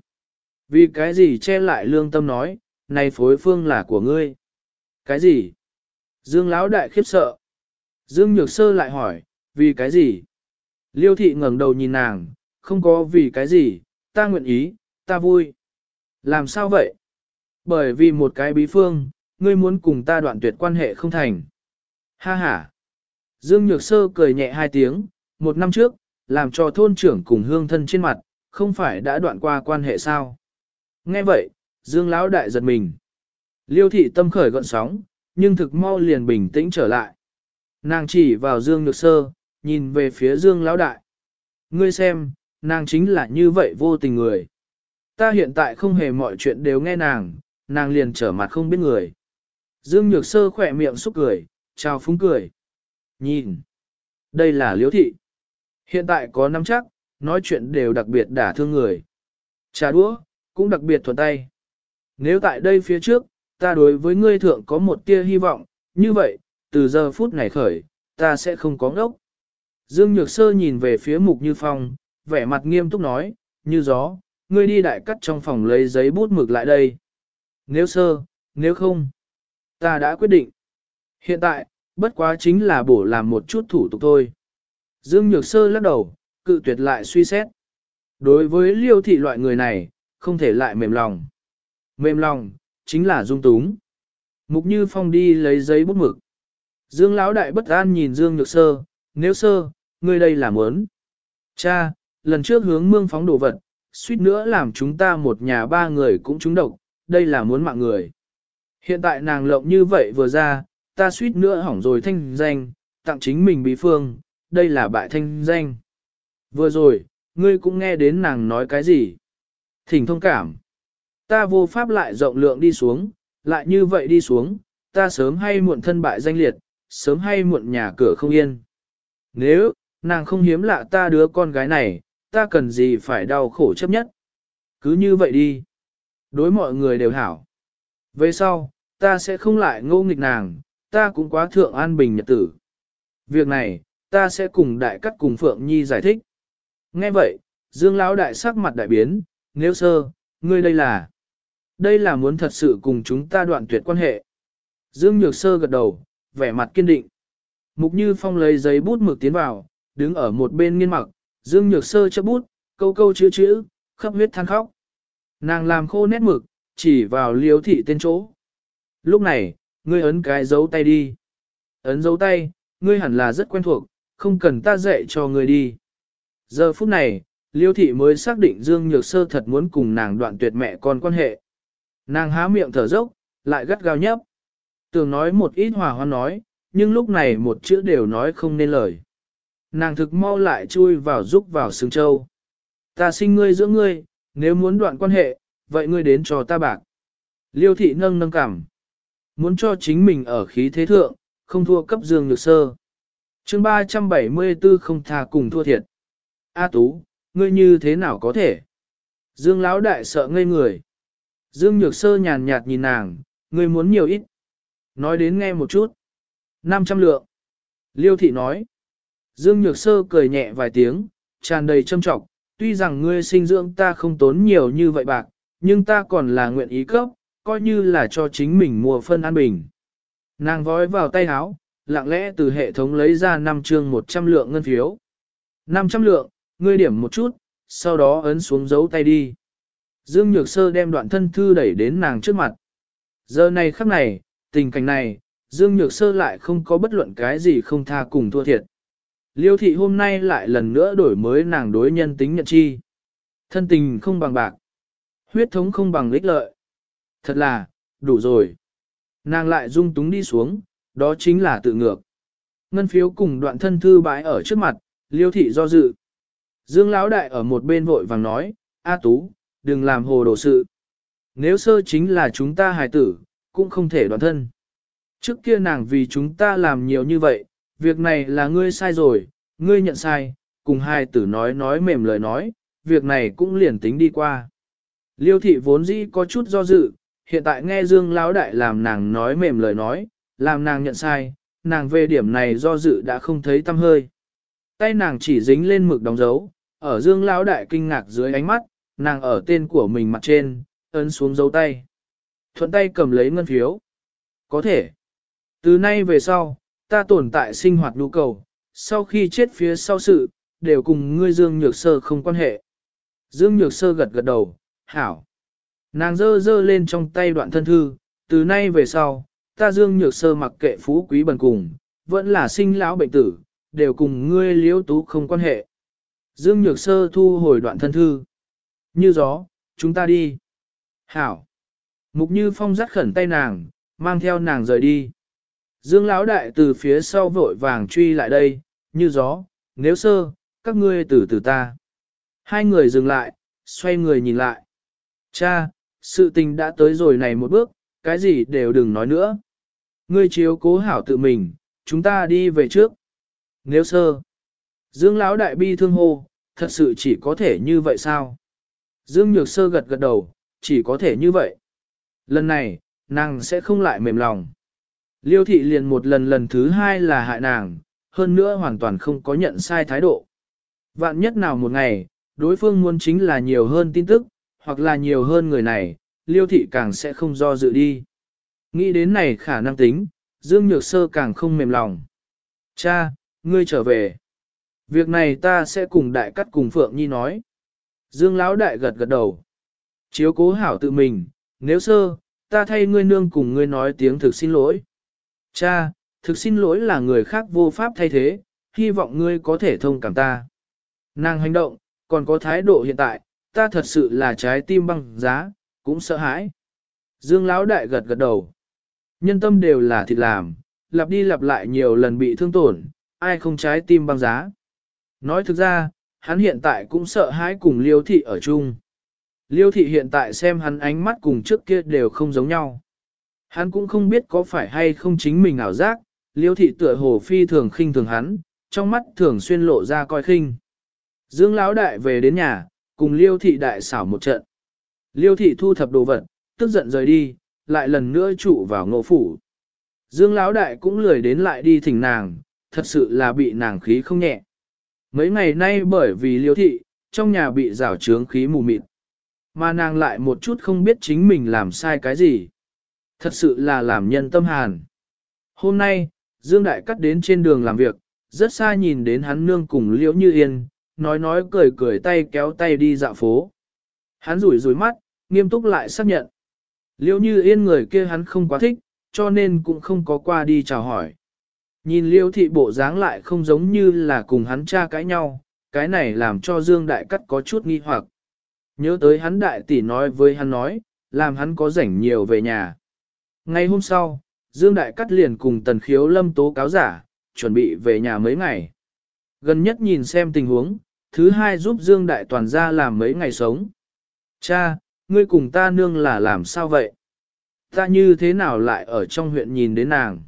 Vì cái gì che lại lương tâm nói, này phối phương là của ngươi? Cái gì? Dương Lão đại khiếp sợ. Dương Nhược Sơ lại hỏi, vì cái gì? Liêu thị ngẩng đầu nhìn nàng, không có vì cái gì, ta nguyện ý, ta vui. Làm sao vậy? Bởi vì một cái bí phương, ngươi muốn cùng ta đoạn tuyệt quan hệ không thành. Ha ha. Dương Nhược Sơ cười nhẹ hai tiếng, một năm trước, làm cho thôn trưởng cùng hương thân trên mặt, không phải đã đoạn qua quan hệ sao. Nghe vậy, Dương Lão đại giật mình. Liêu thị tâm khởi gọn sóng, nhưng thực mau liền bình tĩnh trở lại. Nàng chỉ vào Dương Nhược Sơ, nhìn về phía Dương Lão đại. Ngươi xem, nàng chính là như vậy vô tình người. Ta hiện tại không hề mọi chuyện đều nghe nàng, nàng liền trở mặt không biết người. Dương Nhược Sơ khỏe miệng xúc cười, chào phúng cười. Nhìn, đây là liễu thị. Hiện tại có nắm chắc, nói chuyện đều đặc biệt đả thương người. Trà đũa, cũng đặc biệt thuận tay. Nếu tại đây phía trước, ta đối với ngươi thượng có một tia hy vọng, như vậy, từ giờ phút này khởi, ta sẽ không có ngốc. Dương Nhược Sơ nhìn về phía Mục Như Phong, vẻ mặt nghiêm túc nói, như gió, ngươi đi đại cắt trong phòng lấy giấy bút mực lại đây. Nếu sơ, nếu không, ta đã quyết định. Hiện tại, bất quá chính là bổ làm một chút thủ tục thôi. Dương Nhược Sơ lắc đầu, cự tuyệt lại suy xét. Đối với liêu thị loại người này, không thể lại mềm lòng. Mềm lòng, chính là dung túng. Mục Như Phong đi lấy giấy bút mực. Dương Lão Đại bất an nhìn Dương Nhược Sơ, nếu sơ, ngươi đây là muốn. Cha, lần trước hướng mương phóng đồ vật, suýt nữa làm chúng ta một nhà ba người cũng trúng độc, đây là muốn mạng người. Hiện tại nàng lộng như vậy vừa ra, ta suýt nữa hỏng rồi thanh danh, tặng chính mình bí phương, đây là bại thanh danh. Vừa rồi, ngươi cũng nghe đến nàng nói cái gì? Thỉnh thông cảm. Ta vô pháp lại rộng lượng đi xuống, lại như vậy đi xuống, ta sớm hay muộn thân bại danh liệt, sớm hay muộn nhà cửa không yên. Nếu, nàng không hiếm lạ ta đứa con gái này, ta cần gì phải đau khổ chấp nhất. Cứ như vậy đi. Đối mọi người đều hảo. Về sau, ta sẽ không lại ngô nghịch nàng, ta cũng quá thượng an bình nhật tử. Việc này, ta sẽ cùng đại cắt cùng Phượng Nhi giải thích. Nghe vậy, Dương Lão đại sắc mặt đại biến, nếu sơ, ngươi đây là... Đây là muốn thật sự cùng chúng ta đoạn tuyệt quan hệ. Dương Nhược Sơ gật đầu, vẻ mặt kiên định. Mục Như Phong lấy giấy bút mực tiến vào, đứng ở một bên nghiên mặc, Dương Nhược Sơ chấp bút, câu câu chữ chữ, khắp huyết than khóc. Nàng làm khô nét mực, chỉ vào liếu thị tên chỗ. Lúc này, ngươi ấn cái dấu tay đi. Ấn dấu tay, ngươi hẳn là rất quen thuộc, không cần ta dạy cho ngươi đi. Giờ phút này, liêu thị mới xác định Dương Nhược Sơ thật muốn cùng nàng đoạn tuyệt mẹ con quan hệ. Nàng há miệng thở dốc, lại gắt gao nhấp. Tưởng nói một ít hòa hoan nói, nhưng lúc này một chữ đều nói không nên lời. Nàng thực mau lại chui vào giúp vào xương châu. Ta sinh ngươi giữa ngươi, nếu muốn đoạn quan hệ, vậy ngươi đến cho ta bạc. Liêu thị nâng nâng cảm. Muốn cho chính mình ở khí thế thượng, không thua cấp dương nhược sơ. chương 374 không tha cùng thua thiệt. A Tú, ngươi như thế nào có thể? Dương Lão đại sợ ngây người. Dương Nhược Sơ nhàn nhạt nhìn nàng, ngươi muốn nhiều ít. Nói đến nghe một chút. 500 lượng. Liêu thị nói. Dương Nhược Sơ cười nhẹ vài tiếng, tràn đầy châm trọng, tuy rằng ngươi sinh dưỡng ta không tốn nhiều như vậy bạc, nhưng ta còn là nguyện ý cấp, coi như là cho chính mình mua phân an bình. Nàng vói vào tay áo, lặng lẽ từ hệ thống lấy ra 5 chương 100 lượng ngân phiếu. 500 lượng, ngươi điểm một chút, sau đó ấn xuống dấu tay đi. Dương Nhược Sơ đem đoạn thân thư đẩy đến nàng trước mặt. Giờ này khắc này, tình cảnh này, Dương Nhược Sơ lại không có bất luận cái gì không tha cùng thua thiệt. Liêu thị hôm nay lại lần nữa đổi mới nàng đối nhân tính nhận chi. Thân tình không bằng bạc. Huyết thống không bằng lích lợi. Thật là, đủ rồi. Nàng lại dung túng đi xuống, đó chính là tự ngược. Ngân phiếu cùng đoạn thân thư bãi ở trước mặt, liêu thị do dự. Dương Lão Đại ở một bên vội vàng nói, A Tú, đừng làm hồ đồ sự. Nếu sơ chính là chúng ta hài tử, cũng không thể đoạn thân. Trước kia nàng vì chúng ta làm nhiều như vậy, việc này là ngươi sai rồi, ngươi nhận sai, cùng hai tử nói nói mềm lời nói, việc này cũng liền tính đi qua. Liêu thị vốn dĩ có chút do dự, hiện tại nghe Dương Lão Đại làm nàng nói mềm lời nói, làm nàng nhận sai, nàng về điểm này do dự đã không thấy tâm hơi. Tay nàng chỉ dính lên mực đóng dấu, ở dương lão đại kinh ngạc dưới ánh mắt, nàng ở tên của mình mặt trên, ấn xuống dấu tay. Thuận tay cầm lấy ngân phiếu. Có thể. Từ nay về sau, ta tồn tại sinh hoạt nhu cầu, sau khi chết phía sau sự, đều cùng ngươi Dương Nhược Sơ không quan hệ. Dương Nhược Sơ gật gật đầu, hảo. Nàng dơ dơ lên trong tay đoạn thân thư, từ nay về sau, ta Dương Nhược Sơ mặc kệ phú quý bần cùng, vẫn là sinh lão bệnh tử, đều cùng ngươi liễu tú không quan hệ. Dương Nhược Sơ thu hồi đoạn thân thư. Như gió, chúng ta đi. Hảo. Mục Như Phong dắt khẩn tay nàng, mang theo nàng rời đi. Dương Lão Đại từ phía sau vội vàng truy lại đây, như gió, nếu sơ, các ngươi từ từ ta. Hai người dừng lại, xoay người nhìn lại. Cha, sự tình đã tới rồi này một bước, cái gì đều đừng nói nữa. Ngươi chiếu cố hảo tự mình, chúng ta đi về trước. Nếu sơ, Dương Lão Đại bi thương hô, thật sự chỉ có thể như vậy sao? Dương Nhược Sơ gật gật đầu, chỉ có thể như vậy. Lần này, nàng sẽ không lại mềm lòng. Liêu thị liền một lần lần thứ hai là hại nàng, hơn nữa hoàn toàn không có nhận sai thái độ. Vạn nhất nào một ngày, đối phương muốn chính là nhiều hơn tin tức, hoặc là nhiều hơn người này, liêu thị càng sẽ không do dự đi. Nghĩ đến này khả năng tính, Dương Nhược Sơ càng không mềm lòng. Cha, ngươi trở về. Việc này ta sẽ cùng đại cắt cùng Phượng Nhi nói. Dương Lão đại gật gật đầu. Chiếu cố hảo tự mình, nếu sơ, ta thay ngươi nương cùng ngươi nói tiếng thực xin lỗi. Cha, thực xin lỗi là người khác vô pháp thay thế, hy vọng ngươi có thể thông cảm ta. Nàng hành động, còn có thái độ hiện tại, ta thật sự là trái tim băng giá, cũng sợ hãi. Dương Lão đại gật gật đầu. Nhân tâm đều là thịt làm, lặp đi lặp lại nhiều lần bị thương tổn, ai không trái tim băng giá. Nói thực ra, hắn hiện tại cũng sợ hãi cùng liêu thị ở chung. Liêu thị hiện tại xem hắn ánh mắt cùng trước kia đều không giống nhau. Hắn cũng không biết có phải hay không chính mình ảo giác, liêu thị tựa hồ phi thường khinh thường hắn, trong mắt thường xuyên lộ ra coi khinh. Dương Lão đại về đến nhà, cùng liêu thị đại xảo một trận. Liêu thị thu thập đồ vật, tức giận rời đi, lại lần nữa trụ vào ngộ phủ. Dương Lão đại cũng lười đến lại đi thỉnh nàng, thật sự là bị nàng khí không nhẹ. Mấy ngày nay bởi vì liêu thị, trong nhà bị rào trướng khí mù mịt. Mà nàng lại một chút không biết chính mình làm sai cái gì. Thật sự là làm nhân tâm hàn. Hôm nay, Dương Đại cắt đến trên đường làm việc, rất xa nhìn đến hắn nương cùng liễu như yên, nói nói cười cười tay kéo tay đi dạo phố. Hắn rủi rủi mắt, nghiêm túc lại xác nhận. Liễu như yên người kia hắn không quá thích, cho nên cũng không có qua đi chào hỏi. Nhìn liễu thị bộ dáng lại không giống như là cùng hắn cha cãi nhau, cái này làm cho Dương Đại Cắt có chút nghi hoặc. Nhớ tới hắn đại tỷ nói với hắn nói, làm hắn có rảnh nhiều về nhà. Ngày hôm sau, Dương Đại Cắt liền cùng Tần Khiếu Lâm tố cáo giả, chuẩn bị về nhà mấy ngày. Gần nhất nhìn xem tình huống, thứ hai giúp Dương Đại Toàn ra làm mấy ngày sống. Cha, ngươi cùng ta nương là làm sao vậy? Ta như thế nào lại ở trong huyện nhìn đến nàng?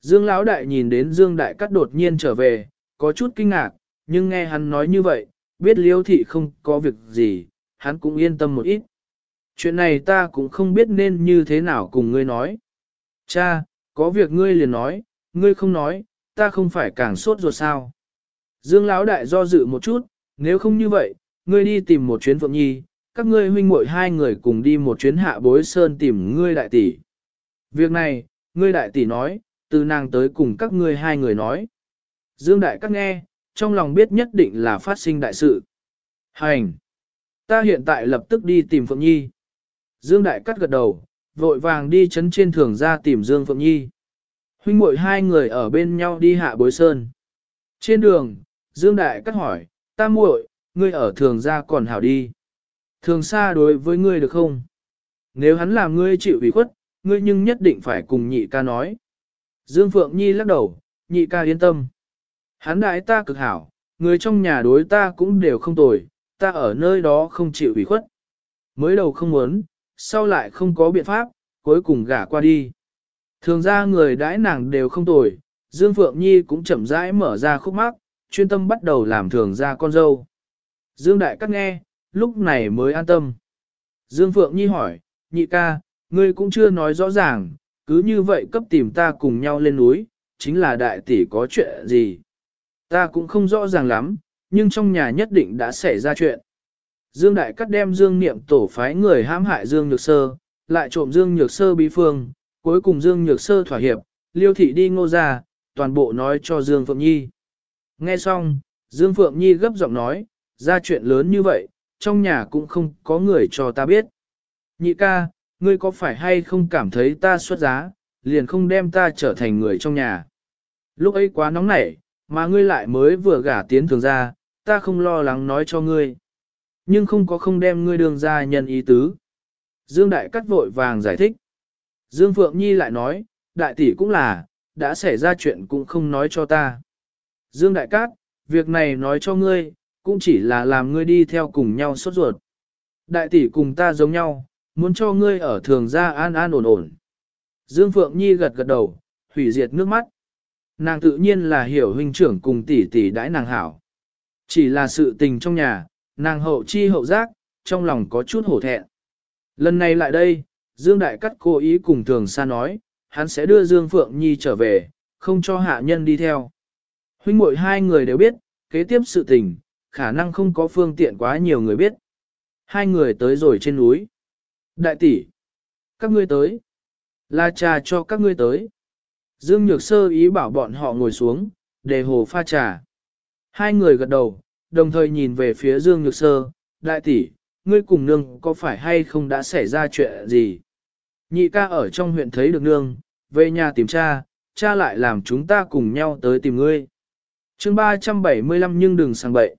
Dương Lão Đại nhìn đến Dương Đại Cắt đột nhiên trở về, có chút kinh ngạc, nhưng nghe hắn nói như vậy, biết liêu thị không có việc gì, hắn cũng yên tâm một ít. Chuyện này ta cũng không biết nên như thế nào cùng ngươi nói. Cha, có việc ngươi liền nói, ngươi không nói, ta không phải càng sốt ruột sao. Dương Lão Đại do dự một chút, nếu không như vậy, ngươi đi tìm một chuyến Phượng Nhi, các ngươi huynh muội hai người cùng đi một chuyến hạ bối sơn tìm ngươi đại tỷ. Việc này, ngươi đại tỷ nói, từ nàng tới cùng các ngươi hai người nói. Dương Đại các nghe, trong lòng biết nhất định là phát sinh đại sự. Hành! Ta hiện tại lập tức đi tìm Phượng Nhi. Dương Đại cắt gật đầu, vội vàng đi chấn trên thường ra tìm Dương Phượng Nhi. Huynh muội hai người ở bên nhau đi hạ bối sơn. Trên đường, Dương Đại cắt hỏi, ta muội, ngươi ở thường ra còn hảo đi. Thường xa đối với ngươi được không? Nếu hắn làm ngươi chịu ủy khuất, ngươi nhưng nhất định phải cùng nhị ca nói. Dương Phượng Nhi lắc đầu, nhị ca yên tâm. Hắn đại ta cực hảo, người trong nhà đối ta cũng đều không tồi, ta ở nơi đó không chịu ủy khuất. Mới đầu không muốn, sau lại không có biện pháp, cuối cùng gả qua đi. Thường ra người đãi nàng đều không tồi, Dương Phượng Nhi cũng chậm rãi mở ra khúc mắc, chuyên tâm bắt đầu làm thường ra con dâu. Dương Đại Cắt nghe, lúc này mới an tâm. Dương Phượng Nhi hỏi, nhị ca, ngươi cũng chưa nói rõ ràng, cứ như vậy cấp tìm ta cùng nhau lên núi, chính là đại tỷ có chuyện gì. Ta cũng không rõ ràng lắm, nhưng trong nhà nhất định đã xảy ra chuyện. Dương Đại Cắt đem Dương Niệm tổ phái người hãm hại Dương Nhược Sơ, lại trộm Dương Nhược Sơ bí phương, cuối cùng Dương Nhược Sơ thỏa hiệp, liêu thị đi ngô ra, toàn bộ nói cho Dương Phượng Nhi. Nghe xong, Dương Phượng Nhi gấp giọng nói, ra chuyện lớn như vậy, trong nhà cũng không có người cho ta biết. Nhị ca, ngươi có phải hay không cảm thấy ta xuất giá, liền không đem ta trở thành người trong nhà. Lúc ấy quá nóng nảy, mà ngươi lại mới vừa gả tiến thường ra, ta không lo lắng nói cho ngươi. Nhưng không có không đem ngươi đường ra nhân ý tứ. Dương Đại Cắt vội vàng giải thích. Dương Phượng Nhi lại nói, đại tỷ cũng là, đã xảy ra chuyện cũng không nói cho ta. Dương Đại Cát, việc này nói cho ngươi, cũng chỉ là làm ngươi đi theo cùng nhau sốt ruột. Đại tỷ cùng ta giống nhau, muốn cho ngươi ở thường gia an an ổn ổn. Dương Phượng Nhi gật gật đầu, hủy diệt nước mắt. Nàng tự nhiên là hiểu huynh trưởng cùng tỷ tỷ đãi nàng hảo. Chỉ là sự tình trong nhà, nàng hậu chi hậu giác, trong lòng có chút hổ thẹn. Lần này lại đây, Dương Đại Cắt cố ý cùng thường sa nói, hắn sẽ đưa Dương Phượng Nhi trở về, không cho hạ nhân đi theo. Huynh muội hai người đều biết, kế tiếp sự tình, khả năng không có phương tiện quá nhiều người biết. Hai người tới rồi trên núi. Đại tỷ, các ngươi tới. La trà cho các ngươi tới. Dương Nhược Sơ ý bảo bọn họ ngồi xuống, để hồ pha trà. Hai người gật đầu, đồng thời nhìn về phía Dương Nhược Sơ, đại tỷ, ngươi cùng nương có phải hay không đã xảy ra chuyện gì? Nhị ca ở trong huyện thấy được nương, về nhà tìm cha, cha lại làm chúng ta cùng nhau tới tìm ngươi. chương 375 nhưng đừng sang bậy.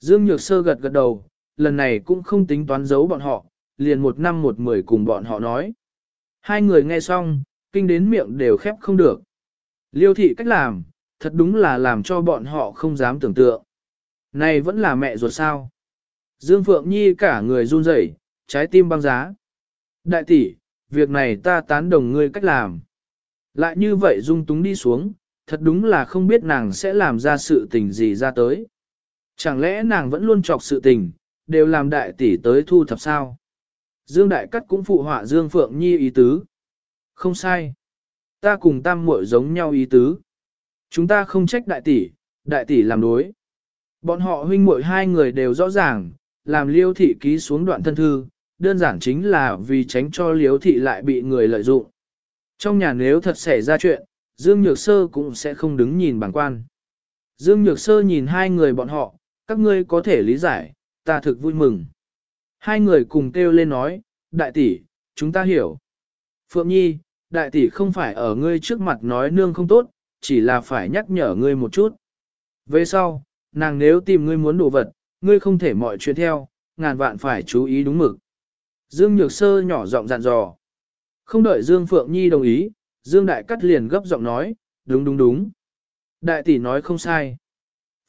Dương Nhược Sơ gật gật đầu, lần này cũng không tính toán giấu bọn họ, liền một năm một mười cùng bọn họ nói. Hai người nghe xong, kinh đến miệng đều khép không được. Liêu thị cách làm, thật đúng là làm cho bọn họ không dám tưởng tượng. Này vẫn là mẹ ruột sao. Dương Phượng Nhi cả người run rẩy, trái tim băng giá. Đại tỷ, việc này ta tán đồng ngươi cách làm. Lại như vậy dung túng đi xuống, thật đúng là không biết nàng sẽ làm ra sự tình gì ra tới. Chẳng lẽ nàng vẫn luôn chọc sự tình, đều làm đại tỷ tới thu thập sao? Dương Đại Cắt cũng phụ họa Dương Phượng Nhi ý tứ. Không sai. Ta cùng tam muội giống nhau ý tứ. Chúng ta không trách đại tỷ, đại tỷ làm đối. Bọn họ huynh muội hai người đều rõ ràng, làm liêu thị ký xuống đoạn thân thư, đơn giản chính là vì tránh cho liêu thị lại bị người lợi dụng. Trong nhà nếu thật xảy ra chuyện, Dương Nhược Sơ cũng sẽ không đứng nhìn bằng quan. Dương Nhược Sơ nhìn hai người bọn họ, các ngươi có thể lý giải, ta thực vui mừng. Hai người cùng kêu lên nói, đại tỷ, chúng ta hiểu. Phượng Nhi, đại tỷ không phải ở ngươi trước mặt nói nương không tốt, chỉ là phải nhắc nhở ngươi một chút. Về sau, nàng nếu tìm ngươi muốn đồ vật, ngươi không thể mọi chuyện theo, ngàn vạn phải chú ý đúng mực. Dương Nhược Sơ nhỏ giọng dặn dò. Không đợi Dương Phượng Nhi đồng ý, Dương Đại Cắt liền gấp giọng nói, đúng đúng đúng. Đại tỷ nói không sai.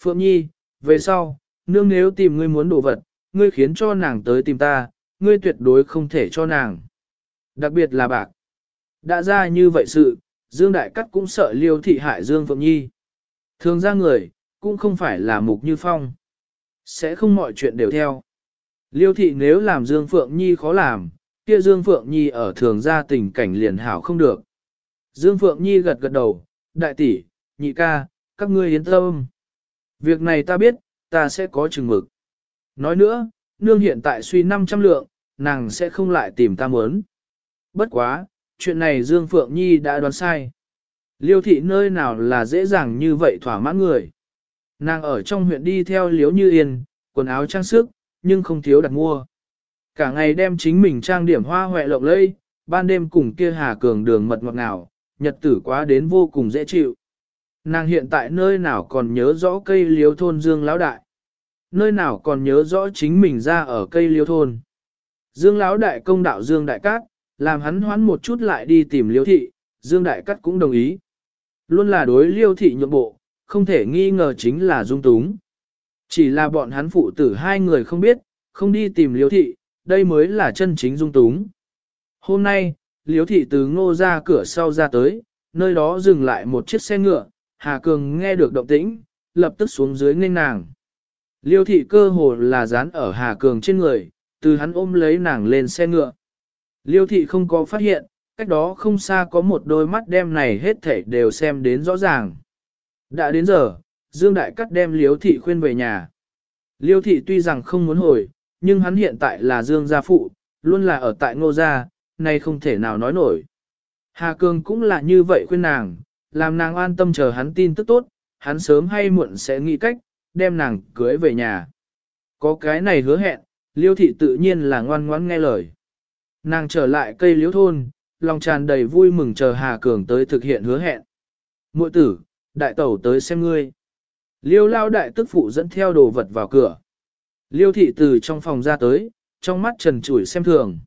Phượng Nhi, về sau, nương nếu tìm ngươi muốn đồ vật, ngươi khiến cho nàng tới tìm ta, ngươi tuyệt đối không thể cho nàng. Đặc biệt là bạc. Đã ra như vậy sự, Dương Đại Cắt cũng sợ liêu thị hại Dương Phượng Nhi. Thường ra người, cũng không phải là mục như phong. Sẽ không mọi chuyện đều theo. Liêu thị nếu làm Dương Phượng Nhi khó làm, kia Dương Phượng Nhi ở thường gia tình cảnh liền hảo không được. Dương Phượng Nhi gật gật đầu, đại tỷ, nhị ca, các ngươi yên tâm. Việc này ta biết, ta sẽ có chừng mực. Nói nữa, nương hiện tại suy 500 lượng, nàng sẽ không lại tìm ta muốn. Bất quá, chuyện này Dương Phượng Nhi đã đoán sai. Liêu thị nơi nào là dễ dàng như vậy thỏa mãn người. Nàng ở trong huyện đi theo liếu như yên, quần áo trang sức, nhưng không thiếu đặt mua. Cả ngày đem chính mình trang điểm hoa hoẹ lộng lẫy, ban đêm cùng kia hà cường đường mật ngọt ngào, nhật tử quá đến vô cùng dễ chịu. Nàng hiện tại nơi nào còn nhớ rõ cây liếu thôn Dương Lão Đại. Nơi nào còn nhớ rõ chính mình ra ở cây liếu thôn. Dương Lão Đại công đạo Dương Đại Cát, làm hắn hoán một chút lại đi tìm liêu thị, Dương Đại Cát cũng đồng ý. Luôn là đối liêu thị nhượng bộ, không thể nghi ngờ chính là dung túng. Chỉ là bọn hắn phụ tử hai người không biết, không đi tìm liêu thị, đây mới là chân chính dung túng. Hôm nay, liêu thị từ ngô ra cửa sau ra tới, nơi đó dừng lại một chiếc xe ngựa, Hà Cường nghe được động tĩnh, lập tức xuống dưới nghênh nàng. Liêu thị cơ hồ là dán ở Hà Cường trên người, từ hắn ôm lấy nàng lên xe ngựa. Liêu thị không có phát hiện, cách đó không xa có một đôi mắt đem này hết thảy đều xem đến rõ ràng. Đã đến giờ, Dương Đại Cắt đem Liêu Thị khuyên về nhà. Liêu Thị tuy rằng không muốn hồi, nhưng hắn hiện tại là Dương gia phụ, luôn là ở tại ngô gia, nay không thể nào nói nổi. Hà Cường cũng là như vậy khuyên nàng, làm nàng an tâm chờ hắn tin tức tốt, hắn sớm hay muộn sẽ nghĩ cách, đem nàng cưới về nhà. Có cái này hứa hẹn, liêu thị tự nhiên là ngoan ngoãn nghe lời. Nàng trở lại cây liễu thôn, lòng tràn đầy vui mừng chờ Hà Cường tới thực hiện hứa hẹn. Muội tử, đại tẩu tới xem ngươi. Liêu lao đại tức phụ dẫn theo đồ vật vào cửa. Liêu thị từ trong phòng ra tới, trong mắt trần trụi xem thường.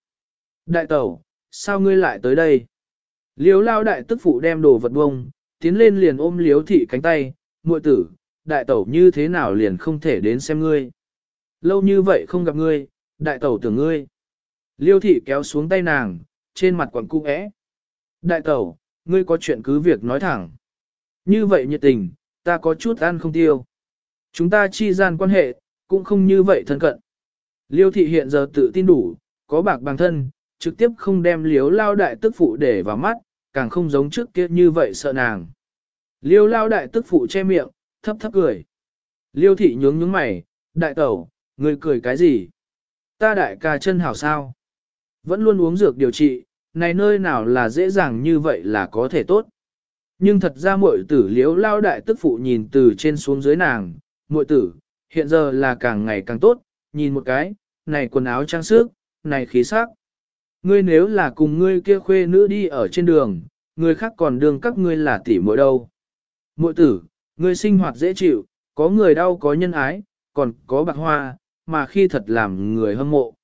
Đại tẩu, sao ngươi lại tới đây? Liêu lao đại tức phụ đem đồ vật bông, tiến lên liền ôm liêu thị cánh tay, muội tử, đại tẩu như thế nào liền không thể đến xem ngươi. Lâu như vậy không gặp ngươi, đại tẩu tưởng ngươi. Liêu thị kéo xuống tay nàng, trên mặt quặng cung ẽ. Đại tẩu, ngươi có chuyện cứ việc nói thẳng. Như vậy nhiệt tình, ta có chút ăn không tiêu. Chúng ta chi gian quan hệ, cũng không như vậy thân cận. Liêu thị hiện giờ tự tin đủ, có bạc bằng thân, trực tiếp không đem liếu lao đại tức phụ để vào mắt, càng không giống trước kia như vậy sợ nàng. Liêu lao đại tức phụ che miệng, thấp thấp cười. Liêu thị nhướng nhướng mày, đại tẩu, người cười cái gì? Ta đại ca chân hảo sao? Vẫn luôn uống dược điều trị, này nơi nào là dễ dàng như vậy là có thể tốt. Nhưng thật ra muội tử liếu lao đại tức phụ nhìn từ trên xuống dưới nàng, muội tử, hiện giờ là càng ngày càng tốt, nhìn một cái, này quần áo trang sức, này khí sắc. Ngươi nếu là cùng ngươi kia khuê nữ đi ở trên đường, người khác còn đường các ngươi là tỷ muội đâu. Muội tử, ngươi sinh hoạt dễ chịu, có người đau có nhân ái, còn có bạc hoa, mà khi thật làm người hâm mộ.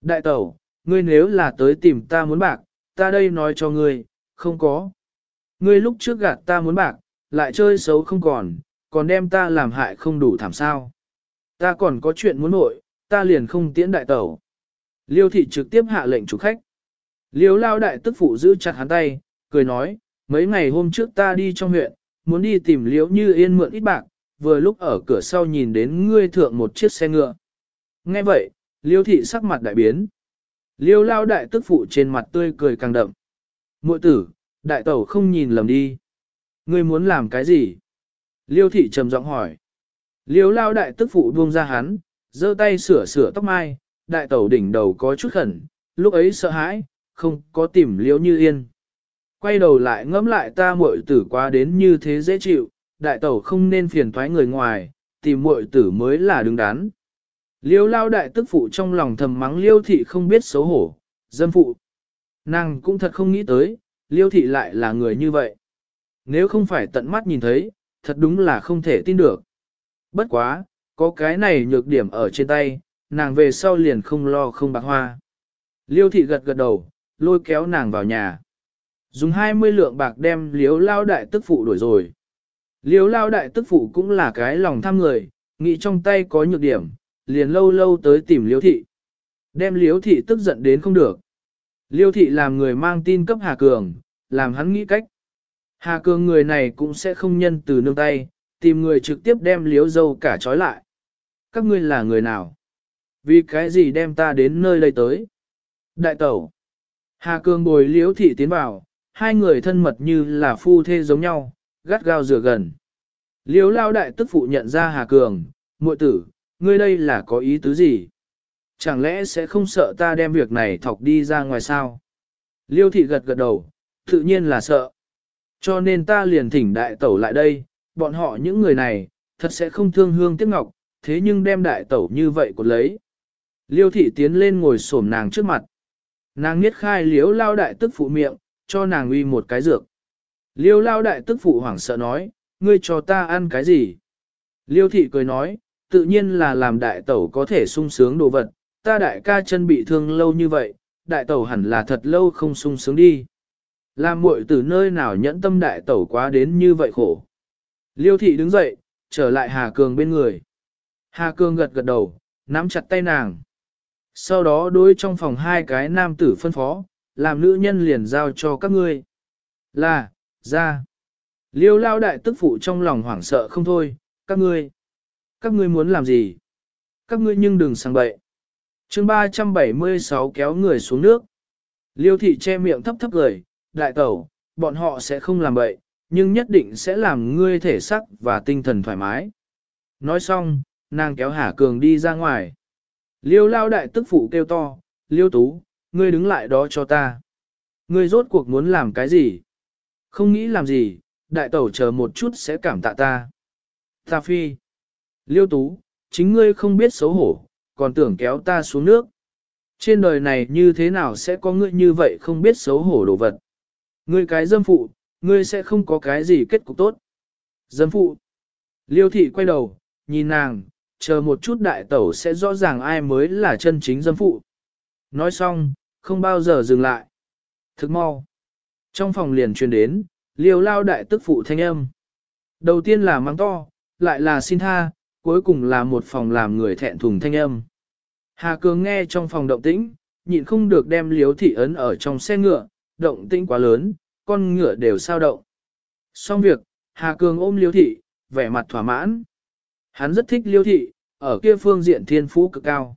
Đại tẩu, ngươi nếu là tới tìm ta muốn bạc, ta đây nói cho ngươi, không có. Ngươi lúc trước gạt ta muốn bạc, lại chơi xấu không còn, còn đem ta làm hại không đủ thảm sao. Ta còn có chuyện muốn nội, ta liền không tiễn đại tẩu. Liêu thị trực tiếp hạ lệnh chủ khách. Liêu lao đại tức phụ giữ chặt hắn tay, cười nói, mấy ngày hôm trước ta đi trong huyện, muốn đi tìm liễu như yên mượn ít bạc, vừa lúc ở cửa sau nhìn đến ngươi thượng một chiếc xe ngựa. Nghe vậy, liêu thị sắc mặt đại biến. Liêu lao đại tức phụ trên mặt tươi cười càng đậm. Muội tử, đại tẩu không nhìn lầm đi. Ngươi muốn làm cái gì? Liêu thị trầm giọng hỏi. Liêu lao đại tức phụ buông ra hắn, giơ tay sửa sửa tóc mai, đại tẩu đỉnh đầu có chút khẩn, lúc ấy sợ hãi, không có tìm liêu như yên. Quay đầu lại ngẫm lại ta muội tử quá đến như thế dễ chịu, đại tẩu không nên phiền thoái người ngoài, tìm muội tử mới là đứng đắn. Liêu lao đại tức phụ trong lòng thầm mắng liêu thị không biết xấu hổ, dâm phụ. Nàng cũng thật không nghĩ tới, liêu thị lại là người như vậy. Nếu không phải tận mắt nhìn thấy, thật đúng là không thể tin được. Bất quá, có cái này nhược điểm ở trên tay, nàng về sau liền không lo không bạc hoa. Liêu thị gật gật đầu, lôi kéo nàng vào nhà. Dùng 20 lượng bạc đem liếu lao đại tức phụ đuổi rồi. Liếu lao đại tức phụ cũng là cái lòng tham người, nghĩ trong tay có nhược điểm, liền lâu lâu tới tìm liếu thị. Đem liếu thị tức giận đến không được. Liêu thị làm người mang tin cấp Hà Cường, làm hắn nghĩ cách. Hà Cường người này cũng sẽ không nhân từ nương tay, tìm người trực tiếp đem liếu dâu cả trói lại. Các ngươi là người nào? Vì cái gì đem ta đến nơi đây tới? Đại tẩu. Hà Cường bồi liếu thị tiến vào, hai người thân mật như là phu thê giống nhau, gắt gao rửa gần. Liếu lao đại tức phụ nhận ra Hà Cường, muội tử, ngươi đây là có ý tứ gì? Chẳng lẽ sẽ không sợ ta đem việc này thọc đi ra ngoài sao? Liêu thị gật gật đầu, tự nhiên là sợ. Cho nên ta liền thỉnh đại tẩu lại đây, bọn họ những người này, thật sẽ không thương hương tiếc ngọc, thế nhưng đem đại tẩu như vậy còn lấy. Liêu thị tiến lên ngồi xổm nàng trước mặt. Nàng niết khai liếu lao đại tức phụ miệng, cho nàng uy một cái dược. Liêu lao đại tức phụ hoảng sợ nói, ngươi cho ta ăn cái gì? Liêu thị cười nói, tự nhiên là làm đại tẩu có thể sung sướng đồ vật, ta đại ca chân bị thương lâu như vậy, đại tẩu hẳn là thật lâu không sung sướng đi. Làm muội từ nơi nào nhẫn tâm đại tẩu quá đến như vậy khổ. Liêu thị đứng dậy, trở lại Hà Cường bên người. Hà Cường gật gật đầu, nắm chặt tay nàng. Sau đó đối trong phòng hai cái nam tử phân phó, làm nữ nhân liền giao cho các ngươi. Là, ra. Liêu lao đại tức phụ trong lòng hoảng sợ không thôi, các ngươi. Các ngươi muốn làm gì? Các ngươi nhưng đừng sang bậy chương 376 kéo người xuống nước. Liêu thị che miệng thấp thấp cười, đại tẩu, bọn họ sẽ không làm bậy, nhưng nhất định sẽ làm ngươi thể sắc và tinh thần thoải mái. Nói xong, nàng kéo Hà Cường đi ra ngoài. Liêu lao đại tức phụ kêu to, Liêu tú, ngươi đứng lại đó cho ta. Ngươi rốt cuộc muốn làm cái gì? Không nghĩ làm gì, đại tẩu chờ một chút sẽ cảm tạ ta. Ta phi. Liêu tú, chính ngươi không biết xấu hổ, còn tưởng kéo ta xuống nước. Trên đời này như thế nào sẽ có ngươi như vậy không biết xấu hổ đồ vật. Ngươi cái dâm phụ, ngươi sẽ không có cái gì kết cục tốt. Dâm phụ. Liêu thị quay đầu, nhìn nàng, chờ một chút đại tẩu sẽ rõ ràng ai mới là chân chính dâm phụ. Nói xong, không bao giờ dừng lại. Thức mau. Trong phòng liền truyền đến, liêu lao đại tức phụ thanh âm. Đầu tiên là mắng to, lại là xin tha, cuối cùng là một phòng làm người thẹn thùng thanh âm. Hà Cường nghe trong phòng động tĩnh, nhịn không được đem liếu thị ấn ở trong xe ngựa, động tĩnh quá lớn, con ngựa đều sao động. Xong việc, Hà Cường ôm liếu thị, vẻ mặt thỏa mãn. Hắn rất thích liếu thị, ở kia phương diện thiên phú cực cao.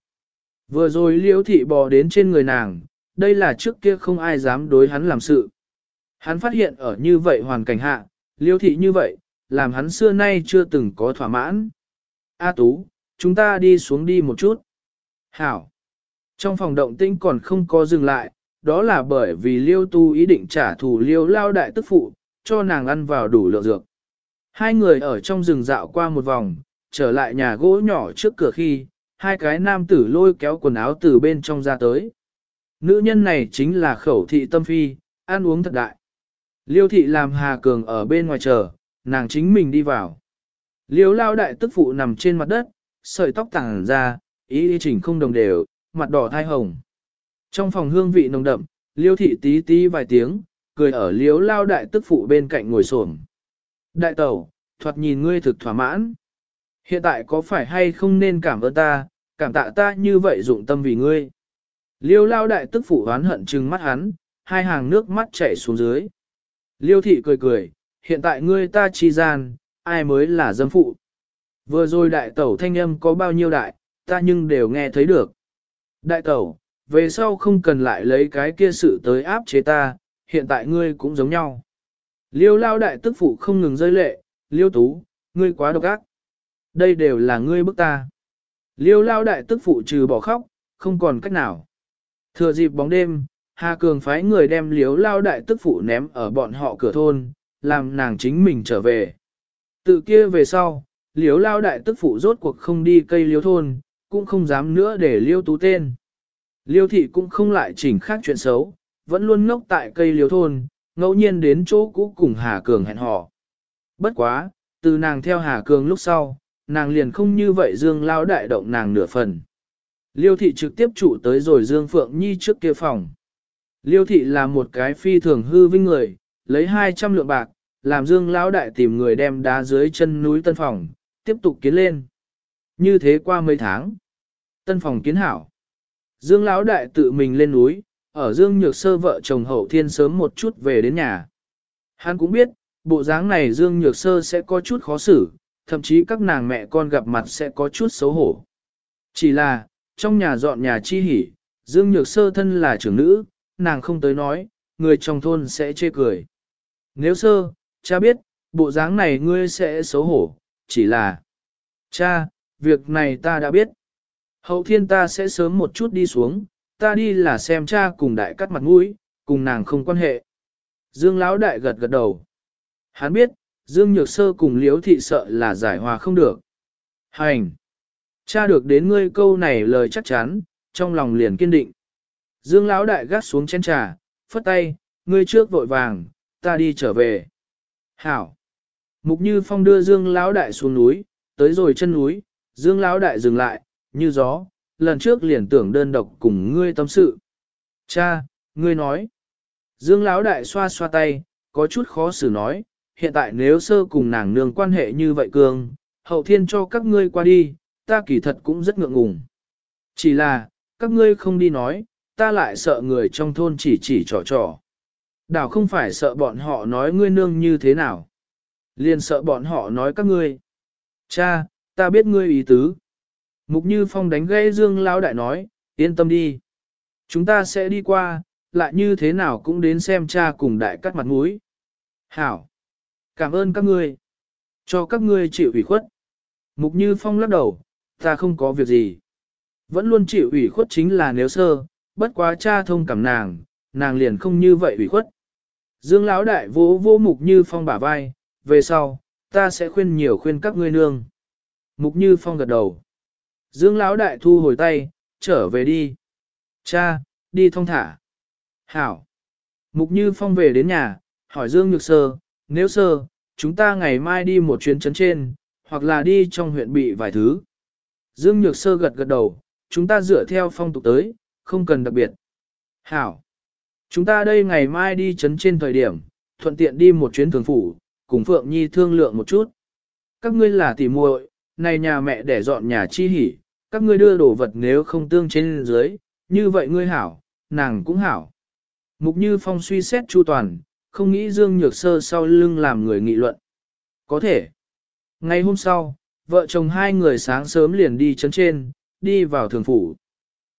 Vừa rồi liếu thị bò đến trên người nàng, đây là trước kia không ai dám đối hắn làm sự. Hắn phát hiện ở như vậy hoàn cảnh hạ, liêu thị như vậy, làm hắn xưa nay chưa từng có thỏa mãn. A Tú, chúng ta đi xuống đi một chút. Hảo. Trong phòng động tinh còn không có dừng lại, đó là bởi vì liêu tu ý định trả thù liêu lao đại tức phụ, cho nàng ăn vào đủ lượng dược. Hai người ở trong rừng dạo qua một vòng, trở lại nhà gỗ nhỏ trước cửa khi, hai cái nam tử lôi kéo quần áo từ bên trong ra tới. Nữ nhân này chính là khẩu thị tâm phi, ăn uống thật đại. Liêu thị làm Hà Cường ở bên ngoài chờ, nàng chính mình đi vào. Liêu lao đại tức phụ nằm trên mặt đất, sợi tóc tàng ra, ý đi chỉnh không đồng đều, mặt đỏ thai hồng. Trong phòng hương vị nồng đậm, liêu thị tí tí vài tiếng, cười ở liêu lao đại tức phụ bên cạnh ngồi xổm. Đại tẩu, thoạt nhìn ngươi thực thỏa mãn. Hiện tại có phải hay không nên cảm ơn ta, cảm tạ ta như vậy dụng tâm vì ngươi. Liêu lao đại tức phụ oán hận trừng mắt hắn, hai hàng nước mắt chảy xuống dưới. Liêu thị cười cười, hiện tại ngươi ta chi gian, ai mới là dâm phụ. Vừa rồi đại tẩu thanh âm có bao nhiêu đại, ta nhưng đều nghe thấy được. Đại tẩu, về sau không cần lại lấy cái kia sự tới áp chế ta, hiện tại ngươi cũng giống nhau. Liêu lao đại tức phụ không ngừng rơi lệ, liêu tú, ngươi quá độc ác. Đây đều là ngươi bức ta. Liêu lao đại tức phụ trừ bỏ khóc, không còn cách nào. Thừa dịp bóng đêm, Hà Cường phái người đem liếu lao đại tức phụ ném ở bọn họ cửa thôn, làm nàng chính mình trở về từ kia về sau, liếu lao đại tức phụ rốt cuộc không đi cây liếu thôn, cũng không dám nữa để liêu tú tên. Liêu thị cũng không lại chỉnh khác chuyện xấu, vẫn luôn ngốc tại cây liếu thôn, ngẫu nhiên đến chỗ cũ cùng Hà Cường hẹn hò. Bất quá, từ nàng theo Hà Cường lúc sau, nàng liền không như vậy Dương lao đại động nàng nửa phần. Liêu thị trực tiếp trụ tới rồi Dương Phượng Nhi trước kia phòng. Liêu thị là một cái phi thường hư vinh người, lấy 200 lượng bạc, làm Dương lão đại tìm người đem đá dưới chân núi tân phòng, tiếp tục kiến lên. Như thế qua mấy tháng, tân phòng kiến hảo. Dương lão đại tự mình lên núi, ở Dương Nhược Sơ vợ chồng hậu thiên sớm một chút về đến nhà. Hắn cũng biết, bộ dáng này Dương Nhược Sơ sẽ có chút khó xử, thậm chí các nàng mẹ con gặp mặt sẽ có chút xấu hổ. Chỉ là, trong nhà dọn nhà chi hỉ, Dương Nhược Sơ thân là trưởng nữ, nàng không tới nói, người trong thôn sẽ chê cười. Nếu sơ, cha biết, bộ dáng này ngươi sẽ xấu hổ, chỉ là... Cha, việc này ta đã biết. Hậu thiên ta sẽ sớm một chút đi xuống, ta đi là xem cha cùng đại cắt mặt mũi, cùng nàng không quan hệ. Dương Lão đại gật gật đầu. Hắn biết, Dương Nhược Sơ cùng Liễu Thị sợ là giải hòa không được. Hành! Cha được đến ngươi câu này lời chắc chắn, trong lòng liền kiên định. Dương Lão đại gác xuống chén trà, phất tay, ngươi trước vội vàng, ta đi trở về. Hảo! Mục Như Phong đưa Dương Lão đại xuống núi, tới rồi chân núi, Dương Lão đại dừng lại, như gió, lần trước liền tưởng đơn độc cùng ngươi tâm sự. Cha, ngươi nói. Dương Lão đại xoa xoa tay, có chút khó xử nói, hiện tại nếu sơ cùng nàng nương quan hệ như vậy cường, hậu thiên cho các ngươi qua đi, ta kỳ thật cũng rất ngượng ngùng. Chỉ là, các ngươi không đi nói, ta lại sợ người trong thôn chỉ chỉ trò trò. Đảo không phải sợ bọn họ nói ngươi nương như thế nào. Liền sợ bọn họ nói các ngươi. Cha, ta biết ngươi ý tứ. Mục Như Phong đánh gây Dương Lão Đại nói, yên tâm đi. Chúng ta sẽ đi qua, lại như thế nào cũng đến xem cha cùng đại cắt mặt mũi. Hảo! Cảm ơn các ngươi. Cho các ngươi chịu ủy khuất. Mục Như Phong lắc đầu, ta không có việc gì. Vẫn luôn chịu ủy khuất chính là nếu sơ, bất quá cha thông cảm nàng, nàng liền không như vậy ủy khuất. Dương Lão đại vỗ vô Mục Như Phong bả vai, về sau, ta sẽ khuyên nhiều khuyên các ngươi nương. Mục Như Phong gật đầu. Dương Lão đại thu hồi tay, trở về đi. Cha, đi thông thả. Hảo. Mục Như Phong về đến nhà, hỏi Dương Nhược Sơ, nếu sơ, chúng ta ngày mai đi một chuyến chấn trên, hoặc là đi trong huyện bị vài thứ. Dương Nhược Sơ gật gật đầu, chúng ta dựa theo phong tục tới, không cần đặc biệt. Hảo. Chúng ta đây ngày mai đi chấn trên thời điểm, thuận tiện đi một chuyến thường phủ, cùng Phượng Nhi thương lượng một chút. Các ngươi là tỉ muội, này nhà mẹ để dọn nhà chi hỉ, các ngươi đưa đồ vật nếu không tương trên dưới, như vậy ngươi hảo, nàng cũng hảo. Mục Như Phong suy xét chu toàn, không nghĩ Dương Nhược Sơ sau lưng làm người nghị luận. Có thể. Ngày hôm sau, vợ chồng hai người sáng sớm liền đi chấn trên, đi vào thường phủ.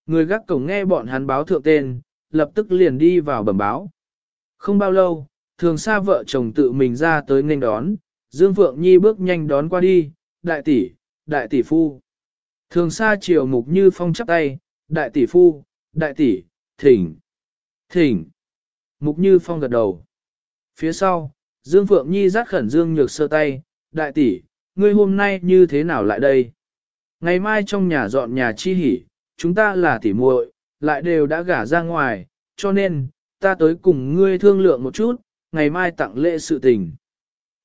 Người gác cổng nghe bọn hắn báo thượng tên, lập tức liền đi vào bẩm báo. Không bao lâu, thường xa vợ chồng tự mình ra tới nghênh đón, Dương Phượng Nhi bước nhanh đón qua đi, đại tỷ, đại tỷ phu. Thường xa chiều mục như phong chắp tay, đại tỷ phu, đại tỷ, thỉnh, thỉnh. Mục như phong gật đầu. Phía sau, Dương Phượng Nhi dắt khẩn Dương nhược sơ tay, đại tỷ, ngươi hôm nay như thế nào lại đây? Ngày mai trong nhà dọn nhà chi hỉ, chúng ta là tỷ muội, lại đều đã gả ra ngoài, cho nên, ta tới cùng ngươi thương lượng một chút, ngày mai tặng lễ sự tình.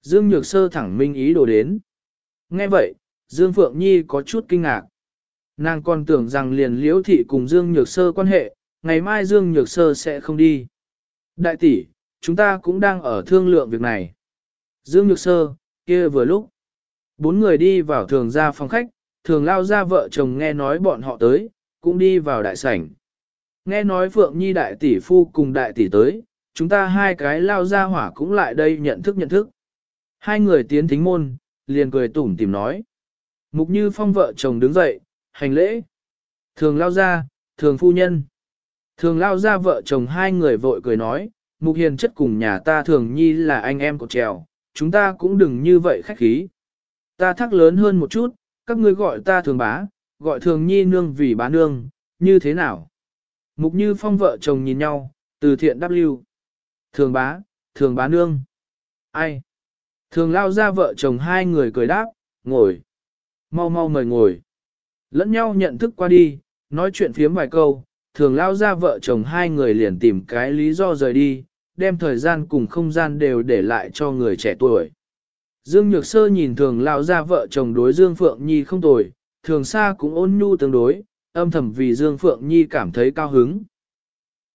Dương Nhược Sơ thẳng minh ý đồ đến. Nghe vậy, Dương Phượng Nhi có chút kinh ngạc. Nàng còn tưởng rằng liền liễu thị cùng Dương Nhược Sơ quan hệ, ngày mai Dương Nhược Sơ sẽ không đi. Đại tỷ, chúng ta cũng đang ở thương lượng việc này. Dương Nhược Sơ, kia vừa lúc. Bốn người đi vào thường ra phòng khách, thường lao ra vợ chồng nghe nói bọn họ tới, cũng đi vào đại sảnh. Nghe nói Phượng Nhi đại tỷ phu cùng đại tỷ tới, chúng ta hai cái lao ra hỏa cũng lại đây nhận thức nhận thức. Hai người tiến thính môn, liền cười tủm tìm nói. Mục Như Phong vợ chồng đứng dậy, hành lễ. Thường lao ra, thường phu nhân. Thường lao ra vợ chồng hai người vội cười nói, Mục Hiền chất cùng nhà ta thường nhi là anh em của trèo, chúng ta cũng đừng như vậy khách khí. Ta thắc lớn hơn một chút, các ngươi gọi ta thường bá, gọi thường nhi nương vì bá nương, như thế nào? Mục như phong vợ chồng nhìn nhau, từ thiện đáp lưu. Thường bá, thường bá nương. Ai? Thường lao ra vợ chồng hai người cười đáp, ngồi. Mau mau mời ngồi. Lẫn nhau nhận thức qua đi, nói chuyện phiếm vài câu, thường lao ra vợ chồng hai người liền tìm cái lý do rời đi, đem thời gian cùng không gian đều để lại cho người trẻ tuổi. Dương Nhược Sơ nhìn thường lao ra vợ chồng đối Dương Phượng Nhi không tồi, thường xa cũng ôn nhu tương đối, âm thầm vì Dương Phượng Nhi cảm thấy cao hứng.